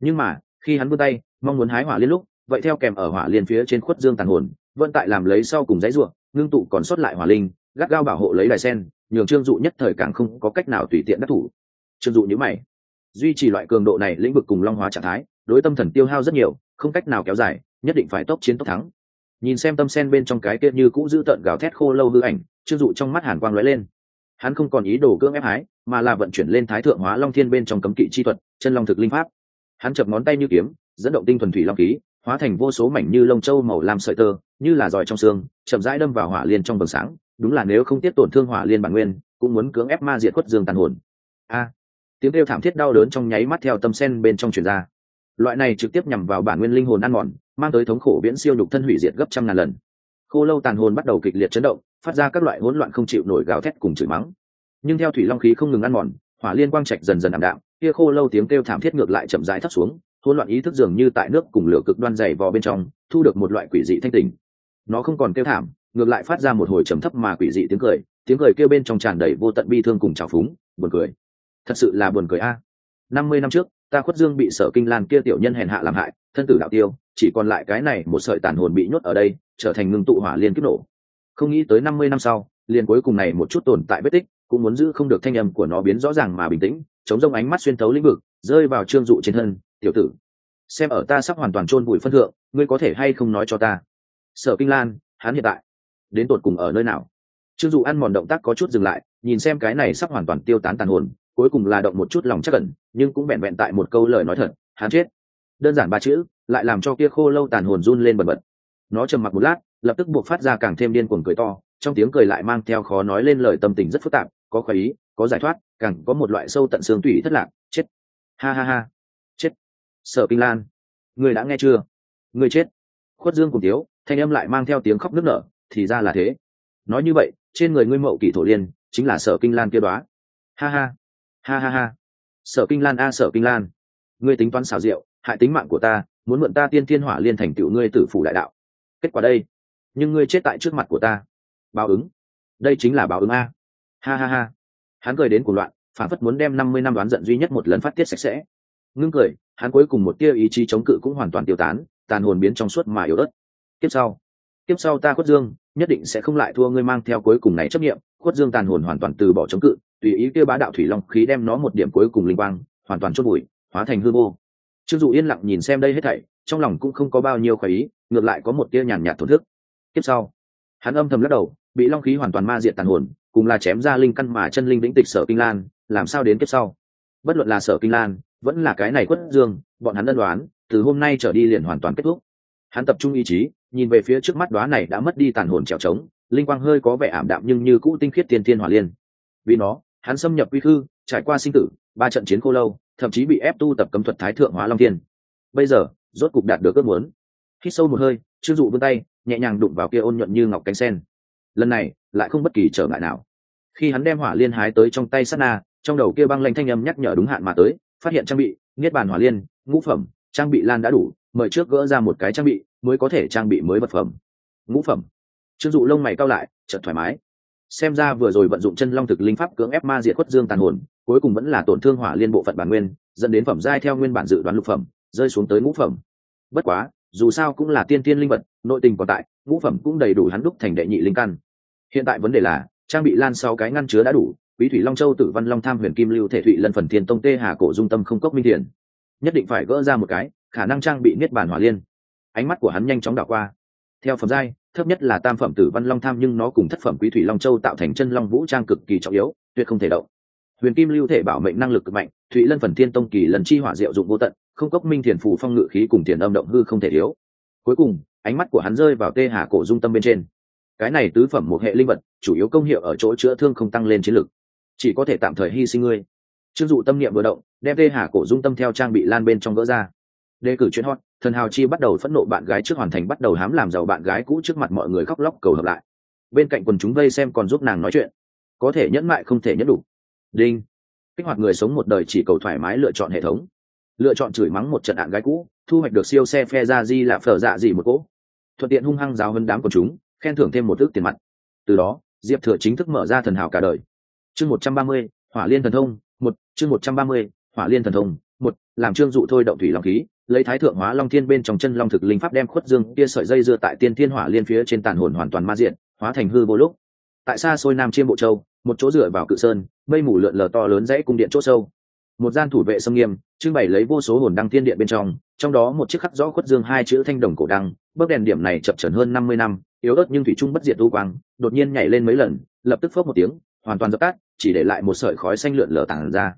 Nhưng mà, khi hắn vươn tay, mong muốn hái hỏa liên lúc, vậy theo kèm ở hỏa liên phía trên khuất dương tàn hồn, vẫn tại làm lấy sau cùng giấy ruộng ngưng tụ còn sót lại hỏa linh, gắt gao bảo hộ lấy đài sen, nhường trương dụ nhất thời càng không có cách nào tùy tiện đắc thủ. Trương dụ nhữ mày. Duy trì loại cường độ này lĩnh vực cùng long hóa trạng thái, đối tâm thần tiêu hao rất nhiều, không cách nào kéo dài, nhất định phải tốc chiến tốc thắng nhìn xem tâm sen bên trong cái kia như cũ giữ tợn gào thét khô lâu hư ảnh chưng dụ trong mắt hàn quang lóe lên. Hắn không còn ý đồ cưỡng ép hái, mà là vận chuyển lên thái thượng hóa long thiên bên trong cấm kỵ chi thuật, chân long thực linh pháp. Hắn chập ngón tay như kiếm, dẫn động tinh thuần thủy long khí, hóa thành vô số mảnh như lông châu màu lam sợi tơ, như là giỏi trong xương, chậm rãi đâm vào hỏa liên trong vầng sáng. Đúng là nếu không tiếp tổn thương hỏa liên bản nguyên, cũng muốn cưỡng ép ma diệt khuất dương tàn hồn. A! Tiếng kêu thảm thiết đau đớn trong nháy mắt theo tâm sen bên trong truyền ra loại này trực tiếp nhằm vào bản nguyên linh hồn ăn mòn, mang tới thống khổ viễn siêu nhục thân hủy diệt gấp trăm ngàn lần. Khô lâu tàn hồn bắt đầu kịch liệt chấn động, phát ra các loại hỗn loạn không chịu nổi gào thét cùng chửi mắng. Nhưng theo thủy long khí không ngừng ăn mòn, hỏa liên quang trạch dần dần ảm đạm, kia khô lâu tiếng kêu thảm thiết ngược lại chậm rãi thấp xuống, hỗn loạn ý thức dường như tại nước cùng lửa cực đoan dày vò bên trong, thu được một loại quỷ dị thanh tình. Nó không còn kêu thảm, ngược lại phát ra một hồi trầm thấp mà quỷ dị tiếng cười tiếng cười kêu bên trong tràn đầy vô tận bi thương cùng trào phúng, buồn cười. Thật sự là buồn cười a năm mươi năm trước, ta khuất dương bị sở kinh lan kia tiểu nhân hèn hạ làm hại, thân tử đạo tiêu, chỉ còn lại cái này một sợi tàn hồn bị nhốt ở đây, trở thành ngưng tụ hỏa liên kiếp nổ. Không nghĩ tới năm mươi năm sau, liền cuối cùng này một chút tồn tại vết tích, cũng muốn giữ không được thanh âm của nó biến rõ ràng mà bình tĩnh, chống rông ánh mắt xuyên thấu lĩnh vực, rơi vào trương dụ trên thân, tiểu tử, xem ở ta sắp hoàn toàn chôn bụi phân thượng, ngươi có thể hay không nói cho ta? Sở kinh lan, hắn hiện tại, đến tột cùng ở nơi nào? Trương dụ ăn mòn động tác có chút dừng lại, nhìn xem cái này sắp hoàn toàn tiêu tán tàn hồn cuối cùng là động một chút lòng chắc cẩn nhưng cũng vẹn vẹn tại một câu lời nói thật, hắn chết. Đơn giản ba chữ, lại làm cho kia khô lâu tàn hồn run lên bần bật. Nó trầm mặc một lát, lập tức buộc phát ra càng thêm điên cuồng cười to, trong tiếng cười lại mang theo khó nói lên lời tâm tình rất phức tạp, có khoái ý, có giải thoát, càng có một loại sâu tận xương tủy thất lạc, chết. Ha ha ha. Chết. Sở kinh lan. Người đã nghe chưa? Người chết. Khuất dương cùng tiếu, thanh âm lại mang theo tiếng khóc nức nở, thì ra là thế. Nói như vậy, trên người ngươi mậu kỷ thổ liên, chính là sở kinh lan kia đoá. Ha ha ha ha ha. Sở kinh lan a, sở kinh lan. Ngươi tính toán xảo diệu, hại tính mạng của ta, muốn mượn ta tiên thiên hỏa liên thành tựu ngươi tử phủ đại đạo. Kết quả đây. Nhưng ngươi chết tại trước mặt của ta. Báo ứng. Đây chính là báo ứng a. Ha ha ha. Hắn cười đến cuộc loạn, phản phất muốn đem năm mươi năm đoán giận duy nhất một lần phát tiết sạch sẽ. Ngưng cười, hắn cuối cùng một tia ý chí chống cự cũng hoàn toàn tiêu tán, tàn hồn biến trong suốt mà yếu đất tiếp sau. Tiếp sau ta khuất dương, nhất định sẽ không lại thua ngươi mang theo cuối cùng này chấp nghiệm khuất dương tàn hồn hoàn toàn từ bỏ chống cự tùy ý kêu bá đạo thủy long khí đem nó một điểm cuối cùng linh quang, hoàn toàn chốt bụi hóa thành hư vô. Trương dụ yên lặng nhìn xem đây hết thảy, trong lòng cũng không có bao nhiêu khoái ý, ngược lại có một tia nhàn nhạt thổn thức. Tiếp sau, hắn âm thầm lắc đầu, bị long khí hoàn toàn ma diệt tàn hồn, cùng là chém ra linh căn mà chân linh vĩnh tịch sở kinh lan, làm sao đến tiếp sau? Bất luận là sở kinh lan, vẫn là cái này quất dương, bọn hắn đơn đoán, từ hôm nay trở đi liền hoàn toàn kết thúc. Hắn tập trung ý chí, nhìn về phía trước mắt đoá này đã mất đi tàn hồn trèo trống, linh quang hơi có vẻ ảm đạm nhưng như cũ tinh khiết tiên thiên hỏa liên. Vì nó hắn xâm nhập quy khư, trải qua sinh tử, ba trận chiến cô lâu, thậm chí bị ép tu tập cấm thuật thái thượng hóa long thiên. Bây giờ, rốt cục đạt được ước muốn. Hít sâu một hơi chưng dụ vươn tay, nhẹ nhàng đụng vào kia ôn nhuận như ngọc cánh sen. Lần này, lại không bất kỳ trở ngại nào. Khi hắn đem hỏa liên hái tới trong tay sát na, trong đầu kia băng lanh thanh âm nhắc nhở đúng hạn mà tới, phát hiện trang bị, niết bàn hỏa liên, ngũ phẩm, trang bị lan đã đủ, mời trước gỡ ra một cái trang bị, mới có thể trang bị mới vật phẩm. Ngũ phẩm. Chưng dụ lông mày cao lại, chợt thoải mái xem ra vừa rồi vận dụng chân long thực linh pháp cưỡng ép ma diệt khuất dương tàn hồn, cuối cùng vẫn là tổn thương hỏa liên bộ phận bản nguyên, dẫn đến phẩm giai theo nguyên bản dự đoán lục phẩm, rơi xuống tới ngũ phẩm. Bất quá, dù sao cũng là tiên tiên linh vật, nội tình còn tại, ngũ phẩm cũng đầy đủ hắn đúc thành đệ nhị linh căn. Hiện tại vấn đề là, trang bị lan sau cái ngăn chứa đã đủ, quý thủy long châu tử văn long tham huyền kim lưu thể thụy lân phần thiên tông tê hà cổ dung tâm không cốc minh thiền. Nhất định phải gỡ ra một cái, khả năng trang bị niết bàn hỏa liên. Ánh mắt của hắn nhanh chóng đảo qua. Theo phẩm giai thấp nhất là tam phẩm tử văn long tham nhưng nó cùng thất phẩm quý thủy long châu tạo thành chân long vũ trang cực kỳ trọng yếu, tuyệt không thể động. Huyền kim lưu thể bảo mệnh năng lực cực mạnh, thụy lân phần thiên tông kỳ lần chi hỏa diệu dụng vô tận, không cốc minh thiền phù phong ngự khí cùng thiền âm động hư không thể thiếu. Cuối cùng, ánh mắt của hắn rơi vào tê hà cổ dung tâm bên trên. Cái này tứ phẩm một hệ linh vật, chủ yếu công hiệu ở chỗ chữa thương không tăng lên chiến lực. Chỉ có thể tạm thời hy sinh ngươi. Chưng dụ tâm niệm vừa động, đem tê hà cổ dung tâm theo trang bị lan bên trong gỡ ra. Đề cử chuyến hot thần hào chi bắt đầu phẫn nộ bạn gái trước hoàn thành bắt đầu hám làm giàu bạn gái cũ trước mặt mọi người khóc lóc cầu hợp lại. Bên cạnh quần chúng vây xem còn giúp nàng nói chuyện. Có thể nhẫn mại không thể nhẫn đủ. Đinh. Kích hoạt người sống một đời chỉ cầu thoải mái lựa chọn hệ thống. Lựa chọn chửi mắng một trận ạn gái cũ, thu hoạch được siêu xe phe ra di là phở dạ gì một cỗ. Thuận tiện hung hăng giáo hơn đám của chúng, khen thưởng thêm một ước tiền mặt. Từ đó, diệp thừa chính thức mở ra thần hào cả đời. Chương một trăm ba mươi, hỏa liên thần thông, một, chương một trăm ba mươi, hỏa liên thần thông, một, làm trương dụ thôi động thủy long khí lấy thái thượng hóa long thiên bên trong chân long thực linh pháp đem khuất dương kia sợi dây dưa tại tiên thiên hỏa liên phía trên tàn hồn hoàn toàn ma diện hóa thành hư vô lúc. Tại xa xôi nam chiêm bộ châu, một chỗ dựa vào cự sơn, mây mù lượn lờ to lớn dãy cung điện chỗ sâu. Một gian thủ vệ sông nghiêm, trưng bày lấy vô số hồn đăng thiên điện bên trong trong đó một chiếc khắc rõ khuất dương hai chữ thanh đồng cổ đăng bấc đèn điểm này chập trần hơn năm mươi năm, yếu ớt nhưng thủy trung bất diệt tu quang, đột nhiên nhảy lên mấy lần, lập tức phớp một tiếng, hoàn toàn dập tắt, chỉ để lại một sợi khói xanh lượn lờ tàn ra.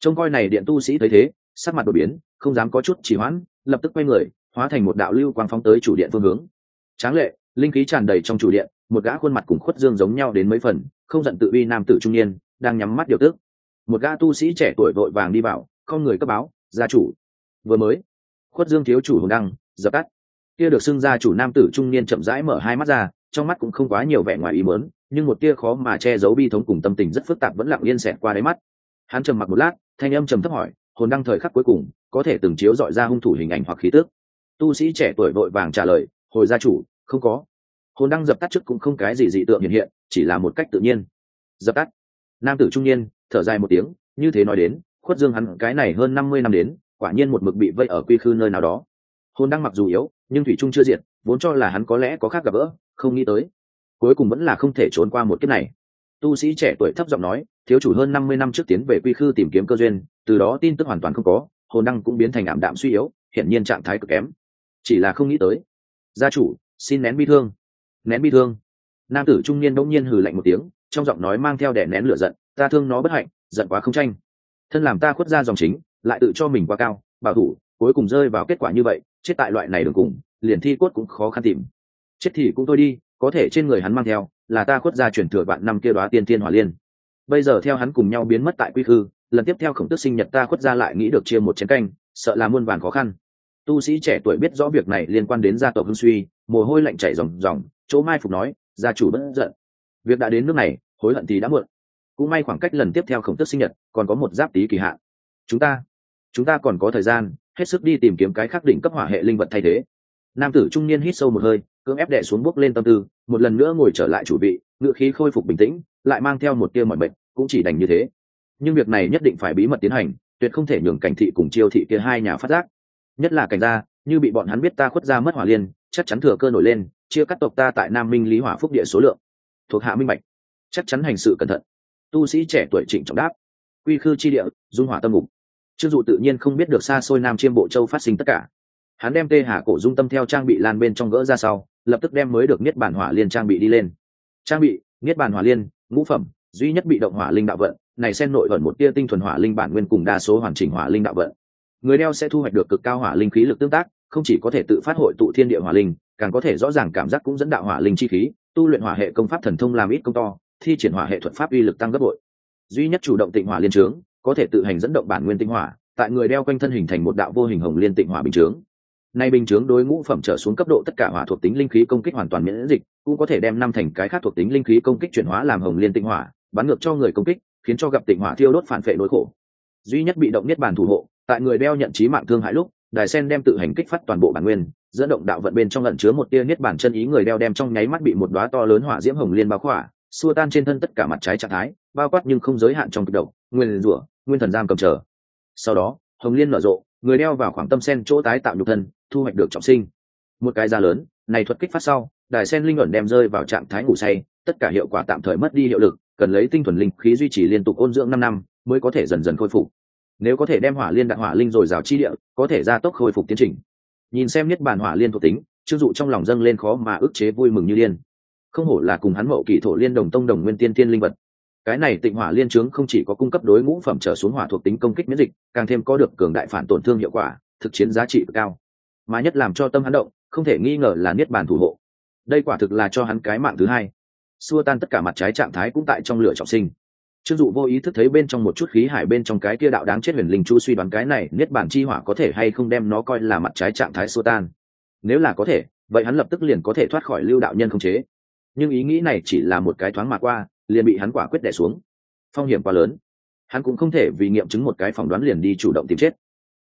Trông coi này điện tu sĩ thấy thế sắc mặt đột biến, không dám có chút chỉ hoãn, lập tức quay người, hóa thành một đạo lưu quang phóng tới chủ điện phương hướng. Tráng lệ, linh khí tràn đầy trong chủ điện, một gã khuôn mặt cùng khuất dương giống nhau đến mấy phần, không giận tự uy nam tử trung niên, đang nhắm mắt điều tức. Một gã tu sĩ trẻ tuổi vội vàng đi vào, không người cấp báo, gia chủ, vừa mới, khuất dương thiếu chủ hùng đăng, dập tắt. Kia được xưng gia chủ nam tử trung niên chậm rãi mở hai mắt ra, trong mắt cũng không quá nhiều vẻ ngoài ý mớn nhưng một tia khó mà che giấu bi thống cùng tâm tình rất phức tạp vẫn lặng yên xẹt qua đáy mắt. Hắn trầm mặc một lát, thanh âm trầm thấp hỏi hồn đăng thời khắc cuối cùng, có thể từng chiếu dọi ra hung thủ hình ảnh hoặc khí tước tu sĩ trẻ tuổi vội vàng trả lời, hồi gia chủ, không có. Hồn đăng dập tắt trước cũng không cái gì dị tượng hiện hiện, chỉ là một cách tự nhiên. Dập tắt. Nam tử trung niên, thở dài một tiếng, như thế nói đến, khuất dương hắn cái này hơn năm mươi năm đến, quả nhiên một mực bị vây ở quy khư nơi nào đó. Hồn đăng mặc dù yếu, nhưng thủy trung chưa diệt, vốn cho là hắn có lẽ có khác gặp gỡ, không nghĩ tới. Cuối cùng vẫn là không thể trốn qua một kiếp này tu sĩ trẻ tuổi thấp giọng nói, thiếu chủ hơn năm mươi năm trước tiến về quy khư tìm kiếm cơ duyên, từ đó tin tức hoàn toàn không có, hồn năng cũng biến thành ảm đạm suy yếu hiện nhiên trạng thái cực kém. Chỉ là không nghĩ tới. Gia chủ, xin nén bi thương. Nén bi thương. Nam tử trung niên bỗng nhiên hừ lạnh một tiếng, trong giọng nói mang theo đẻ nén lửa giận, ta thương nó bất hạnh, giận quá không tranh. Thân làm ta khuất ra dòng chính, lại tự cho mình quá cao, bảo thủ, cuối cùng rơi vào kết quả như vậy, chết tại loại này đường cùng, liền thi cốt cũng khó khăn tìm. Chết thì cũng thôi đi có thể trên người hắn mang theo, là ta khuất ra chuyển thừa bạn năm kia đoá tiên thiên hỏa liên. Bây giờ theo hắn cùng nhau biến mất tại quy khư, lần tiếp theo khổng tức sinh nhật ta khuất ra lại nghĩ được chia một chén canh, sợ là muôn vàn khó khăn. Tu sĩ trẻ tuổi biết rõ việc này liên quan đến gia tộc hưng suy, mồ hôi lạnh chảy ròng ròng, chỗ mai phục nói, gia chủ bất giận. Việc đã đến nước này, hối hận thì đã muộn. Cũng may khoảng cách lần tiếp theo khổng tức sinh nhật còn có một giáp tí kỳ hạn. Chúng ta chúng ta còn có thời gian, hết sức đi tìm kiếm cái khắc đỉnh cấp hỏa hệ linh vật thay thế. Nam tử trung niên hít sâu một hơi cưỡng ép đẻ xuống bước lên tâm tư, một lần nữa ngồi trở lại chủ vị, ngựa khí khôi phục bình tĩnh, lại mang theo một tia mọi bệnh cũng chỉ đành như thế. Nhưng việc này nhất định phải bí mật tiến hành, tuyệt không thể nhường cảnh thị cùng chiêu thị kia hai nhà phát giác. Nhất là cảnh gia, như bị bọn hắn biết ta khuất ra mất hỏa liên, chắc chắn thừa cơ nổi lên, chia cắt tộc ta tại nam minh lý hỏa phúc địa số lượng. Thuộc hạ minh bạch. Chắc chắn hành sự cẩn thận. Tu sĩ trẻ tuổi trịnh trọng đáp. Quy khư chi địa, dung hỏa tâm ngục. Chưng dụ tự nhiên không biết được xa xôi nam chiêm bộ châu phát sinh tất cả. Hắn đem tê hà cổ dung tâm theo trang bị lan bên trong gỡ ra sau lập tức đem mới được niết bản hỏa liên trang bị đi lên. Trang bị, niết bản hỏa liên, ngũ phẩm, duy nhất bị động hỏa linh đạo vận, này xen nội vận một tia tinh thuần hỏa linh bản nguyên cùng đa số hoàn chỉnh hỏa linh đạo vận. Người đeo sẽ thu hoạch được cực cao hỏa linh khí lực tương tác, không chỉ có thể tự phát hội tụ thiên địa hỏa linh, càng có thể rõ ràng cảm giác cũng dẫn đạo hỏa linh chi khí, tu luyện hỏa hệ công pháp thần thông làm ít công to, thi triển hỏa hệ thuật pháp uy lực tăng gấp bội. Duy nhất chủ động tịnh hỏa liên trướng, có thể tự hành dẫn động bản nguyên tinh hỏa, tại người đeo quanh thân hình thành một đạo vô hình hồng liên tịnh hỏa bình chướng nay bình chướng đối ngũ phẩm trở xuống cấp độ tất cả hỏa thuộc tính linh khí công kích hoàn toàn miễn dịch, cũng có thể đem năm thành cái khác thuộc tính linh khí công kích chuyển hóa làm hồng liên tịnh hỏa, bắn ngược cho người công kích, khiến cho gặp tịnh hỏa thiêu đốt phản phệ nỗi khổ. Duy nhất bị động nhất bản thủ hộ, tại người đeo nhận trí mạng thương hại lúc, đài sen đem tự hành kích phát toàn bộ bản nguyên, dẫn động đạo vận bên trong lẩn chứa một tia niết bản chân ý người đeo đem trong nháy mắt bị một đóa to lớn hỏa diễm hồng liên bao khỏa, xua tan trên thân tất cả mặt trái trạng thái, bao quát nhưng không giới hạn trong kịch độc, nguyên rủa, nguyên thần giam cầm chờ. Sau đó, hồng liên nở rộ người đeo vào khoảng tâm sen chỗ tái tạo nhục thân, thu hoạch được trọng sinh. Một cái da lớn, này thuật kích phát sau, đài sen linh ẩn đem rơi vào trạng thái ngủ say, tất cả hiệu quả tạm thời mất đi hiệu lực, cần lấy tinh thuần linh khí duy trì liên tục ôn dưỡng năm năm, mới có thể dần dần khôi phục. Nếu có thể đem hỏa liên đạn hỏa linh rồi rào chi địa, có thể gia tốc khôi phục tiến trình. Nhìn xem nhất bản hỏa liên thuộc tính chưng dụ trong lòng dâng lên khó mà ức chế vui mừng như liên không hổ là cùng hắn mậu kỷ thổ liên đồng tông đồng nguyên tiên tiên linh vật cái này tịnh hỏa liên trướng không chỉ có cung cấp đối ngũ phẩm trở xuống hỏa thuộc tính công kích miễn dịch, càng thêm có được cường đại phản tổn thương hiệu quả, thực chiến giá trị cao. Mà nhất làm cho tâm hắn động, không thể nghi ngờ là niết bàn thủ hộ. Đây quả thực là cho hắn cái mạng thứ hai. Xua tan tất cả mặt trái trạng thái cũng tại trong lửa trọng sinh. Chưng dụ vô ý thức thấy bên trong một chút khí hải bên trong cái kia đạo đáng chết huyền linh chu suy đoán cái này niết bàn chi hỏa có thể hay không đem nó coi là mặt trái trạng thái xua tan. Nếu là có thể, vậy hắn lập tức liền có thể thoát khỏi lưu đạo nhân không chế. Nhưng ý nghĩ này chỉ là một cái thoáng mà qua liền bị hắn quả quyết đẻ xuống. Phong hiểm quá lớn. Hắn cũng không thể vì nghiệm chứng một cái phỏng đoán liền đi chủ động tìm chết.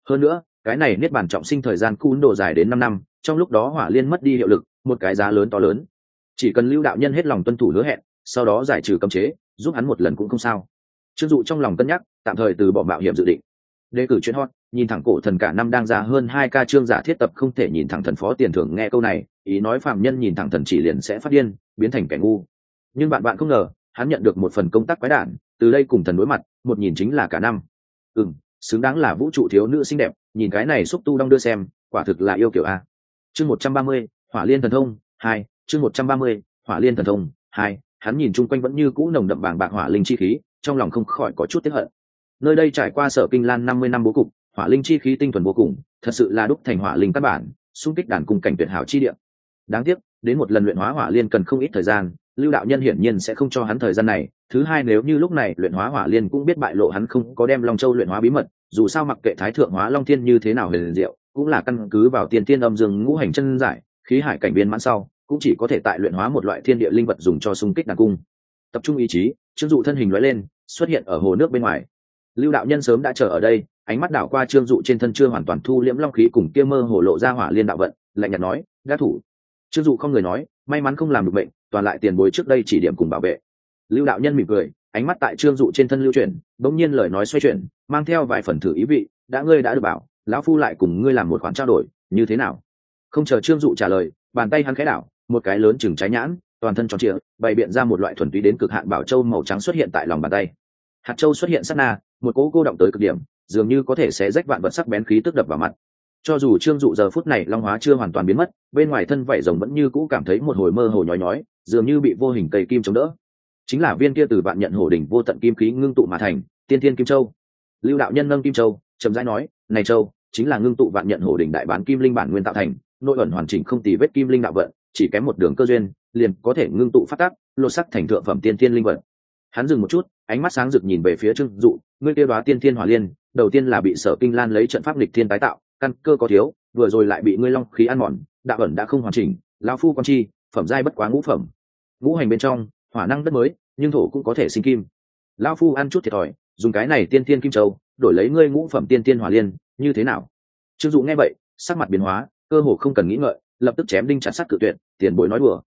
Hơn nữa, cái này niết bàn trọng sinh thời gian cún đồ dài đến năm năm, trong lúc đó hỏa liên mất đi hiệu lực, một cái giá lớn to lớn. Chỉ cần lưu đạo nhân hết lòng tuân thủ hứa hẹn, sau đó giải trừ cấm chế, giúp hắn một lần cũng không sao. Trương dụ trong lòng cân nhắc, tạm thời từ bỏ mạo hiểm dự định. Đề cử chuyên hot, nhìn thẳng cổ thần cả năm đang ra hơn hai ca trương giả thiết tập không thể nhìn thẳng thần phó tiền thưởng nghe câu này, ý nói phạm nhân nhìn thẳng thần chỉ liền sẽ phát điên, biến thành kẻ ngu. Nhưng bạn bạn không ngờ hắn nhận được một phần công tác quái đản, từ đây cùng thần đối mặt, một nhìn chính là cả năm. Ừ xứng đáng là vũ trụ thiếu nữ xinh đẹp, nhìn cái này xúc tu đong đưa xem, quả thực là yêu kiểu a. Chương một trăm ba mươi, hỏa liên thần thông, hai, chương một trăm ba mươi, hỏa liên thần thông, hai, hắn nhìn chung quanh vẫn như cũ nồng đậm bảng bạc hỏa linh chi khí, trong lòng không khỏi có chút tiếp hận. Nơi đây trải qua sở kinh lan năm mươi năm bố cục, hỏa linh chi khí tinh thuần vô cùng, thật sự là đúc thành hỏa linh căn bản, xung kích đàn cùng cảnh tuyệt hảo chi địa. Đáng tiếc, đến một lần luyện hóa hỏa liên cần không ít thời gian lưu đạo nhân hiển nhiên sẽ không cho hắn thời gian này. Thứ hai, nếu như lúc này luyện hóa hỏa liên cũng biết bại lộ hắn không có đem long châu luyện hóa bí mật, dù sao mặc kệ thái thượng hóa long thiên như thế nào huyền diệu, cũng là căn cứ vào tiên tiên âm dương ngũ hành chân giải, khí hải cảnh biên mãn sau, cũng chỉ có thể tại luyện hóa một loại thiên địa linh vật dùng cho xung kích đàn cung. Tập trung ý chí, trương dụ thân hình lóe lên, xuất hiện ở hồ nước bên ngoài. Lưu đạo nhân sớm đã chờ ở đây, ánh mắt đảo qua trương dụ trên thân chưa hoàn toàn thu liễm long khí cùng kia mơ hồ lộ ra hỏa liên đạo vận, lạnh nhạt nói đã thủ. Trương dụ không người nói, may mắn không làm được bệnh toàn lại tiền bối trước đây chỉ điểm cùng bảo vệ. Lưu đạo nhân mỉm cười, ánh mắt tại trương dụ trên thân lưu chuyển, bỗng nhiên lời nói xoay chuyển, mang theo vài phần thử ý vị, đã ngươi đã được bảo, lão phu lại cùng ngươi làm một khoản trao đổi, như thế nào? Không chờ trương dụ trả lời, bàn tay hắn khẽ đảo, một cái lớn chừng trái nhãn, toàn thân tròn trịa, bày biện ra một loại thuần túy đến cực hạn bảo châu màu trắng xuất hiện tại lòng bàn tay. Hạt châu xuất hiện sát na, một cỗ cô động tới cực điểm, dường như có thể sẽ rách vạn vật sắc bén khí tức đập vào mặt cho dù trương dụ giờ phút này long hóa chưa hoàn toàn biến mất, bên ngoài thân vảy rồng vẫn như cũ cảm thấy một hồi mơ hồ nhói nhói, dường như bị vô hình cây kim chống đỡ. Chính là viên kia từ vạn nhận hổ đỉnh vô tận kim khí ngưng tụ mà thành, tiên thiên kim châu. Lưu đạo nhân nâng kim châu, chậm rãi nói, này châu, chính là ngưng tụ vạn nhận hổ đỉnh đại bán kim linh bản nguyên tạo thành, nội ẩn hoàn chỉnh không tì vết kim linh đạo vận, chỉ kém một đường cơ duyên, liền có thể ngưng tụ phát tác lột sắc thành thượng phẩm tiên thiên linh vật hắn dừng một chút, ánh mắt sáng rực nhìn về phía trương dụ, ngươi tiêu đoá tiên thiên hỏa liên, đầu tiên là bị sở kinh lan lấy trận pháp lịch thiên tái tạo căn cơ có thiếu, vừa rồi lại bị ngươi long khí ăn mòn, đạo ẩn đã không hoàn chỉnh, lão phu con chi, phẩm giai bất quá ngũ phẩm. Ngũ hành bên trong, hỏa năng đất mới, nhưng thổ cũng có thể sinh kim. Lão phu ăn chút thiệt thòi, dùng cái này tiên tiên kim châu, đổi lấy ngươi ngũ phẩm tiên tiên hỏa liên, như thế nào? Trương dụ nghe vậy, sắc mặt biến hóa, cơ hồ không cần nghĩ ngợi, lập tức chém đinh chặt sắt cự tuyệt, tiền bối nói đùa.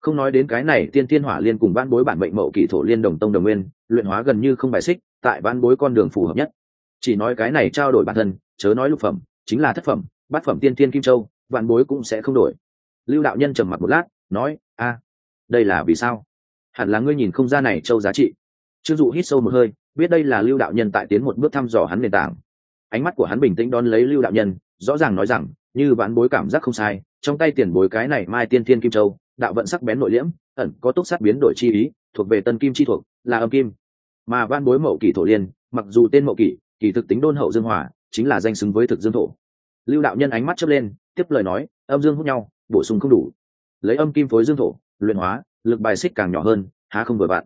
Không nói đến cái này tiên tiên hỏa liên cùng ban bối bản mệnh mậu kỷ thổ liên đồng tông đồng nguyên, luyện hóa gần như không bài xích, tại ban bối con đường phù hợp nhất. Chỉ nói cái này trao đổi bản thân, chớ nói lục phẩm chính là thất phẩm, bát phẩm tiên thiên kim châu, vạn bối cũng sẽ không đổi. Lưu đạo nhân trầm mặt một lát, nói, a, đây là vì sao? Hẳn là ngươi nhìn không ra này châu giá trị. Trương dụ hít sâu một hơi, biết đây là lưu đạo nhân tại tiến một bước thăm dò hắn nền tảng. Ánh mắt của hắn bình tĩnh đón lấy lưu đạo nhân, rõ ràng nói rằng, như vạn bối cảm giác không sai, trong tay tiền bối cái này mai tiên thiên kim châu, đạo vận sắc bén nội liễm, ẩn có túc sát biến đổi chi ý, thuộc về tân kim chi thuộc, là âm kim. Mà vạn bối mậu kỷ thổ liên, mặc dù tên mậu kỷ, kỳ thực tính đôn hậu dương hòa chính là danh xứng với thực dương thổ. Lưu đạo nhân ánh mắt chớp lên, tiếp lời nói, âm dương hút nhau, bổ sung không đủ. Lấy âm kim phối dương thổ, luyện hóa, lực bài xích càng nhỏ hơn, há không vừa vặn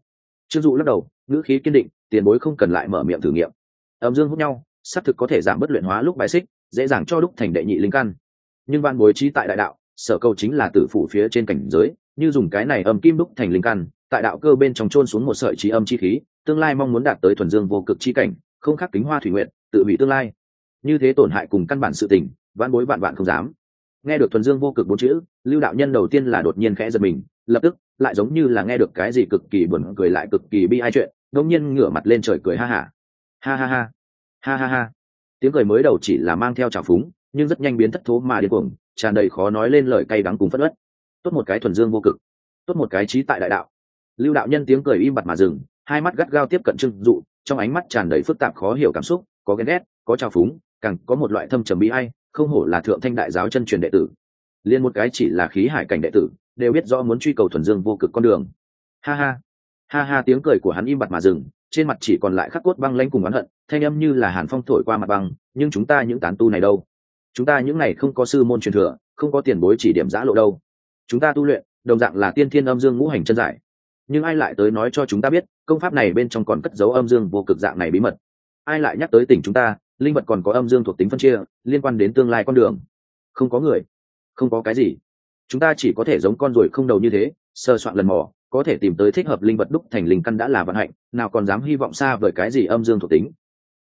trương dụ lắc đầu, ngữ khí kiên định, tiền bối không cần lại mở miệng thử nghiệm. Âm dương hút nhau, xác thực có thể giảm bất luyện hóa lúc bài xích, dễ dàng cho lúc thành đệ nhị linh căn. Nhưng ban bối trí tại đại đạo, sở câu chính là tử phủ phía trên cảnh giới, như dùng cái này âm kim đúc thành linh căn, tại đạo cơ bên trong trôn xuống một sợi trí âm chi khí, tương lai mong muốn đạt tới thuần dương vô cực chi cảnh, không khác kính hoa thủy nguyện tự hủy tương lai như thế tổn hại cùng căn bản sự tình, vãn bối vạn vạn không dám. Nghe được thuần dương vô cực bốn chữ, lưu đạo nhân đầu tiên là đột nhiên khẽ giật mình, lập tức, lại giống như là nghe được cái gì cực kỳ buồn cười lại cực kỳ bi ai chuyện ngẫu nhiên ngửa mặt lên trời cười ha hả. Ha. ha ha. Ha ha ha. Ha tiếng cười mới đầu chỉ là mang theo trào phúng, nhưng rất nhanh biến thất thố mà điên cuồng, tràn đầy khó nói lên lời cay đắng cùng phất ớt tốt một cái thuần dương vô cực. Tốt một cái trí tại đại đạo. Lưu đạo nhân tiếng cười im bặt mà dừng, hai mắt gắt gao tiếp cận trưng dụ, trong ánh mắt tràn đầy phức tạp khó hiểu cảm xúc, có ghen ghét, có trào phúng càng có một loại thâm trầm bí hay không hổ là thượng thanh đại giáo chân truyền đệ tử. Liên một cái chỉ là khí hải cảnh đệ tử, đều biết rõ muốn truy cầu thuần dương vô cực con đường. Ha ha. Ha ha, tiếng cười của hắn im bặt mà dừng, trên mặt chỉ còn lại khắc cốt băng lanh cùng oán hận, thanh âm như là hàn phong thổi qua mặt băng, nhưng chúng ta những tán tu này đâu? Chúng ta những này không có sư môn truyền thừa, không có tiền bối chỉ điểm giã lộ đâu. Chúng ta tu luyện, đồng dạng là tiên thiên âm dương ngũ hành chân giải. Nhưng ai lại tới nói cho chúng ta biết, công pháp này bên trong còn cất dấu âm dương vô cực dạng này bí mật? Ai lại nhắc tới tỉnh chúng ta linh vật còn có âm dương thuộc tính phân chia, liên quan đến tương lai con đường. Không có người, không có cái gì. Chúng ta chỉ có thể giống con ruồi không đầu như thế, sơ soạn lần mò, có thể tìm tới thích hợp linh vật đúc thành linh căn đã là vận hạnh, nào còn dám hy vọng xa với cái gì âm dương thuộc tính,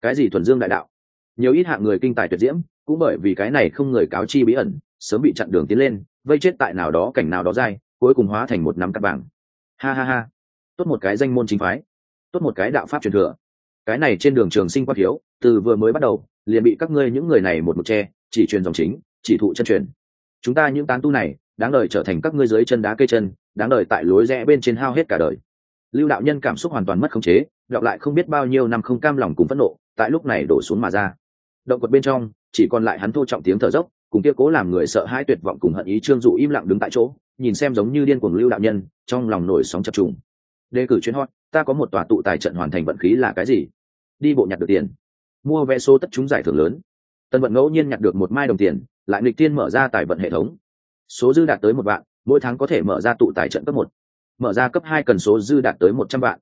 cái gì thuần dương đại đạo. Nhiều ít hạng người kinh tài tuyệt diễm, cũng bởi vì cái này không người cáo chi bí ẩn, sớm bị chặn đường tiến lên, vây chết tại nào đó cảnh nào đó dai, cuối cùng hóa thành một nắm cắt vàng. Ha ha ha. Tốt một cái danh môn chính phái. Tốt một cái đạo pháp truyền thừa cái này trên đường trường sinh quát thiếu, từ vừa mới bắt đầu, liền bị các ngươi những người này một một che, chỉ truyền dòng chính, chỉ thụ chân truyền. Chúng ta những tán tu này, đáng đời trở thành các ngươi dưới chân đá cây chân, đáng đời tại lối rẽ bên trên hao hết cả đời. Lưu đạo nhân cảm xúc hoàn toàn mất khống chế, đọc lại không biết bao nhiêu năm không cam lòng cùng phẫn nộ, tại lúc này đổ xuống mà ra. Động quật bên trong, chỉ còn lại hắn thô trọng tiếng thở dốc, cùng kia cố làm người sợ hãi tuyệt vọng cùng hận ý trương dụ im lặng đứng tại chỗ, nhìn xem giống như điên cuồng lưu đạo nhân, trong lòng nổi sóng chập trùng đề cử chuyến hot, ta có một tòa tụ tài trận hoàn thành vận khí là cái gì? Đi bộ nhặt được tiền. Mua vé số tất chúng giải thưởng lớn. Tân vận ngẫu nhiên nhặt được một mai đồng tiền, lại nghịch tiên mở ra tài vận hệ thống. Số dư đạt tới một vạn, mỗi tháng có thể mở ra tụ tài trận cấp một. Mở ra cấp hai cần số dư đạt tới một trăm vạn.